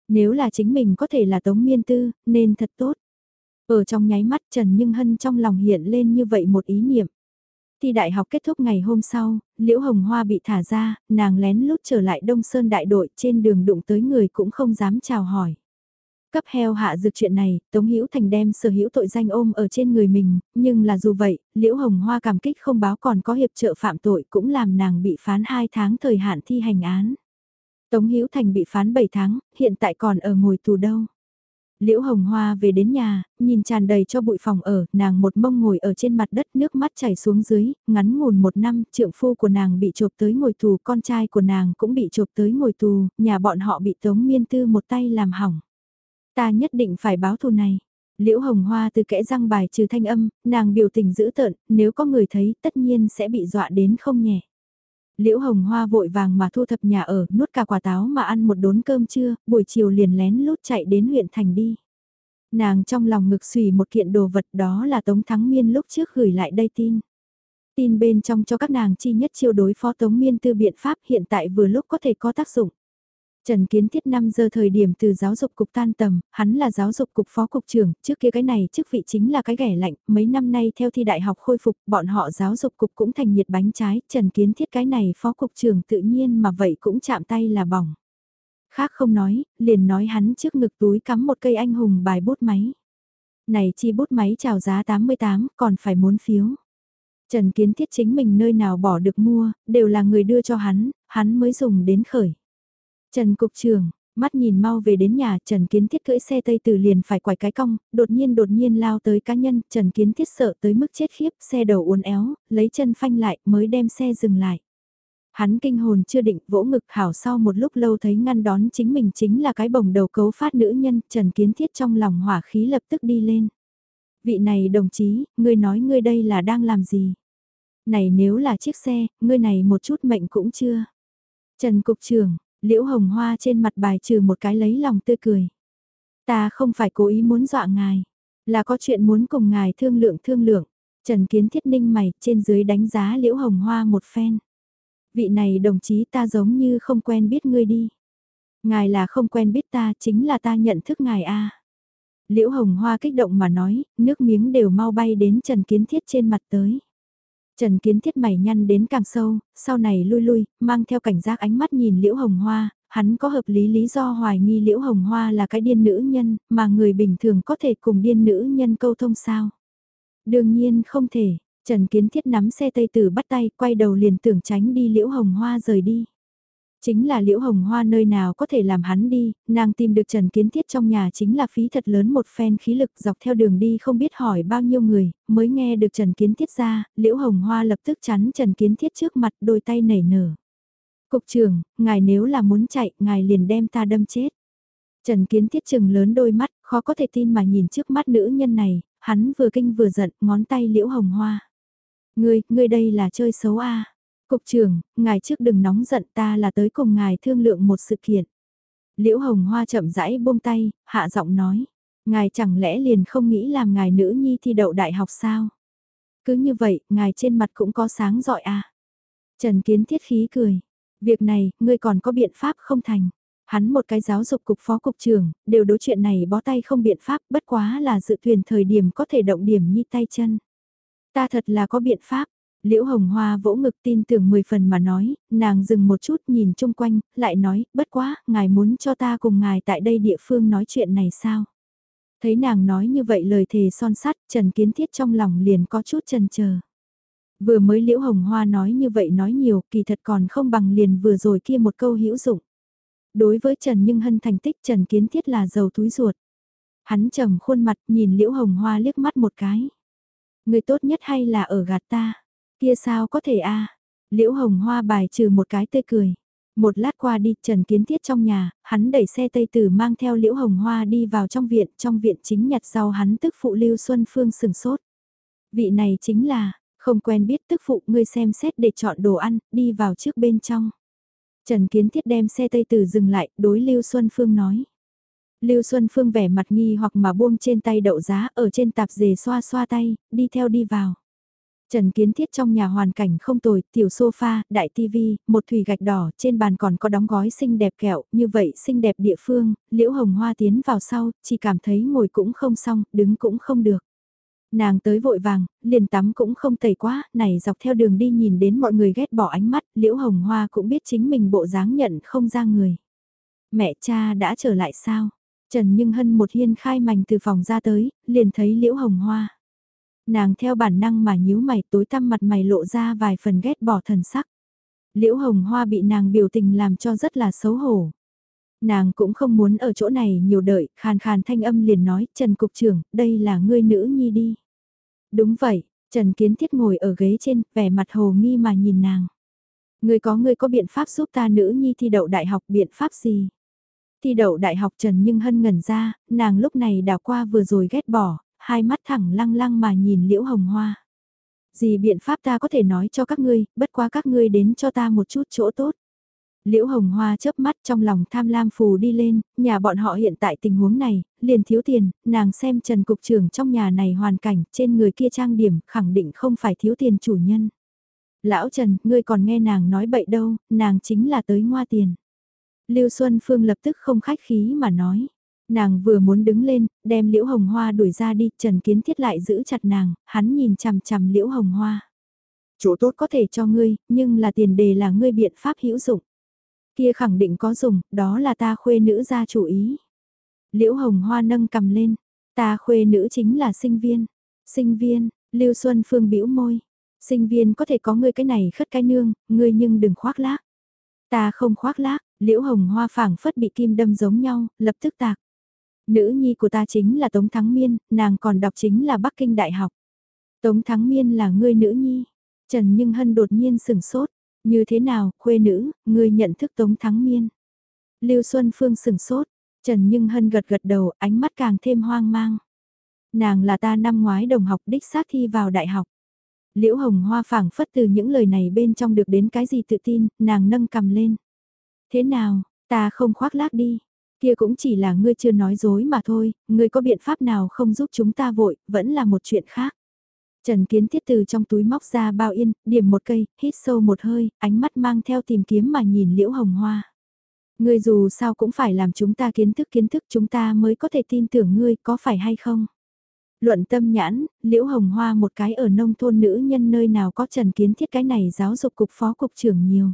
Nếu là chính mình có thể là Tống Miên Tư, nên thật tốt. Ở trong nháy mắt Trần Nhưng Hân trong lòng hiện lên như vậy một ý niệm. Thi đại học kết thúc ngày hôm sau, Liễu Hồng Hoa bị thả ra, nàng lén lút trở lại Đông Sơn đại đội trên đường đụng tới người cũng không dám chào hỏi. Cấp heo hạ dược chuyện này, Tống Hữu Thành đem sở hữu tội danh ôm ở trên người mình, nhưng là dù vậy, Liễu Hồng Hoa cảm kích không báo còn có hiệp trợ phạm tội cũng làm nàng bị phán 2 tháng thời hạn thi hành án. Tống Hữu Thành bị phán 7 tháng, hiện tại còn ở ngồi tù đâu. Liễu Hồng Hoa về đến nhà, nhìn tràn đầy cho bụi phòng ở, nàng một mông ngồi ở trên mặt đất nước mắt chảy xuống dưới, ngắn ngủn một năm, trượng phu của nàng bị chộp tới ngồi tù, con trai của nàng cũng bị chộp tới ngồi tù, nhà bọn họ bị Tống Miên Tư một tay làm hỏng. Ta nhất định phải báo thù này. Liễu Hồng Hoa từ kẽ răng bài trừ thanh âm, nàng biểu tình dữ tợn, nếu có người thấy tất nhiên sẽ bị dọa đến không nhẹ. Liễu Hồng Hoa vội vàng mà thu thập nhà ở, nuốt cả quả táo mà ăn một đốn cơm trưa, buổi chiều liền lén lút chạy đến huyện thành đi. Nàng trong lòng ngực xùy một kiện đồ vật đó là Tống Thắng Miên lúc trước gửi lại đây tin. Tin bên trong cho các nàng chi nhất chiêu đối phó Tống Miên tư biện pháp hiện tại vừa lúc có thể có tác dụng. Trần Kiến Thiết năm giờ thời điểm từ giáo dục cục tan tầm, hắn là giáo dục cục phó cục trưởng, trước kia cái này chức vị chính là cái ghẻ lạnh, mấy năm nay theo thi đại học khôi phục, bọn họ giáo dục cục cũng thành nhiệt bánh trái, Trần Kiến Thiết cái này phó cục trưởng tự nhiên mà vậy cũng chạm tay là bỏng. Khác không nói, liền nói hắn trước ngực túi cắm một cây anh hùng bài bút máy. Này chi bút máy chào giá 88, còn phải muốn phiếu. Trần Kiến Thiết chính mình nơi nào bỏ được mua, đều là người đưa cho hắn, hắn mới dùng đến khởi. Trần Cục trưởng, mắt nhìn mau về đến nhà Trần Kiến Thiết cưỡi xe Tây Từ liền phải quải cái cong, đột nhiên đột nhiên lao tới cá nhân, Trần Kiến Thiết sợ tới mức chết khiếp, xe đầu uốn éo, lấy chân phanh lại mới đem xe dừng lại. Hắn kinh hồn chưa định vỗ ngực hảo sau một lúc lâu thấy ngăn đón chính mình chính là cái bồng đầu cấu phát nữ nhân, Trần Kiến Thiết trong lòng hỏa khí lập tức đi lên. Vị này đồng chí, ngươi nói ngươi đây là đang làm gì? Này nếu là chiếc xe, ngươi này một chút mệnh cũng chưa. Trần Cục trưởng, Liễu Hồng Hoa trên mặt bài trừ một cái lấy lòng tươi cười. Ta không phải cố ý muốn dọa ngài, là có chuyện muốn cùng ngài thương lượng thương lượng. Trần Kiến Thiết Ninh mày trên dưới đánh giá Liễu Hồng Hoa một phen. Vị này đồng chí ta giống như không quen biết ngươi đi. Ngài là không quen biết ta chính là ta nhận thức ngài a. Liễu Hồng Hoa kích động mà nói, nước miếng đều mau bay đến Trần Kiến Thiết trên mặt tới. Trần Kiến Thiết mày nhăn đến càng sâu, sau này lui lui, mang theo cảnh giác ánh mắt nhìn Liễu Hồng Hoa, hắn có hợp lý lý do hoài nghi Liễu Hồng Hoa là cái điên nữ nhân, mà người bình thường có thể cùng điên nữ nhân câu thông sao. Đương nhiên không thể, Trần Kiến Thiết nắm xe tây tử bắt tay, quay đầu liền tưởng tránh đi Liễu Hồng Hoa rời đi. Chính là liễu hồng hoa nơi nào có thể làm hắn đi, nàng tìm được Trần Kiến Thiết trong nhà chính là phí thật lớn một phen khí lực dọc theo đường đi không biết hỏi bao nhiêu người, mới nghe được Trần Kiến Thiết ra, liễu hồng hoa lập tức chắn Trần Kiến Thiết trước mặt đôi tay nảy nở. Cục trưởng, ngài nếu là muốn chạy, ngài liền đem ta đâm chết. Trần Kiến Thiết chừng lớn đôi mắt, khó có thể tin mà nhìn trước mắt nữ nhân này, hắn vừa kinh vừa giận, ngón tay liễu hồng hoa. Ngươi, ngươi đây là chơi xấu a Cục trưởng, ngài trước đừng nóng giận ta là tới cùng ngài thương lượng một sự kiện. Liễu Hồng Hoa chậm rãi buông tay, hạ giọng nói. Ngài chẳng lẽ liền không nghĩ làm ngài nữ nhi thi đậu đại học sao? Cứ như vậy, ngài trên mặt cũng có sáng giỏi à? Trần Kiến thiết khí cười. Việc này, ngươi còn có biện pháp không thành. Hắn một cái giáo dục cục phó cục trưởng, đều đối chuyện này bó tay không biện pháp, bất quá là dự tuyển thời điểm có thể động điểm nhi tay chân. Ta thật là có biện pháp, Liễu Hồng Hoa vỗ ngực tin tưởng 10 phần mà nói, nàng dừng một chút nhìn chung quanh, lại nói, bất quá, ngài muốn cho ta cùng ngài tại đây địa phương nói chuyện này sao? Thấy nàng nói như vậy lời thề son sắt, Trần Kiến Thiết trong lòng liền có chút chần chờ. Vừa mới Liễu Hồng Hoa nói như vậy nói nhiều, kỳ thật còn không bằng liền vừa rồi kia một câu hữu dụng. Đối với Trần Nhưng Hân thành tích Trần Kiến Thiết là giàu túi ruột. Hắn trầm khuôn mặt nhìn Liễu Hồng Hoa liếc mắt một cái. Người tốt nhất hay là ở gạt ta? Kia sao có thể a Liễu hồng hoa bài trừ một cái tươi cười. Một lát qua đi, Trần Kiến Thiết trong nhà, hắn đẩy xe Tây Tử mang theo Liễu Hồng Hoa đi vào trong viện, trong viện chính nhặt rau hắn tức phụ Lưu Xuân Phương sừng sốt. Vị này chính là, Không quen biết tức phụ ngươi xem xét để chọn đồ ăn, đi vào trước bên trong. Trần Kiến Thiết đem xe Tây Tử dừng lại, đối Lưu Xuân Phương nói. Lưu Xuân Phương vẻ mặt nghi hoặc mà buông trên tay đậu giá ở trên tạp dề xoa xoa tay, đi theo đi vào. Trần Kiến Thiết trong nhà hoàn cảnh không tồi, tiểu sofa, đại tivi, một thủy gạch đỏ, trên bàn còn có đóng gói xinh đẹp kẹo, như vậy xinh đẹp địa phương, Liễu Hồng Hoa tiến vào sau, chỉ cảm thấy ngồi cũng không xong, đứng cũng không được. Nàng tới vội vàng, liền tắm cũng không tẩy quá, này dọc theo đường đi nhìn đến mọi người ghét bỏ ánh mắt, Liễu Hồng Hoa cũng biết chính mình bộ dáng nhận không ra người. Mẹ cha đã trở lại sao? Trần Nhưng Hân một hiên khai mảnh từ phòng ra tới, liền thấy Liễu Hồng Hoa. Nàng theo bản năng mà nhíu mày tối tăm mặt mày lộ ra vài phần ghét bỏ thần sắc. Liễu Hồng Hoa bị nàng biểu tình làm cho rất là xấu hổ. Nàng cũng không muốn ở chỗ này nhiều đợi, khàn khàn thanh âm liền nói, Trần Cục trưởng, đây là ngươi nữ nhi đi. Đúng vậy, Trần Kiến Thiết ngồi ở ghế trên, vẻ mặt hồ nghi mà nhìn nàng. Ngươi có ngươi có biện pháp giúp ta nữ nhi thi đậu đại học biện pháp gì? Thi đậu đại học Trần Nhưng Hân ngẩn ra, nàng lúc này đào qua vừa rồi ghét bỏ, hai mắt thẳng lăng lăng mà nhìn Liễu Hồng Hoa. Gì biện pháp ta có thể nói cho các ngươi, bất quá các ngươi đến cho ta một chút chỗ tốt. Liễu Hồng Hoa chớp mắt trong lòng tham lam phù đi lên, nhà bọn họ hiện tại tình huống này, liền thiếu tiền, nàng xem Trần Cục trưởng trong nhà này hoàn cảnh, trên người kia trang điểm, khẳng định không phải thiếu tiền chủ nhân. Lão Trần, ngươi còn nghe nàng nói bậy đâu, nàng chính là tới ngoa tiền. Lưu Xuân Phương lập tức không khách khí mà nói. Nàng vừa muốn đứng lên, đem Liễu Hồng Hoa đuổi ra đi, Trần Kiến Thiết lại giữ chặt nàng, hắn nhìn chằm chằm Liễu Hồng Hoa. Chỗ tốt có thể cho ngươi, nhưng là tiền đề là ngươi biện pháp hữu dụng. Kia khẳng định có dùng, đó là ta khuê nữ ra chủ ý. Liễu Hồng Hoa nâng cầm lên, ta khuê nữ chính là sinh viên. Sinh viên, Lưu Xuân Phương bĩu môi. Sinh viên có thể có ngươi cái này khất cái nương, ngươi nhưng đừng khoác lác. Ta không khoác lác, Liễu Hồng Hoa phảng phất bị kim đâm giống nhau, lập tức tạc. Nữ nhi của ta chính là Tống Thắng Miên, nàng còn đọc chính là Bắc Kinh Đại học. Tống Thắng Miên là ngươi nữ nhi. Trần Nhưng Hân đột nhiên sừng sốt. Như thế nào, khuê nữ, ngươi nhận thức Tống Thắng Miên. Lưu Xuân Phương sừng sốt. Trần Nhưng Hân gật gật đầu, ánh mắt càng thêm hoang mang. Nàng là ta năm ngoái đồng học đích xác thi vào đại học. Liễu Hồng Hoa phảng phất từ những lời này bên trong được đến cái gì tự tin, nàng nâng cầm lên. Thế nào, ta không khoác lác đi, kia cũng chỉ là ngươi chưa nói dối mà thôi, ngươi có biện pháp nào không giúp chúng ta vội, vẫn là một chuyện khác. Trần Kiến Thiết từ trong túi móc ra bao yên, điểm một cây, hít sâu một hơi, ánh mắt mang theo tìm kiếm mà nhìn Liễu Hồng Hoa. Ngươi dù sao cũng phải làm chúng ta kiến thức kiến thức chúng ta mới có thể tin tưởng ngươi có phải hay không. Luận tâm nhãn, Liễu Hồng Hoa một cái ở nông thôn nữ nhân nơi nào có Trần Kiến Thiết cái này giáo dục cục phó cục trưởng nhiều.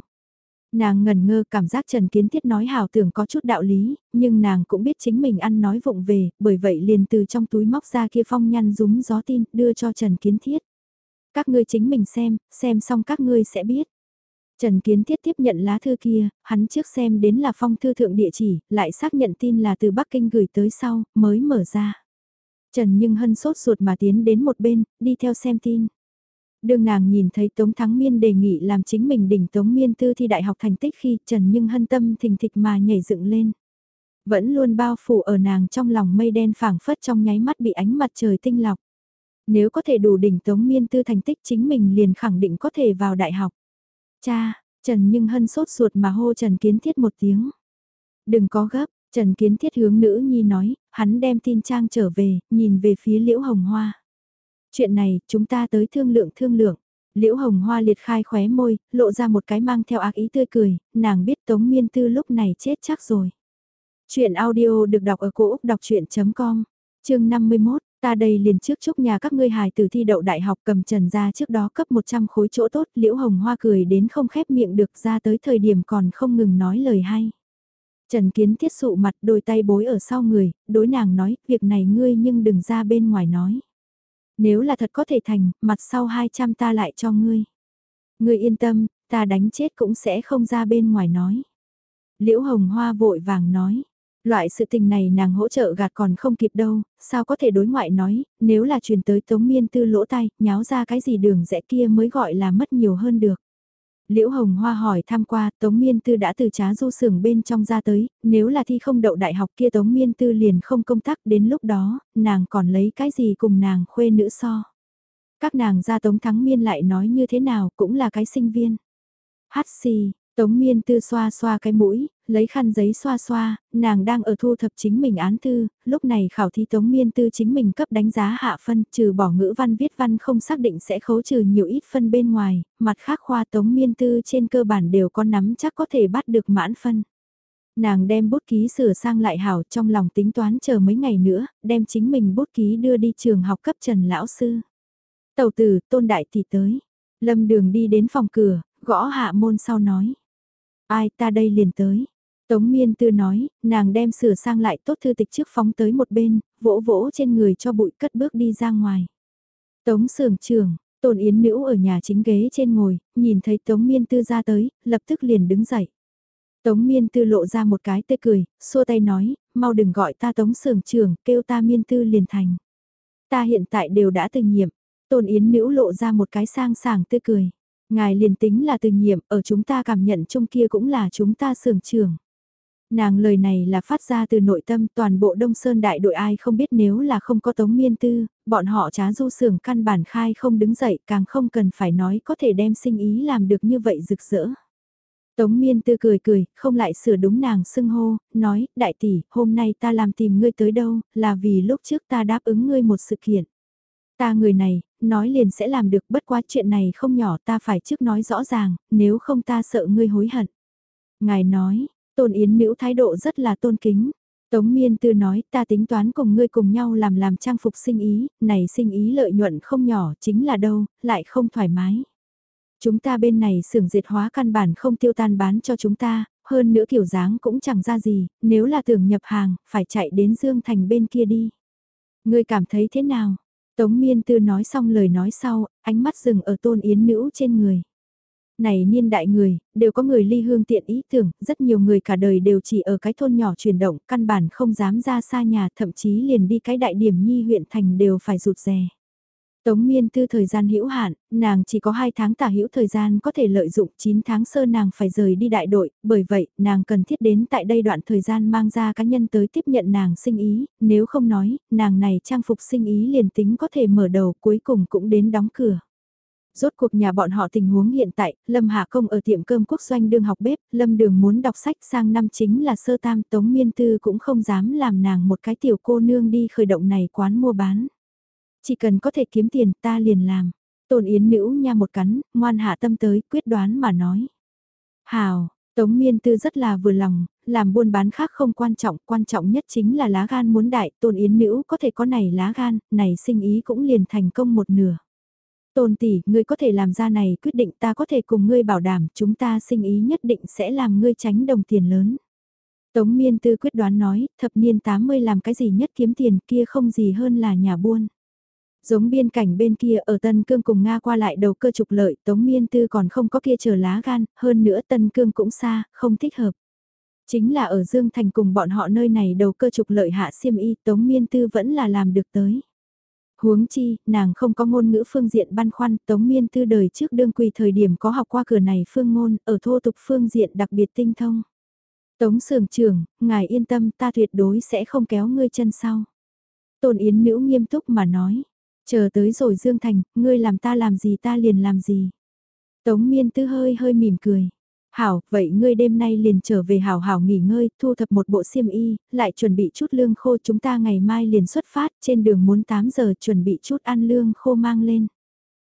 Nàng ngần ngơ cảm giác Trần Kiến Thiết nói hào tưởng có chút đạo lý, nhưng nàng cũng biết chính mình ăn nói vụng về, bởi vậy liền từ trong túi móc ra kia phong nhăn rúng gió tin, đưa cho Trần Kiến Thiết. Các ngươi chính mình xem, xem xong các ngươi sẽ biết. Trần Kiến Thiết tiếp nhận lá thư kia, hắn trước xem đến là phong thư thượng địa chỉ, lại xác nhận tin là từ Bắc Kinh gửi tới sau, mới mở ra. Trần Nhưng Hân sốt ruột mà tiến đến một bên, đi theo xem tin. Đường nàng nhìn thấy Tống Thắng Miên đề nghị làm chính mình đỉnh Tống Miên tư thi đại học thành tích khi Trần Nhưng hân tâm thình thịch mà nhảy dựng lên. Vẫn luôn bao phủ ở nàng trong lòng mây đen phảng phất trong nháy mắt bị ánh mặt trời tinh lọc. Nếu có thể đủ đỉnh Tống Miên tư thành tích chính mình liền khẳng định có thể vào đại học. Cha, Trần Nhưng hân sốt ruột mà hô Trần Kiến Thiết một tiếng. Đừng có gấp, Trần Kiến Thiết hướng nữ nhi nói, hắn đem tin trang trở về, nhìn về phía Liễu Hồng Hoa. Chuyện này, chúng ta tới thương lượng thương lượng. Liễu Hồng Hoa liệt khai khóe môi, lộ ra một cái mang theo ác ý tươi cười, nàng biết Tống Miên Tư lúc này chết chắc rồi. Chuyện audio được đọc ở cổ Úc đọc chuyện.com, chương 51, ta đây liền trước chúc nhà các ngươi hài tử thi đậu đại học cầm trần ra trước đó cấp 100 khối chỗ tốt, Liễu Hồng Hoa cười đến không khép miệng được ra tới thời điểm còn không ngừng nói lời hay. Trần Kiến thiết sụ mặt đôi tay bối ở sau người, đối nàng nói, việc này ngươi nhưng đừng ra bên ngoài nói. Nếu là thật có thể thành, mặt sau 200 ta lại cho ngươi. Ngươi yên tâm, ta đánh chết cũng sẽ không ra bên ngoài nói. Liễu Hồng Hoa vội vàng nói. Loại sự tình này nàng hỗ trợ gạt còn không kịp đâu, sao có thể đối ngoại nói, nếu là truyền tới tống miên tư lỗ tay, nháo ra cái gì đường rẽ kia mới gọi là mất nhiều hơn được. Liễu Hồng Hoa hỏi tham qua, Tống Miên Tư đã từ trá du sưởng bên trong ra tới, nếu là thi không đậu đại học kia Tống Miên Tư liền không công tác đến lúc đó, nàng còn lấy cái gì cùng nàng khuê nữ so. Các nàng ra Tống Thắng Miên lại nói như thế nào cũng là cái sinh viên. Hát xì, Tống Miên Tư xoa xoa cái mũi, lấy khăn giấy xoa xoa, nàng đang ở thu thập chính mình án thư, lúc này khảo thí Tống Miên Tư chính mình cấp đánh giá hạ phân, trừ bỏ ngữ văn viết văn không xác định sẽ khấu trừ nhiều ít phân bên ngoài, mặt khác khoa Tống Miên Tư trên cơ bản đều có nắm chắc có thể bắt được mãn phân. Nàng đem bút ký sửa sang lại hảo trong lòng tính toán chờ mấy ngày nữa, đem chính mình bút ký đưa đi trường học cấp Trần Lão Sư. Tàu tử, tôn đại tỷ tới. Lâm đường đi đến phòng cửa, gõ hạ môn sau nói. Ai ta đây liền tới. Tống miên tư nói, nàng đem sửa sang lại tốt thư tịch trước phóng tới một bên, vỗ vỗ trên người cho bụi cất bước đi ra ngoài. Tống sưởng trường, Tôn Yến Nữ ở nhà chính ghế trên ngồi, nhìn thấy Tống Miên Tư ra tới, lập tức liền đứng dậy. Tống Miên Tư lộ ra một cái tươi cười, xua tay nói, mau đừng gọi ta Tống Sưởng trưởng, kêu ta Miên Tư liền thành. Ta hiện tại đều đã từng nhiệm, Tôn Yến Nữ lộ ra một cái sang sảng tươi cười. Ngài liền tính là từ nhiệm, ở chúng ta cảm nhận chung kia cũng là chúng ta sưởng trưởng. Nàng lời này là phát ra từ nội tâm toàn bộ Đông Sơn đại đội ai không biết nếu là không có tống miên tư, bọn họ trá du sưởng căn bản khai không đứng dậy càng không cần phải nói có thể đem sinh ý làm được như vậy rực rỡ. Tống miên tư cười cười, không lại sửa đúng nàng xưng hô, nói, đại tỷ, hôm nay ta làm tìm ngươi tới đâu, là vì lúc trước ta đáp ứng ngươi một sự kiện. Ta người này, nói liền sẽ làm được bất quá chuyện này không nhỏ ta phải trước nói rõ ràng, nếu không ta sợ ngươi hối hận. Ngài nói, tôn yến nữ thái độ rất là tôn kính. Tống miên tư nói ta tính toán cùng ngươi cùng nhau làm làm trang phục sinh ý, này sinh ý lợi nhuận không nhỏ chính là đâu, lại không thoải mái. Chúng ta bên này xưởng diệt hóa căn bản không tiêu tan bán cho chúng ta, hơn nữa kiểu dáng cũng chẳng ra gì, nếu là tưởng nhập hàng, phải chạy đến Dương Thành bên kia đi. Ngươi cảm thấy thế nào? Tống miên tư nói xong lời nói sau, ánh mắt dừng ở tôn yến nữ trên người. Này niên đại người, đều có người ly hương tiện ý tưởng, rất nhiều người cả đời đều chỉ ở cái thôn nhỏ chuyển động, căn bản không dám ra xa nhà, thậm chí liền đi cái đại điểm nhi huyện thành đều phải rụt rè. Tống miên tư thời gian hữu hạn, nàng chỉ có 2 tháng tả hữu thời gian có thể lợi dụng 9 tháng sơ nàng phải rời đi đại đội, bởi vậy nàng cần thiết đến tại đây đoạn thời gian mang ra cá nhân tới tiếp nhận nàng sinh ý, nếu không nói, nàng này trang phục sinh ý liền tính có thể mở đầu cuối cùng cũng đến đóng cửa. Rốt cuộc nhà bọn họ tình huống hiện tại, Lâm Hạ Công ở tiệm cơm quốc doanh đương học bếp, Lâm Đường muốn đọc sách sang năm chính là sơ tam Tống Miên Tư cũng không dám làm nàng một cái tiểu cô nương đi khởi động này quán mua bán. Chỉ cần có thể kiếm tiền ta liền làm. Tôn Yến nữ nha một cắn, ngoan hạ tâm tới, quyết đoán mà nói. Hào, Tống Miên Tư rất là vừa lòng, làm buôn bán khác không quan trọng, quan trọng nhất chính là lá gan muốn đại, Tôn Yến nữ có thể có này lá gan, này sinh ý cũng liền thành công một nửa. Tôn tỷ, ngươi có thể làm ra này quyết định ta có thể cùng ngươi bảo đảm chúng ta sinh ý nhất định sẽ làm ngươi tránh đồng tiền lớn. Tống Miên Tư quyết đoán nói, thập niên 80 làm cái gì nhất kiếm tiền kia không gì hơn là nhà buôn. Giống biên cảnh bên kia ở Tân Cương cùng Nga qua lại đầu cơ trục lợi, Tống Miên Tư còn không có kia chờ lá gan, hơn nữa Tân Cương cũng xa, không thích hợp. Chính là ở Dương Thành cùng bọn họ nơi này đầu cơ trục lợi hạ siêm y, Tống Miên Tư vẫn là làm được tới. Huống chi, nàng không có ngôn ngữ phương diện băn khoăn, Tống Miên Tư đời trước đương quỳ thời điểm có học qua cửa này phương ngôn, ở thô tục phương diện đặc biệt tinh thông. Tống sưởng trưởng, ngài yên tâm ta tuyệt đối sẽ không kéo ngươi chân sau. Tôn Yến Nữ nghiêm túc mà nói, Chờ tới rồi Dương Thành, ngươi làm ta làm gì ta liền làm gì. Tống miên tư hơi hơi mỉm cười. Hảo, vậy ngươi đêm nay liền trở về hảo hảo nghỉ ngơi, thu thập một bộ xiêm y, lại chuẩn bị chút lương khô chúng ta ngày mai liền xuất phát, trên đường muốn 8 giờ chuẩn bị chút ăn lương khô mang lên.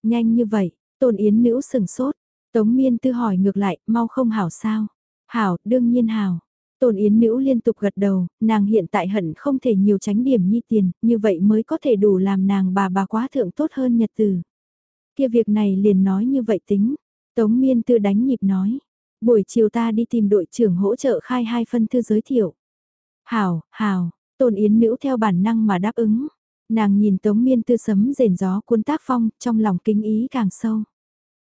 Nhanh như vậy, tôn yến nữ sừng sốt, tống miên tư hỏi ngược lại, mau không hảo sao? Hảo, đương nhiên hảo. Tôn Yến Nữ liên tục gật đầu, nàng hiện tại hận không thể nhiều tránh điểm nhi tiền, như vậy mới có thể đủ làm nàng bà bà quá thượng tốt hơn nhật từ. Kia việc này liền nói như vậy tính. Tống Miên Tư đánh nhịp nói. Buổi chiều ta đi tìm đội trưởng hỗ trợ khai hai phân thư giới thiệu. Hảo, hảo, Tôn Yến Nữ theo bản năng mà đáp ứng. Nàng nhìn Tống Miên Tư sấm rền gió cuốn tác phong, trong lòng kính ý càng sâu.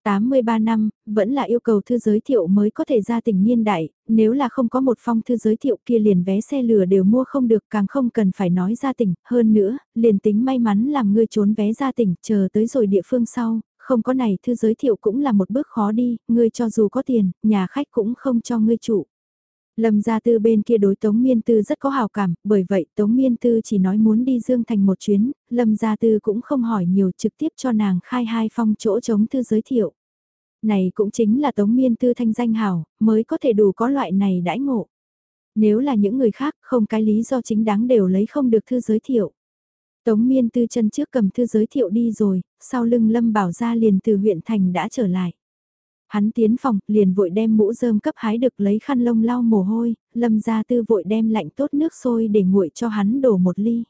83 năm, vẫn là yêu cầu thư giới thiệu mới có thể ra tỉnh niên đại, nếu là không có một phong thư giới thiệu kia liền vé xe lửa đều mua không được càng không cần phải nói ra tỉnh, hơn nữa, liền tính may mắn làm ngươi trốn vé ra tỉnh, chờ tới rồi địa phương sau, không có này thư giới thiệu cũng là một bước khó đi, ngươi cho dù có tiền, nhà khách cũng không cho ngươi trụ. Lâm gia tư bên kia đối Tống Miên Tư rất có hào cảm, bởi vậy Tống Miên Tư chỉ nói muốn đi Dương Thành một chuyến, Lâm gia tư cũng không hỏi nhiều trực tiếp cho nàng khai hai phong chỗ chống thư giới thiệu. Này cũng chính là Tống Miên Tư thanh danh hảo, mới có thể đủ có loại này đãi ngộ. Nếu là những người khác không cái lý do chính đáng đều lấy không được thư giới thiệu. Tống Miên Tư chân trước cầm thư giới thiệu đi rồi, sau lưng Lâm Bảo Gia liền từ huyện thành đã trở lại. Hắn tiến phòng, liền vội đem mũ rơm cấp hái được lấy khăn lông lau mồ hôi, Lâm Gia Tư vội đem lạnh tốt nước sôi để nguội cho hắn đổ một ly.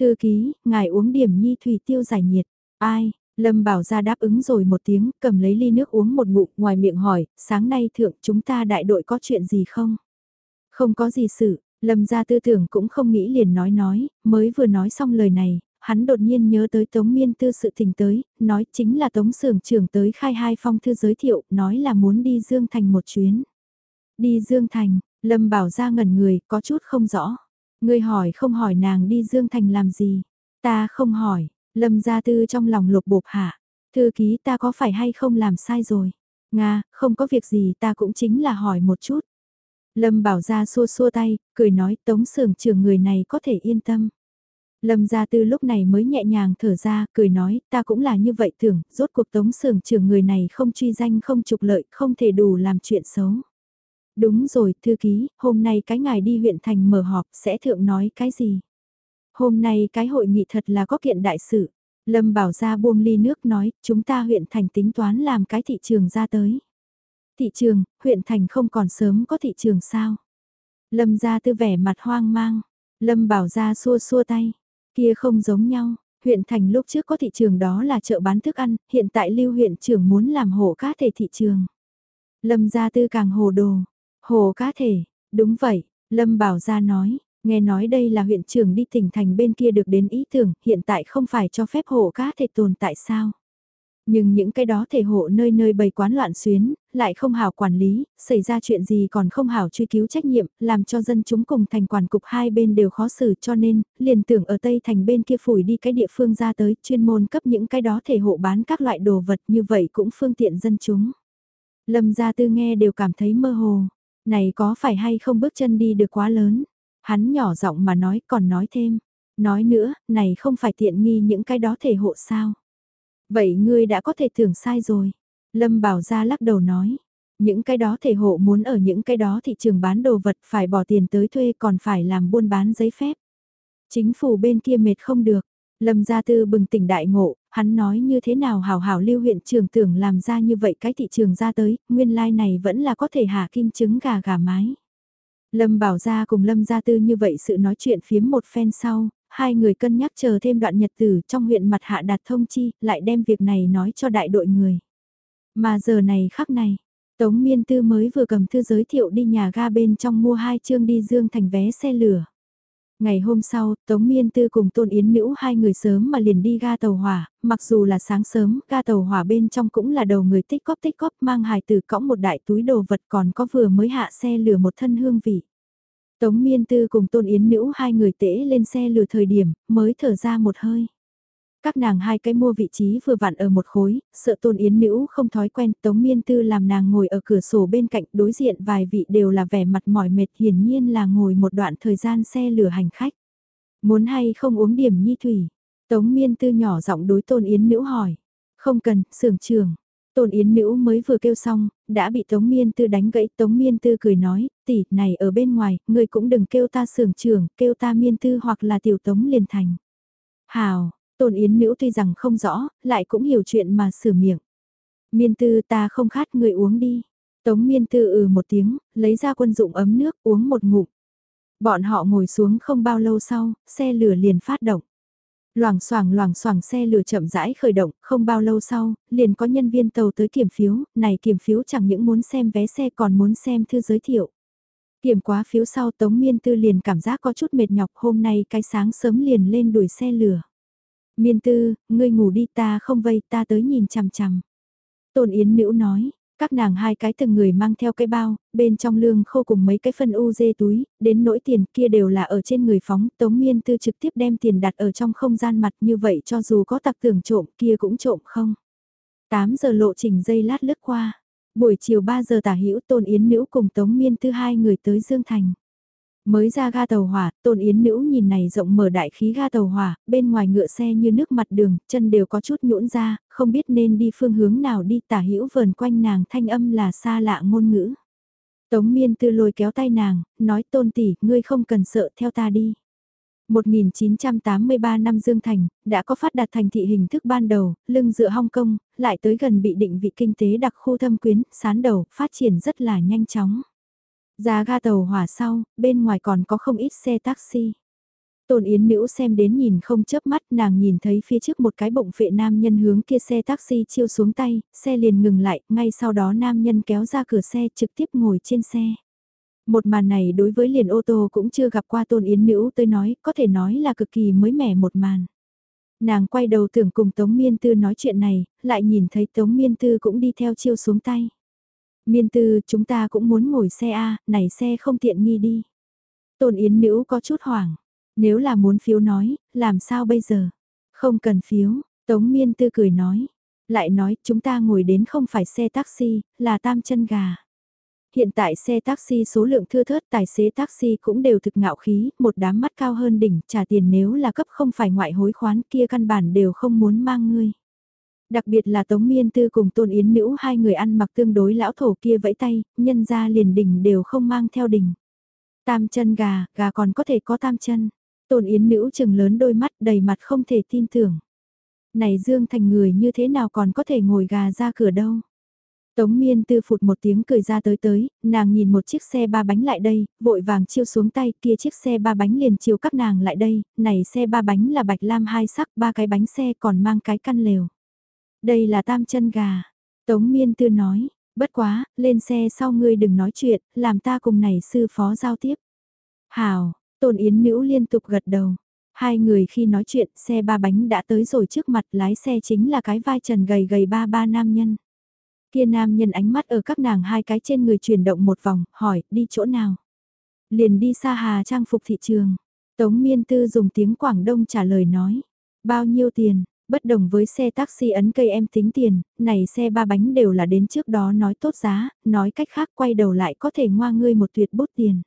Thư ký, ngài uống điểm nhi thủy tiêu giải nhiệt. Ai, Lâm Bảo Gia đáp ứng rồi một tiếng, cầm lấy ly nước uống một ngụm, ngoài miệng hỏi, sáng nay thượng chúng ta đại đội có chuyện gì không? Không có gì sự, Lâm gia tư tưởng cũng không nghĩ liền nói nói, mới vừa nói xong lời này, hắn đột nhiên nhớ tới Tống Miên Tư sự tình tới, nói chính là Tống Sưởng trưởng tới khai hai phong thư giới thiệu, nói là muốn đi Dương Thành một chuyến. Đi Dương Thành, Lâm bảo ra ngẩn người, có chút không rõ. Người hỏi không hỏi nàng đi Dương Thành làm gì? Ta không hỏi, Lâm gia tư trong lòng lục bộp hạ. Thư ký ta có phải hay không làm sai rồi? Nga, không có việc gì ta cũng chính là hỏi một chút. Lâm bảo ra xua xua tay, cười nói tống sưởng trưởng người này có thể yên tâm. Lâm gia tư lúc này mới nhẹ nhàng thở ra, cười nói, ta cũng là như vậy tưởng, rốt cuộc tống sưởng trưởng người này không truy danh không trục lợi, không thể đủ làm chuyện xấu. Đúng rồi, thư ký, hôm nay cái ngài đi huyện thành mở họp sẽ thượng nói cái gì? Hôm nay cái hội nghị thật là có kiện đại sự. Lâm bảo ra buông ly nước nói, chúng ta huyện thành tính toán làm cái thị trường ra tới. Thị trường, huyện thành không còn sớm có thị trường sao? Lâm ra tư vẻ mặt hoang mang. Lâm bảo ra xua xua tay. Kia không giống nhau. Huyện thành lúc trước có thị trường đó là chợ bán thức ăn, hiện tại lưu huyện trưởng muốn làm hồ cá thể thị trường. Lâm gia tư càng hồ đồ. Hồ cá thể, đúng vậy, Lâm bảo ra nói, nghe nói đây là huyện trưởng đi tỉnh thành bên kia được đến ý tưởng, hiện tại không phải cho phép hồ cá thể tồn tại sao. Nhưng những cái đó thể hộ nơi nơi bày quán loạn xuyến, lại không hảo quản lý, xảy ra chuyện gì còn không hảo truy cứu trách nhiệm, làm cho dân chúng cùng thành quản cục hai bên đều khó xử cho nên, liền tưởng ở Tây thành bên kia phủi đi cái địa phương ra tới, chuyên môn cấp những cái đó thể hộ bán các loại đồ vật như vậy cũng phương tiện dân chúng. Lâm gia tư nghe đều cảm thấy mơ hồ, này có phải hay không bước chân đi được quá lớn, hắn nhỏ giọng mà nói còn nói thêm, nói nữa, này không phải tiện nghi những cái đó thể hộ sao. Vậy ngươi đã có thể tưởng sai rồi. Lâm Bảo Gia lắc đầu nói. Những cái đó thể hộ muốn ở những cái đó thị trường bán đồ vật phải bỏ tiền tới thuê còn phải làm buôn bán giấy phép. Chính phủ bên kia mệt không được. Lâm Gia Tư bừng tỉnh đại ngộ, hắn nói như thế nào hảo hảo lưu huyện trường tưởng làm ra như vậy cái thị trường ra tới, nguyên lai like này vẫn là có thể hạ kim trứng gà gà mái. Lâm Bảo Gia cùng Lâm Gia Tư như vậy sự nói chuyện phiếm một phen sau, hai người cân nhắc chờ thêm đoạn nhật tử trong huyện mặt hạ đạt thông chi, lại đem việc này nói cho đại đội người. Mà giờ này khắc này, Tống Miên Tư mới vừa cầm thư giới thiệu đi nhà ga bên trong mua hai chương đi Dương thành vé xe lửa. Ngày hôm sau, Tống Miên Tư cùng Tôn Yến Nữ hai người sớm mà liền đi ga tàu hỏa, mặc dù là sáng sớm, ga tàu hỏa bên trong cũng là đầu người tích cóp tích cóp mang hài từ cõng một đại túi đồ vật còn có vừa mới hạ xe lửa một thân hương vị. Tống Miên Tư cùng Tôn Yến Nữ hai người tễ lên xe lừa thời điểm, mới thở ra một hơi. Các nàng hai cái mua vị trí vừa vặn ở một khối, sợ Tôn Yến Nữ không thói quen, Tống Miên Tư làm nàng ngồi ở cửa sổ bên cạnh đối diện vài vị đều là vẻ mặt mỏi mệt hiển nhiên là ngồi một đoạn thời gian xe lửa hành khách. Muốn hay không uống điểm nhi thủy? Tống Miên Tư nhỏ giọng đối Tôn Yến Nữ hỏi. Không cần, sưởng trường. Tôn Yến Nữ mới vừa kêu xong, đã bị Tống Miên Tư đánh gãy. Tống Miên Tư cười nói, tỷ, này ở bên ngoài, ngươi cũng đừng kêu ta sưởng trưởng, kêu ta Miên Tư hoặc là tiểu Tống liền thành. Hào, Tôn Yến Nữ tuy rằng không rõ, lại cũng hiểu chuyện mà sửa miệng. Miên Tư ta không khát ngươi uống đi. Tống Miên Tư ừ một tiếng, lấy ra quân dụng ấm nước uống một ngụm. Bọn họ ngồi xuống không bao lâu sau, xe lửa liền phát động. Loảng xoảng loảng xoảng xe lửa chậm rãi khởi động, không bao lâu sau, liền có nhân viên tàu tới kiểm phiếu, này kiểm phiếu chẳng những muốn xem vé xe còn muốn xem thư giới thiệu. Kiểm quá phiếu sau Tống Miên Tư liền cảm giác có chút mệt nhọc hôm nay cái sáng sớm liền lên đuổi xe lửa. Miên Tư, ngươi ngủ đi ta không vây ta tới nhìn chằm chằm. Tôn Yến Nữ nói, các nàng hai cái từng người mang theo cái bao, bên trong lương khô cùng mấy cái phân u dê túi, đến nỗi tiền kia đều là ở trên người phóng, Tống Miên Tư trực tiếp đem tiền đặt ở trong không gian mặt như vậy cho dù có tặc tưởng trộm kia cũng trộm không. 8 giờ lộ trình dây lát lướt qua, Buổi chiều 3 giờ tả hữu Tôn Yến Nữ cùng Tống Miên Tư hai người tới Dương Thành. Mới ra ga tàu hỏa, Tôn Yến Nữ nhìn này rộng mở đại khí ga tàu hỏa, bên ngoài ngựa xe như nước mặt đường, chân đều có chút nhũn ra, không biết nên đi phương hướng nào đi tả hữu vờn quanh nàng thanh âm là xa lạ ngôn ngữ. Tống Miên Tư lôi kéo tay nàng, nói Tôn tỷ, ngươi không cần sợ theo ta đi. 1983 năm Dương Thành, đã có phát đạt thành thị hình thức ban đầu, lưng dựa Hong Kong, lại tới gần bị định vị kinh tế đặc khu thâm quyến, sán đầu, phát triển rất là nhanh chóng. Ra ga tàu hỏa sau, bên ngoài còn có không ít xe taxi. Tôn Yến Nữ xem đến nhìn không chớp mắt nàng nhìn thấy phía trước một cái bụng phệ nam nhân hướng kia xe taxi chiêu xuống tay, xe liền ngừng lại, ngay sau đó nam nhân kéo ra cửa xe trực tiếp ngồi trên xe. Một màn này đối với liền ô tô cũng chưa gặp qua Tôn Yến Nữ tôi nói, có thể nói là cực kỳ mới mẻ một màn. Nàng quay đầu tưởng cùng Tống Miên Tư nói chuyện này, lại nhìn thấy Tống Miên Tư cũng đi theo chiêu xuống tay. Miên Tư, chúng ta cũng muốn ngồi xe A, này xe không tiện nghi đi. Tôn Yến Nữ có chút hoảng, nếu là muốn phiếu nói, làm sao bây giờ? Không cần phiếu, Tống Miên Tư cười nói. Lại nói, chúng ta ngồi đến không phải xe taxi, là tam chân gà. Hiện tại xe taxi số lượng thưa thớt tài xế taxi cũng đều thực ngạo khí, một đám mắt cao hơn đỉnh, trả tiền nếu là cấp không phải ngoại hối khoán kia căn bản đều không muốn mang ngươi. Đặc biệt là Tống Miên Tư cùng Tôn Yến Nữ hai người ăn mặc tương đối lão thổ kia vẫy tay, nhân ra liền đỉnh đều không mang theo đỉnh. Tam chân gà, gà còn có thể có tam chân. Tôn Yến Nữ chừng lớn đôi mắt đầy mặt không thể tin tưởng. Này Dương Thành người như thế nào còn có thể ngồi gà ra cửa đâu. Tống miên tư phụt một tiếng cười ra tới tới, nàng nhìn một chiếc xe ba bánh lại đây, vội vàng chiêu xuống tay kia chiếc xe ba bánh liền chiêu các nàng lại đây, này xe ba bánh là bạch lam hai sắc ba cái bánh xe còn mang cái căn lều. Đây là tam chân gà. Tống miên tư nói, bất quá, lên xe sau ngươi đừng nói chuyện, làm ta cùng này sư phó giao tiếp. hảo tôn yến nữ liên tục gật đầu. Hai người khi nói chuyện, xe ba bánh đã tới rồi trước mặt lái xe chính là cái vai trần gầy gầy ba ba nam nhân. Kia nam nhân ánh mắt ở các nàng hai cái trên người chuyển động một vòng, hỏi, đi chỗ nào? Liền đi xa hà trang phục thị trường. Tống miên tư dùng tiếng Quảng Đông trả lời nói. Bao nhiêu tiền? Bất đồng với xe taxi ấn cây em tính tiền, này xe ba bánh đều là đến trước đó nói tốt giá, nói cách khác quay đầu lại có thể ngoa ngươi một tuyệt bút tiền.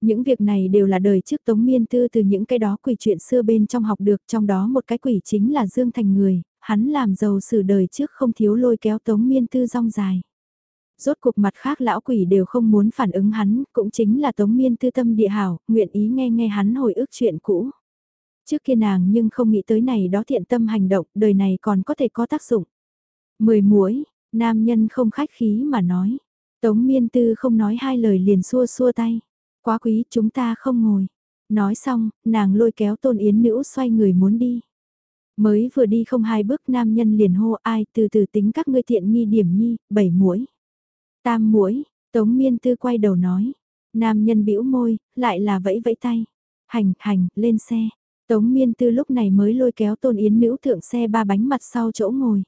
Những việc này đều là đời trước Tống Miên Tư từ những cái đó quỷ chuyện xưa bên trong học được, trong đó một cái quỷ chính là Dương Thành Người, hắn làm giàu sử đời trước không thiếu lôi kéo Tống Miên Tư rong dài. Rốt cuộc mặt khác lão quỷ đều không muốn phản ứng hắn, cũng chính là Tống Miên Tư tâm địa hảo, nguyện ý nghe nghe hắn hồi ức chuyện cũ. Trước kia nàng nhưng không nghĩ tới này đó thiện tâm hành động, đời này còn có thể có tác dụng. Mười muối, nam nhân không khách khí mà nói. Tống Miên Tư không nói hai lời liền xua xua tay. Quá quý chúng ta không ngồi. Nói xong, nàng lôi kéo tôn yến nữ xoay người muốn đi. Mới vừa đi không hai bước nam nhân liền hô ai từ từ tính các ngươi thiện nghi điểm nhi, bảy mũi. Tam mũi, tống miên tư quay đầu nói. Nam nhân bĩu môi, lại là vẫy vẫy tay. Hành, hành, lên xe. Tống miên tư lúc này mới lôi kéo tôn yến nữ thượng xe ba bánh mặt sau chỗ ngồi.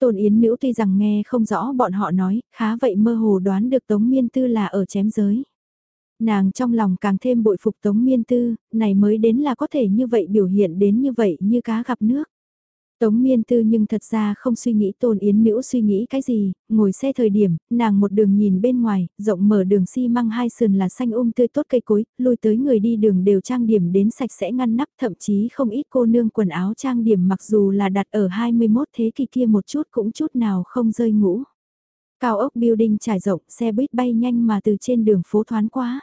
Tôn Yến Nữ tuy rằng nghe không rõ bọn họ nói, khá vậy mơ hồ đoán được Tống Miên Tư là ở chém giới. Nàng trong lòng càng thêm bội phục Tống Miên Tư, này mới đến là có thể như vậy biểu hiện đến như vậy như cá gặp nước. Tống miên tư nhưng thật ra không suy nghĩ tôn yến nữ suy nghĩ cái gì, ngồi xe thời điểm, nàng một đường nhìn bên ngoài, rộng mở đường xi măng hai sườn là xanh um tươi tốt cây cối, lùi tới người đi đường đều trang điểm đến sạch sẽ ngăn nắp thậm chí không ít cô nương quần áo trang điểm mặc dù là đặt ở 21 thế kỷ kia một chút cũng chút nào không rơi ngũ. Cao ốc building trải rộng, xe buýt bay nhanh mà từ trên đường phố thoán quá.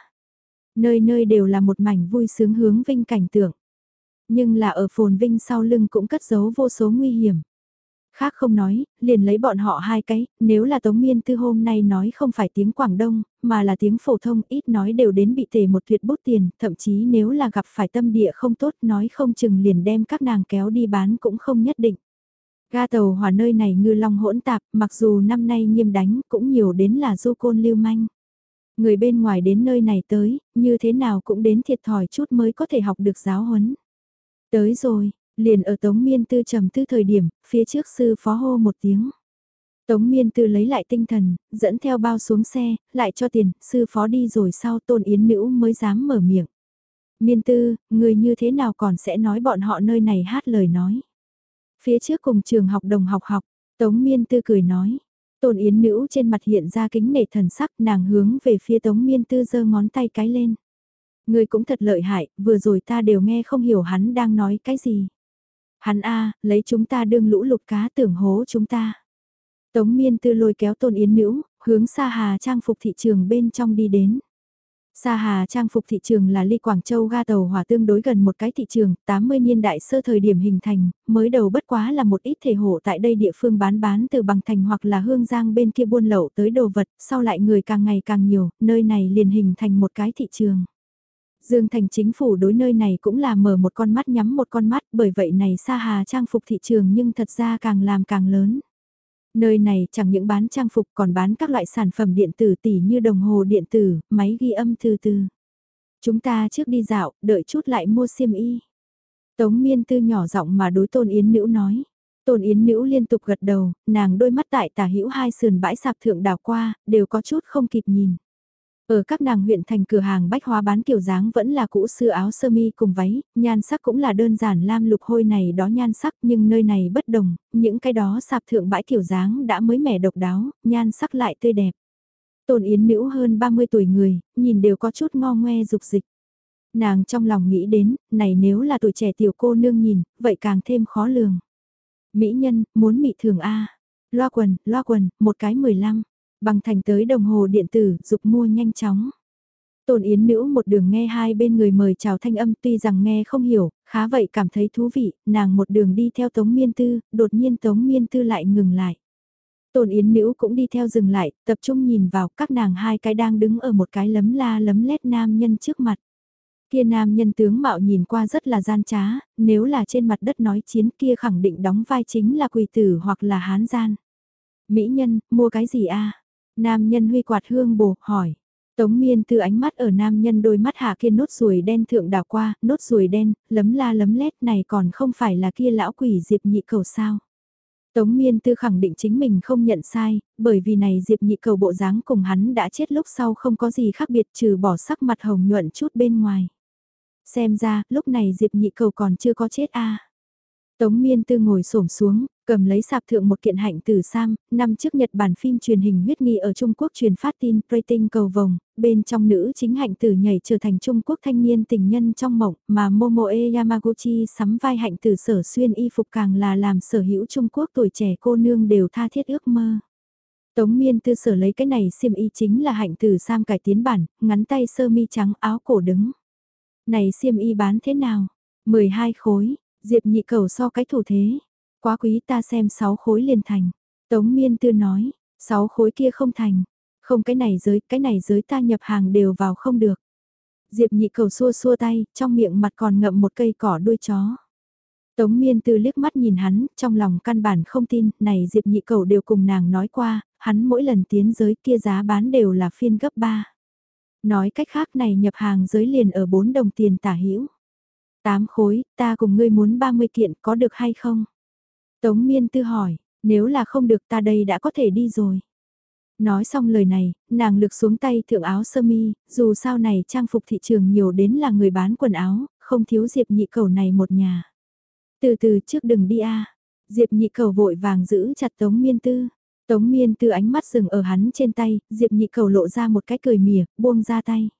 Nơi nơi đều là một mảnh vui sướng hướng vinh cảnh tượng. Nhưng là ở phồn vinh sau lưng cũng cất giấu vô số nguy hiểm. Khác không nói, liền lấy bọn họ hai cái, nếu là Tống Miên Tư hôm nay nói không phải tiếng Quảng Đông, mà là tiếng phổ thông ít nói đều đến bị tề một tuyệt bút tiền, thậm chí nếu là gặp phải tâm địa không tốt nói không chừng liền đem các nàng kéo đi bán cũng không nhất định. Ga tàu hỏa nơi này ngư long hỗn tạp, mặc dù năm nay nghiêm đánh cũng nhiều đến là du côn lưu manh. Người bên ngoài đến nơi này tới, như thế nào cũng đến thiệt thòi chút mới có thể học được giáo huấn. Tới rồi, liền ở Tống Miên Tư trầm tư thời điểm, phía trước sư phó hô một tiếng. Tống Miên Tư lấy lại tinh thần, dẫn theo bao xuống xe, lại cho tiền, sư phó đi rồi sau tôn yến nữ mới dám mở miệng. Miên Tư, người như thế nào còn sẽ nói bọn họ nơi này hát lời nói. Phía trước cùng trường học đồng học học, Tống Miên Tư cười nói. Tôn Yến Nữ trên mặt hiện ra kính nể thần sắc nàng hướng về phía Tống Miên Tư giơ ngón tay cái lên. Người cũng thật lợi hại, vừa rồi ta đều nghe không hiểu hắn đang nói cái gì. Hắn a lấy chúng ta đương lũ lục cá tưởng hố chúng ta. Tống Miên Tư lôi kéo Tôn Yến Nữ, hướng xa Hà trang phục thị trường bên trong đi đến. Sa Hà trang phục thị trường là ly Quảng Châu ga tàu hỏa tương đối gần một cái thị trường, 80 niên đại sơ thời điểm hình thành, mới đầu bất quá là một ít thể hộ tại đây địa phương bán bán từ bằng thành hoặc là hương giang bên kia buôn lậu tới đồ vật, sau lại người càng ngày càng nhiều, nơi này liền hình thành một cái thị trường. Dương Thành chính phủ đối nơi này cũng là mở một con mắt nhắm một con mắt, bởi vậy này Sa Hà trang phục thị trường nhưng thật ra càng làm càng lớn. Nơi này chẳng những bán trang phục còn bán các loại sản phẩm điện tử tỉ như đồng hồ điện tử, máy ghi âm từ từ. Chúng ta trước đi dạo, đợi chút lại mua xiêm y. Tống miên tư nhỏ giọng mà đối tôn yến nữ nói. Tôn yến nữ liên tục gật đầu, nàng đôi mắt tại tả hữu hai sườn bãi sạp thượng đào qua, đều có chút không kịp nhìn. Ở các nàng huyện thành cửa hàng bách hóa bán kiểu dáng vẫn là cũ xưa áo sơ mi cùng váy, nhan sắc cũng là đơn giản lam lục hôi này đó nhan sắc nhưng nơi này bất đồng, những cái đó sạp thượng bãi kiểu dáng đã mới mẻ độc đáo, nhan sắc lại tươi đẹp. Tôn Yến nữ hơn 30 tuổi người, nhìn đều có chút ngo ngoe dục dịch. Nàng trong lòng nghĩ đến, này nếu là tuổi trẻ tiểu cô nương nhìn, vậy càng thêm khó lường. Mỹ nhân, muốn mị thường A. Loa quần, loa quần, một cái 15. Bằng thành tới đồng hồ điện tử, dục mua nhanh chóng. Tôn Yến Nữ một đường nghe hai bên người mời chào thanh âm tuy rằng nghe không hiểu, khá vậy cảm thấy thú vị, nàng một đường đi theo Tống Miên Tư, đột nhiên Tống Miên Tư lại ngừng lại. Tôn Yến Nữ cũng đi theo dừng lại, tập trung nhìn vào các nàng hai cái đang đứng ở một cái lấm la lấm lét nam nhân trước mặt. Kia nam nhân tướng mạo nhìn qua rất là gian trá, nếu là trên mặt đất nói chiến kia khẳng định đóng vai chính là quỳ tử hoặc là hán gian. Mỹ nhân, mua cái gì a Nam nhân huy quạt hương bồ, hỏi. Tống miên từ ánh mắt ở nam nhân đôi mắt hạ kia nốt ruồi đen thượng đảo qua, nốt ruồi đen, lấm la lấm lét này còn không phải là kia lão quỷ diệp nhị cầu sao. Tống miên tư khẳng định chính mình không nhận sai, bởi vì này diệp nhị cầu bộ dáng cùng hắn đã chết lúc sau không có gì khác biệt trừ bỏ sắc mặt hồng nhuận chút bên ngoài. Xem ra, lúc này diệp nhị cầu còn chưa có chết a Tống miên tư ngồi xổm xuống, Cầm lấy sạp thượng một kiện hạnh từ Sam, năm trước Nhật Bản phim truyền hình huyết nghi ở Trung Quốc truyền phát tin rating cầu vồng, bên trong nữ chính hạnh tử nhảy trở thành Trung Quốc thanh niên tình nhân trong mộng, mà Momoe Yamaguchi sắm vai hạnh tử sở xuyên y phục càng là làm sở hữu Trung Quốc tuổi trẻ cô nương đều tha thiết ước mơ. Tống miên tư sở lấy cái này xiêm y chính là hạnh tử Sam cải tiến bản, ngắn tay sơ mi trắng áo cổ đứng. Này xiêm y bán thế nào? 12 khối, Diệp nhị cầu so cái thủ thế. Quá quý ta xem 6 khối liền thành. Tống miên tư nói, 6 khối kia không thành. Không cái này giới, cái này giới ta nhập hàng đều vào không được. Diệp nhị cầu xua xua tay, trong miệng mặt còn ngậm một cây cỏ đuôi chó. Tống miên tư liếc mắt nhìn hắn, trong lòng căn bản không tin, này Diệp nhị cầu đều cùng nàng nói qua, hắn mỗi lần tiến giới kia giá bán đều là phiên gấp 3. Nói cách khác này nhập hàng giới liền ở 4 đồng tiền tả hữu 8 khối, ta cùng ngươi muốn 30 kiện có được hay không? Tống miên tư hỏi, nếu là không được ta đây đã có thể đi rồi. Nói xong lời này, nàng lực xuống tay thượng áo sơ mi, dù sao này trang phục thị trường nhiều đến là người bán quần áo, không thiếu Diệp nhị cầu này một nhà. Từ từ trước đừng đi a Diệp nhị cầu vội vàng giữ chặt Tống miên tư. Tống miên tư ánh mắt dừng ở hắn trên tay, Diệp nhị cầu lộ ra một cái cười mỉa, buông ra tay.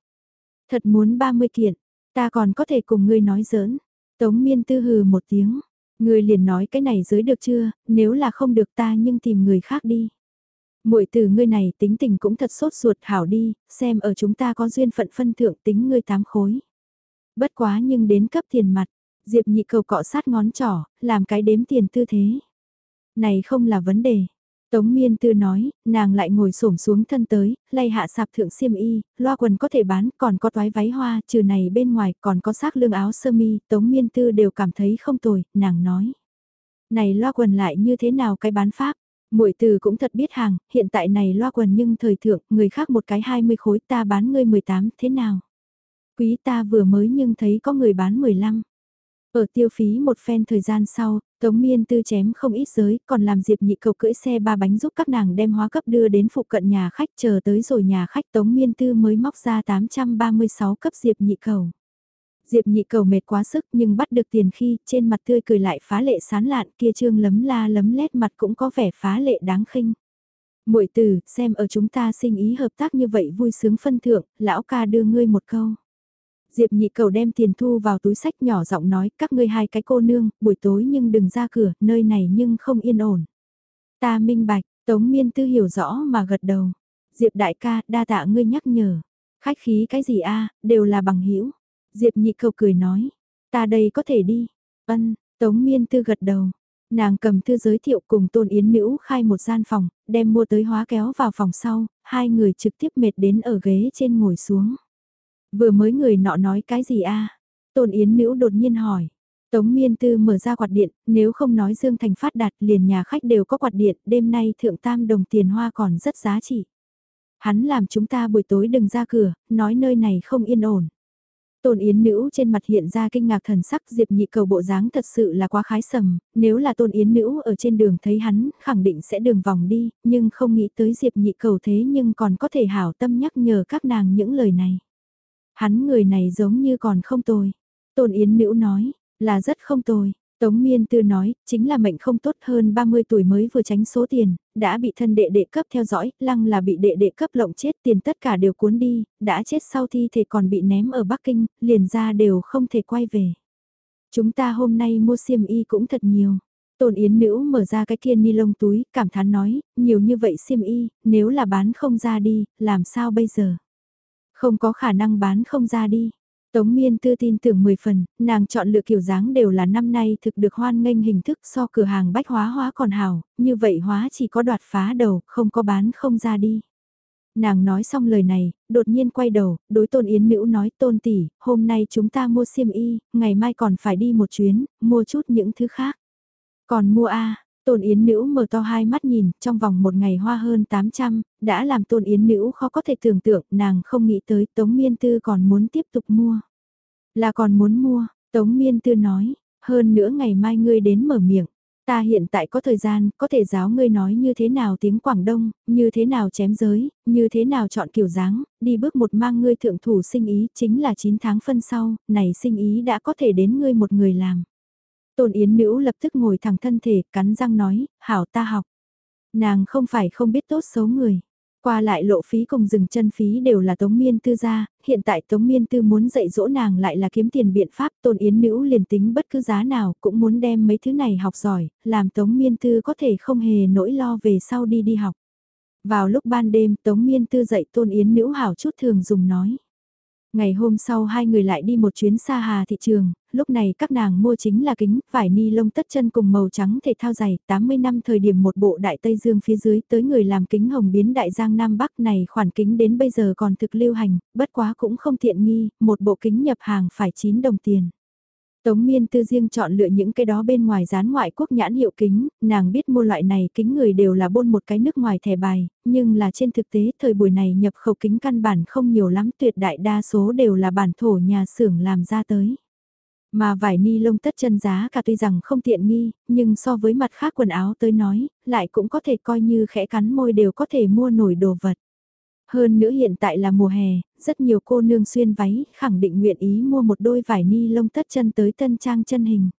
Thật muốn 30 kiện, ta còn có thể cùng ngươi nói giỡn. Tống miên tư hừ một tiếng, Người liền nói cái này dưới được chưa, nếu là không được ta nhưng tìm người khác đi. muội từ ngươi này tính tình cũng thật sốt ruột hảo đi, xem ở chúng ta có duyên phận phân thượng tính ngươi tám khối. Bất quá nhưng đến cấp tiền mặt, Diệp nhị cầu cọ sát ngón trỏ, làm cái đếm tiền tư thế. Này không là vấn đề, Tống miên tư nói, nàng lại ngồi xổm xuống thân tới, lay hạ sạp thượng xiêm y, loa quần có thể bán, còn có toái váy hoa, trừ này bên ngoài còn có xác lương áo sơ mi, tống miên tư đều cảm thấy không tồi, nàng nói. Này loa quần lại như thế nào cái bán pháp? muội từ cũng thật biết hàng, hiện tại này loa quần nhưng thời thượng, người khác một cái 20 khối ta bán ngươi 18, thế nào? Quý ta vừa mới nhưng thấy có người bán 15. Ở tiêu phí một phen thời gian sau, Tống Miên Tư chém không ít giới, còn làm Diệp Nhị Cầu cưỡi xe ba bánh giúp các nàng đem hóa cấp đưa đến phụ cận nhà khách chờ tới rồi nhà khách Tống Miên Tư mới móc ra 836 cấp Diệp Nhị Cầu. Diệp Nhị Cầu mệt quá sức nhưng bắt được tiền khi trên mặt tươi cười lại phá lệ sán lạn kia trương lấm la lấm lét mặt cũng có vẻ phá lệ đáng khinh. muội tử, xem ở chúng ta sinh ý hợp tác như vậy vui sướng phân thượng, lão ca đưa ngươi một câu. Diệp nhị cầu đem tiền thu vào túi sách nhỏ giọng nói, các ngươi hai cái cô nương, buổi tối nhưng đừng ra cửa, nơi này nhưng không yên ổn. Ta minh bạch, Tống Miên Tư hiểu rõ mà gật đầu. Diệp đại ca, đa tạ ngươi nhắc nhở. Khách khí cái gì a, đều là bằng hữu. Diệp nhị cầu cười nói, ta đây có thể đi. Ân, Tống Miên Tư gật đầu. Nàng cầm thư giới thiệu cùng Tôn Yến Nữ khai một gian phòng, đem mua tới hóa kéo vào phòng sau, hai người trực tiếp mệt đến ở ghế trên ngồi xuống. Vừa mới người nọ nói cái gì a? Tôn Yến Nữ đột nhiên hỏi. Tống Miên Tư mở ra quạt điện, nếu không nói Dương Thành phát đạt liền nhà khách đều có quạt điện, đêm nay thượng tam đồng tiền hoa còn rất giá trị. Hắn làm chúng ta buổi tối đừng ra cửa, nói nơi này không yên ổn. Tôn Yến Nữ trên mặt hiện ra kinh ngạc thần sắc Diệp nhị cầu bộ dáng thật sự là quá khái sầm, nếu là Tôn Yến Nữ ở trên đường thấy hắn, khẳng định sẽ đường vòng đi, nhưng không nghĩ tới Diệp nhị cầu thế nhưng còn có thể hảo tâm nhắc nhở các nàng những lời này. Hắn người này giống như còn không tồi. Tôn Yến Nữ nói, là rất không tồi. Tống Miên Tư nói, chính là mệnh không tốt hơn 30 tuổi mới vừa tránh số tiền, đã bị thân đệ đệ cấp theo dõi, lăng là bị đệ đệ cấp lộng chết tiền tất cả đều cuốn đi, đã chết sau thi thể còn bị ném ở Bắc Kinh, liền ra đều không thể quay về. Chúng ta hôm nay mua xiêm y cũng thật nhiều. Tôn Yến Nữ mở ra cái kia ni lông túi, cảm thán nói, nhiều như vậy xiêm y, nếu là bán không ra đi, làm sao bây giờ? Không có khả năng bán không ra đi. Tống Miên Tư tin tưởng 10 phần, nàng chọn lựa kiểu dáng đều là năm nay thực được hoan nghênh hình thức so cửa hàng bách hóa hóa còn hào, như vậy hóa chỉ có đoạt phá đầu, không có bán không ra đi. Nàng nói xong lời này, đột nhiên quay đầu, đối tôn yến nữ nói tôn tỷ, hôm nay chúng ta mua xiêm y, ngày mai còn phải đi một chuyến, mua chút những thứ khác. Còn mua a Tôn Yến Nữ mở to hai mắt nhìn, trong vòng một ngày hoa hơn 800, đã làm Tôn Yến Nữ khó có thể tưởng tượng, nàng không nghĩ tới Tống Miên Tư còn muốn tiếp tục mua. Là còn muốn mua, Tống Miên Tư nói, hơn nữa ngày mai ngươi đến mở miệng. Ta hiện tại có thời gian, có thể giáo ngươi nói như thế nào tiếng Quảng Đông, như thế nào chém giới, như thế nào chọn kiểu dáng, đi bước một mang ngươi thượng thủ sinh ý chính là 9 tháng phân sau, này sinh ý đã có thể đến ngươi một người làm. Tôn Yến Nữ lập tức ngồi thẳng thân thể, cắn răng nói, hảo ta học. Nàng không phải không biết tốt xấu người. Qua lại lộ phí cùng dừng chân phí đều là Tống Miên Tư ra, hiện tại Tống Miên Tư muốn dạy dỗ nàng lại là kiếm tiền biện pháp Tôn Yến Nữ liền tính bất cứ giá nào cũng muốn đem mấy thứ này học giỏi, làm Tống Miên Tư có thể không hề nỗi lo về sau đi đi học. Vào lúc ban đêm Tống Miên Tư dạy Tôn Yến Nữ hảo chút thường dùng nói. Ngày hôm sau hai người lại đi một chuyến xa hà thị trường, lúc này các nàng mua chính là kính, vải ni lông tất chân cùng màu trắng thể thao dày, 80 năm thời điểm một bộ đại Tây Dương phía dưới tới người làm kính hồng biến đại giang Nam Bắc này khoản kính đến bây giờ còn thực lưu hành, bất quá cũng không tiện nghi, một bộ kính nhập hàng phải 9 đồng tiền. Tống miên tư riêng chọn lựa những cái đó bên ngoài dán ngoại quốc nhãn hiệu kính, nàng biết mua loại này kính người đều là bôn một cái nước ngoài thẻ bài, nhưng là trên thực tế thời buổi này nhập khẩu kính căn bản không nhiều lắm tuyệt đại đa số đều là bản thổ nhà xưởng làm ra tới. Mà vải ni lông tất chân giá cả tuy rằng không tiện nghi, nhưng so với mặt khác quần áo tới nói, lại cũng có thể coi như khẽ cắn môi đều có thể mua nổi đồ vật. Hơn nữa hiện tại là mùa hè, rất nhiều cô nương xuyên váy khẳng định nguyện ý mua một đôi vải ni lông tất chân tới tân trang chân hình.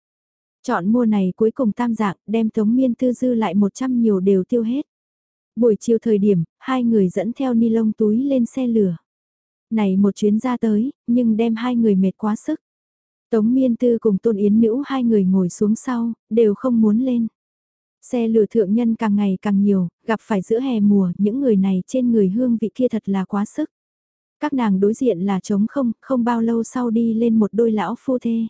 Chọn mua này cuối cùng tam dạng đem tống miên tư dư lại 100 nhiều đều tiêu hết. Buổi chiều thời điểm, hai người dẫn theo ni lông túi lên xe lửa. Này một chuyến ra tới, nhưng đem hai người mệt quá sức. Tống miên tư cùng tôn yến nữ hai người ngồi xuống sau, đều không muốn lên. Xe lửa thượng nhân càng ngày càng nhiều, gặp phải giữa hè mùa, những người này trên người hương vị kia thật là quá sức. Các nàng đối diện là trống không, không bao lâu sau đi lên một đôi lão phu thê.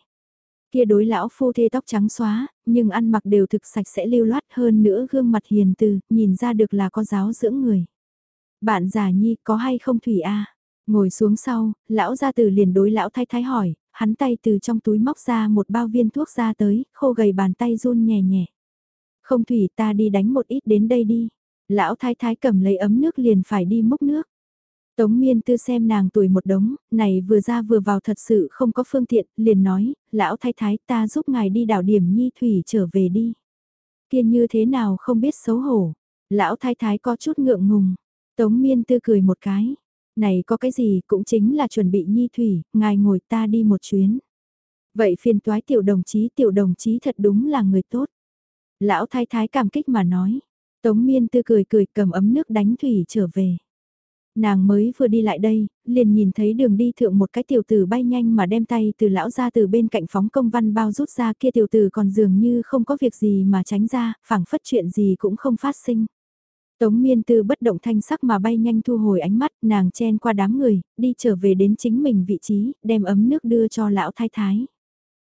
Kia đối lão phu thê tóc trắng xóa, nhưng ăn mặc đều thực sạch sẽ lưu loát hơn nữa gương mặt hiền từ, nhìn ra được là có giáo dưỡng người. Bạn già nhi có hay không Thủy A? Ngồi xuống sau, lão gia từ liền đối lão thái thái hỏi, hắn tay từ trong túi móc ra một bao viên thuốc ra tới, khô gầy bàn tay run nhẹ nhẹ. Không thủy ta đi đánh một ít đến đây đi. Lão thái thái cầm lấy ấm nước liền phải đi múc nước. Tống miên tư xem nàng tuổi một đống, này vừa ra vừa vào thật sự không có phương tiện, liền nói, lão thái thái ta giúp ngài đi đảo điểm nhi thủy trở về đi. Kia như thế nào không biết xấu hổ. Lão thái thái có chút ngượng ngùng. Tống miên tư cười một cái. Này có cái gì cũng chính là chuẩn bị nhi thủy, ngài ngồi ta đi một chuyến. Vậy phiền toái tiểu đồng chí tiểu đồng chí thật đúng là người tốt. Lão thái thái cảm kích mà nói. Tống miên tư cười cười cầm ấm nước đánh thủy trở về. Nàng mới vừa đi lại đây, liền nhìn thấy đường đi thượng một cái tiểu tử bay nhanh mà đem tay từ lão ra từ bên cạnh phóng công văn bao rút ra kia tiểu tử còn dường như không có việc gì mà tránh ra, phảng phất chuyện gì cũng không phát sinh. Tống miên tư bất động thanh sắc mà bay nhanh thu hồi ánh mắt, nàng chen qua đám người, đi trở về đến chính mình vị trí, đem ấm nước đưa cho lão thái thái.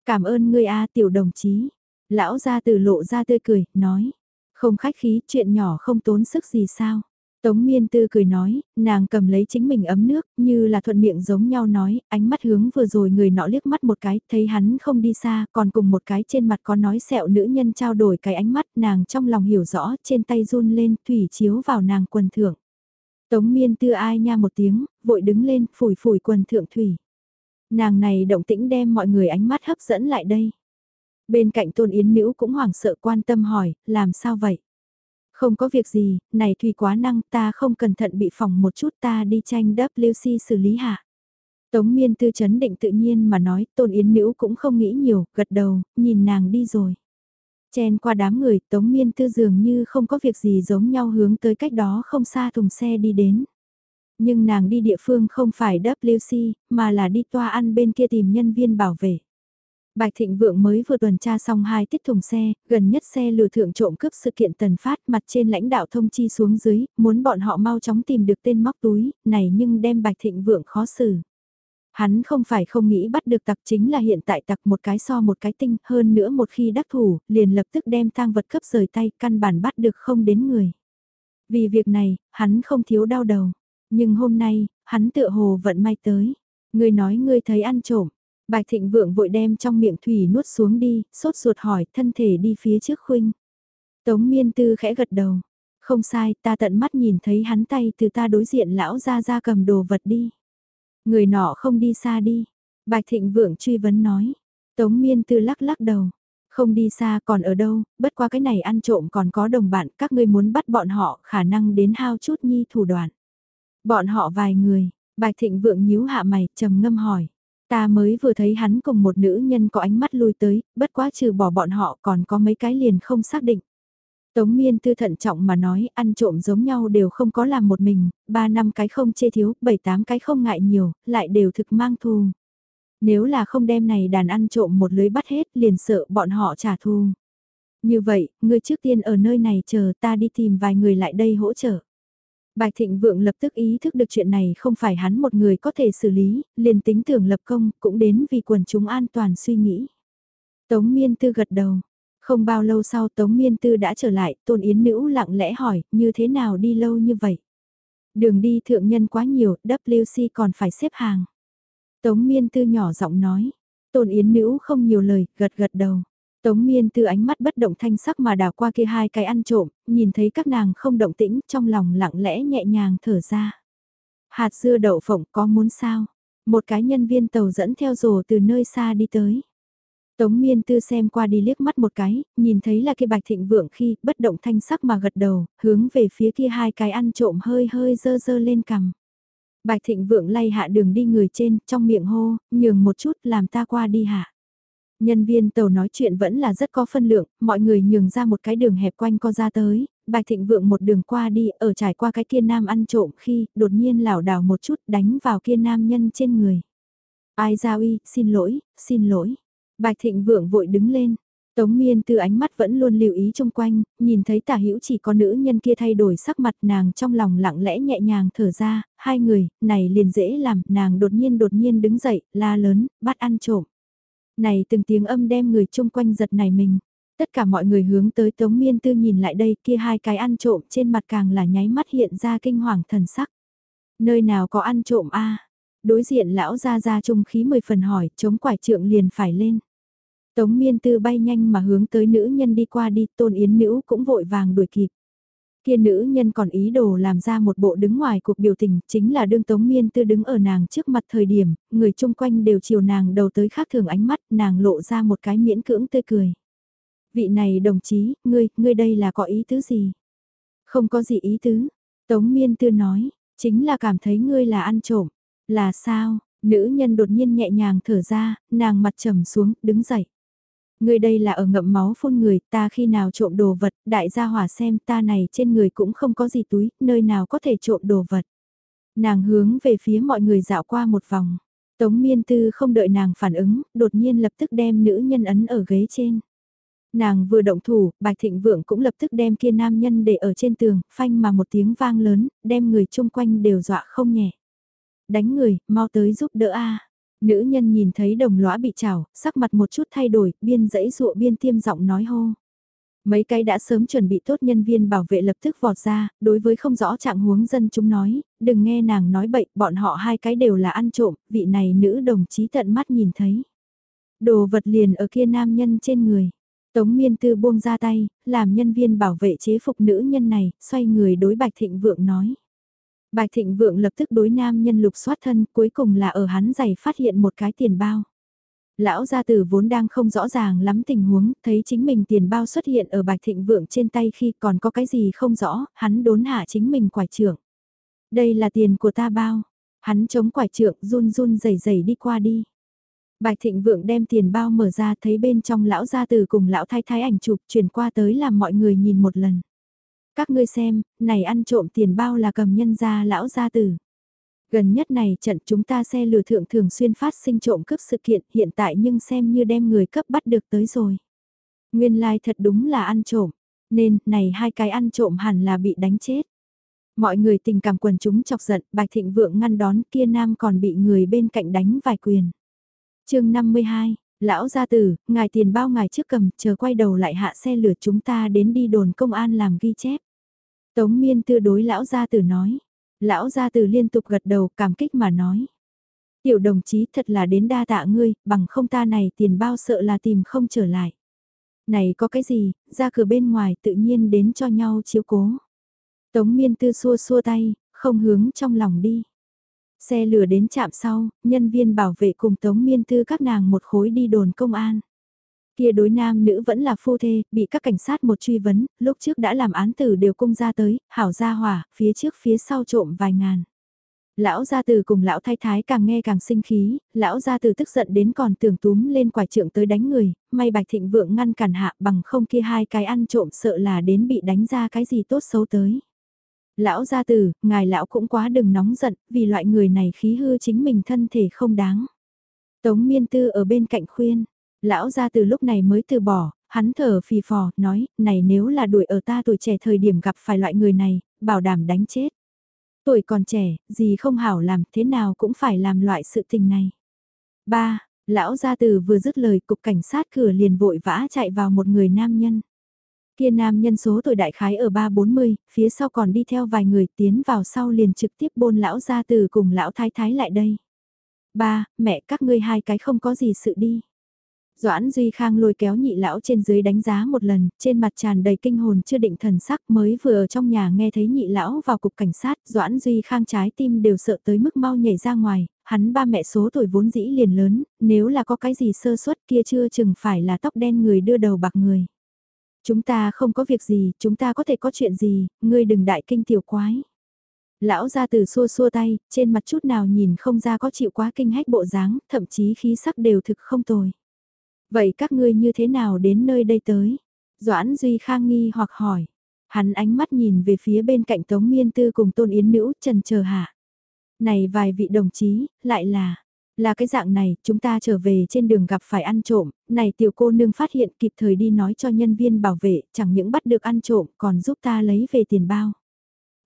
Cảm ơn ngươi a tiểu đồng chí. Lão ra từ lộ ra tươi cười, nói. Không khách khí, chuyện nhỏ không tốn sức gì sao. Tống miên tư cười nói, nàng cầm lấy chính mình ấm nước, như là thuận miệng giống nhau nói, ánh mắt hướng vừa rồi người nọ liếc mắt một cái, thấy hắn không đi xa, còn cùng một cái trên mặt có nói sẹo nữ nhân trao đổi cái ánh mắt, nàng trong lòng hiểu rõ, trên tay run lên, thủy chiếu vào nàng quần thượng. Tống miên tư ai nha một tiếng, vội đứng lên, phủi phủi quần thượng thủy. Nàng này động tĩnh đem mọi người ánh mắt hấp dẫn lại đây. Bên cạnh tôn yến nữ cũng hoảng sợ quan tâm hỏi, làm sao vậy? Không có việc gì, này thủy quá năng ta không cẩn thận bị phỏng một chút ta đi tranh WC xử lý hạ. Tống miên tư chấn định tự nhiên mà nói tôn yến nữ cũng không nghĩ nhiều, gật đầu, nhìn nàng đi rồi. Chen qua đám người, tống miên tư dường như không có việc gì giống nhau hướng tới cách đó không xa thùng xe đi đến. Nhưng nàng đi địa phương không phải WC, mà là đi toa ăn bên kia tìm nhân viên bảo vệ. Bạch Thịnh Vượng mới vừa tuần tra xong hai tiết thùng xe, gần nhất xe lừa thượng trộm cướp sự kiện tần phát mặt trên lãnh đạo thông chi xuống dưới, muốn bọn họ mau chóng tìm được tên móc túi, này nhưng đem Bạch Thịnh Vượng khó xử. Hắn không phải không nghĩ bắt được tặc chính là hiện tại tặc một cái so một cái tinh hơn nữa một khi đắc thủ, liền lập tức đem tang vật cấp rời tay căn bản bắt được không đến người. Vì việc này, hắn không thiếu đau đầu. Nhưng hôm nay, hắn tựa hồ vận may tới. Người nói ngươi thấy ăn trộm. Bạch Thịnh Vượng vội đem trong miệng thủy nuốt xuống đi, sốt ruột hỏi thân thể đi phía trước khuynh. Tống miên tư khẽ gật đầu. Không sai, ta tận mắt nhìn thấy hắn tay từ ta đối diện lão ra ra cầm đồ vật đi. Người nọ không đi xa đi. Bạch Thịnh Vượng truy vấn nói. Tống miên tư lắc lắc đầu. Không đi xa còn ở đâu, bất qua cái này ăn trộm còn có đồng bạn, các ngươi muốn bắt bọn họ khả năng đến hao chút nhi thủ đoạn. Bọn họ vài người, Bạch Thịnh Vượng nhíu hạ mày, trầm ngâm hỏi. Ta mới vừa thấy hắn cùng một nữ nhân có ánh mắt lui tới, bất quá trừ bỏ bọn họ còn có mấy cái liền không xác định. Tống miên tư thận trọng mà nói ăn trộm giống nhau đều không có làm một mình, ba năm cái không chê thiếu, bảy tám cái không ngại nhiều, lại đều thực mang thù. Nếu là không đem này đàn ăn trộm một lưới bắt hết liền sợ bọn họ trả thù. Như vậy, người trước tiên ở nơi này chờ ta đi tìm vài người lại đây hỗ trợ. Bạch Thịnh Vượng lập tức ý thức được chuyện này không phải hắn một người có thể xử lý, liền tính tưởng lập công, cũng đến vì quần chúng an toàn suy nghĩ. Tống Miên Tư gật đầu. Không bao lâu sau Tống Miên Tư đã trở lại, Tôn Yến Nữ lặng lẽ hỏi, như thế nào đi lâu như vậy? Đường đi thượng nhân quá nhiều, WC còn phải xếp hàng. Tống Miên Tư nhỏ giọng nói. Tôn Yến Nữ không nhiều lời, gật gật đầu. Tống miên từ ánh mắt bất động thanh sắc mà đào qua kia hai cái ăn trộm, nhìn thấy các nàng không động tĩnh, trong lòng lặng lẽ nhẹ nhàng thở ra. Hạt dưa đậu phộng có muốn sao? Một cái nhân viên tàu dẫn theo rồ từ nơi xa đi tới. Tống miên tư xem qua đi liếc mắt một cái, nhìn thấy là kia bạch thịnh vượng khi bất động thanh sắc mà gật đầu, hướng về phía kia hai cái ăn trộm hơi hơi dơ dơ lên cằm. Bạch thịnh vượng lay hạ đường đi người trên, trong miệng hô, nhường một chút làm ta qua đi hạ. Nhân viên tàu nói chuyện vẫn là rất có phân lượng, mọi người nhường ra một cái đường hẹp quanh co ra tới, Bạch Thịnh Vượng một đường qua đi, ở trải qua cái kia nam ăn trộm khi, đột nhiên lảo đảo một chút đánh vào kia nam nhân trên người. Ai ra uy, xin lỗi, xin lỗi. Bạch Thịnh Vượng vội đứng lên. Tống Miên từ ánh mắt vẫn luôn lưu ý chung quanh, nhìn thấy tả hữu chỉ có nữ nhân kia thay đổi sắc mặt nàng trong lòng lặng lẽ nhẹ nhàng thở ra, hai người, này liền dễ làm, nàng đột nhiên đột nhiên đứng dậy, la lớn, bắt ăn trộm. Này từng tiếng âm đem người chung quanh giật này mình. Tất cả mọi người hướng tới Tống Miên Tư nhìn lại đây kia hai cái ăn trộm trên mặt càng là nháy mắt hiện ra kinh hoàng thần sắc. Nơi nào có ăn trộm a Đối diện lão ra ra trung khí mười phần hỏi, chống quải trượng liền phải lên. Tống Miên Tư bay nhanh mà hướng tới nữ nhân đi qua đi, tôn yến nữ cũng vội vàng đuổi kịp. Kia nữ nhân còn ý đồ làm ra một bộ đứng ngoài cuộc biểu tình, chính là đương Tống Miên Tư đứng ở nàng trước mặt thời điểm, người chung quanh đều chiều nàng đầu tới khác thường ánh mắt, nàng lộ ra một cái miễn cưỡng tươi cười. Vị này đồng chí, ngươi, ngươi đây là có ý tứ gì? Không có gì ý tứ. Tống Miên Tư nói, chính là cảm thấy ngươi là ăn trộm. Là sao? Nữ nhân đột nhiên nhẹ nhàng thở ra, nàng mặt trầm xuống, đứng dậy. Người đây là ở ngậm máu phun người, ta khi nào trộm đồ vật, đại gia hỏa xem ta này trên người cũng không có gì túi, nơi nào có thể trộm đồ vật. Nàng hướng về phía mọi người dạo qua một vòng. Tống miên tư không đợi nàng phản ứng, đột nhiên lập tức đem nữ nhân ấn ở ghế trên. Nàng vừa động thủ, Bạch Thịnh Vượng cũng lập tức đem kia nam nhân để ở trên tường, phanh mà một tiếng vang lớn, đem người chung quanh đều dọa không nhẹ. Đánh người, mau tới giúp đỡ a. Nữ nhân nhìn thấy đồng lõa bị chảo, sắc mặt một chút thay đổi, biên dãy dụa biên tiêm giọng nói hô. Mấy cái đã sớm chuẩn bị tốt nhân viên bảo vệ lập tức vọt ra, đối với không rõ trạng huống dân chúng nói, đừng nghe nàng nói bậy, bọn họ hai cái đều là ăn trộm, vị này nữ đồng chí tận mắt nhìn thấy. Đồ vật liền ở kia nam nhân trên người. Tống miên tư buông ra tay, làm nhân viên bảo vệ chế phục nữ nhân này, xoay người đối Bạch Thịnh Vượng nói. Bạch Thịnh Vượng lập tức đối nam nhân lục soát thân, cuối cùng là ở hắn giày phát hiện một cái tiền bao. Lão gia tử vốn đang không rõ ràng lắm tình huống, thấy chính mình tiền bao xuất hiện ở Bạch Thịnh Vượng trên tay khi còn có cái gì không rõ, hắn đốn hạ chính mình quải trưởng. Đây là tiền của ta bao. Hắn chống quải trượng run run rẩy rẩy đi qua đi. Bạch Thịnh Vượng đem tiền bao mở ra thấy bên trong lão gia tử cùng lão thái thái ảnh chụp chuyển qua tới làm mọi người nhìn một lần. Các ngươi xem, này ăn trộm tiền bao là cầm nhân gia lão gia tử. Gần nhất này trận chúng ta xe lừa thượng thường xuyên phát sinh trộm cướp sự kiện hiện tại nhưng xem như đem người cấp bắt được tới rồi. Nguyên lai like thật đúng là ăn trộm, nên này hai cái ăn trộm hẳn là bị đánh chết. Mọi người tình cảm quần chúng chọc giận, Bạch Thịnh Vượng ngăn đón kia nam còn bị người bên cạnh đánh vài quyền. chương 52, Lão gia tử, ngài tiền bao ngài trước cầm, chờ quay đầu lại hạ xe lửa chúng ta đến đi đồn công an làm ghi chép. Tống miên tư đối lão gia tử nói. Lão gia tử liên tục gật đầu cảm kích mà nói. Tiểu đồng chí thật là đến đa tạ ngươi, bằng không ta này tiền bao sợ là tìm không trở lại. Này có cái gì, ra cửa bên ngoài tự nhiên đến cho nhau chiếu cố. Tống miên tư xua xua tay, không hướng trong lòng đi. Xe lửa đến chạm sau, nhân viên bảo vệ cùng Tống miên tư các nàng một khối đi đồn công an. Kia đối nam nữ vẫn là phu thê, bị các cảnh sát một truy vấn, lúc trước đã làm án tử đều cung ra tới, hảo gia hỏa, phía trước phía sau trộm vài ngàn. Lão gia tử cùng lão thái thái càng nghe càng sinh khí, lão gia tử tức giận đến còn tưởng túm lên quả trượng tới đánh người, may bạch thịnh vượng ngăn cản hạ bằng không kia hai cái ăn trộm sợ là đến bị đánh ra cái gì tốt xấu tới. Lão gia tử, ngài lão cũng quá đừng nóng giận, vì loại người này khí hư chính mình thân thể không đáng. Tống miên tư ở bên cạnh khuyên, lão gia từ lúc này mới từ bỏ, hắn thở phì phò, nói, này nếu là đuổi ở ta tuổi trẻ thời điểm gặp phải loại người này, bảo đảm đánh chết. Tuổi còn trẻ, gì không hảo làm, thế nào cũng phải làm loại sự tình này. ba Lão gia từ vừa dứt lời cục cảnh sát cửa liền vội vã chạy vào một người nam nhân. Kia nam nhân số tuổi đại khái ở 3-40, phía sau còn đi theo vài người tiến vào sau liền trực tiếp bôn lão gia từ cùng lão thái thái lại đây. Ba, mẹ các ngươi hai cái không có gì sự đi. Doãn Duy Khang lôi kéo nhị lão trên dưới đánh giá một lần, trên mặt tràn đầy kinh hồn chưa định thần sắc mới vừa ở trong nhà nghe thấy nhị lão vào cục cảnh sát, Doãn Duy Khang trái tim đều sợ tới mức mau nhảy ra ngoài, hắn ba mẹ số tuổi vốn dĩ liền lớn, nếu là có cái gì sơ suất kia chưa chừng phải là tóc đen người đưa đầu bạc người. Chúng ta không có việc gì, chúng ta có thể có chuyện gì, ngươi đừng đại kinh tiểu quái. Lão ra từ xua xua tay, trên mặt chút nào nhìn không ra có chịu quá kinh hách bộ dáng, thậm chí khí sắc đều thực không tồi. Vậy các ngươi như thế nào đến nơi đây tới? Doãn Duy Khang nghi hoặc hỏi. Hắn ánh mắt nhìn về phía bên cạnh Tống Miên Tư cùng Tôn Yến Nữ trần chờ hạ. Này vài vị đồng chí, lại là, là cái dạng này, chúng ta trở về trên đường gặp phải ăn trộm, này tiểu cô nương phát hiện kịp thời đi nói cho nhân viên bảo vệ, chẳng những bắt được ăn trộm còn giúp ta lấy về tiền bao.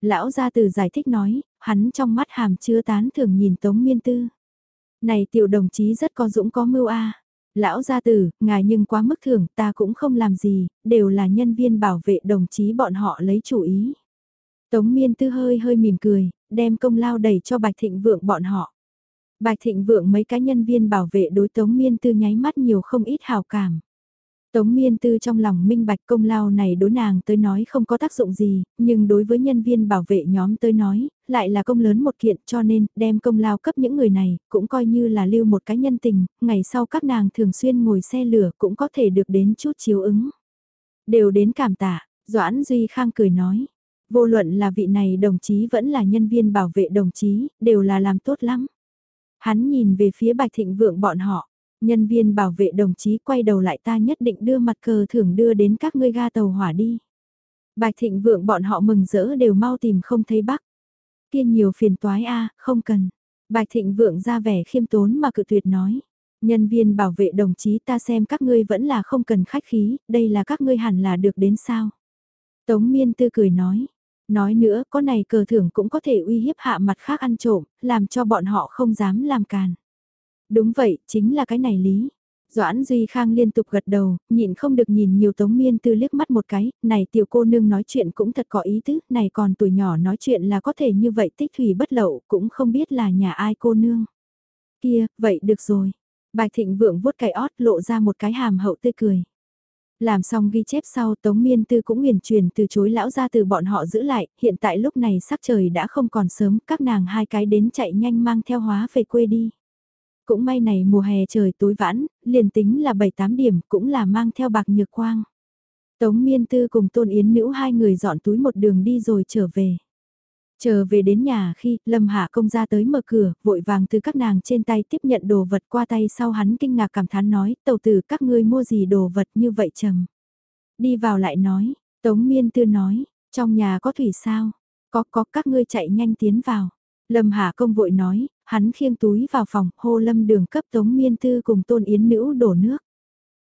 Lão gia từ giải thích nói, hắn trong mắt hàm chứa tán thường nhìn Tống Miên Tư. Này tiểu đồng chí rất có dũng có mưu a. Lão gia tử, ngài nhưng quá mức thường, ta cũng không làm gì, đều là nhân viên bảo vệ đồng chí bọn họ lấy chủ ý. Tống Miên Tư hơi hơi mỉm cười, đem công lao đẩy cho Bạch Thịnh Vượng bọn họ. Bạch Thịnh Vượng mấy cá nhân viên bảo vệ đối Tống Miên Tư nháy mắt nhiều không ít hào cảm. Tống Miên Tư trong lòng minh bạch công lao này đối nàng tới nói không có tác dụng gì, nhưng đối với nhân viên bảo vệ nhóm tới nói, lại là công lớn một kiện cho nên đem công lao cấp những người này, cũng coi như là lưu một cái nhân tình, ngày sau các nàng thường xuyên ngồi xe lửa cũng có thể được đến chút chiếu ứng. Đều đến cảm tạ, Doãn Duy Khang cười nói, vô luận là vị này đồng chí vẫn là nhân viên bảo vệ đồng chí, đều là làm tốt lắm. Hắn nhìn về phía Bạch Thịnh Vượng bọn họ. Nhân viên bảo vệ đồng chí quay đầu lại ta nhất định đưa mặt cờ thưởng đưa đến các ngươi ga tàu hỏa đi. Bạch thịnh vượng bọn họ mừng rỡ đều mau tìm không thấy bác. Kia nhiều phiền toái a không cần. Bạch thịnh vượng ra vẻ khiêm tốn mà cự tuyệt nói. Nhân viên bảo vệ đồng chí ta xem các ngươi vẫn là không cần khách khí, đây là các ngươi hẳn là được đến sao. Tống miên tư cười nói. Nói nữa, có này cờ thưởng cũng có thể uy hiếp hạ mặt khác ăn trộm, làm cho bọn họ không dám làm càn. Đúng vậy, chính là cái này lý. Doãn Duy Khang liên tục gật đầu, nhịn không được nhìn nhiều tống miên tư liếc mắt một cái, này tiểu cô nương nói chuyện cũng thật có ý tứ, này còn tuổi nhỏ nói chuyện là có thể như vậy tích thủy bất lậu, cũng không biết là nhà ai cô nương. Kia, vậy được rồi. Bạch Thịnh Vượng vuốt cái ót lộ ra một cái hàm hậu tươi cười. Làm xong ghi chép sau Tống Miên Tư cũng huyền truyền từ chối lão ra từ bọn họ giữ lại, hiện tại lúc này sắc trời đã không còn sớm, các nàng hai cái đến chạy nhanh mang theo hóa về quê đi. Cũng may này mùa hè trời tối vãn, liền tính là 7-8 điểm cũng là mang theo bạc nhược quang. Tống Miên Tư cùng Tôn Yến Nữ hai người dọn túi một đường đi rồi trở về. trở về đến nhà khi Lâm Hạ công ra tới mở cửa, vội vàng từ các nàng trên tay tiếp nhận đồ vật qua tay sau hắn kinh ngạc cảm thán nói, tàu tử các ngươi mua gì đồ vật như vậy trầm. Đi vào lại nói, Tống Miên Tư nói, trong nhà có thủy sao? Có có các ngươi chạy nhanh tiến vào. Lâm Hạ công vội nói, hắn khiêng túi vào phòng, hô Lâm Đường cấp Tống Miên Tư cùng Tôn Yến Nữ đổ nước.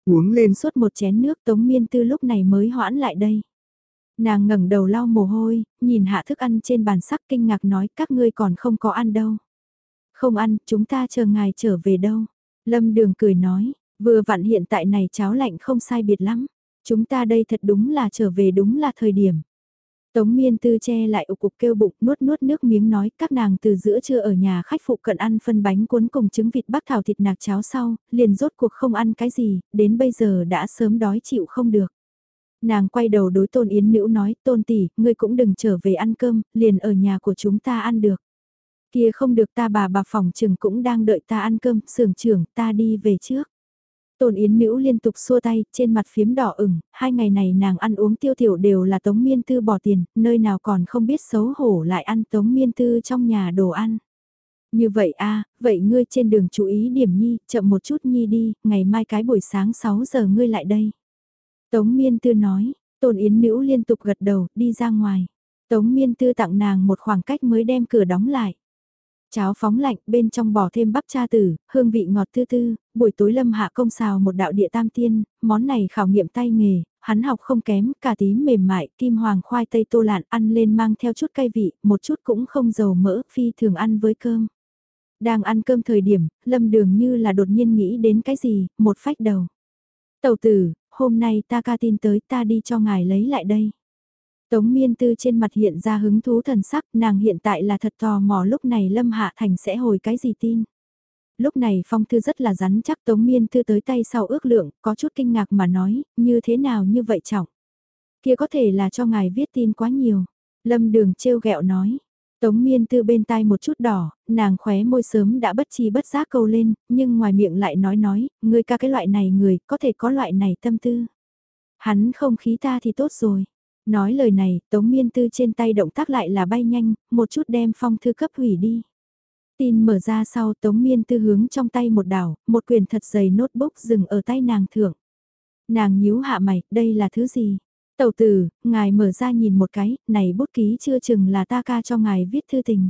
Uống lên suốt một chén nước Tống Miên Tư lúc này mới hoãn lại đây. Nàng ngẩng đầu lau mồ hôi, nhìn hạ thức ăn trên bàn sắc kinh ngạc nói các ngươi còn không có ăn đâu. Không ăn, chúng ta chờ ngài trở về đâu. Lâm Đường cười nói, vừa vặn hiện tại này cháo lạnh không sai biệt lắm. Chúng ta đây thật đúng là trở về đúng là thời điểm. Tống miên tư che lại ục cục kêu bụng nuốt nuốt nước miếng nói các nàng từ giữa trưa ở nhà khách phụ cận ăn phân bánh cuốn cùng trứng vịt bắc thảo thịt nạc cháo sau, liền rốt cuộc không ăn cái gì, đến bây giờ đã sớm đói chịu không được. Nàng quay đầu đối tôn yến nữ nói tôn tỷ, ngươi cũng đừng trở về ăn cơm, liền ở nhà của chúng ta ăn được. Kia không được ta bà bà phòng trừng cũng đang đợi ta ăn cơm, sưởng trưởng ta đi về trước. Tôn Yến Nữ liên tục xua tay, trên mặt phiếm đỏ ửng, hai ngày này nàng ăn uống tiêu tiểu đều là Tống Miên Tư bỏ tiền, nơi nào còn không biết xấu hổ lại ăn Tống Miên Tư trong nhà đồ ăn. Như vậy a vậy ngươi trên đường chú ý điểm nhi, chậm một chút nhi đi, ngày mai cái buổi sáng 6 giờ ngươi lại đây. Tống Miên Tư nói, Tôn Yến Nữ liên tục gật đầu, đi ra ngoài. Tống Miên Tư tặng nàng một khoảng cách mới đem cửa đóng lại. Cháo phóng lạnh, bên trong bỏ thêm bắp cha tử, hương vị ngọt tư tư, buổi tối lâm hạ công xào một đạo địa tam tiên, món này khảo nghiệm tay nghề, hắn học không kém, cà tím mềm mại, kim hoàng khoai tây tô lạn ăn lên mang theo chút cay vị, một chút cũng không dầu mỡ, phi thường ăn với cơm. Đang ăn cơm thời điểm, lâm đường như là đột nhiên nghĩ đến cái gì, một phách đầu. Tàu tử, hôm nay ta ca tin tới ta đi cho ngài lấy lại đây. Tống miên tư trên mặt hiện ra hứng thú thần sắc, nàng hiện tại là thật tò mò lúc này Lâm Hạ Thành sẽ hồi cái gì tin. Lúc này phong thư rất là rắn chắc Tống miên tư tới tay sau ước lượng, có chút kinh ngạc mà nói, như thế nào như vậy trọng. Kia có thể là cho ngài viết tin quá nhiều. Lâm đường trêu ghẹo nói. Tống miên tư bên tai một chút đỏ, nàng khóe môi sớm đã bất chi bất giác câu lên, nhưng ngoài miệng lại nói nói, ngươi ca cái loại này người, có thể có loại này tâm tư. Hắn không khí ta thì tốt rồi. Nói lời này, Tống Miên Tư trên tay động tác lại là bay nhanh, một chút đem phong thư cấp hủy đi. Tin mở ra sau Tống Miên Tư hướng trong tay một đảo, một quyền thật dày notebook dừng ở tay nàng thưởng. Nàng nhíu hạ mày, đây là thứ gì? Tẩu tử, ngài mở ra nhìn một cái, này bút ký chưa chừng là ta ca cho ngài viết thư tình.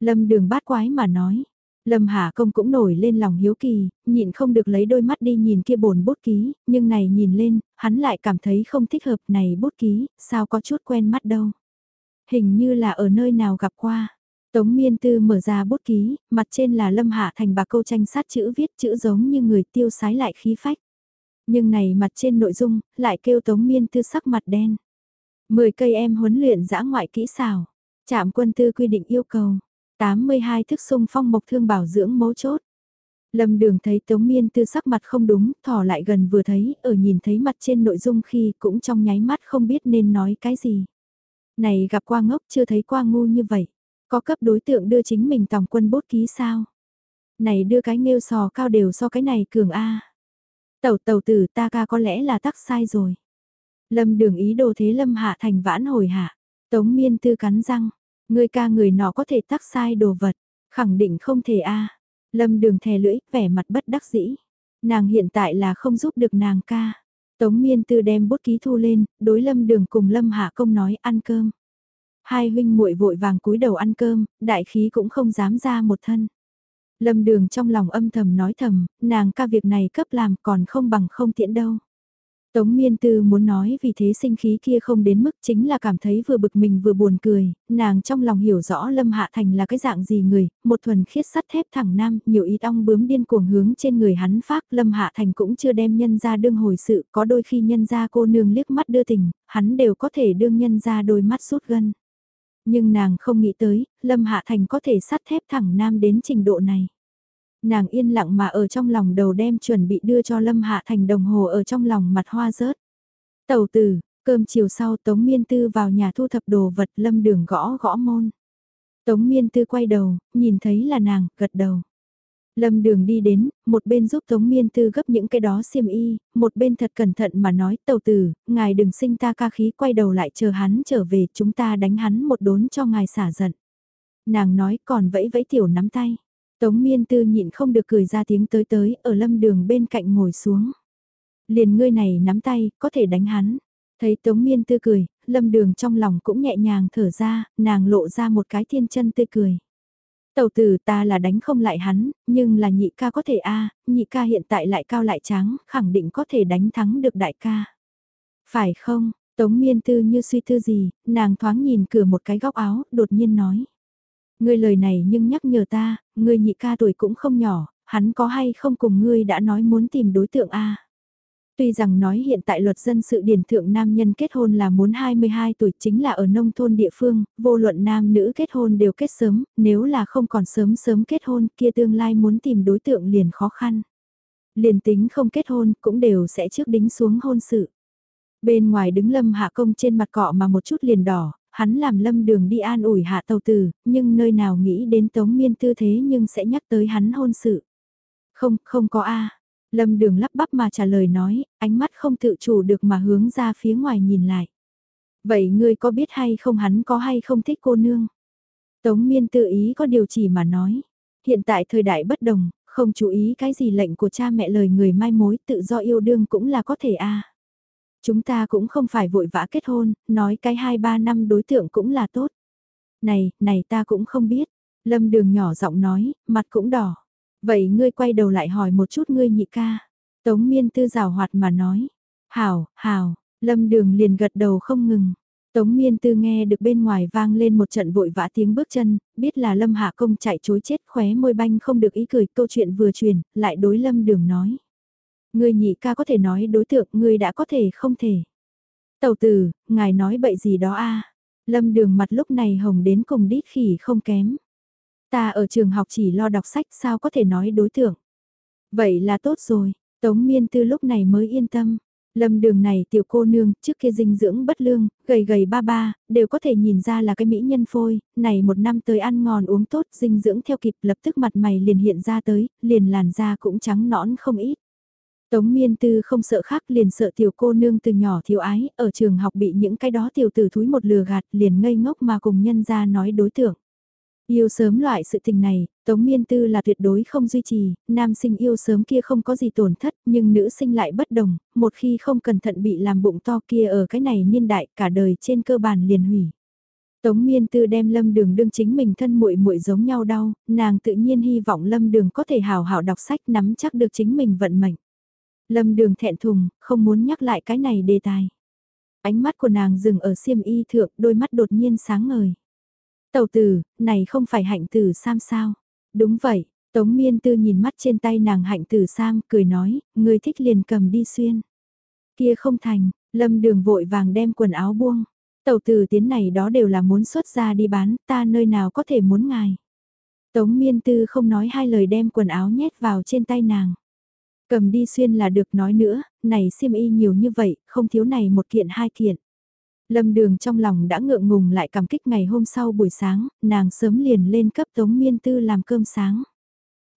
Lâm đường bát quái mà nói, Lâm Hà Công cũng nổi lên lòng hiếu kỳ, nhịn không được lấy đôi mắt đi nhìn kia bồn bút ký, nhưng này nhìn lên, hắn lại cảm thấy không thích hợp này bút ký, sao có chút quen mắt đâu. Hình như là ở nơi nào gặp qua. Tống Miên Tư mở ra bút ký, mặt trên là Lâm Hạ Thành bà câu tranh sát chữ viết chữ giống như người tiêu sái lại khí phách. Nhưng này mặt trên nội dung, lại kêu Tống Miên Tư sắc mặt đen. Mười cây em huấn luyện giã ngoại kỹ xảo. Trạm quân tư quy định yêu cầu 82 thức sung phong mộc thương bảo dưỡng mấu chốt. Lâm đường thấy Tống Miên tư sắc mặt không đúng, thỏ lại gần vừa thấy, ở nhìn thấy mặt trên nội dung khi cũng trong nháy mắt không biết nên nói cái gì. Này gặp qua ngốc chưa thấy qua ngu như vậy, có cấp đối tượng đưa chính mình tòng quân bốt ký sao? Này đưa cái nghêu sò cao đều so cái này cường A. Tẩu tàu tử ta ca có lẽ là tắc sai rồi. Lâm đường ý đồ thế lâm hạ thành vãn hồi hạ. Tống miên tư cắn răng, Người ca người nọ có thể tác sai đồ vật, khẳng định không thể a. Lâm đường thè lưỡi, vẻ mặt bất đắc dĩ. Nàng hiện tại là không giúp được nàng ca. Tống miên tư đem bút ký thu lên, đối lâm đường cùng lâm hạ công nói ăn cơm. Hai huynh muội vội vàng cúi đầu ăn cơm, đại khí cũng không dám ra một thân. Lâm đường trong lòng âm thầm nói thầm, nàng ca việc này cấp làm còn không bằng không tiện đâu. Tống miên tư muốn nói vì thế sinh khí kia không đến mức chính là cảm thấy vừa bực mình vừa buồn cười, nàng trong lòng hiểu rõ Lâm Hạ Thành là cái dạng gì người, một thuần khiết sắt thép thẳng nam, nhiều ít ong bướm điên cuồng hướng trên người hắn phát, Lâm Hạ Thành cũng chưa đem nhân ra đương hồi sự, có đôi khi nhân ra cô nương liếc mắt đưa tình, hắn đều có thể đương nhân ra đôi mắt rút gân. Nhưng nàng không nghĩ tới, Lâm Hạ Thành có thể sắt thép thẳng nam đến trình độ này. Nàng yên lặng mà ở trong lòng đầu đem chuẩn bị đưa cho Lâm Hạ Thành đồng hồ ở trong lòng mặt hoa rớt. Tàu tử, cơm chiều sau Tống Miên Tư vào nhà thu thập đồ vật Lâm đường gõ gõ môn. Tống Miên Tư quay đầu, nhìn thấy là nàng, gật đầu. Lâm đường đi đến, một bên giúp Tống Miên Tư gấp những cái đó xiêm y, một bên thật cẩn thận mà nói tàu tử, ngài đừng sinh ta ca khí quay đầu lại chờ hắn trở về chúng ta đánh hắn một đốn cho ngài xả giận. Nàng nói còn vẫy vẫy tiểu nắm tay. Tống miên tư nhịn không được cười ra tiếng tới tới, ở lâm đường bên cạnh ngồi xuống. Liền ngươi này nắm tay, có thể đánh hắn. Thấy tống miên tư cười, lâm đường trong lòng cũng nhẹ nhàng thở ra, nàng lộ ra một cái thiên chân tươi cười. Tầu tử ta là đánh không lại hắn, nhưng là nhị ca có thể a nhị ca hiện tại lại cao lại trắng, khẳng định có thể đánh thắng được đại ca. Phải không, tống miên tư như suy tư gì, nàng thoáng nhìn cửa một cái góc áo, đột nhiên nói. Ngươi lời này nhưng nhắc nhở ta, ngươi nhị ca tuổi cũng không nhỏ, hắn có hay không cùng ngươi đã nói muốn tìm đối tượng A. Tuy rằng nói hiện tại luật dân sự điển thượng nam nhân kết hôn là muốn 22 tuổi chính là ở nông thôn địa phương, vô luận nam nữ kết hôn đều kết sớm, nếu là không còn sớm sớm kết hôn kia tương lai muốn tìm đối tượng liền khó khăn. Liền tính không kết hôn cũng đều sẽ trước đính xuống hôn sự. Bên ngoài đứng lâm hạ công trên mặt cọ mà một chút liền đỏ, hắn làm lâm đường đi an ủi hạ tàu tử, nhưng nơi nào nghĩ đến tống miên tư thế nhưng sẽ nhắc tới hắn hôn sự. Không, không có a Lâm đường lắp bắp mà trả lời nói, ánh mắt không tự chủ được mà hướng ra phía ngoài nhìn lại. Vậy ngươi có biết hay không hắn có hay không thích cô nương? Tống miên tự ý có điều chỉ mà nói. Hiện tại thời đại bất đồng, không chú ý cái gì lệnh của cha mẹ lời người mai mối tự do yêu đương cũng là có thể a Chúng ta cũng không phải vội vã kết hôn, nói cái 2-3 năm đối tượng cũng là tốt. Này, này ta cũng không biết. Lâm đường nhỏ giọng nói, mặt cũng đỏ. Vậy ngươi quay đầu lại hỏi một chút ngươi nhị ca. Tống miên tư rào hoạt mà nói. Hảo, hảo, lâm đường liền gật đầu không ngừng. Tống miên tư nghe được bên ngoài vang lên một trận vội vã tiếng bước chân, biết là lâm hạ công chạy chối chết khóe môi banh không được ý cười câu chuyện vừa truyền, lại đối lâm đường nói ngươi nhị ca có thể nói đối tượng, người đã có thể không thể. Tầu tử, ngài nói bậy gì đó a Lâm đường mặt lúc này hồng đến cùng đít khỉ không kém. Ta ở trường học chỉ lo đọc sách sao có thể nói đối tượng. Vậy là tốt rồi, Tống Miên Tư lúc này mới yên tâm. Lâm đường này tiểu cô nương, trước kia dinh dưỡng bất lương, gầy gầy ba ba, đều có thể nhìn ra là cái mỹ nhân phôi, này một năm tới ăn ngon uống tốt, dinh dưỡng theo kịp lập tức mặt mày liền hiện ra tới, liền làn da cũng trắng nõn không ít. Tống miên tư không sợ khác liền sợ tiểu cô nương từ nhỏ thiếu ái, ở trường học bị những cái đó tiểu tử thúi một lừa gạt liền ngây ngốc mà cùng nhân ra nói đối tượng. Yêu sớm loại sự tình này, Tống Miên Tư là tuyệt đối không duy trì, nam sinh yêu sớm kia không có gì tổn thất, nhưng nữ sinh lại bất đồng, một khi không cẩn thận bị làm bụng to kia ở cái này niên đại cả đời trên cơ bản liền hủy. Tống Miên Tư đem Lâm Đường đương chính mình thân muội muội giống nhau đau, nàng tự nhiên hy vọng Lâm Đường có thể hào hảo đọc sách nắm chắc được chính mình vận mệnh. Lâm đường thẹn thùng, không muốn nhắc lại cái này đề tài. Ánh mắt của nàng dừng ở xiêm y thượng, đôi mắt đột nhiên sáng ngời. Tầu tử, này không phải hạnh tử sam sao? Đúng vậy, Tống miên tư nhìn mắt trên tay nàng hạnh tử sam, cười nói, người thích liền cầm đi xuyên. Kia không thành, lâm đường vội vàng đem quần áo buông. Tàu tử tiến này đó đều là muốn xuất ra đi bán, ta nơi nào có thể muốn ngài. Tống miên tư không nói hai lời đem quần áo nhét vào trên tay nàng. Cầm đi xuyên là được nói nữa, này xiêm y nhiều như vậy, không thiếu này một kiện hai kiện. Lâm đường trong lòng đã ngượng ngùng lại cảm kích ngày hôm sau buổi sáng, nàng sớm liền lên cấp Tống Miên Tư làm cơm sáng.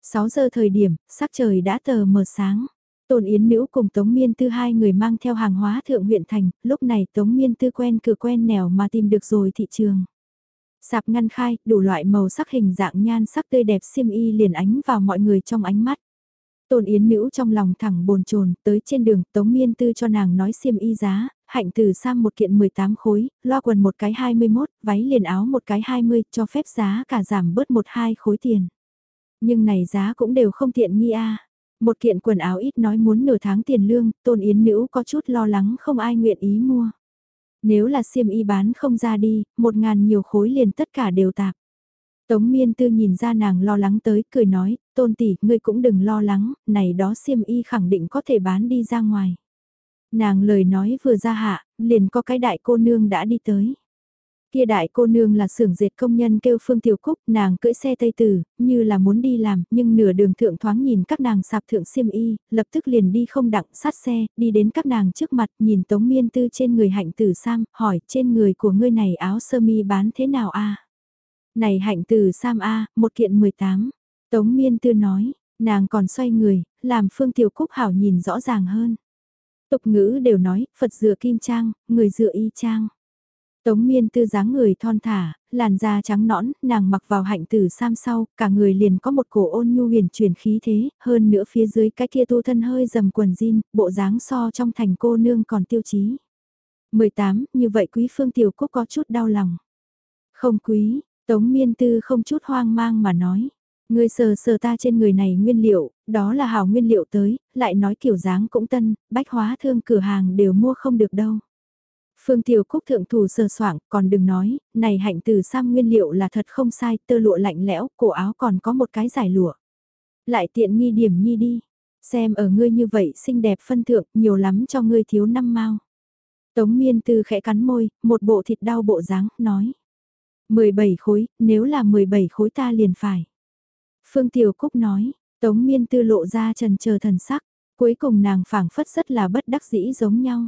6 giờ thời điểm, sắc trời đã tờ mờ sáng. Tôn Yến Nữ cùng Tống Miên Tư hai người mang theo hàng hóa thượng huyện thành, lúc này Tống Miên Tư quen cửa quen nẻo mà tìm được rồi thị trường. Sạp ngăn khai, đủ loại màu sắc hình dạng nhan sắc tươi đẹp xiêm y liền ánh vào mọi người trong ánh mắt. Tôn Yến Nữ trong lòng thẳng bồn chồn tới trên đường Tống Miên Tư cho nàng nói xiêm y giá, hạnh từ sang một kiện 18 khối, loa quần một cái 21, váy liền áo một cái 20, cho phép giá cả giảm bớt một hai khối tiền. Nhưng này giá cũng đều không tiện nghi a. Một kiện quần áo ít nói muốn nửa tháng tiền lương, Tôn Yến Nữ có chút lo lắng không ai nguyện ý mua. Nếu là xiêm y bán không ra đi, một ngàn nhiều khối liền tất cả đều tạp. Tống miên tư nhìn ra nàng lo lắng tới, cười nói, tôn tỷ, ngươi cũng đừng lo lắng, này đó xiêm y khẳng định có thể bán đi ra ngoài. Nàng lời nói vừa ra hạ, liền có cái đại cô nương đã đi tới. Kia đại cô nương là xưởng dệt công nhân kêu Phương Tiểu Cúc, nàng cưỡi xe Tây Tử, như là muốn đi làm, nhưng nửa đường thượng thoáng nhìn các nàng sạp thượng xiêm y, lập tức liền đi không đặng sát xe, đi đến các nàng trước mặt, nhìn Tống Miên Tư trên người hạnh tử Sam, hỏi trên người của ngươi này áo sơ mi bán thế nào a này hạnh tử Sam a một kiện 18. Tống Miên Tư nói, nàng còn xoay người, làm Phương Tiểu Cúc hảo nhìn rõ ràng hơn. Tục ngữ đều nói, Phật dựa kim trang, người dựa y trang. Tống miên tư dáng người thon thả, làn da trắng nõn, nàng mặc vào hạnh tử sam sau, cả người liền có một cổ ôn nhu huyền truyền khí thế, hơn nữa phía dưới cái kia tu thân hơi dầm quần jean, bộ dáng so trong thành cô nương còn tiêu chí. 18, như vậy quý phương tiểu cúc có chút đau lòng. Không quý, tống miên tư không chút hoang mang mà nói. Người sờ sờ ta trên người này nguyên liệu, đó là hảo nguyên liệu tới, lại nói kiểu dáng cũng tân, bách hóa thương cửa hàng đều mua không được đâu. Phương Tiểu Cúc thượng thủ sờ soảng, còn đừng nói, này hạnh từ sam nguyên liệu là thật không sai, tơ lụa lạnh lẽo, cổ áo còn có một cái giải lụa. Lại tiện nghi điểm nhi đi, xem ở ngươi như vậy xinh đẹp phân thượng, nhiều lắm cho ngươi thiếu năm mau. Tống miên tư khẽ cắn môi, một bộ thịt đau bộ dáng, nói. 17 khối, nếu là 17 khối ta liền phải. Phương Tiểu Cúc nói, Tống miên tư lộ ra trần chờ thần sắc, cuối cùng nàng phảng phất rất là bất đắc dĩ giống nhau.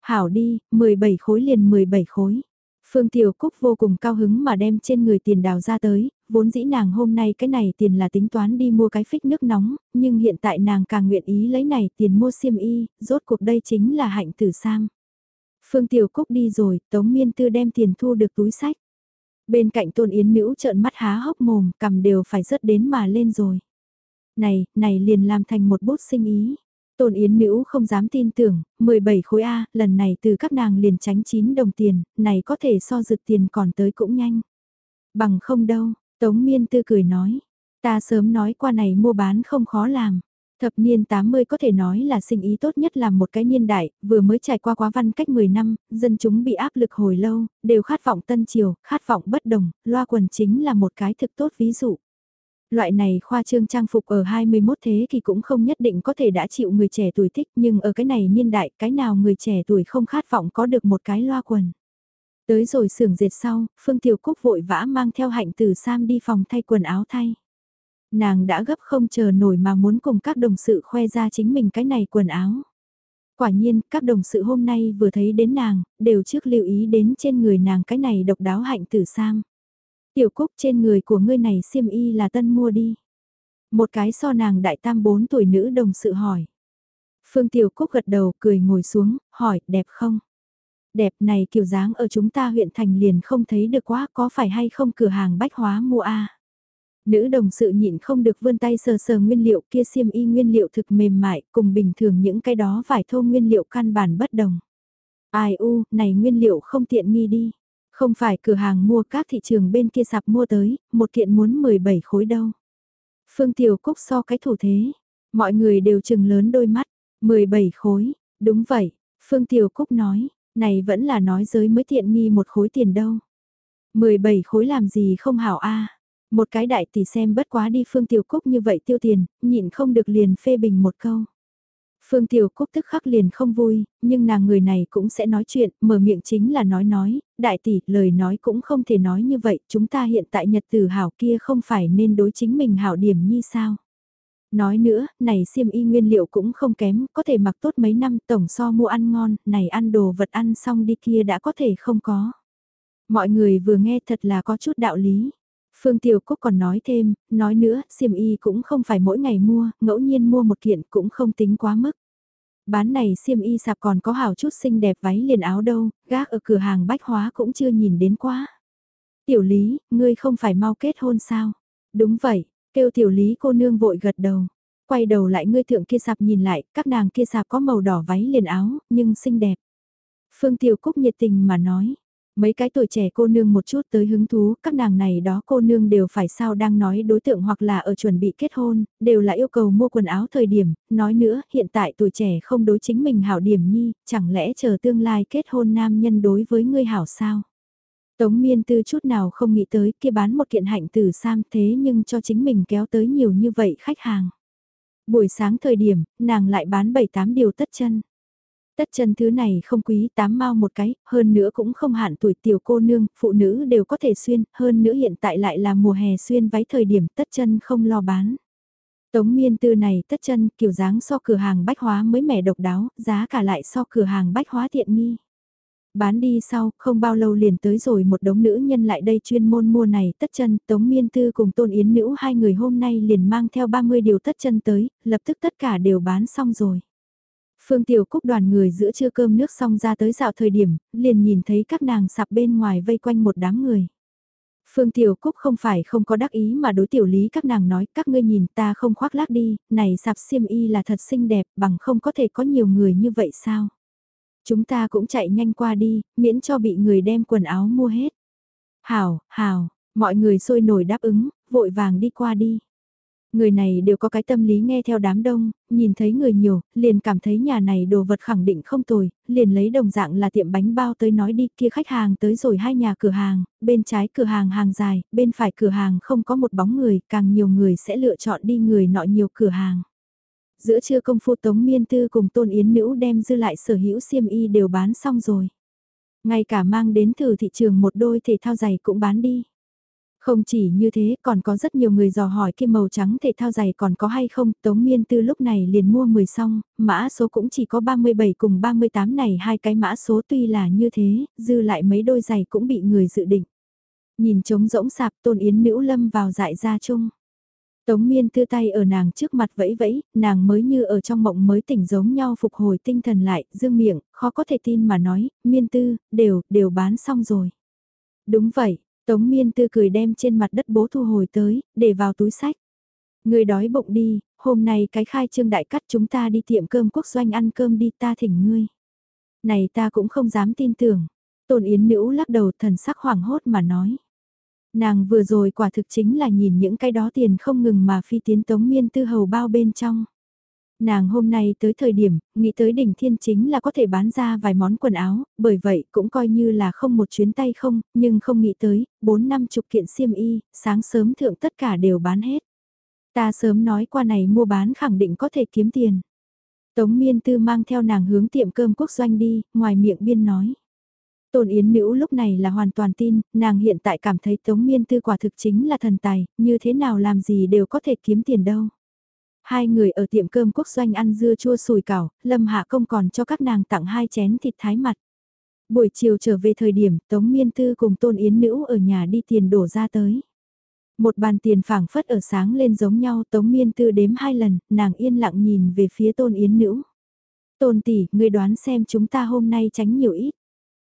Hảo đi, 17 khối liền 17 khối. Phương Tiểu Cúc vô cùng cao hứng mà đem trên người tiền đào ra tới, vốn dĩ nàng hôm nay cái này tiền là tính toán đi mua cái phích nước nóng, nhưng hiện tại nàng càng nguyện ý lấy này tiền mua xiêm y, rốt cuộc đây chính là hạnh tử sam. Phương Tiểu Cúc đi rồi, Tống Miên Tư đem tiền thu được túi sách. Bên cạnh Tôn Yến Nữ trợn mắt há hốc mồm, cầm đều phải rớt đến mà lên rồi. Này, này liền làm thành một bút sinh ý. Tôn Yến Nữ không dám tin tưởng, 17 khối A, lần này từ các nàng liền tránh 9 đồng tiền, này có thể so dực tiền còn tới cũng nhanh. Bằng không đâu, Tống Miên Tư cười nói, ta sớm nói qua này mua bán không khó làm. Thập niên 80 có thể nói là sinh ý tốt nhất là một cái niên đại, vừa mới trải qua quá văn cách 10 năm, dân chúng bị áp lực hồi lâu, đều khát vọng tân triều, khát vọng bất đồng, loa quần chính là một cái thực tốt ví dụ. Loại này khoa trương trang phục ở 21 thế kỷ cũng không nhất định có thể đã chịu người trẻ tuổi thích nhưng ở cái này niên đại cái nào người trẻ tuổi không khát vọng có được một cái loa quần. Tới rồi sưởng dệt sau, Phương Tiểu Cúc vội vã mang theo hạnh từ Sam đi phòng thay quần áo thay. Nàng đã gấp không chờ nổi mà muốn cùng các đồng sự khoe ra chính mình cái này quần áo. Quả nhiên, các đồng sự hôm nay vừa thấy đến nàng, đều trước lưu ý đến trên người nàng cái này độc đáo hạnh tử Sam. Tiểu Cúc trên người của ngươi này xiêm y là tân mua đi. Một cái so nàng đại tam bốn tuổi nữ đồng sự hỏi. Phương Tiểu Cúc gật đầu cười ngồi xuống, hỏi đẹp không? Đẹp này kiểu dáng ở chúng ta huyện thành liền không thấy được quá có phải hay không cửa hàng bách hóa mua a Nữ đồng sự nhịn không được vươn tay sờ sờ nguyên liệu kia xiêm y nguyên liệu thực mềm mại cùng bình thường những cái đó vải thô nguyên liệu căn bản bất đồng. Ai u, này nguyên liệu không tiện nghi đi. Không phải cửa hàng mua các thị trường bên kia sạp mua tới, một kiện muốn 17 khối đâu. Phương Tiểu Cúc so cái thủ thế, mọi người đều chừng lớn đôi mắt, 17 khối, đúng vậy, Phương Tiểu Cúc nói, này vẫn là nói giới mới tiện nghi một khối tiền đâu. 17 khối làm gì không hảo a một cái đại tỷ xem bất quá đi Phương Tiểu Cúc như vậy tiêu tiền, nhịn không được liền phê bình một câu. Phương Tiểu Cúc tức khắc liền không vui, nhưng nàng người này cũng sẽ nói chuyện, mở miệng chính là nói nói, đại tỷ, lời nói cũng không thể nói như vậy, chúng ta hiện tại nhật tử hảo kia không phải nên đối chính mình hảo điểm như sao. Nói nữa, này xiêm y nguyên liệu cũng không kém, có thể mặc tốt mấy năm tổng so mua ăn ngon, này ăn đồ vật ăn xong đi kia đã có thể không có. Mọi người vừa nghe thật là có chút đạo lý. Phương Tiểu Cúc còn nói thêm, nói nữa, xiêm y cũng không phải mỗi ngày mua, ngẫu nhiên mua một kiện cũng không tính quá mức. Bán này xiêm y sạp còn có hảo chút xinh đẹp váy liền áo đâu, gác ở cửa hàng bách hóa cũng chưa nhìn đến quá. Tiểu Lý, ngươi không phải mau kết hôn sao? Đúng vậy, kêu Tiểu Lý cô nương vội gật đầu. quay đầu lại ngươi thượng kia sạp nhìn lại, các nàng kia sạp có màu đỏ váy liền áo, nhưng xinh đẹp. Phương Tiểu Cúc nhiệt tình mà nói, mấy cái tuổi trẻ cô nương một chút tới hứng thú, các nàng này đó cô nương đều phải sao đang nói đối tượng hoặc là ở chuẩn bị kết hôn, đều là yêu cầu mua quần áo thời điểm, nói nữa, hiện tại tuổi trẻ không đối chính mình hảo điểm nhi, chẳng lẽ chờ tương lai kết hôn nam nhân đối với ngươi hảo sao? Tống miên tư chút nào không nghĩ tới kia bán một kiện hạnh tử sam thế nhưng cho chính mình kéo tới nhiều như vậy khách hàng. Buổi sáng thời điểm, nàng lại bán 7-8 điều tất chân. Tất chân thứ này không quý tám mao một cái, hơn nữa cũng không hạn tuổi tiểu cô nương, phụ nữ đều có thể xuyên, hơn nữa hiện tại lại là mùa hè xuyên váy thời điểm tất chân không lo bán. Tống miên tư này tất chân kiểu dáng so cửa hàng bách hóa mới mẻ độc đáo, giá cả lại so cửa hàng bách hóa tiện nghi. Bán đi sau, không bao lâu liền tới rồi một đống nữ nhân lại đây chuyên môn mua này tất chân, Tống Miên Tư cùng Tôn Yến Nữ hai người hôm nay liền mang theo 30 điều tất chân tới, lập tức tất cả đều bán xong rồi. Phương Tiểu Cúc đoàn người giữa trưa cơm nước xong ra tới dạo thời điểm, liền nhìn thấy các nàng sạp bên ngoài vây quanh một đám người. Phương Tiểu Cúc không phải không có đắc ý mà đối tiểu lý các nàng nói các ngươi nhìn ta không khoác lác đi, này sạp xiêm y là thật xinh đẹp bằng không có thể có nhiều người như vậy sao. Chúng ta cũng chạy nhanh qua đi, miễn cho bị người đem quần áo mua hết. Hảo, hảo, mọi người sôi nổi đáp ứng, vội vàng đi qua đi. Người này đều có cái tâm lý nghe theo đám đông, nhìn thấy người nhiều, liền cảm thấy nhà này đồ vật khẳng định không tồi, liền lấy đồng dạng là tiệm bánh bao tới nói đi kia khách hàng tới rồi hai nhà cửa hàng, bên trái cửa hàng hàng dài, bên phải cửa hàng không có một bóng người, càng nhiều người sẽ lựa chọn đi người nọ nhiều cửa hàng. Giữa trưa công phu Tống Miên Tư cùng Tôn Yến Nữ đem dư lại sở hữu xiêm y đều bán xong rồi. Ngay cả mang đến thử thị trường một đôi thể thao giày cũng bán đi. Không chỉ như thế, còn có rất nhiều người dò hỏi kia màu trắng thể thao giày còn có hay không, Tống Miên Tư lúc này liền mua 10 xong, mã số cũng chỉ có 37 cùng 38 này hai cái mã số tuy là như thế, dư lại mấy đôi giày cũng bị người dự định. Nhìn trống rỗng sạp tôn yến nữ lâm vào dại ra chung. Tống miên tư tay ở nàng trước mặt vẫy vẫy, nàng mới như ở trong mộng mới tỉnh giống nhau phục hồi tinh thần lại, dương miệng, khó có thể tin mà nói, miên tư, đều, đều bán xong rồi. Đúng vậy, Tống miên tư cười đem trên mặt đất bố thu hồi tới, để vào túi sách. Người đói bụng đi, hôm nay cái khai trương đại cắt chúng ta đi tiệm cơm quốc doanh ăn cơm đi ta thỉnh ngươi. Này ta cũng không dám tin tưởng. Tôn Yến Nữ lắc đầu thần sắc hoảng hốt mà nói. Nàng vừa rồi quả thực chính là nhìn những cái đó tiền không ngừng mà phi tiến tống miên tư hầu bao bên trong. Nàng hôm nay tới thời điểm, nghĩ tới đỉnh thiên chính là có thể bán ra vài món quần áo, bởi vậy cũng coi như là không một chuyến tay không, nhưng không nghĩ tới, 4 năm chục kiện xiêm y, sáng sớm thượng tất cả đều bán hết. Ta sớm nói qua này mua bán khẳng định có thể kiếm tiền. Tống miên tư mang theo nàng hướng tiệm cơm quốc doanh đi, ngoài miệng biên nói. Tôn Yến Nữ lúc này là hoàn toàn tin, nàng hiện tại cảm thấy Tống Miên Tư quả thực chính là thần tài, như thế nào làm gì đều có thể kiếm tiền đâu. Hai người ở tiệm cơm quốc doanh ăn dưa chua sùi cảo, Lâm Hạ Công còn cho các nàng tặng hai chén thịt thái mặt. Buổi chiều trở về thời điểm Tống Miên Tư cùng Tôn Yến Nữ ở nhà đi tiền đổ ra tới. Một bàn tiền phảng phất ở sáng lên giống nhau Tống Miên Tư đếm hai lần, nàng yên lặng nhìn về phía Tôn Yến Nữ. Tôn tỷ, người đoán xem chúng ta hôm nay tránh nhiều ít.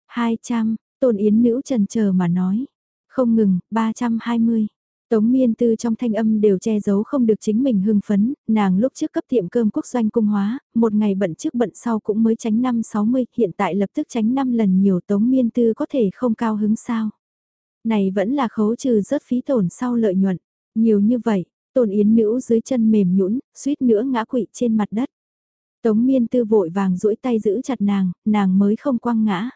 200, Tôn Yến Nữ trần chờ mà nói. Không ngừng, 320. Tống miên tư trong thanh âm đều che giấu không được chính mình hưng phấn, nàng lúc trước cấp tiệm cơm quốc doanh cung hóa, một ngày bận trước bận sau cũng mới tránh năm 60, hiện tại lập tức tránh 5 lần nhiều tống miên tư có thể không cao hứng sao. Này vẫn là khấu trừ rớt phí tổn sau lợi nhuận, nhiều như vậy, tồn yến nữ dưới chân mềm nhũn suýt nữa ngã quỵ trên mặt đất. Tống miên tư vội vàng duỗi tay giữ chặt nàng, nàng mới không quăng ngã.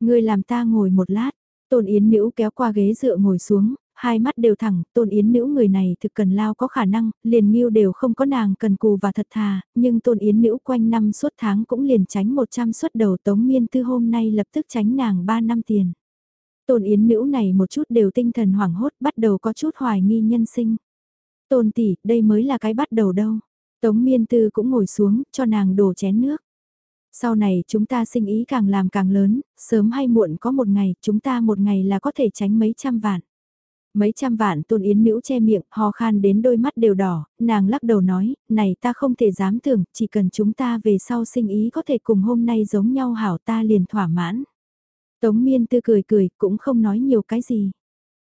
Ngươi làm ta ngồi một lát, Tôn Yến Nữ kéo qua ghế dựa ngồi xuống, hai mắt đều thẳng, Tôn Yến Nữ người này thực cần lao có khả năng, liền nghiêu đều không có nàng cần cù và thật thà, nhưng Tôn Yến Nữ quanh năm suốt tháng cũng liền tránh 100 suất đầu Tống Miên Tư hôm nay lập tức tránh nàng 3 năm tiền. Tôn Yến Nữ này một chút đều tinh thần hoảng hốt bắt đầu có chút hoài nghi nhân sinh. Tôn tỷ, đây mới là cái bắt đầu đâu. Tống Miên Tư cũng ngồi xuống, cho nàng đổ chén nước. Sau này chúng ta sinh ý càng làm càng lớn, sớm hay muộn có một ngày, chúng ta một ngày là có thể tránh mấy trăm vạn. Mấy trăm vạn tôn yến nữ che miệng, ho khan đến đôi mắt đều đỏ, nàng lắc đầu nói, này ta không thể dám tưởng, chỉ cần chúng ta về sau sinh ý có thể cùng hôm nay giống nhau hảo ta liền thỏa mãn. Tống miên tư cười cười, cũng không nói nhiều cái gì.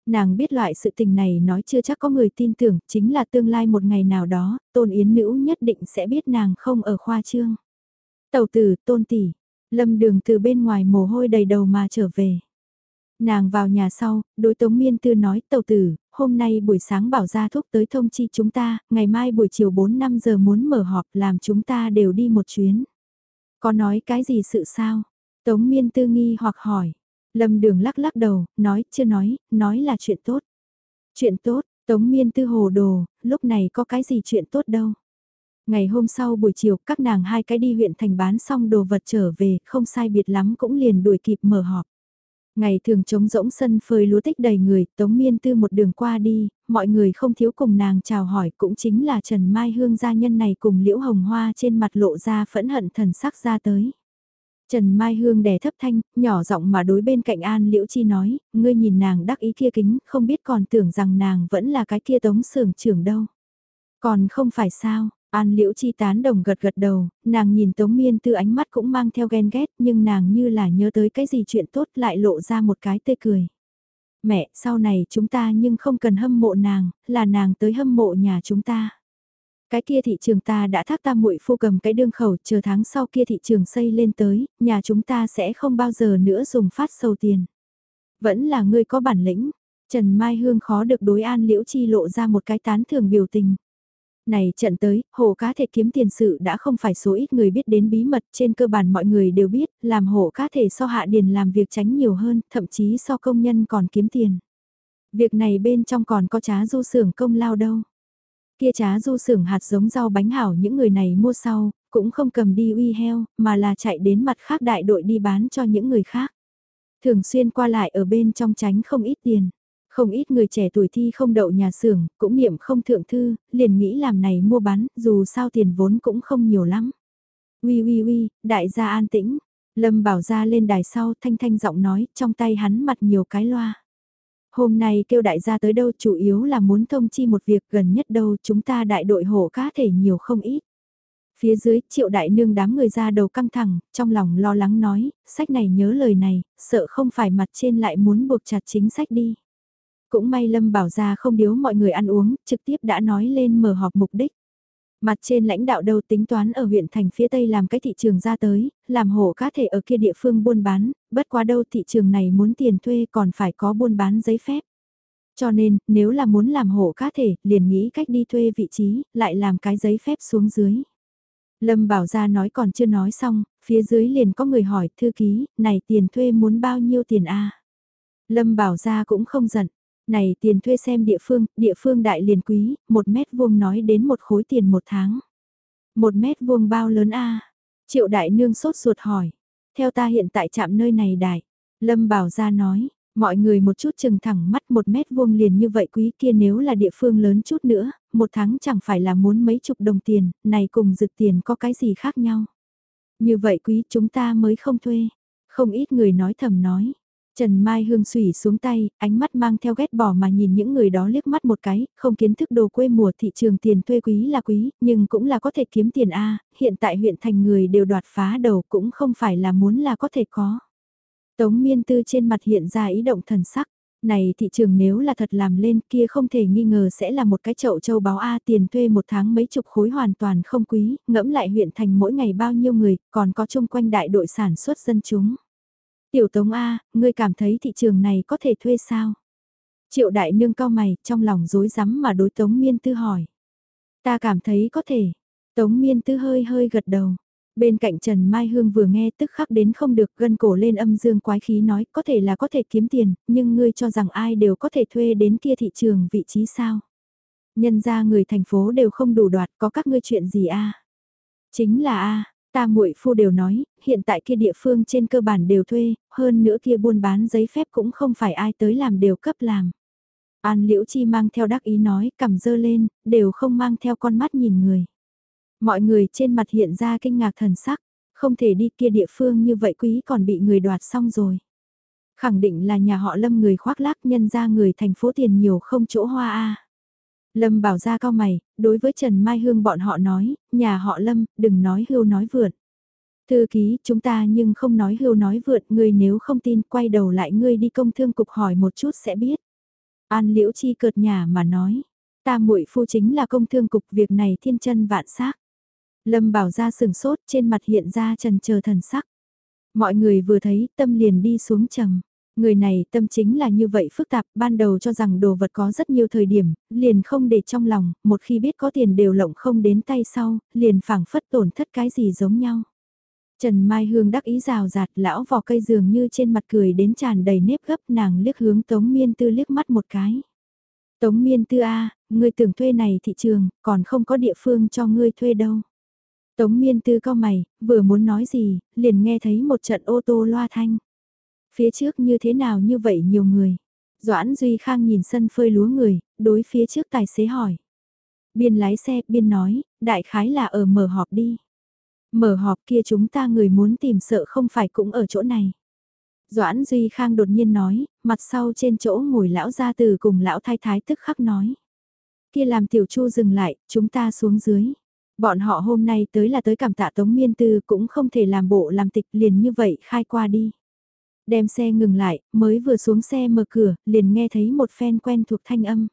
Nàng biết loại sự tình này nói chưa chắc có người tin tưởng, chính là tương lai một ngày nào đó, tôn yến nữ nhất định sẽ biết nàng không ở khoa trương. Tàu tử, tôn tỷ, lâm đường từ bên ngoài mồ hôi đầy đầu mà trở về. Nàng vào nhà sau, đối tống miên tư nói tàu tử, hôm nay buổi sáng bảo ra thuốc tới thông chi chúng ta, ngày mai buổi chiều 4-5 giờ muốn mở họp làm chúng ta đều đi một chuyến. Có nói cái gì sự sao? Tống miên tư nghi hoặc hỏi. Lâm đường lắc lắc đầu, nói, chưa nói, nói là chuyện tốt. Chuyện tốt, Tống miên tư hồ đồ, lúc này có cái gì chuyện tốt đâu. Ngày hôm sau buổi chiều các nàng hai cái đi huyện thành bán xong đồ vật trở về, không sai biệt lắm cũng liền đuổi kịp mở họp. Ngày thường trống rỗng sân phơi lúa tích đầy người, Tống Miên Tư một đường qua đi, mọi người không thiếu cùng nàng chào hỏi cũng chính là Trần Mai Hương gia nhân này cùng Liễu Hồng Hoa trên mặt lộ ra phẫn hận thần sắc ra tới. Trần Mai Hương đè thấp thanh, nhỏ giọng mà đối bên cạnh An Liễu Chi nói, ngươi nhìn nàng đắc ý kia kính, không biết còn tưởng rằng nàng vẫn là cái kia tống sưởng trưởng đâu. Còn không phải sao, An Liễu Chi tán đồng gật gật đầu, nàng nhìn Tống Miên Tư ánh mắt cũng mang theo ghen ghét nhưng nàng như là nhớ tới cái gì chuyện tốt lại lộ ra một cái tươi cười. Mẹ, sau này chúng ta nhưng không cần hâm mộ nàng, là nàng tới hâm mộ nhà chúng ta. Cái kia thị trường ta đã thác ta muội phu cầm cái đương khẩu, chờ tháng sau kia thị trường xây lên tới, nhà chúng ta sẽ không bao giờ nữa dùng phát sầu tiền. Vẫn là ngươi có bản lĩnh, Trần Mai Hương khó được đối An Liễu Chi lộ ra một cái tán thường biểu tình. Này trận tới, hồ cá thể kiếm tiền sự đã không phải số ít người biết đến bí mật, trên cơ bản mọi người đều biết, làm hồ cá thể so hạ điền làm việc tránh nhiều hơn, thậm chí so công nhân còn kiếm tiền. Việc này bên trong còn có trá du xưởng công lao đâu. Kia trá du xưởng hạt giống rau bánh hảo những người này mua sau, cũng không cầm đi uy heo, mà là chạy đến mặt khác đại đội đi bán cho những người khác. Thường xuyên qua lại ở bên trong tránh không ít tiền. Không ít người trẻ tuổi thi không đậu nhà xưởng, cũng niệm không thượng thư, liền nghĩ làm này mua bán, dù sao tiền vốn cũng không nhiều lắm. Ui ui ui, đại gia an tĩnh, Lâm bảo ra lên đài sau thanh thanh giọng nói, trong tay hắn mặt nhiều cái loa. Hôm nay kêu đại gia tới đâu chủ yếu là muốn thông chi một việc gần nhất đâu chúng ta đại đội hổ cá thể nhiều không ít. Phía dưới triệu đại nương đám người ra đầu căng thẳng, trong lòng lo lắng nói, sách này nhớ lời này, sợ không phải mặt trên lại muốn buộc chặt chính sách đi. Cũng may Lâm bảo ra không điếu mọi người ăn uống, trực tiếp đã nói lên mở họp mục đích. Mặt trên lãnh đạo đâu tính toán ở huyện thành phía Tây làm cái thị trường ra tới, làm hộ cá thể ở kia địa phương buôn bán, bất quá đâu thị trường này muốn tiền thuê còn phải có buôn bán giấy phép. Cho nên, nếu là muốn làm hộ cá thể, liền nghĩ cách đi thuê vị trí, lại làm cái giấy phép xuống dưới. Lâm Bảo Gia nói còn chưa nói xong, phía dưới liền có người hỏi, thư ký, này tiền thuê muốn bao nhiêu tiền a Lâm Bảo Gia cũng không giận, này tiền thuê xem địa phương, địa phương đại liền quý, một mét vuông nói đến một khối tiền một tháng. Một mét vuông bao lớn a Triệu đại nương sốt ruột hỏi. Theo ta hiện tại chạm nơi này đại. Lâm bảo ra nói, mọi người một chút chừng thẳng mắt một mét vuông liền như vậy quý kia nếu là địa phương lớn chút nữa, một tháng chẳng phải là muốn mấy chục đồng tiền, này cùng dực tiền có cái gì khác nhau. Như vậy quý chúng ta mới không thuê. Không ít người nói thầm nói. Trần Mai Hương sủy xuống tay, ánh mắt mang theo ghét bỏ mà nhìn những người đó liếc mắt một cái, không kiến thức đồ quê mùa thị trường tiền thuê quý là quý, nhưng cũng là có thể kiếm tiền A, hiện tại huyện thành người đều đoạt phá đầu cũng không phải là muốn là có thể có. Tống miên tư trên mặt hiện ra ý động thần sắc, này thị trường nếu là thật làm lên kia không thể nghi ngờ sẽ là một cái chậu châu báo A tiền thuê một tháng mấy chục khối hoàn toàn không quý, ngẫm lại huyện thành mỗi ngày bao nhiêu người, còn có chung quanh đại đội sản xuất dân chúng. Tiểu Tống A, ngươi cảm thấy thị trường này có thể thuê sao? Triệu đại nương cao mày, trong lòng rối rắm mà đối Tống Miên Tư hỏi. Ta cảm thấy có thể. Tống Miên Tư hơi hơi gật đầu. Bên cạnh Trần Mai Hương vừa nghe tức khắc đến không được gân cổ lên âm dương quái khí nói có thể là có thể kiếm tiền, nhưng ngươi cho rằng ai đều có thể thuê đến kia thị trường vị trí sao? Nhân ra người thành phố đều không đủ đoạt có các ngươi chuyện gì a Chính là a Ta muội phu đều nói, hiện tại kia địa phương trên cơ bản đều thuê, hơn nữa kia buôn bán giấy phép cũng không phải ai tới làm đều cấp làm. An Liễu Chi mang theo đắc ý nói, cầm dơ lên, đều không mang theo con mắt nhìn người. Mọi người trên mặt hiện ra kinh ngạc thần sắc, không thể đi kia địa phương như vậy quý còn bị người đoạt xong rồi. Khẳng định là nhà họ lâm người khoác lác nhân ra người thành phố tiền nhiều không chỗ hoa a Lâm bảo ra cao mày, đối với Trần Mai Hương bọn họ nói, nhà họ Lâm, đừng nói hưu nói vượt. Thư ký, chúng ta nhưng không nói hưu nói vượt, ngươi nếu không tin, quay đầu lại ngươi đi công thương cục hỏi một chút sẽ biết. An Liễu Chi cợt nhà mà nói, ta muội phu chính là công thương cục việc này thiên chân vạn xác. Lâm Bảo ra sừng sốt trên mặt hiện ra trần chờ thần sắc. Mọi người vừa thấy tâm liền đi xuống trầm. Người này tâm chính là như vậy phức tạp, ban đầu cho rằng đồ vật có rất nhiều thời điểm, liền không để trong lòng, một khi biết có tiền đều lộng không đến tay sau, liền phảng phất tổn thất cái gì giống nhau. Trần Mai Hương đắc ý rào rạt lão vò cây dường như trên mặt cười đến tràn đầy nếp gấp nàng liếc hướng Tống Miên Tư liếc mắt một cái. Tống Miên Tư A, ngươi tưởng thuê này thị trường, còn không có địa phương cho ngươi thuê đâu. Tống Miên Tư cao mày, vừa muốn nói gì, liền nghe thấy một trận ô tô loa thanh. Phía trước như thế nào như vậy nhiều người. Doãn Duy Khang nhìn sân phơi lúa người, đối phía trước tài xế hỏi. Biên lái xe, biên nói, đại khái là ở mở họp đi. Mở họp kia chúng ta người muốn tìm sợ không phải cũng ở chỗ này. Doãn Duy Khang đột nhiên nói, mặt sau trên chỗ ngồi lão gia từ cùng lão thái thái tức khắc nói. Kia làm tiểu chu dừng lại, chúng ta xuống dưới. Bọn họ hôm nay tới là tới cảm tạ Tống Miên Tư cũng không thể làm bộ làm tịch liền như vậy khai qua đi. Đem xe ngừng lại, mới vừa xuống xe mở cửa, liền nghe thấy một phen quen thuộc thanh âm.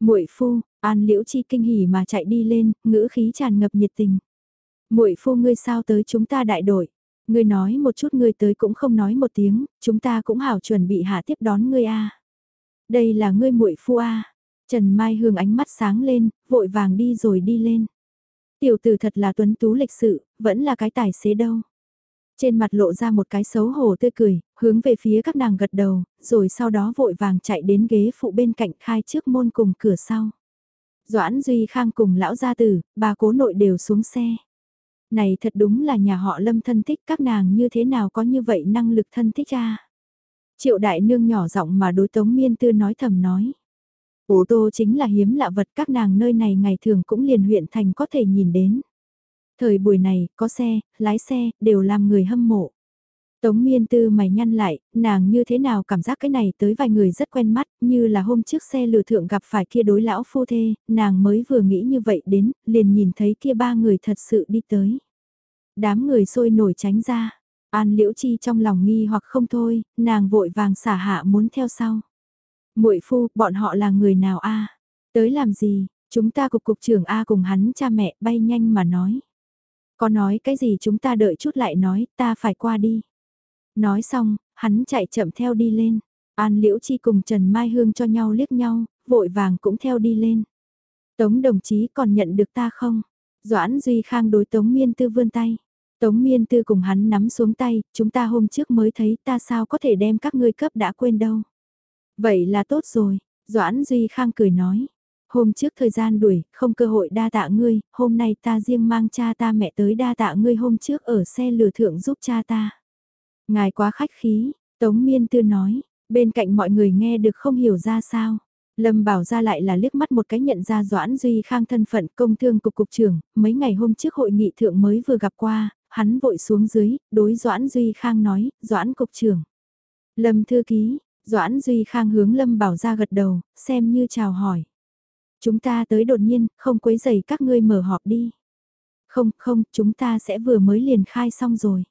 muội phu, An Liễu Chi kinh hỉ mà chạy đi lên, ngữ khí tràn ngập nhiệt tình. muội phu ngươi sao tới chúng ta đại đội? Ngươi nói một chút ngươi tới cũng không nói một tiếng, chúng ta cũng hảo chuẩn bị hạ tiếp đón ngươi a. Đây là ngươi muội phu a. Trần Mai Hương ánh mắt sáng lên, vội vàng đi rồi đi lên. Tiểu tử thật là tuấn tú lịch sự, vẫn là cái tài xế đâu. Trên mặt lộ ra một cái xấu hổ tươi cười, hướng về phía các nàng gật đầu, rồi sau đó vội vàng chạy đến ghế phụ bên cạnh khai trước môn cùng cửa sau. Doãn Duy Khang cùng lão gia tử, bà cố nội đều xuống xe. Này thật đúng là nhà họ lâm thân thích các nàng như thế nào có như vậy năng lực thân thích ra. Triệu đại nương nhỏ giọng mà đối tống miên tư nói thầm nói. Ô tô chính là hiếm lạ vật các nàng nơi này ngày thường cũng liền huyện thành có thể nhìn đến. Thời buổi này, có xe, lái xe, đều làm người hâm mộ. Tống miên tư mày nhăn lại, nàng như thế nào cảm giác cái này tới vài người rất quen mắt, như là hôm trước xe lừa thượng gặp phải kia đối lão phu thê, nàng mới vừa nghĩ như vậy đến, liền nhìn thấy kia ba người thật sự đi tới. Đám người sôi nổi tránh ra, An Liễu Chi trong lòng nghi hoặc không thôi, nàng vội vàng xả hạ muốn theo sau. Muội phu, bọn họ là người nào a? Tới làm gì? Chúng ta cục cục trưởng A cùng hắn cha mẹ bay nhanh mà nói. Có nói cái gì chúng ta đợi chút lại nói, ta phải qua đi. Nói xong, hắn chạy chậm theo đi lên. An Liễu Chi cùng Trần Mai Hương cho nhau liếc nhau, vội vàng cũng theo đi lên. Tống đồng chí còn nhận được ta không? Doãn Duy Khang đối Tống Miên Tư vươn tay. Tống Miên Tư cùng hắn nắm xuống tay, chúng ta hôm trước mới thấy ta sao có thể đem các ngươi cấp đã quên đâu. Vậy là tốt rồi, Doãn Duy Khang cười nói. Hôm trước thời gian đuổi, không cơ hội đa tạ ngươi, hôm nay ta riêng mang cha ta mẹ tới đa tạ ngươi hôm trước ở xe lửa thượng giúp cha ta. Ngài quá khách khí, Tống Miên Tư nói, bên cạnh mọi người nghe được không hiểu ra sao. Lâm Bảo ra lại là liếc mắt một cái nhận ra Doãn Duy Khang thân phận công thương cục cục trưởng, mấy ngày hôm trước hội nghị thượng mới vừa gặp qua, hắn vội xuống dưới, đối Doãn Duy Khang nói, Doãn cục trưởng. Lâm thư ký, Doãn Duy Khang hướng Lâm Bảo ra gật đầu, xem như chào hỏi. Chúng ta tới đột nhiên, không quấy giày các ngươi mở họp đi. Không, không, chúng ta sẽ vừa mới liền khai xong rồi.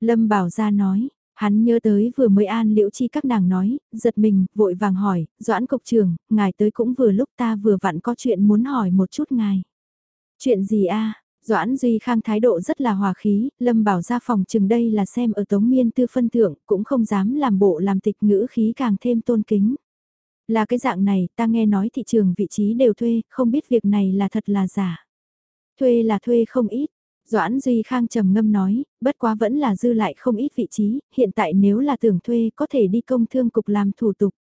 Lâm Bảo ra nói, hắn nhớ tới vừa mới an liễu chi các nàng nói, giật mình, vội vàng hỏi, Doãn Cục trưởng, ngài tới cũng vừa lúc ta vừa vặn có chuyện muốn hỏi một chút ngài. Chuyện gì a Doãn Duy Khang thái độ rất là hòa khí, Lâm bảo ra phòng chừng đây là xem ở Tống Miên Tư phân thượng, cũng không dám làm bộ làm tịch ngữ khí càng thêm tôn kính. Là cái dạng này, ta nghe nói thị trường vị trí đều thuê, không biết việc này là thật là giả. Thuê là thuê không ít. Doãn Duy Khang trầm ngâm nói, bất quá vẫn là dư lại không ít vị trí, hiện tại nếu là tưởng thuê có thể đi công thương cục làm thủ tục.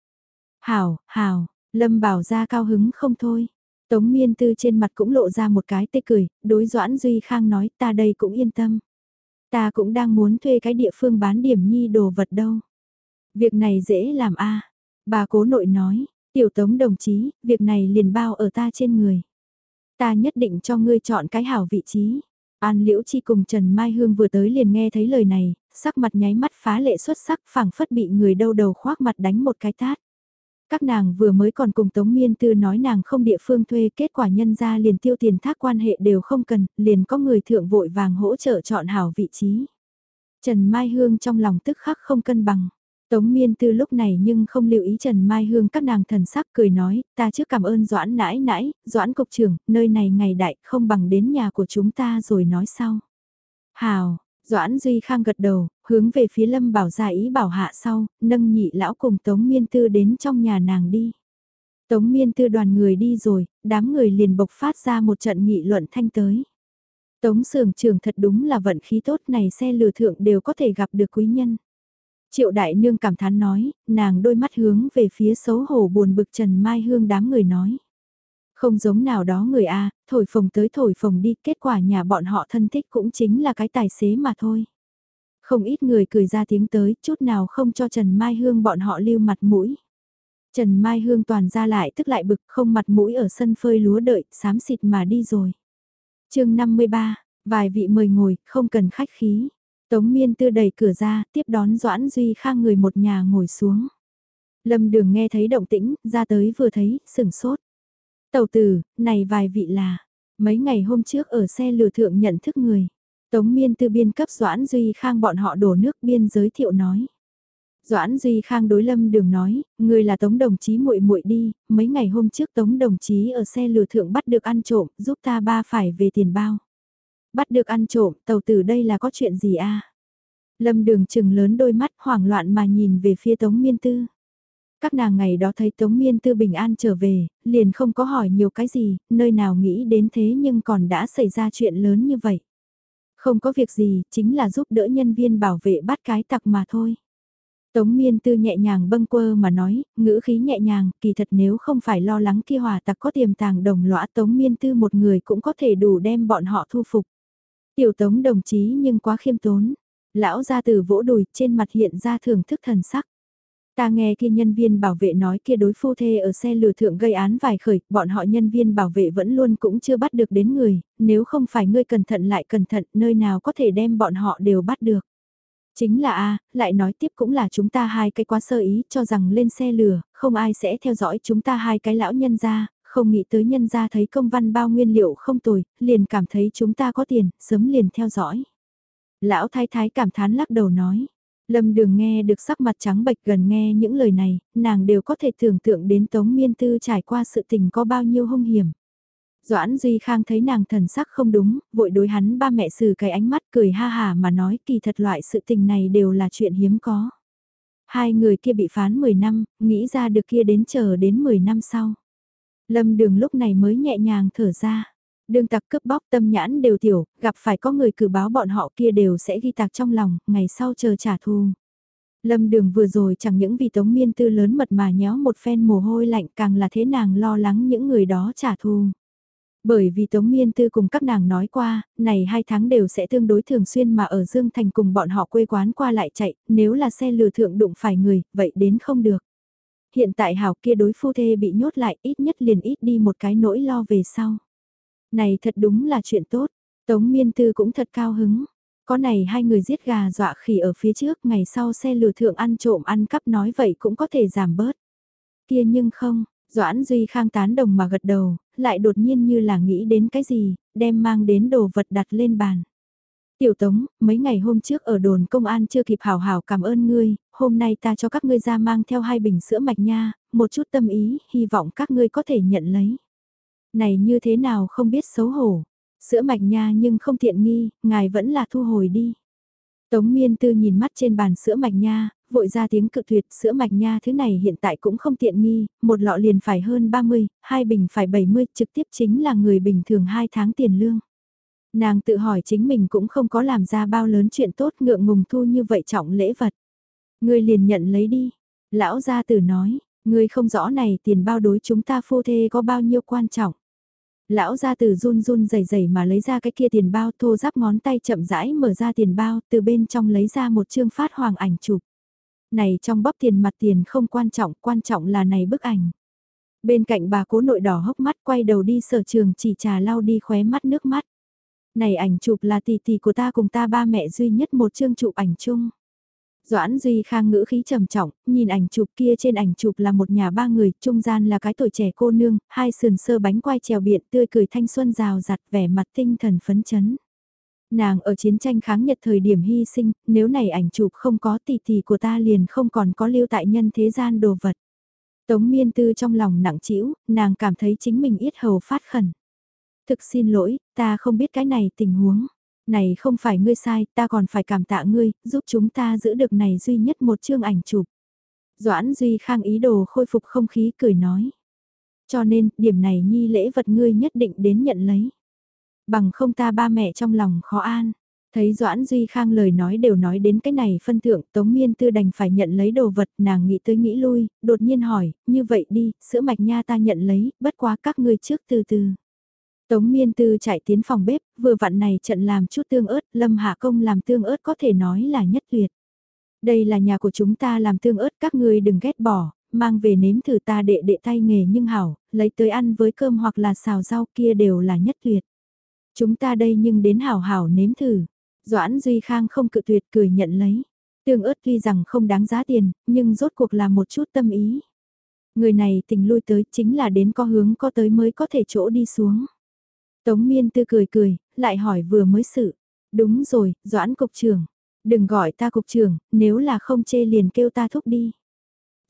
Hảo, hảo, Lâm bảo ra cao hứng không thôi. Tống miên tư trên mặt cũng lộ ra một cái tê cười, đối Doãn Duy Khang nói ta đây cũng yên tâm. Ta cũng đang muốn thuê cái địa phương bán điểm nhi đồ vật đâu. Việc này dễ làm a Bà cố nội nói, tiểu tống đồng chí, việc này liền bao ở ta trên người. Ta nhất định cho ngươi chọn cái hảo vị trí. An Liễu Chi cùng Trần Mai Hương vừa tới liền nghe thấy lời này, sắc mặt nháy mắt phá lệ xuất sắc phảng phất bị người đâu đầu khoác mặt đánh một cái tát. Các nàng vừa mới còn cùng Tống Miên Tư nói nàng không địa phương thuê kết quả nhân ra liền tiêu tiền thác quan hệ đều không cần, liền có người thượng vội vàng hỗ trợ chọn hảo vị trí. Trần Mai Hương trong lòng tức khắc không cân bằng. Tống miên tư lúc này nhưng không lưu ý Trần Mai Hương các nàng thần sắc cười nói, ta trước cảm ơn Doãn nãi nãi, Doãn cục trưởng, nơi này ngày đại không bằng đến nhà của chúng ta rồi nói sau. Hào, Doãn Duy Khang gật đầu, hướng về phía Lâm Bảo gia ý bảo hạ sau, nâng nhị lão cùng Tống Miên Tư đến trong nhà nàng đi. Tống Miên Tư đoàn người đi rồi, đám người liền bộc phát ra một trận nghị luận thanh tới. Tống Sường trường thật đúng là vận khí tốt này xe lừa thượng đều có thể gặp được quý nhân. Triệu đại nương cảm thán nói, nàng đôi mắt hướng về phía xấu hổ buồn bực Trần Mai Hương đám người nói. Không giống nào đó người A, thổi phồng tới thổi phồng đi, kết quả nhà bọn họ thân thích cũng chính là cái tài xế mà thôi. Không ít người cười ra tiếng tới, chút nào không cho Trần Mai Hương bọn họ lưu mặt mũi. Trần Mai Hương toàn ra lại tức lại bực không mặt mũi ở sân phơi lúa đợi, xám xịt mà đi rồi. chương 53, vài vị mời ngồi, không cần khách khí. Tống Miên Tư đẩy cửa ra, tiếp đón Doãn Duy Khang người một nhà ngồi xuống. Lâm Đường nghe thấy động tĩnh, ra tới vừa thấy, sửng sốt. Tàu tử, này vài vị là, mấy ngày hôm trước ở xe lừa thượng nhận thức người. Tống Miên Tư biên cấp Doãn Duy Khang bọn họ đổ nước biên giới thiệu nói. Doãn Duy Khang đối Lâm Đường nói, người là Tống đồng chí muội muội đi, mấy ngày hôm trước Tống đồng chí ở xe lừa thượng bắt được ăn trộm, giúp ta ba phải về tiền bao. Bắt được ăn trộm, tàu tử đây là có chuyện gì a? Lâm Đường trừng lớn đôi mắt hoảng loạn mà nhìn về phía Tống Miên Tư. Các nàng ngày đó thấy Tống Miên Tư bình an trở về, liền không có hỏi nhiều cái gì, nơi nào nghĩ đến thế nhưng còn đã xảy ra chuyện lớn như vậy. Không có việc gì, chính là giúp đỡ nhân viên bảo vệ bắt cái tặc mà thôi. Tống miên tư nhẹ nhàng bâng quơ mà nói, ngữ khí nhẹ nhàng, kỳ thật nếu không phải lo lắng kia hòa tặc có tiềm tàng đồng lõa tống miên tư một người cũng có thể đủ đem bọn họ thu phục. Tiểu tống đồng chí nhưng quá khiêm tốn. Lão ra từ vỗ đùi trên mặt hiện ra thưởng thức thần sắc. Ta nghe kia nhân viên bảo vệ nói kia đối phu thê ở xe lừa thượng gây án vài khởi, bọn họ nhân viên bảo vệ vẫn luôn cũng chưa bắt được đến người, nếu không phải ngươi cẩn thận lại cẩn thận, nơi nào có thể đem bọn họ đều bắt được. Chính là a lại nói tiếp cũng là chúng ta hai cái quá sơ ý cho rằng lên xe lừa, không ai sẽ theo dõi chúng ta hai cái lão nhân ra, không nghĩ tới nhân ra thấy công văn bao nguyên liệu không tồi, liền cảm thấy chúng ta có tiền, sớm liền theo dõi. Lão thái thái cảm thán lắc đầu nói. Lâm đường nghe được sắc mặt trắng bệch gần nghe những lời này, nàng đều có thể tưởng tượng đến Tống Miên Tư trải qua sự tình có bao nhiêu hung hiểm. Doãn Duy Khang thấy nàng thần sắc không đúng, vội đối hắn ba mẹ xử cái ánh mắt cười ha hà mà nói kỳ thật loại sự tình này đều là chuyện hiếm có. Hai người kia bị phán 10 năm, nghĩ ra được kia đến chờ đến 10 năm sau. Lâm đường lúc này mới nhẹ nhàng thở ra. Đường tặc cướp bóc tâm nhãn đều tiểu, gặp phải có người cử báo bọn họ kia đều sẽ ghi tạc trong lòng, ngày sau chờ trả thù. Lâm đường vừa rồi chẳng những vì tống miên tư lớn mật mà nhéo một phen mồ hôi lạnh càng là thế nàng lo lắng những người đó trả thù. Bởi vì Tống Miên Tư cùng các nàng nói qua, này hai tháng đều sẽ tương đối thường xuyên mà ở Dương Thành cùng bọn họ quê quán qua lại chạy, nếu là xe lừa thượng đụng phải người, vậy đến không được. Hiện tại hảo kia đối phu thê bị nhốt lại ít nhất liền ít đi một cái nỗi lo về sau. Này thật đúng là chuyện tốt, Tống Miên Tư cũng thật cao hứng. Có này hai người giết gà dọa khỉ ở phía trước, ngày sau xe lừa thượng ăn trộm ăn cắp nói vậy cũng có thể giảm bớt. Kia nhưng không, Doãn Duy Khang tán đồng mà gật đầu, lại đột nhiên như là nghĩ đến cái gì, đem mang đến đồ vật đặt lên bàn. Tiểu Tống, mấy ngày hôm trước ở đồn công an chưa kịp hào hào cảm ơn ngươi, hôm nay ta cho các ngươi ra mang theo hai bình sữa mạch nha, một chút tâm ý, hy vọng các ngươi có thể nhận lấy. Này như thế nào không biết xấu hổ, sữa mạch nha nhưng không tiện nghi, ngài vẫn là thu hồi đi. Tống miên tư nhìn mắt trên bàn sữa mạch nha, vội ra tiếng cự tuyệt sữa mạch nha thứ này hiện tại cũng không tiện nghi, một lọ liền phải hơn 30, hai bình phải 70, trực tiếp chính là người bình thường 2 tháng tiền lương. Nàng tự hỏi chính mình cũng không có làm ra bao lớn chuyện tốt ngượng ngùng thu như vậy trọng lễ vật ngươi liền nhận lấy đi. Lão gia tử nói, ngươi không rõ này tiền bao đối chúng ta phu thê có bao nhiêu quan trọng. Lão gia tử run run rẩy rẩy mà lấy ra cái kia tiền bao thô giáp ngón tay chậm rãi mở ra tiền bao từ bên trong lấy ra một chương phát hoàng ảnh chụp này trong bóp tiền mặt tiền không quan trọng, quan trọng là này bức ảnh. Bên cạnh bà cố nội đỏ hốc mắt quay đầu đi sở trường chỉ trà lau đi khóe mắt nước mắt. Này ảnh chụp là tỷ tỷ của ta cùng ta ba mẹ duy nhất một chương chụp ảnh chung. Doãn Duy Khang ngữ khí trầm trọng, nhìn ảnh chụp kia trên ảnh chụp là một nhà ba người, trung gian là cái tuổi trẻ cô nương, hai sườn sơ bánh quai trèo biện tươi cười thanh xuân rào rạt vẻ mặt tinh thần phấn chấn. Nàng ở chiến tranh kháng Nhật thời điểm hy sinh, nếu này ảnh chụp không có tỷ tỷ của ta liền không còn có lưu tại nhân thế gian đồ vật. Tống miên tư trong lòng nặng trĩu, nàng cảm thấy chính mình ít hầu phát khẩn. Thực xin lỗi, ta không biết cái này tình huống. Này không phải ngươi sai, ta còn phải cảm tạ ngươi, giúp chúng ta giữ được này duy nhất một chương ảnh chụp. Doãn Duy Khang ý đồ khôi phục không khí cười nói. Cho nên, điểm này nhi lễ vật ngươi nhất định đến nhận lấy. Bằng không ta ba mẹ trong lòng khó an. Thấy Doãn Duy Khang lời nói đều nói đến cái này phân thượng, Tống Miên Tư đành phải nhận lấy đồ vật, nàng nghĩ tới nghĩ lui, đột nhiên hỏi, như vậy đi, sữa mạch nha ta nhận lấy, bất quá các ngươi trước từ từ. Tống Miên Tư chạy tiến phòng bếp, vừa vặn này trận làm chút tương ớt, Lâm Hạ Công làm tương ớt có thể nói là nhất tuyệt. Đây là nhà của chúng ta làm tương ớt các ngươi đừng ghét bỏ, mang về nếm thử ta đệ đệ tay nghề nhưng hảo, lấy tới ăn với cơm hoặc là xào rau kia đều là nhất tuyệt. Chúng ta đây nhưng đến hảo hảo nếm thử. Doãn Duy Khang không cự tuyệt cười nhận lấy. Tương ớt tuy rằng không đáng giá tiền, nhưng rốt cuộc là một chút tâm ý. Người này tình lui tới chính là đến có hướng có tới mới có thể chỗ đi xuống. Tống miên tư cười cười, lại hỏi vừa mới sự. Đúng rồi, Doãn Cục trưởng. Đừng gọi ta Cục trưởng, nếu là không chê liền kêu ta thúc đi.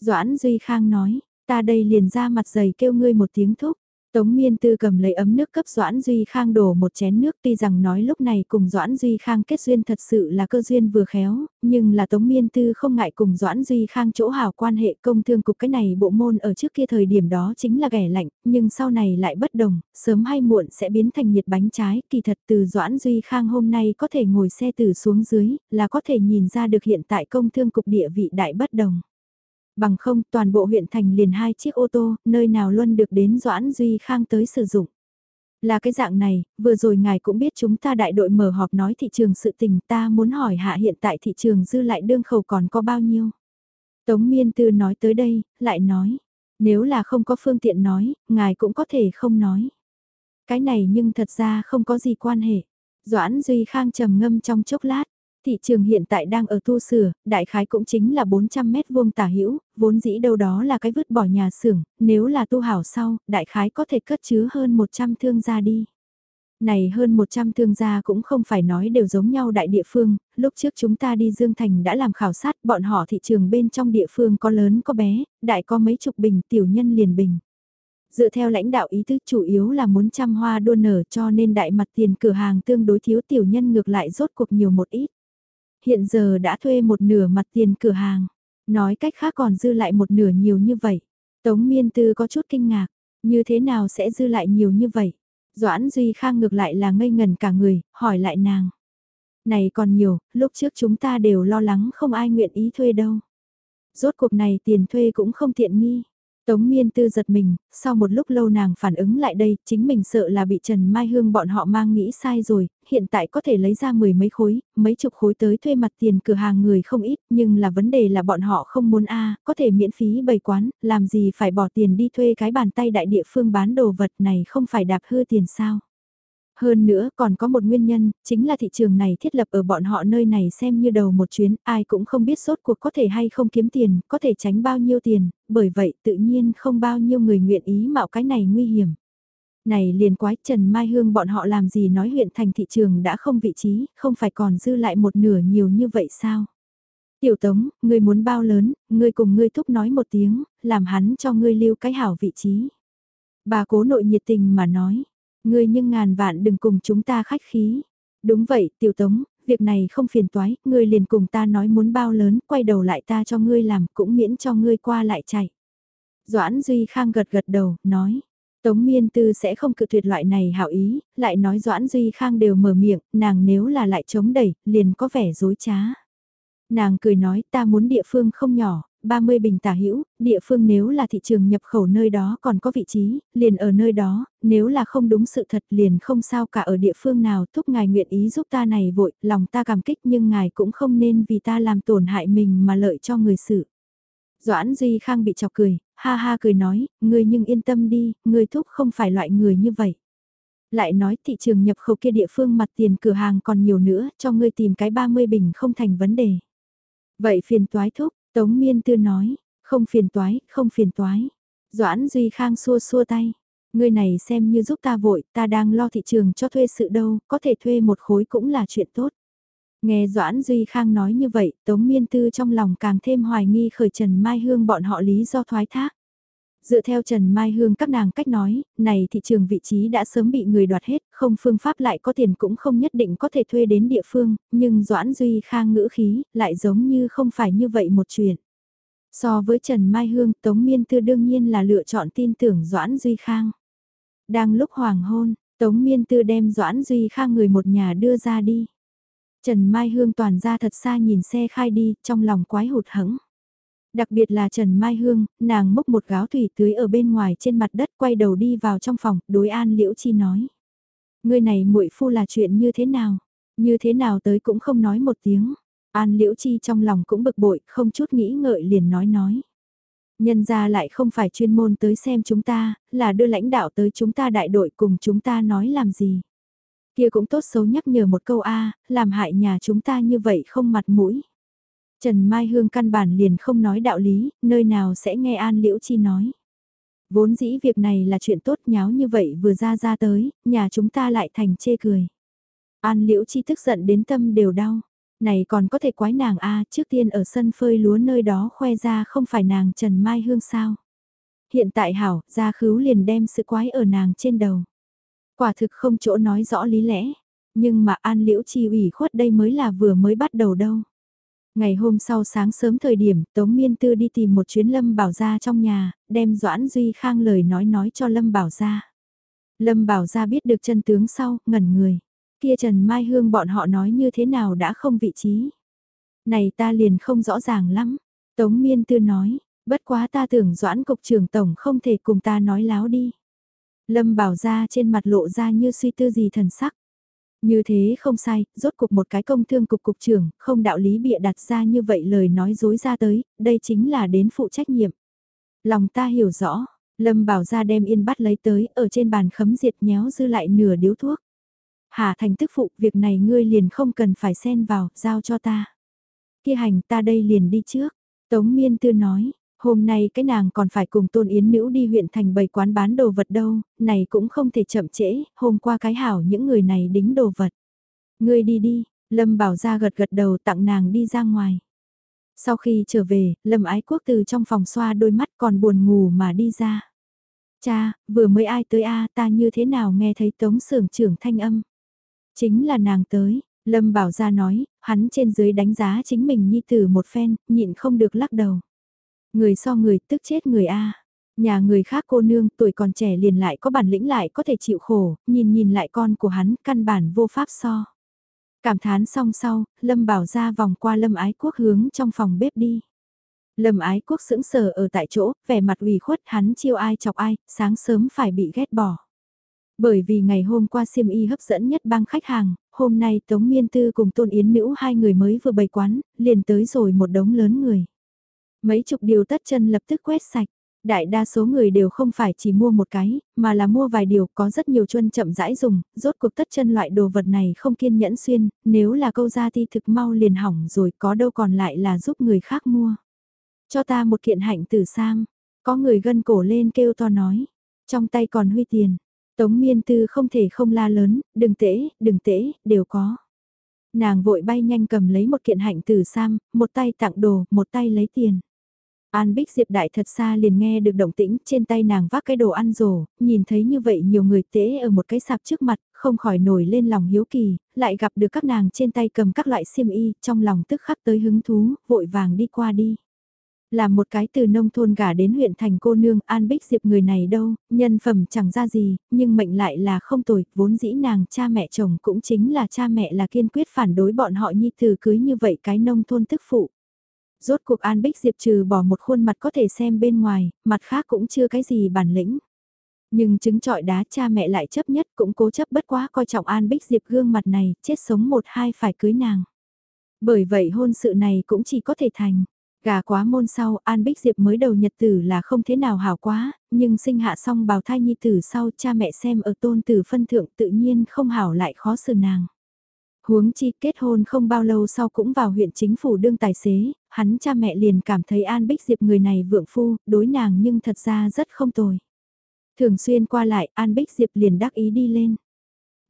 Doãn Duy Khang nói, ta đây liền ra mặt dày kêu ngươi một tiếng thúc. Tống Miên Tư cầm lấy ấm nước cấp Doãn Duy Khang đổ một chén nước tuy rằng nói lúc này cùng Doãn Duy Khang kết duyên thật sự là cơ duyên vừa khéo, nhưng là Tống Miên Tư không ngại cùng Doãn Duy Khang chỗ hảo quan hệ công thương cục cái này bộ môn ở trước kia thời điểm đó chính là ghẻ lạnh, nhưng sau này lại bất đồng, sớm hay muộn sẽ biến thành nhiệt bánh trái, kỳ thật từ Doãn Duy Khang hôm nay có thể ngồi xe từ xuống dưới, là có thể nhìn ra được hiện tại công thương cục địa vị đại bất đồng. Bằng không toàn bộ huyện thành liền hai chiếc ô tô, nơi nào luôn được đến Doãn Duy Khang tới sử dụng. Là cái dạng này, vừa rồi ngài cũng biết chúng ta đại đội mở họp nói thị trường sự tình ta muốn hỏi hạ hiện tại thị trường dư lại đương khẩu còn có bao nhiêu. Tống Miên Tư nói tới đây, lại nói, nếu là không có phương tiện nói, ngài cũng có thể không nói. Cái này nhưng thật ra không có gì quan hệ. Doãn Duy Khang trầm ngâm trong chốc lát, Thị trường hiện tại đang ở tu sửa, đại khái cũng chính là 400 mét vuông tả hữu, vốn dĩ đâu đó là cái vứt bỏ nhà xưởng, nếu là tu hảo sau, đại khái có thể cất chứa hơn 100 thương gia đi. Này hơn 100 thương gia cũng không phải nói đều giống nhau đại địa phương, lúc trước chúng ta đi Dương Thành đã làm khảo sát bọn họ thị trường bên trong địa phương có lớn có bé, đại có mấy chục bình tiểu nhân liền bình. Dựa theo lãnh đạo ý thức chủ yếu là muốn trăm hoa đua nở cho nên đại mặt tiền cửa hàng tương đối thiếu tiểu nhân ngược lại rốt cuộc nhiều một ít hiện giờ đã thuê một nửa mặt tiền cửa hàng. Nói cách khác còn dư lại một nửa nhiều như vậy. Tống miên tư có chút kinh ngạc, như thế nào sẽ dư lại nhiều như vậy? Doãn Duy Khang ngược lại là ngây ngần cả người, hỏi lại nàng. Này còn nhiều, lúc trước chúng ta đều lo lắng không ai nguyện ý thuê đâu. Rốt cuộc này tiền thuê cũng không tiện nghi. Tống miên tư giật mình, sau một lúc lâu nàng phản ứng lại đây, chính mình sợ là bị Trần Mai Hương bọn họ mang nghĩ sai rồi, hiện tại có thể lấy ra mười mấy khối, mấy chục khối tới thuê mặt tiền cửa hàng người không ít, nhưng là vấn đề là bọn họ không muốn a có thể miễn phí bày quán, làm gì phải bỏ tiền đi thuê cái bàn tay đại địa phương bán đồ vật này không phải đạp hư tiền sao. Hơn nữa còn có một nguyên nhân, chính là thị trường này thiết lập ở bọn họ nơi này xem như đầu một chuyến, ai cũng không biết sốt cuộc có thể hay không kiếm tiền, có thể tránh bao nhiêu tiền, bởi vậy tự nhiên không bao nhiêu người nguyện ý mạo cái này nguy hiểm. Này liền quái Trần Mai Hương bọn họ làm gì nói huyện thành thị trường đã không vị trí, không phải còn dư lại một nửa nhiều như vậy sao? Tiểu Tống, ngươi muốn bao lớn, ngươi cùng ngươi thúc nói một tiếng, làm hắn cho ngươi lưu cái hảo vị trí. Bà cố nội nhiệt tình mà nói, Ngươi nhưng ngàn vạn đừng cùng chúng ta khách khí. Đúng vậy, tiểu tống, việc này không phiền toái, ngươi liền cùng ta nói muốn bao lớn, quay đầu lại ta cho ngươi làm, cũng miễn cho ngươi qua lại chạy. Doãn Duy Khang gật gật đầu, nói. Tống Miên Tư sẽ không cự tuyệt loại này hảo ý, lại nói Doãn Duy Khang đều mở miệng, nàng nếu là lại chống đẩy, liền có vẻ dối trá. Nàng cười nói ta muốn địa phương không nhỏ, 30 bình tả hữu địa phương nếu là thị trường nhập khẩu nơi đó còn có vị trí, liền ở nơi đó, nếu là không đúng sự thật liền không sao cả ở địa phương nào thúc ngài nguyện ý giúp ta này vội, lòng ta cảm kích nhưng ngài cũng không nên vì ta làm tổn hại mình mà lợi cho người sự. Doãn Duy Khang bị chọc cười, ha ha cười nói, ngươi nhưng yên tâm đi, ngươi thúc không phải loại người như vậy. Lại nói thị trường nhập khẩu kia địa phương mặt tiền cửa hàng còn nhiều nữa, cho ngươi tìm cái 30 bình không thành vấn đề. Vậy phiền toái thúc, Tống Miên Tư nói, không phiền toái, không phiền toái. Doãn Duy Khang xua xua tay. Ngươi này xem như giúp ta vội, ta đang lo thị trường cho thuê sự đâu, có thể thuê một khối cũng là chuyện tốt. Nghe Doãn Duy Khang nói như vậy, Tống Miên Tư trong lòng càng thêm hoài nghi khởi Trần Mai Hương bọn họ lý do thoái thác. Dựa theo Trần Mai Hương các nàng cách nói, này thị trường vị trí đã sớm bị người đoạt hết, không phương pháp lại có tiền cũng không nhất định có thể thuê đến địa phương, nhưng Doãn Duy Khang ngữ khí lại giống như không phải như vậy một chuyện. So với Trần Mai Hương, Tống Miên Tư đương nhiên là lựa chọn tin tưởng Doãn Duy Khang. Đang lúc hoàng hôn, Tống Miên Tư đem Doãn Duy Khang người một nhà đưa ra đi. Trần Mai Hương toàn ra thật xa nhìn xe khai đi, trong lòng quái hụt hẫng. Đặc biệt là Trần Mai Hương, nàng múc một gáo thủy tưới ở bên ngoài trên mặt đất quay đầu đi vào trong phòng, đối An Liễu Chi nói. Người này muội phu là chuyện như thế nào? Như thế nào tới cũng không nói một tiếng. An Liễu Chi trong lòng cũng bực bội, không chút nghĩ ngợi liền nói nói. Nhân ra lại không phải chuyên môn tới xem chúng ta, là đưa lãnh đạo tới chúng ta đại đội cùng chúng ta nói làm gì. Kia cũng tốt xấu nhắc nhở một câu A, làm hại nhà chúng ta như vậy không mặt mũi. Trần Mai Hương căn bản liền không nói đạo lý, nơi nào sẽ nghe An Liễu Chi nói. Vốn dĩ việc này là chuyện tốt nháo như vậy vừa ra ra tới, nhà chúng ta lại thành chê cười. An Liễu Chi tức giận đến tâm đều đau. Này còn có thể quái nàng a trước tiên ở sân phơi lúa nơi đó khoe ra không phải nàng Trần Mai Hương sao. Hiện tại hảo, gia khứu liền đem sự quái ở nàng trên đầu. Quả thực không chỗ nói rõ lý lẽ, nhưng mà An Liễu Chi ủy khuất đây mới là vừa mới bắt đầu đâu. Ngày hôm sau sáng sớm thời điểm, Tống Miên Tư đi tìm một chuyến Lâm Bảo Gia trong nhà, đem Doãn Duy Khang lời nói nói cho Lâm Bảo Gia. Lâm Bảo Gia biết được chân tướng sau, ngẩn người. Kia Trần Mai Hương bọn họ nói như thế nào đã không vị trí. Này ta liền không rõ ràng lắm. Tống Miên Tư nói, bất quá ta tưởng Doãn Cục trưởng Tổng không thể cùng ta nói láo đi. Lâm Bảo Gia trên mặt lộ ra như suy tư gì thần sắc. Như thế không sai, rốt cuộc một cái công thương cục cục trưởng, không đạo lý bịa đặt ra như vậy lời nói dối ra tới, đây chính là đến phụ trách nhiệm. Lòng ta hiểu rõ, Lâm bảo ra đem yên bắt lấy tới, ở trên bàn khấm diệt nhéo dư lại nửa điếu thuốc. Hà thành tức phụ, việc này ngươi liền không cần phải xen vào, giao cho ta. Kia hành ta đây liền đi trước. Tống miên tư nói, Hôm nay cái nàng còn phải cùng Tôn Yến Nữ đi huyện thành bày quán bán đồ vật đâu, này cũng không thể chậm trễ, hôm qua cái hảo những người này đính đồ vật. Ngươi đi đi, Lâm bảo ra gật gật đầu tặng nàng đi ra ngoài. Sau khi trở về, Lâm ái quốc từ trong phòng xoa đôi mắt còn buồn ngủ mà đi ra. Cha, vừa mới ai tới a ta như thế nào nghe thấy tống sưởng trưởng thanh âm. Chính là nàng tới, Lâm bảo ra nói, hắn trên dưới đánh giá chính mình nhi tử một phen, nhịn không được lắc đầu. Người so người tức chết người A. Nhà người khác cô nương tuổi còn trẻ liền lại có bản lĩnh lại có thể chịu khổ, nhìn nhìn lại con của hắn căn bản vô pháp so. Cảm thán xong sau, Lâm bảo ra vòng qua Lâm ái quốc hướng trong phòng bếp đi. Lâm ái quốc sững sờ ở tại chỗ, vẻ mặt ủy khuất hắn chiêu ai chọc ai, sáng sớm phải bị ghét bỏ. Bởi vì ngày hôm qua siêm y hấp dẫn nhất bang khách hàng, hôm nay Tống Miên Tư cùng Tôn Yến Nữ hai người mới vừa bày quán, liền tới rồi một đống lớn người. Mấy chục điều tất chân lập tức quét sạch. Đại đa số người đều không phải chỉ mua một cái, mà là mua vài điều có rất nhiều chuân chậm rãi dùng, rốt cuộc tất chân loại đồ vật này không kiên nhẫn xuyên, nếu là câu ra ti thực mau liền hỏng rồi có đâu còn lại là giúp người khác mua. Cho ta một kiện hạnh tử sam, có người gân cổ lên kêu to nói, trong tay còn huy tiền, tống miên tư không thể không la lớn, đừng tễ, đừng tễ, đều có. Nàng vội bay nhanh cầm lấy một kiện hạnh tử sam, một tay tặng đồ, một tay lấy tiền. An Bích Diệp Đại thật xa liền nghe được động tĩnh, trên tay nàng vác cái đồ ăn rổ, nhìn thấy như vậy nhiều người tế ở một cái sạp trước mặt, không khỏi nổi lên lòng hiếu kỳ, lại gặp được các nàng trên tay cầm các loại xiêm y, trong lòng tức khắc tới hứng thú, vội vàng đi qua đi. Là một cái từ nông thôn gả đến huyện thành cô nương An Bích Diệp người này đâu, nhân phẩm chẳng ra gì, nhưng mệnh lại là không tồi, vốn dĩ nàng cha mẹ chồng cũng chính là cha mẹ là kiên quyết phản đối bọn họ nhi từ cưới như vậy cái nông thôn tức phụ rốt cuộc An Bích Diệp trừ bỏ một khuôn mặt có thể xem bên ngoài, mặt khác cũng chưa cái gì bản lĩnh. Nhưng chứng trọi đá cha mẹ lại chấp nhất cũng cố chấp bất quá coi trọng An Bích Diệp gương mặt này, chết sống một hai phải cưới nàng. Bởi vậy hôn sự này cũng chỉ có thể thành. Gà quá môn sau, An Bích Diệp mới đầu nhật tử là không thế nào hảo quá, nhưng sinh hạ xong bào thai nhi tử sau cha mẹ xem ở tôn tử phân thượng tự nhiên không hảo lại khó xử nàng. Huống chi kết hôn không bao lâu sau cũng vào huyện chính phủ đương tài xế, hắn cha mẹ liền cảm thấy An Bích Diệp người này vượng phu, đối nàng nhưng thật ra rất không tồi. Thường xuyên qua lại, An Bích Diệp liền đắc ý đi lên.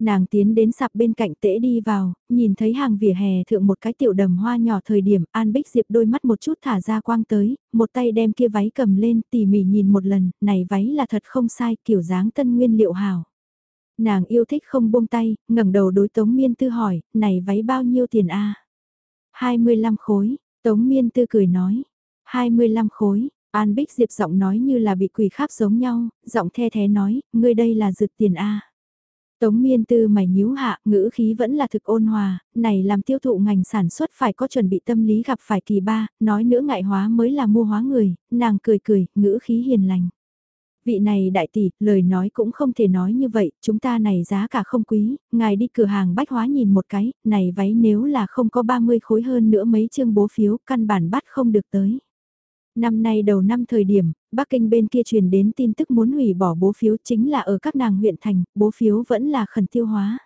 Nàng tiến đến sạp bên cạnh tễ đi vào, nhìn thấy hàng vỉa hè thượng một cái tiểu đầm hoa nhỏ thời điểm, An Bích Diệp đôi mắt một chút thả ra quang tới, một tay đem kia váy cầm lên, tỉ mỉ nhìn một lần, này váy là thật không sai, kiểu dáng tân nguyên liệu hảo. Nàng yêu thích không buông tay, ngẩng đầu đối Tống Miên Tư hỏi, này váy bao nhiêu tiền a? 25 khối, Tống Miên Tư cười nói, 25 khối, An Bích Diệp giọng nói như là bị quỷ khác giống nhau, giọng the thế nói, ngươi đây là rực tiền a. Tống miên tư mày nhíu hạ, ngữ khí vẫn là thực ôn hòa, này làm tiêu thụ ngành sản xuất phải có chuẩn bị tâm lý gặp phải kỳ ba, nói nữa ngại hóa mới là mua hóa người, nàng cười cười, ngữ khí hiền lành. Vị này đại tỷ, lời nói cũng không thể nói như vậy, chúng ta này giá cả không quý, ngài đi cửa hàng bách hóa nhìn một cái, này váy nếu là không có 30 khối hơn nữa mấy chương bố phiếu, căn bản bắt không được tới. Năm nay đầu năm thời điểm, Bắc Kinh bên kia truyền đến tin tức muốn hủy bỏ bố phiếu chính là ở các nàng huyện thành, bố phiếu vẫn là khẩn tiêu hóa.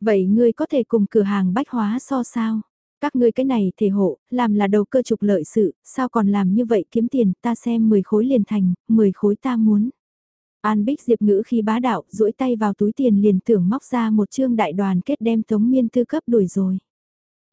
Vậy ngươi có thể cùng cửa hàng bách hóa so sao? Các ngươi cái này thể hộ, làm là đầu cơ trục lợi sự, sao còn làm như vậy kiếm tiền, ta xem 10 khối liền thành, 10 khối ta muốn. An Bích Diệp ngữ khi bá đạo, duỗi tay vào túi tiền liền tưởng móc ra một chương đại đoàn kết đem Tống Miên Tư cấp đuổi rồi.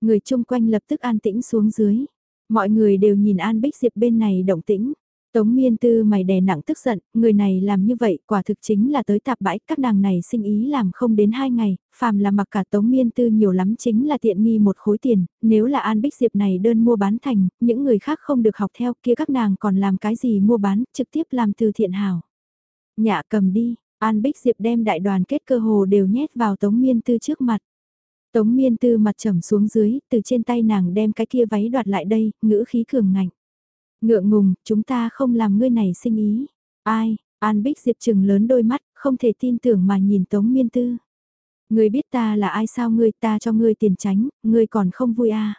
Người chung quanh lập tức an tĩnh xuống dưới. Mọi người đều nhìn An Bích Diệp bên này động tĩnh. Tống miên tư mày đè nặng tức giận, người này làm như vậy quả thực chính là tới tạp bãi, các nàng này sinh ý làm không đến hai ngày, phàm là mặc cả tống miên tư nhiều lắm chính là tiện nghi một khối tiền, nếu là An Bích Diệp này đơn mua bán thành, những người khác không được học theo kia các nàng còn làm cái gì mua bán, trực tiếp làm từ thiện hảo. Nhạ cầm đi, An Bích Diệp đem đại đoàn kết cơ hồ đều nhét vào tống miên tư trước mặt. Tống miên tư mặt trầm xuống dưới, từ trên tay nàng đem cái kia váy đoạt lại đây, ngữ khí cường ngạnh. Ngượng ngùng, chúng ta không làm ngươi này sinh ý. Ai, An Bích Diệp trừng lớn đôi mắt, không thể tin tưởng mà nhìn Tống miên tư. Ngươi biết ta là ai sao ngươi ta cho ngươi tiền tránh, ngươi còn không vui à.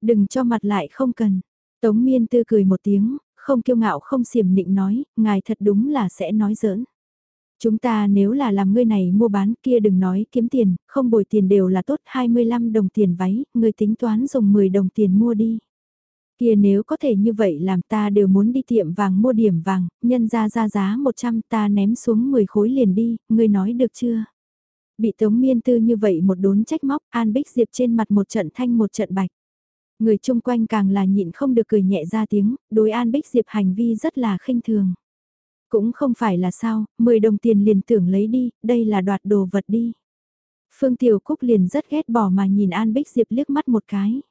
Đừng cho mặt lại không cần. Tống miên tư cười một tiếng, không kiêu ngạo không xiểm nịnh nói, ngài thật đúng là sẽ nói giỡn. Chúng ta nếu là làm ngươi này mua bán kia đừng nói kiếm tiền, không bồi tiền đều là tốt 25 đồng tiền váy, ngươi tính toán dùng 10 đồng tiền mua đi. Kia nếu có thể như vậy làm ta đều muốn đi tiệm vàng mua điểm vàng, nhân ra ra giá 100 ta ném xuống 10 khối liền đi, ngươi nói được chưa? Bị Tống Miên Tư như vậy một đốn trách móc, An Bích Diệp trên mặt một trận thanh một trận bạch. Người chung quanh càng là nhịn không được cười nhẹ ra tiếng, đối An Bích Diệp hành vi rất là khinh thường. Cũng không phải là sao, 10 đồng tiền liền tưởng lấy đi, đây là đoạt đồ vật đi. Phương Tiểu Cúc liền rất ghét bỏ mà nhìn An Bích Diệp liếc mắt một cái.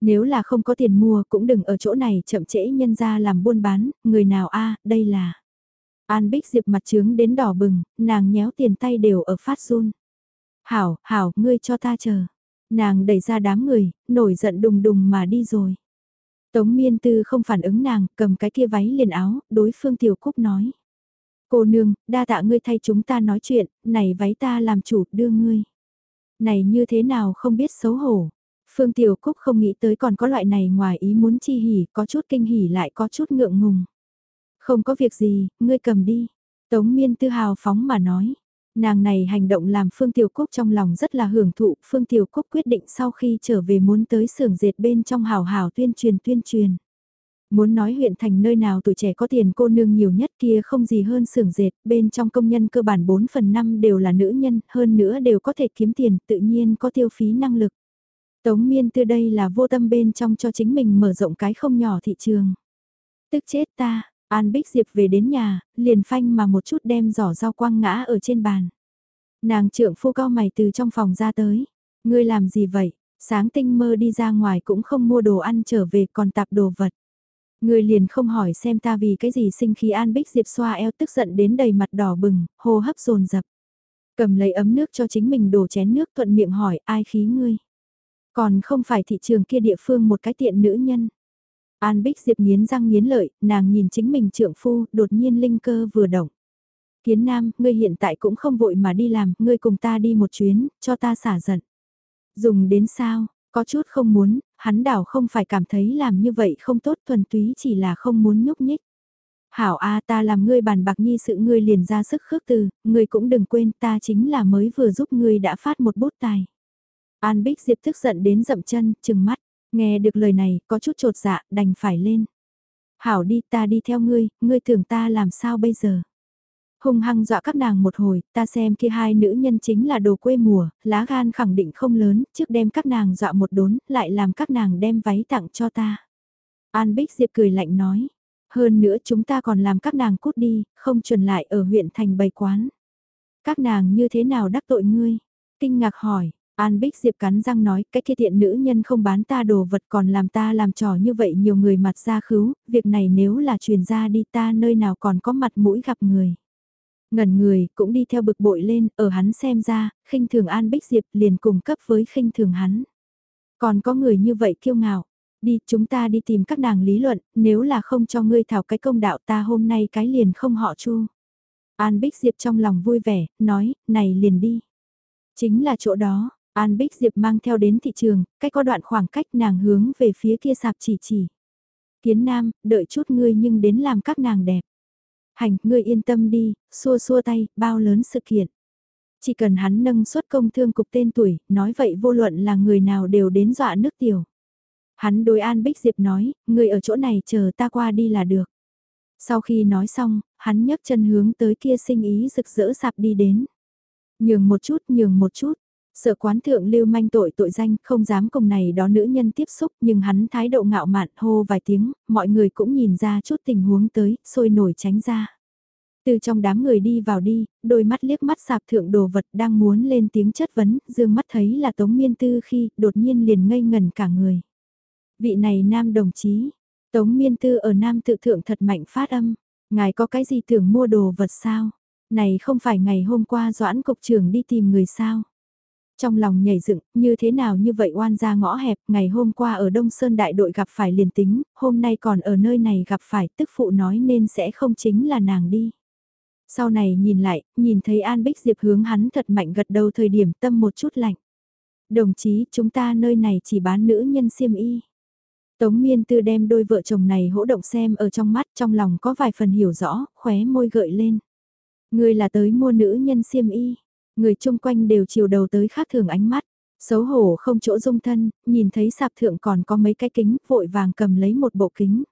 Nếu là không có tiền mua cũng đừng ở chỗ này chậm trễ nhân ra làm buôn bán, người nào a đây là. An Bích Diệp mặt trướng đến đỏ bừng, nàng nhéo tiền tay đều ở phát run. Hảo, hảo, ngươi cho ta chờ. Nàng đẩy ra đám người, nổi giận đùng đùng mà đi rồi. Tống miên tư không phản ứng nàng, cầm cái kia váy liền áo, đối phương tiểu cúc nói. Cô nương, đa tạ ngươi thay chúng ta nói chuyện, này váy ta làm chủ, đưa ngươi. Này như thế nào không biết xấu hổ. Phương Tiểu Cúc không nghĩ tới còn có loại này ngoài ý muốn chi hỉ, có chút kinh hỉ lại có chút ngượng ngùng. Không có việc gì, ngươi cầm đi. Tống miên tư hào phóng mà nói. Nàng này hành động làm Phương Tiểu Cúc trong lòng rất là hưởng thụ, Phương Tiểu Cúc quyết định sau khi trở về muốn tới xưởng dệt bên trong hào hào tuyên truyền tuyên truyền. Muốn nói huyện thành nơi nào tuổi trẻ có tiền cô nương nhiều nhất kia không gì hơn xưởng dệt, bên trong công nhân cơ bản 4 phần 5 đều là nữ nhân, hơn nữa đều có thể kiếm tiền, tự nhiên có tiêu phí năng lực. Tống miên từ đây là vô tâm bên trong cho chính mình mở rộng cái không nhỏ thị trường. Tức chết ta, An Bích Diệp về đến nhà, liền phanh mà một chút đem giỏ rau quăng ngã ở trên bàn. Nàng trượng phu cao mày từ trong phòng ra tới. Ngươi làm gì vậy? Sáng tinh mơ đi ra ngoài cũng không mua đồ ăn trở về còn tạp đồ vật. Ngươi liền không hỏi xem ta vì cái gì sinh khí An Bích Diệp xoa eo tức giận đến đầy mặt đỏ bừng, hô hấp dồn dập Cầm lấy ấm nước cho chính mình đổ chén nước thuận miệng hỏi ai khí ngươi. Còn không phải thị trường kia địa phương một cái tiện nữ nhân. An Bích Diệp nghiến răng nghiến lợi, nàng nhìn chính mình trượng phu, đột nhiên linh cơ vừa động. Kiến Nam, ngươi hiện tại cũng không vội mà đi làm, ngươi cùng ta đi một chuyến, cho ta xả giận. Dùng đến sao, có chút không muốn, hắn đảo không phải cảm thấy làm như vậy không tốt thuần túy chỉ là không muốn nhúc nhích. Hảo A ta làm ngươi bàn bạc nhi sự ngươi liền ra sức khước từ, ngươi cũng đừng quên ta chính là mới vừa giúp ngươi đã phát một bút tài. An Bích Diệp tức giận đến dậm chân, chừng mắt. Nghe được lời này, có chút trột dạ, đành phải lên. Hảo đi ta đi theo ngươi, ngươi tưởng ta làm sao bây giờ? Hung hăng dọa các nàng một hồi, ta xem kia hai nữ nhân chính là đồ quê mùa, lá gan khẳng định không lớn, trước đem các nàng dọa một đốn, lại làm các nàng đem váy tặng cho ta. An Bích Diệp cười lạnh nói, hơn nữa chúng ta còn làm các nàng cút đi, không chuẩn lại ở huyện thành bày quán. Các nàng như thế nào đắc tội ngươi? Kinh ngạc hỏi, An Bích Diệp cắn răng nói, cái kia thiện nữ nhân không bán ta đồ vật còn làm ta làm trò như vậy nhiều người mặt ra khứu, việc này nếu là truyền ra đi ta nơi nào còn có mặt mũi gặp người. Ngẩn người cũng đi theo bực bội lên, ở hắn xem ra, khinh thường An Bích Diệp liền cùng cấp với khinh thường hắn. Còn có người như vậy kiêu ngạo, đi chúng ta đi tìm các nàng lý luận, nếu là không cho ngươi thảo cái công đạo ta hôm nay cái liền không họ chu. An Bích Diệp trong lòng vui vẻ, nói, này liền đi. Chính là chỗ đó, An Bích Diệp mang theo đến thị trường, cách có đoạn khoảng cách nàng hướng về phía kia sạp chỉ chỉ. Kiến Nam, đợi chút ngươi nhưng đến làm các nàng đẹp. Hành, ngươi yên tâm đi, xua xua tay, bao lớn sự kiện. Chỉ cần hắn nâng suất công thương cục tên tuổi, nói vậy vô luận là người nào đều đến dọa nước tiểu. Hắn đối An Bích Diệp nói, ngươi ở chỗ này chờ ta qua đi là được. Sau khi nói xong, hắn nhấc chân hướng tới kia sinh ý rực rỡ sạp đi đến. Nhường một chút, nhường một chút. Sợ quán thượng lưu manh tội tội danh không dám cùng này đó nữ nhân tiếp xúc nhưng hắn thái độ ngạo mạn hô vài tiếng, mọi người cũng nhìn ra chút tình huống tới, sôi nổi tránh ra. Từ trong đám người đi vào đi, đôi mắt liếc mắt sạp thượng đồ vật đang muốn lên tiếng chất vấn, dương mắt thấy là Tống Miên Tư khi đột nhiên liền ngây ngần cả người. Vị này nam đồng chí, Tống Miên Tư ở nam tự thượng thật mạnh phát âm, ngài có cái gì tưởng mua đồ vật sao? Này không phải ngày hôm qua doãn cục trưởng đi tìm người sao? Trong lòng nhảy dựng, như thế nào như vậy oan ra ngõ hẹp, ngày hôm qua ở Đông Sơn đại đội gặp phải liền tính, hôm nay còn ở nơi này gặp phải, tức phụ nói nên sẽ không chính là nàng đi. Sau này nhìn lại, nhìn thấy An Bích Diệp hướng hắn thật mạnh gật đầu thời điểm tâm một chút lạnh. Đồng chí, chúng ta nơi này chỉ bán nữ nhân xiêm y. Tống miên tư đem đôi vợ chồng này hỗ động xem ở trong mắt trong lòng có vài phần hiểu rõ, khóe môi gợi lên. Người là tới mua nữ nhân xiêm y. Người chung quanh đều chiều đầu tới khác thường ánh mắt. Xấu hổ không chỗ dung thân, nhìn thấy sạp thượng còn có mấy cái kính, vội vàng cầm lấy một bộ kính.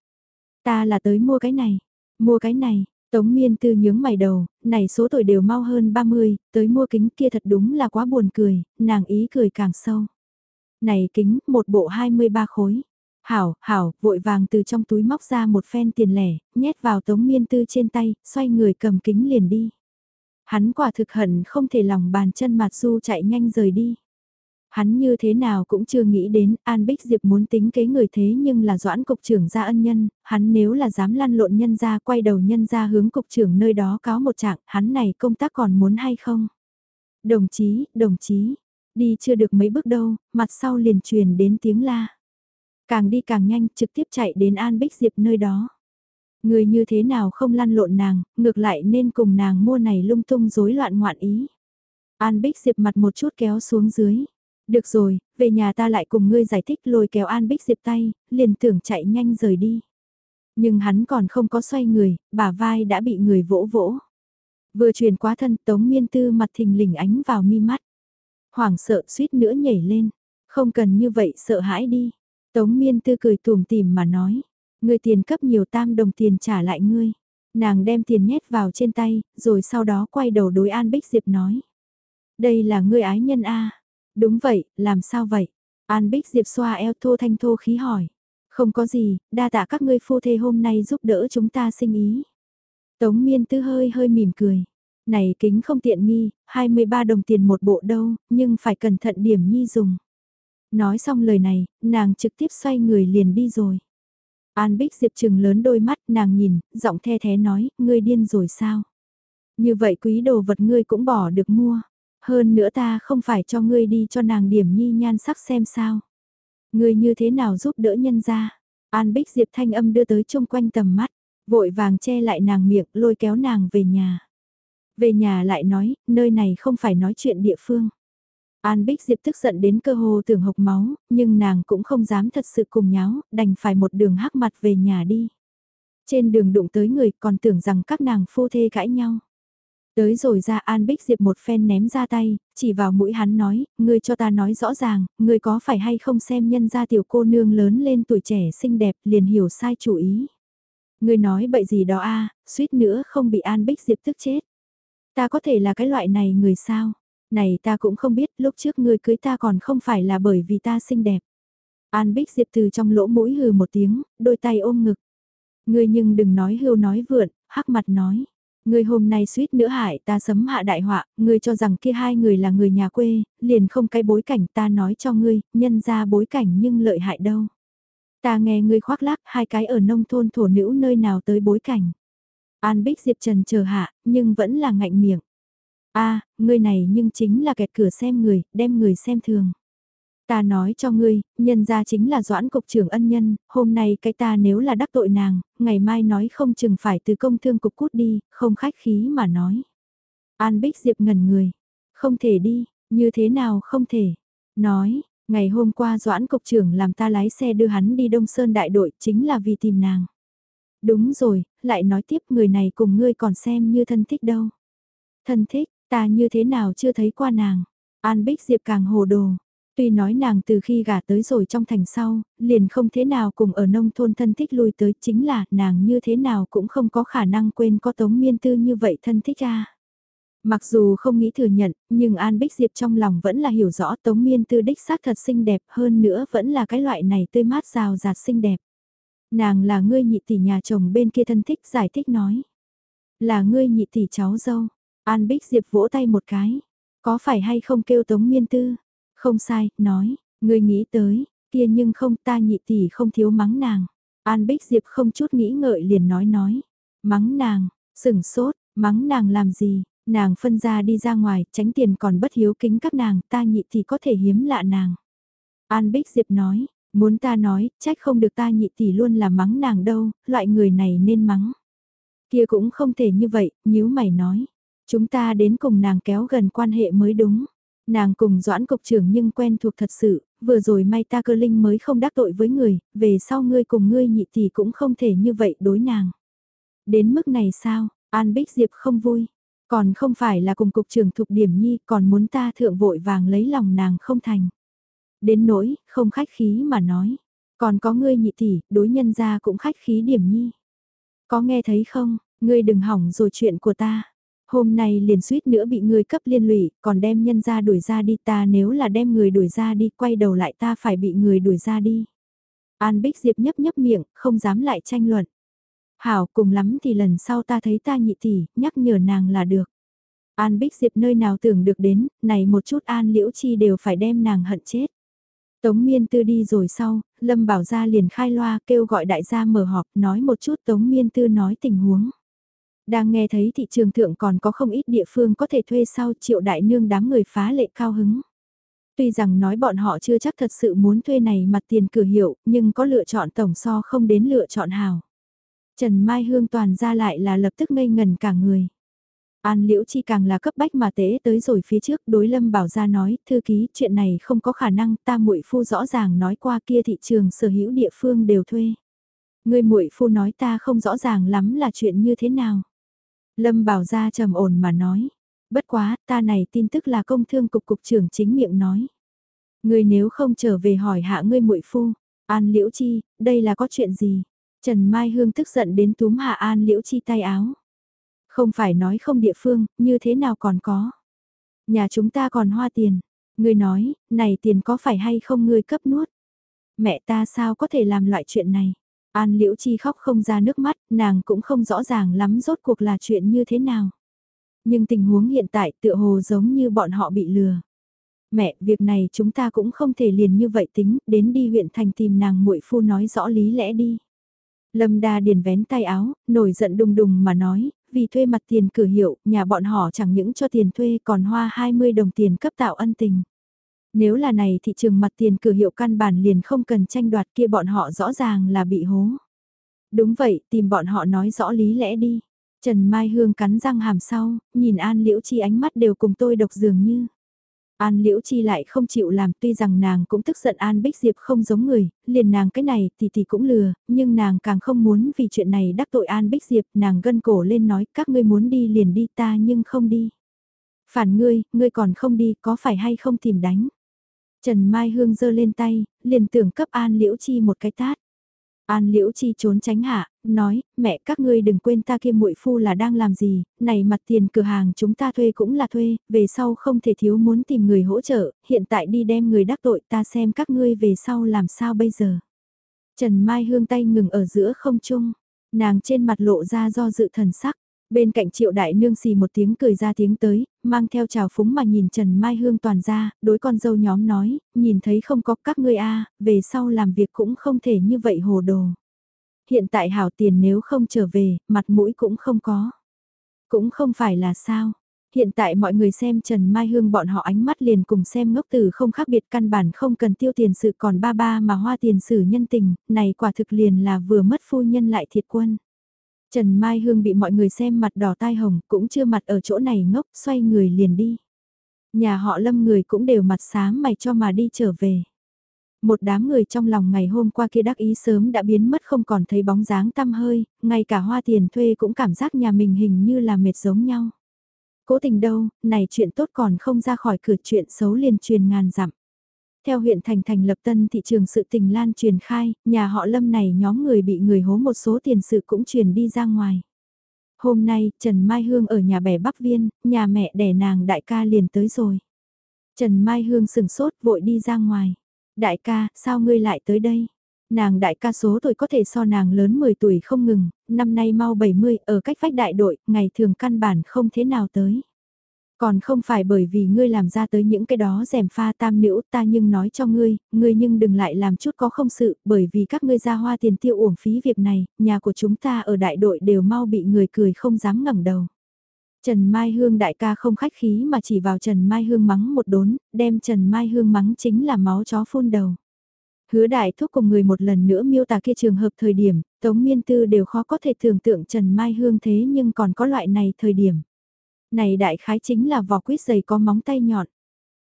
Ta là tới mua cái này, mua cái này, Tống miên tư nhướng mày đầu, này số tuổi đều mau hơn 30, tới mua kính kia thật đúng là quá buồn cười, nàng ý cười càng sâu. Này kính, một bộ 23 khối. Hảo, hảo, vội vàng từ trong túi móc ra một phen tiền lẻ, nhét vào tống miên tư trên tay, xoay người cầm kính liền đi. Hắn quả thực hận không thể lòng bàn chân mặt du chạy nhanh rời đi. Hắn như thế nào cũng chưa nghĩ đến An Bích Diệp muốn tính kế người thế nhưng là doãn cục trưởng gia ân nhân, hắn nếu là dám lăn lộn nhân ra quay đầu nhân ra hướng cục trưởng nơi đó cáo một trạng, hắn này công tác còn muốn hay không? Đồng chí, đồng chí, đi chưa được mấy bước đâu, mặt sau liền truyền đến tiếng la. Càng đi càng nhanh, trực tiếp chạy đến An Bích Diệp nơi đó. Người như thế nào không lăn lộn nàng, ngược lại nên cùng nàng mua này lung tung rối loạn ngoạn ý. An Bích Diệp mặt một chút kéo xuống dưới. Được rồi, về nhà ta lại cùng ngươi giải thích lôi kéo An Bích Diệp tay, liền tưởng chạy nhanh rời đi. Nhưng hắn còn không có xoay người, bả vai đã bị người vỗ vỗ. Vừa truyền quá thân tống miên tư mặt thình lình ánh vào mi mắt. Hoảng sợ suýt nữa nhảy lên. Không cần như vậy sợ hãi đi. Tống miên tư cười tùm tìm mà nói. Người tiền cấp nhiều tam đồng tiền trả lại ngươi. Nàng đem tiền nhét vào trên tay, rồi sau đó quay đầu đối An Bích Diệp nói. Đây là ngươi ái nhân A. Đúng vậy, làm sao vậy? An Bích Diệp xoa eo thô thanh thô khí hỏi. Không có gì, đa tạ các ngươi phu thê hôm nay giúp đỡ chúng ta sinh ý. Tống miên tư hơi hơi mỉm cười. Này kính không tiện nghi, 23 đồng tiền một bộ đâu, nhưng phải cẩn thận điểm nhi dùng. Nói xong lời này, nàng trực tiếp xoay người liền đi rồi. An Bích Diệp trừng lớn đôi mắt nàng nhìn, giọng the thế nói, ngươi điên rồi sao? Như vậy quý đồ vật ngươi cũng bỏ được mua. Hơn nữa ta không phải cho ngươi đi cho nàng điểm nhi nhan sắc xem sao. Ngươi như thế nào giúp đỡ nhân ra. An Bích Diệp thanh âm đưa tới chung quanh tầm mắt, vội vàng che lại nàng miệng lôi kéo nàng về nhà. Về nhà lại nói, nơi này không phải nói chuyện địa phương. An Bích Diệp tức giận đến cơ hồ tưởng hộc máu, nhưng nàng cũng không dám thật sự cùng nháo, đành phải một đường hắc mặt về nhà đi. Trên đường đụng tới người còn tưởng rằng các nàng phu thê cãi nhau. Tới rồi ra An Bích Diệp một phen ném ra tay, chỉ vào mũi hắn nói, ngươi cho ta nói rõ ràng, ngươi có phải hay không xem nhân gia tiểu cô nương lớn lên tuổi trẻ xinh đẹp liền hiểu sai chủ ý. Ngươi nói bậy gì đó a suýt nữa không bị An Bích Diệp tức chết. Ta có thể là cái loại này người sao? Này ta cũng không biết, lúc trước ngươi cưới ta còn không phải là bởi vì ta xinh đẹp. An Bích Diệp từ trong lỗ mũi hừ một tiếng, đôi tay ôm ngực. Ngươi nhưng đừng nói hưu nói vượn, hắc mặt nói. Ngươi hôm nay suýt nữa hại ta sấm hạ đại họa, ngươi cho rằng kia hai người là người nhà quê, liền không cái bối cảnh ta nói cho ngươi, nhân ra bối cảnh nhưng lợi hại đâu. Ta nghe ngươi khoác lác hai cái ở nông thôn thổ nữ nơi nào tới bối cảnh. An Bích Diệp Trần chờ hạ, nhưng vẫn là ngạnh miệng a ngươi này nhưng chính là kẹt cửa xem người, đem người xem thường. Ta nói cho ngươi, nhân ra chính là doãn cục trưởng ân nhân, hôm nay cái ta nếu là đắc tội nàng, ngày mai nói không chừng phải từ công thương cục cút đi, không khách khí mà nói. An Bích Diệp ngẩn người, không thể đi, như thế nào không thể. Nói, ngày hôm qua doãn cục trưởng làm ta lái xe đưa hắn đi Đông Sơn đại đội chính là vì tìm nàng. Đúng rồi, lại nói tiếp người này cùng ngươi còn xem như thân thích đâu. Thân thích, ta như thế nào chưa thấy qua nàng. An Bích Diệp càng hồ đồ. Tuy nói nàng từ khi gả tới rồi trong thành sau, liền không thế nào cùng ở nông thôn thân thích lui tới chính là nàng như thế nào cũng không có khả năng quên có tống miên tư như vậy thân thích ra. Mặc dù không nghĩ thừa nhận, nhưng An Bích Diệp trong lòng vẫn là hiểu rõ tống miên tư đích xác thật xinh đẹp hơn nữa vẫn là cái loại này tươi mát rào rạt xinh đẹp. Nàng là ngươi nhị tỷ nhà chồng bên kia thân thích giải thích nói. Là ngươi nhị tỷ cháu dâu. An Bích Diệp vỗ tay một cái. Có phải hay không kêu tống miên tư? Không sai, nói, ngươi nghĩ tới, kia nhưng không ta nhị tỷ không thiếu mắng nàng. An Bích Diệp không chút nghĩ ngợi liền nói nói. Mắng nàng, sừng sốt, mắng nàng làm gì, nàng phân ra đi ra ngoài, tránh tiền còn bất hiếu kính các nàng, ta nhị thì có thể hiếm lạ nàng. An Bích Diệp nói, muốn ta nói, trách không được ta nhị tỷ luôn là mắng nàng đâu, loại người này nên mắng. Kia cũng không thể như vậy, nhíu mày nói. Chúng ta đến cùng nàng kéo gần quan hệ mới đúng. Nàng cùng doãn cục trưởng nhưng quen thuộc thật sự, vừa rồi may ta cơ linh mới không đắc tội với người, về sau ngươi cùng ngươi nhị tỷ cũng không thể như vậy đối nàng. Đến mức này sao, An Bích Diệp không vui, còn không phải là cùng cục trưởng thục điểm nhi còn muốn ta thượng vội vàng lấy lòng nàng không thành. Đến nỗi, không khách khí mà nói, còn có ngươi nhị tỷ, đối nhân ra cũng khách khí điểm nhi. Có nghe thấy không, ngươi đừng hỏng rồi chuyện của ta. Hôm nay liền suýt nữa bị người cấp liên lụy, còn đem nhân ra đuổi ra đi ta nếu là đem người đuổi ra đi, quay đầu lại ta phải bị người đuổi ra đi. An Bích Diệp nhấp nhấp miệng, không dám lại tranh luận. Hảo cùng lắm thì lần sau ta thấy ta nhị tỷ, nhắc nhở nàng là được. An Bích Diệp nơi nào tưởng được đến, này một chút An Liễu Chi đều phải đem nàng hận chết. Tống Miên Tư đi rồi sau, Lâm Bảo Gia liền khai loa kêu gọi đại gia mở họp nói một chút Tống Miên Tư nói tình huống. Đang nghe thấy thị trường thượng còn có không ít địa phương có thể thuê sau triệu đại nương đám người phá lệ cao hứng. Tuy rằng nói bọn họ chưa chắc thật sự muốn thuê này mặt tiền cửa hiệu, nhưng có lựa chọn tổng so không đến lựa chọn hào. Trần Mai Hương toàn ra lại là lập tức ngây ngần cả người. An Liễu Chi càng là cấp bách mà tế tới rồi phía trước đối Lâm Bảo ra nói, thư ký, chuyện này không có khả năng, ta muội phu rõ ràng nói qua kia thị trường sở hữu địa phương đều thuê. Người muội phu nói ta không rõ ràng lắm là chuyện như thế nào. Lâm Bảo Gia trầm ổn mà nói. Bất quá, ta này tin tức là công thương cục cục trưởng chính miệng nói. Ngươi nếu không trở về hỏi hạ ngươi muội phu, An Liễu Chi, đây là có chuyện gì? Trần Mai Hương tức giận đến túm hạ An Liễu Chi tay áo. Không phải nói không địa phương, như thế nào còn có? Nhà chúng ta còn hoa tiền. Ngươi nói, này tiền có phải hay không ngươi cấp nuốt? Mẹ ta sao có thể làm loại chuyện này? An Liễu Chi khóc không ra nước mắt, nàng cũng không rõ ràng lắm rốt cuộc là chuyện như thế nào. Nhưng tình huống hiện tại tựa hồ giống như bọn họ bị lừa. Mẹ, việc này chúng ta cũng không thể liền như vậy tính, đến đi huyện thành tìm nàng muội phu nói rõ lý lẽ đi. Lâm Đa điền vén tay áo, nổi giận đùng đùng mà nói, vì thuê mặt tiền cửa hiệu, nhà bọn họ chẳng những cho tiền thuê còn hoa 20 đồng tiền cấp tạo ân tình. Nếu là này thị trường mặt tiền cửa hiệu căn bản liền không cần tranh đoạt kia bọn họ rõ ràng là bị hố. Đúng vậy, tìm bọn họ nói rõ lý lẽ đi. Trần Mai Hương cắn răng hàm sau, nhìn An Liễu Chi ánh mắt đều cùng tôi độc dường như. An Liễu Chi lại không chịu làm tuy rằng nàng cũng tức giận An Bích Diệp không giống người, liền nàng cái này thì thì cũng lừa, nhưng nàng càng không muốn vì chuyện này đắc tội An Bích Diệp, nàng gân cổ lên nói các ngươi muốn đi liền đi ta nhưng không đi. Phản ngươi, ngươi còn không đi có phải hay không tìm đánh. Trần Mai Hương giơ lên tay, liền tưởng cấp An Liễu Chi một cái tát. An Liễu Chi trốn tránh hạ, nói, mẹ các ngươi đừng quên ta kia muội phu là đang làm gì, này mặt tiền cửa hàng chúng ta thuê cũng là thuê, về sau không thể thiếu muốn tìm người hỗ trợ, hiện tại đi đem người đắc tội ta xem các ngươi về sau làm sao bây giờ. Trần Mai Hương tay ngừng ở giữa không trung, nàng trên mặt lộ ra do dự thần sắc. Bên cạnh triệu đại nương xì một tiếng cười ra tiếng tới, mang theo trào phúng mà nhìn Trần Mai Hương toàn ra, đối con dâu nhóm nói, nhìn thấy không có các ngươi a về sau làm việc cũng không thể như vậy hồ đồ. Hiện tại hảo tiền nếu không trở về, mặt mũi cũng không có. Cũng không phải là sao. Hiện tại mọi người xem Trần Mai Hương bọn họ ánh mắt liền cùng xem ngốc tử không khác biệt căn bản không cần tiêu tiền sự còn ba ba mà hoa tiền sử nhân tình, này quả thực liền là vừa mất phu nhân lại thiệt quân. Trần Mai Hương bị mọi người xem mặt đỏ tai hồng, cũng chưa mặt ở chỗ này ngốc, xoay người liền đi. Nhà họ lâm người cũng đều mặt sáng mày cho mà đi trở về. Một đám người trong lòng ngày hôm qua kia đắc ý sớm đã biến mất không còn thấy bóng dáng tăm hơi, ngay cả hoa tiền thuê cũng cảm giác nhà mình hình như là mệt giống nhau. Cố tình đâu, này chuyện tốt còn không ra khỏi cửa chuyện xấu liền truyền ngàn dặm. Theo huyện thành thành lập tân thị trường sự tình lan truyền khai, nhà họ lâm này nhóm người bị người hố một số tiền sự cũng truyền đi ra ngoài. Hôm nay, Trần Mai Hương ở nhà bè Bắc Viên, nhà mẹ đẻ nàng đại ca liền tới rồi. Trần Mai Hương sừng sốt vội đi ra ngoài. Đại ca, sao ngươi lại tới đây? Nàng đại ca số tuổi có thể so nàng lớn 10 tuổi không ngừng, năm nay mau 70 ở cách vách đại đội, ngày thường căn bản không thế nào tới. Còn không phải bởi vì ngươi làm ra tới những cái đó rèm pha tam nữ ta nhưng nói cho ngươi, ngươi nhưng đừng lại làm chút có không sự, bởi vì các ngươi ra hoa tiền tiêu uổng phí việc này, nhà của chúng ta ở đại đội đều mau bị người cười không dám ngẩng đầu. Trần Mai Hương đại ca không khách khí mà chỉ vào Trần Mai Hương mắng một đốn, đem Trần Mai Hương mắng chính là máu chó phun đầu. Hứa đại thúc cùng người một lần nữa miêu tả kia trường hợp thời điểm, Tống Miên Tư đều khó có thể tưởng tượng Trần Mai Hương thế nhưng còn có loại này thời điểm. Này đại khái chính là vỏ quýt dày có móng tay nhọn.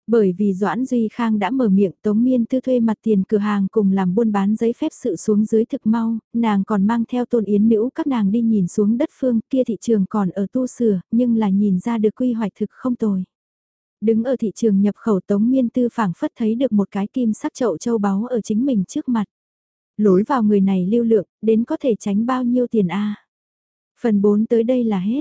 Bởi vì Doãn Duy Khang đã mở miệng Tống Miên Tư thuê mặt tiền cửa hàng cùng làm buôn bán giấy phép sự xuống dưới thực mau, nàng còn mang theo tôn yến nữ các nàng đi nhìn xuống đất phương kia thị trường còn ở tu sửa, nhưng là nhìn ra được quy hoạch thực không tồi. Đứng ở thị trường nhập khẩu Tống Miên Tư phảng phất thấy được một cái kim sắc chậu châu báu ở chính mình trước mặt. Lối vào người này lưu lượng, đến có thể tránh bao nhiêu tiền a Phần 4 tới đây là hết.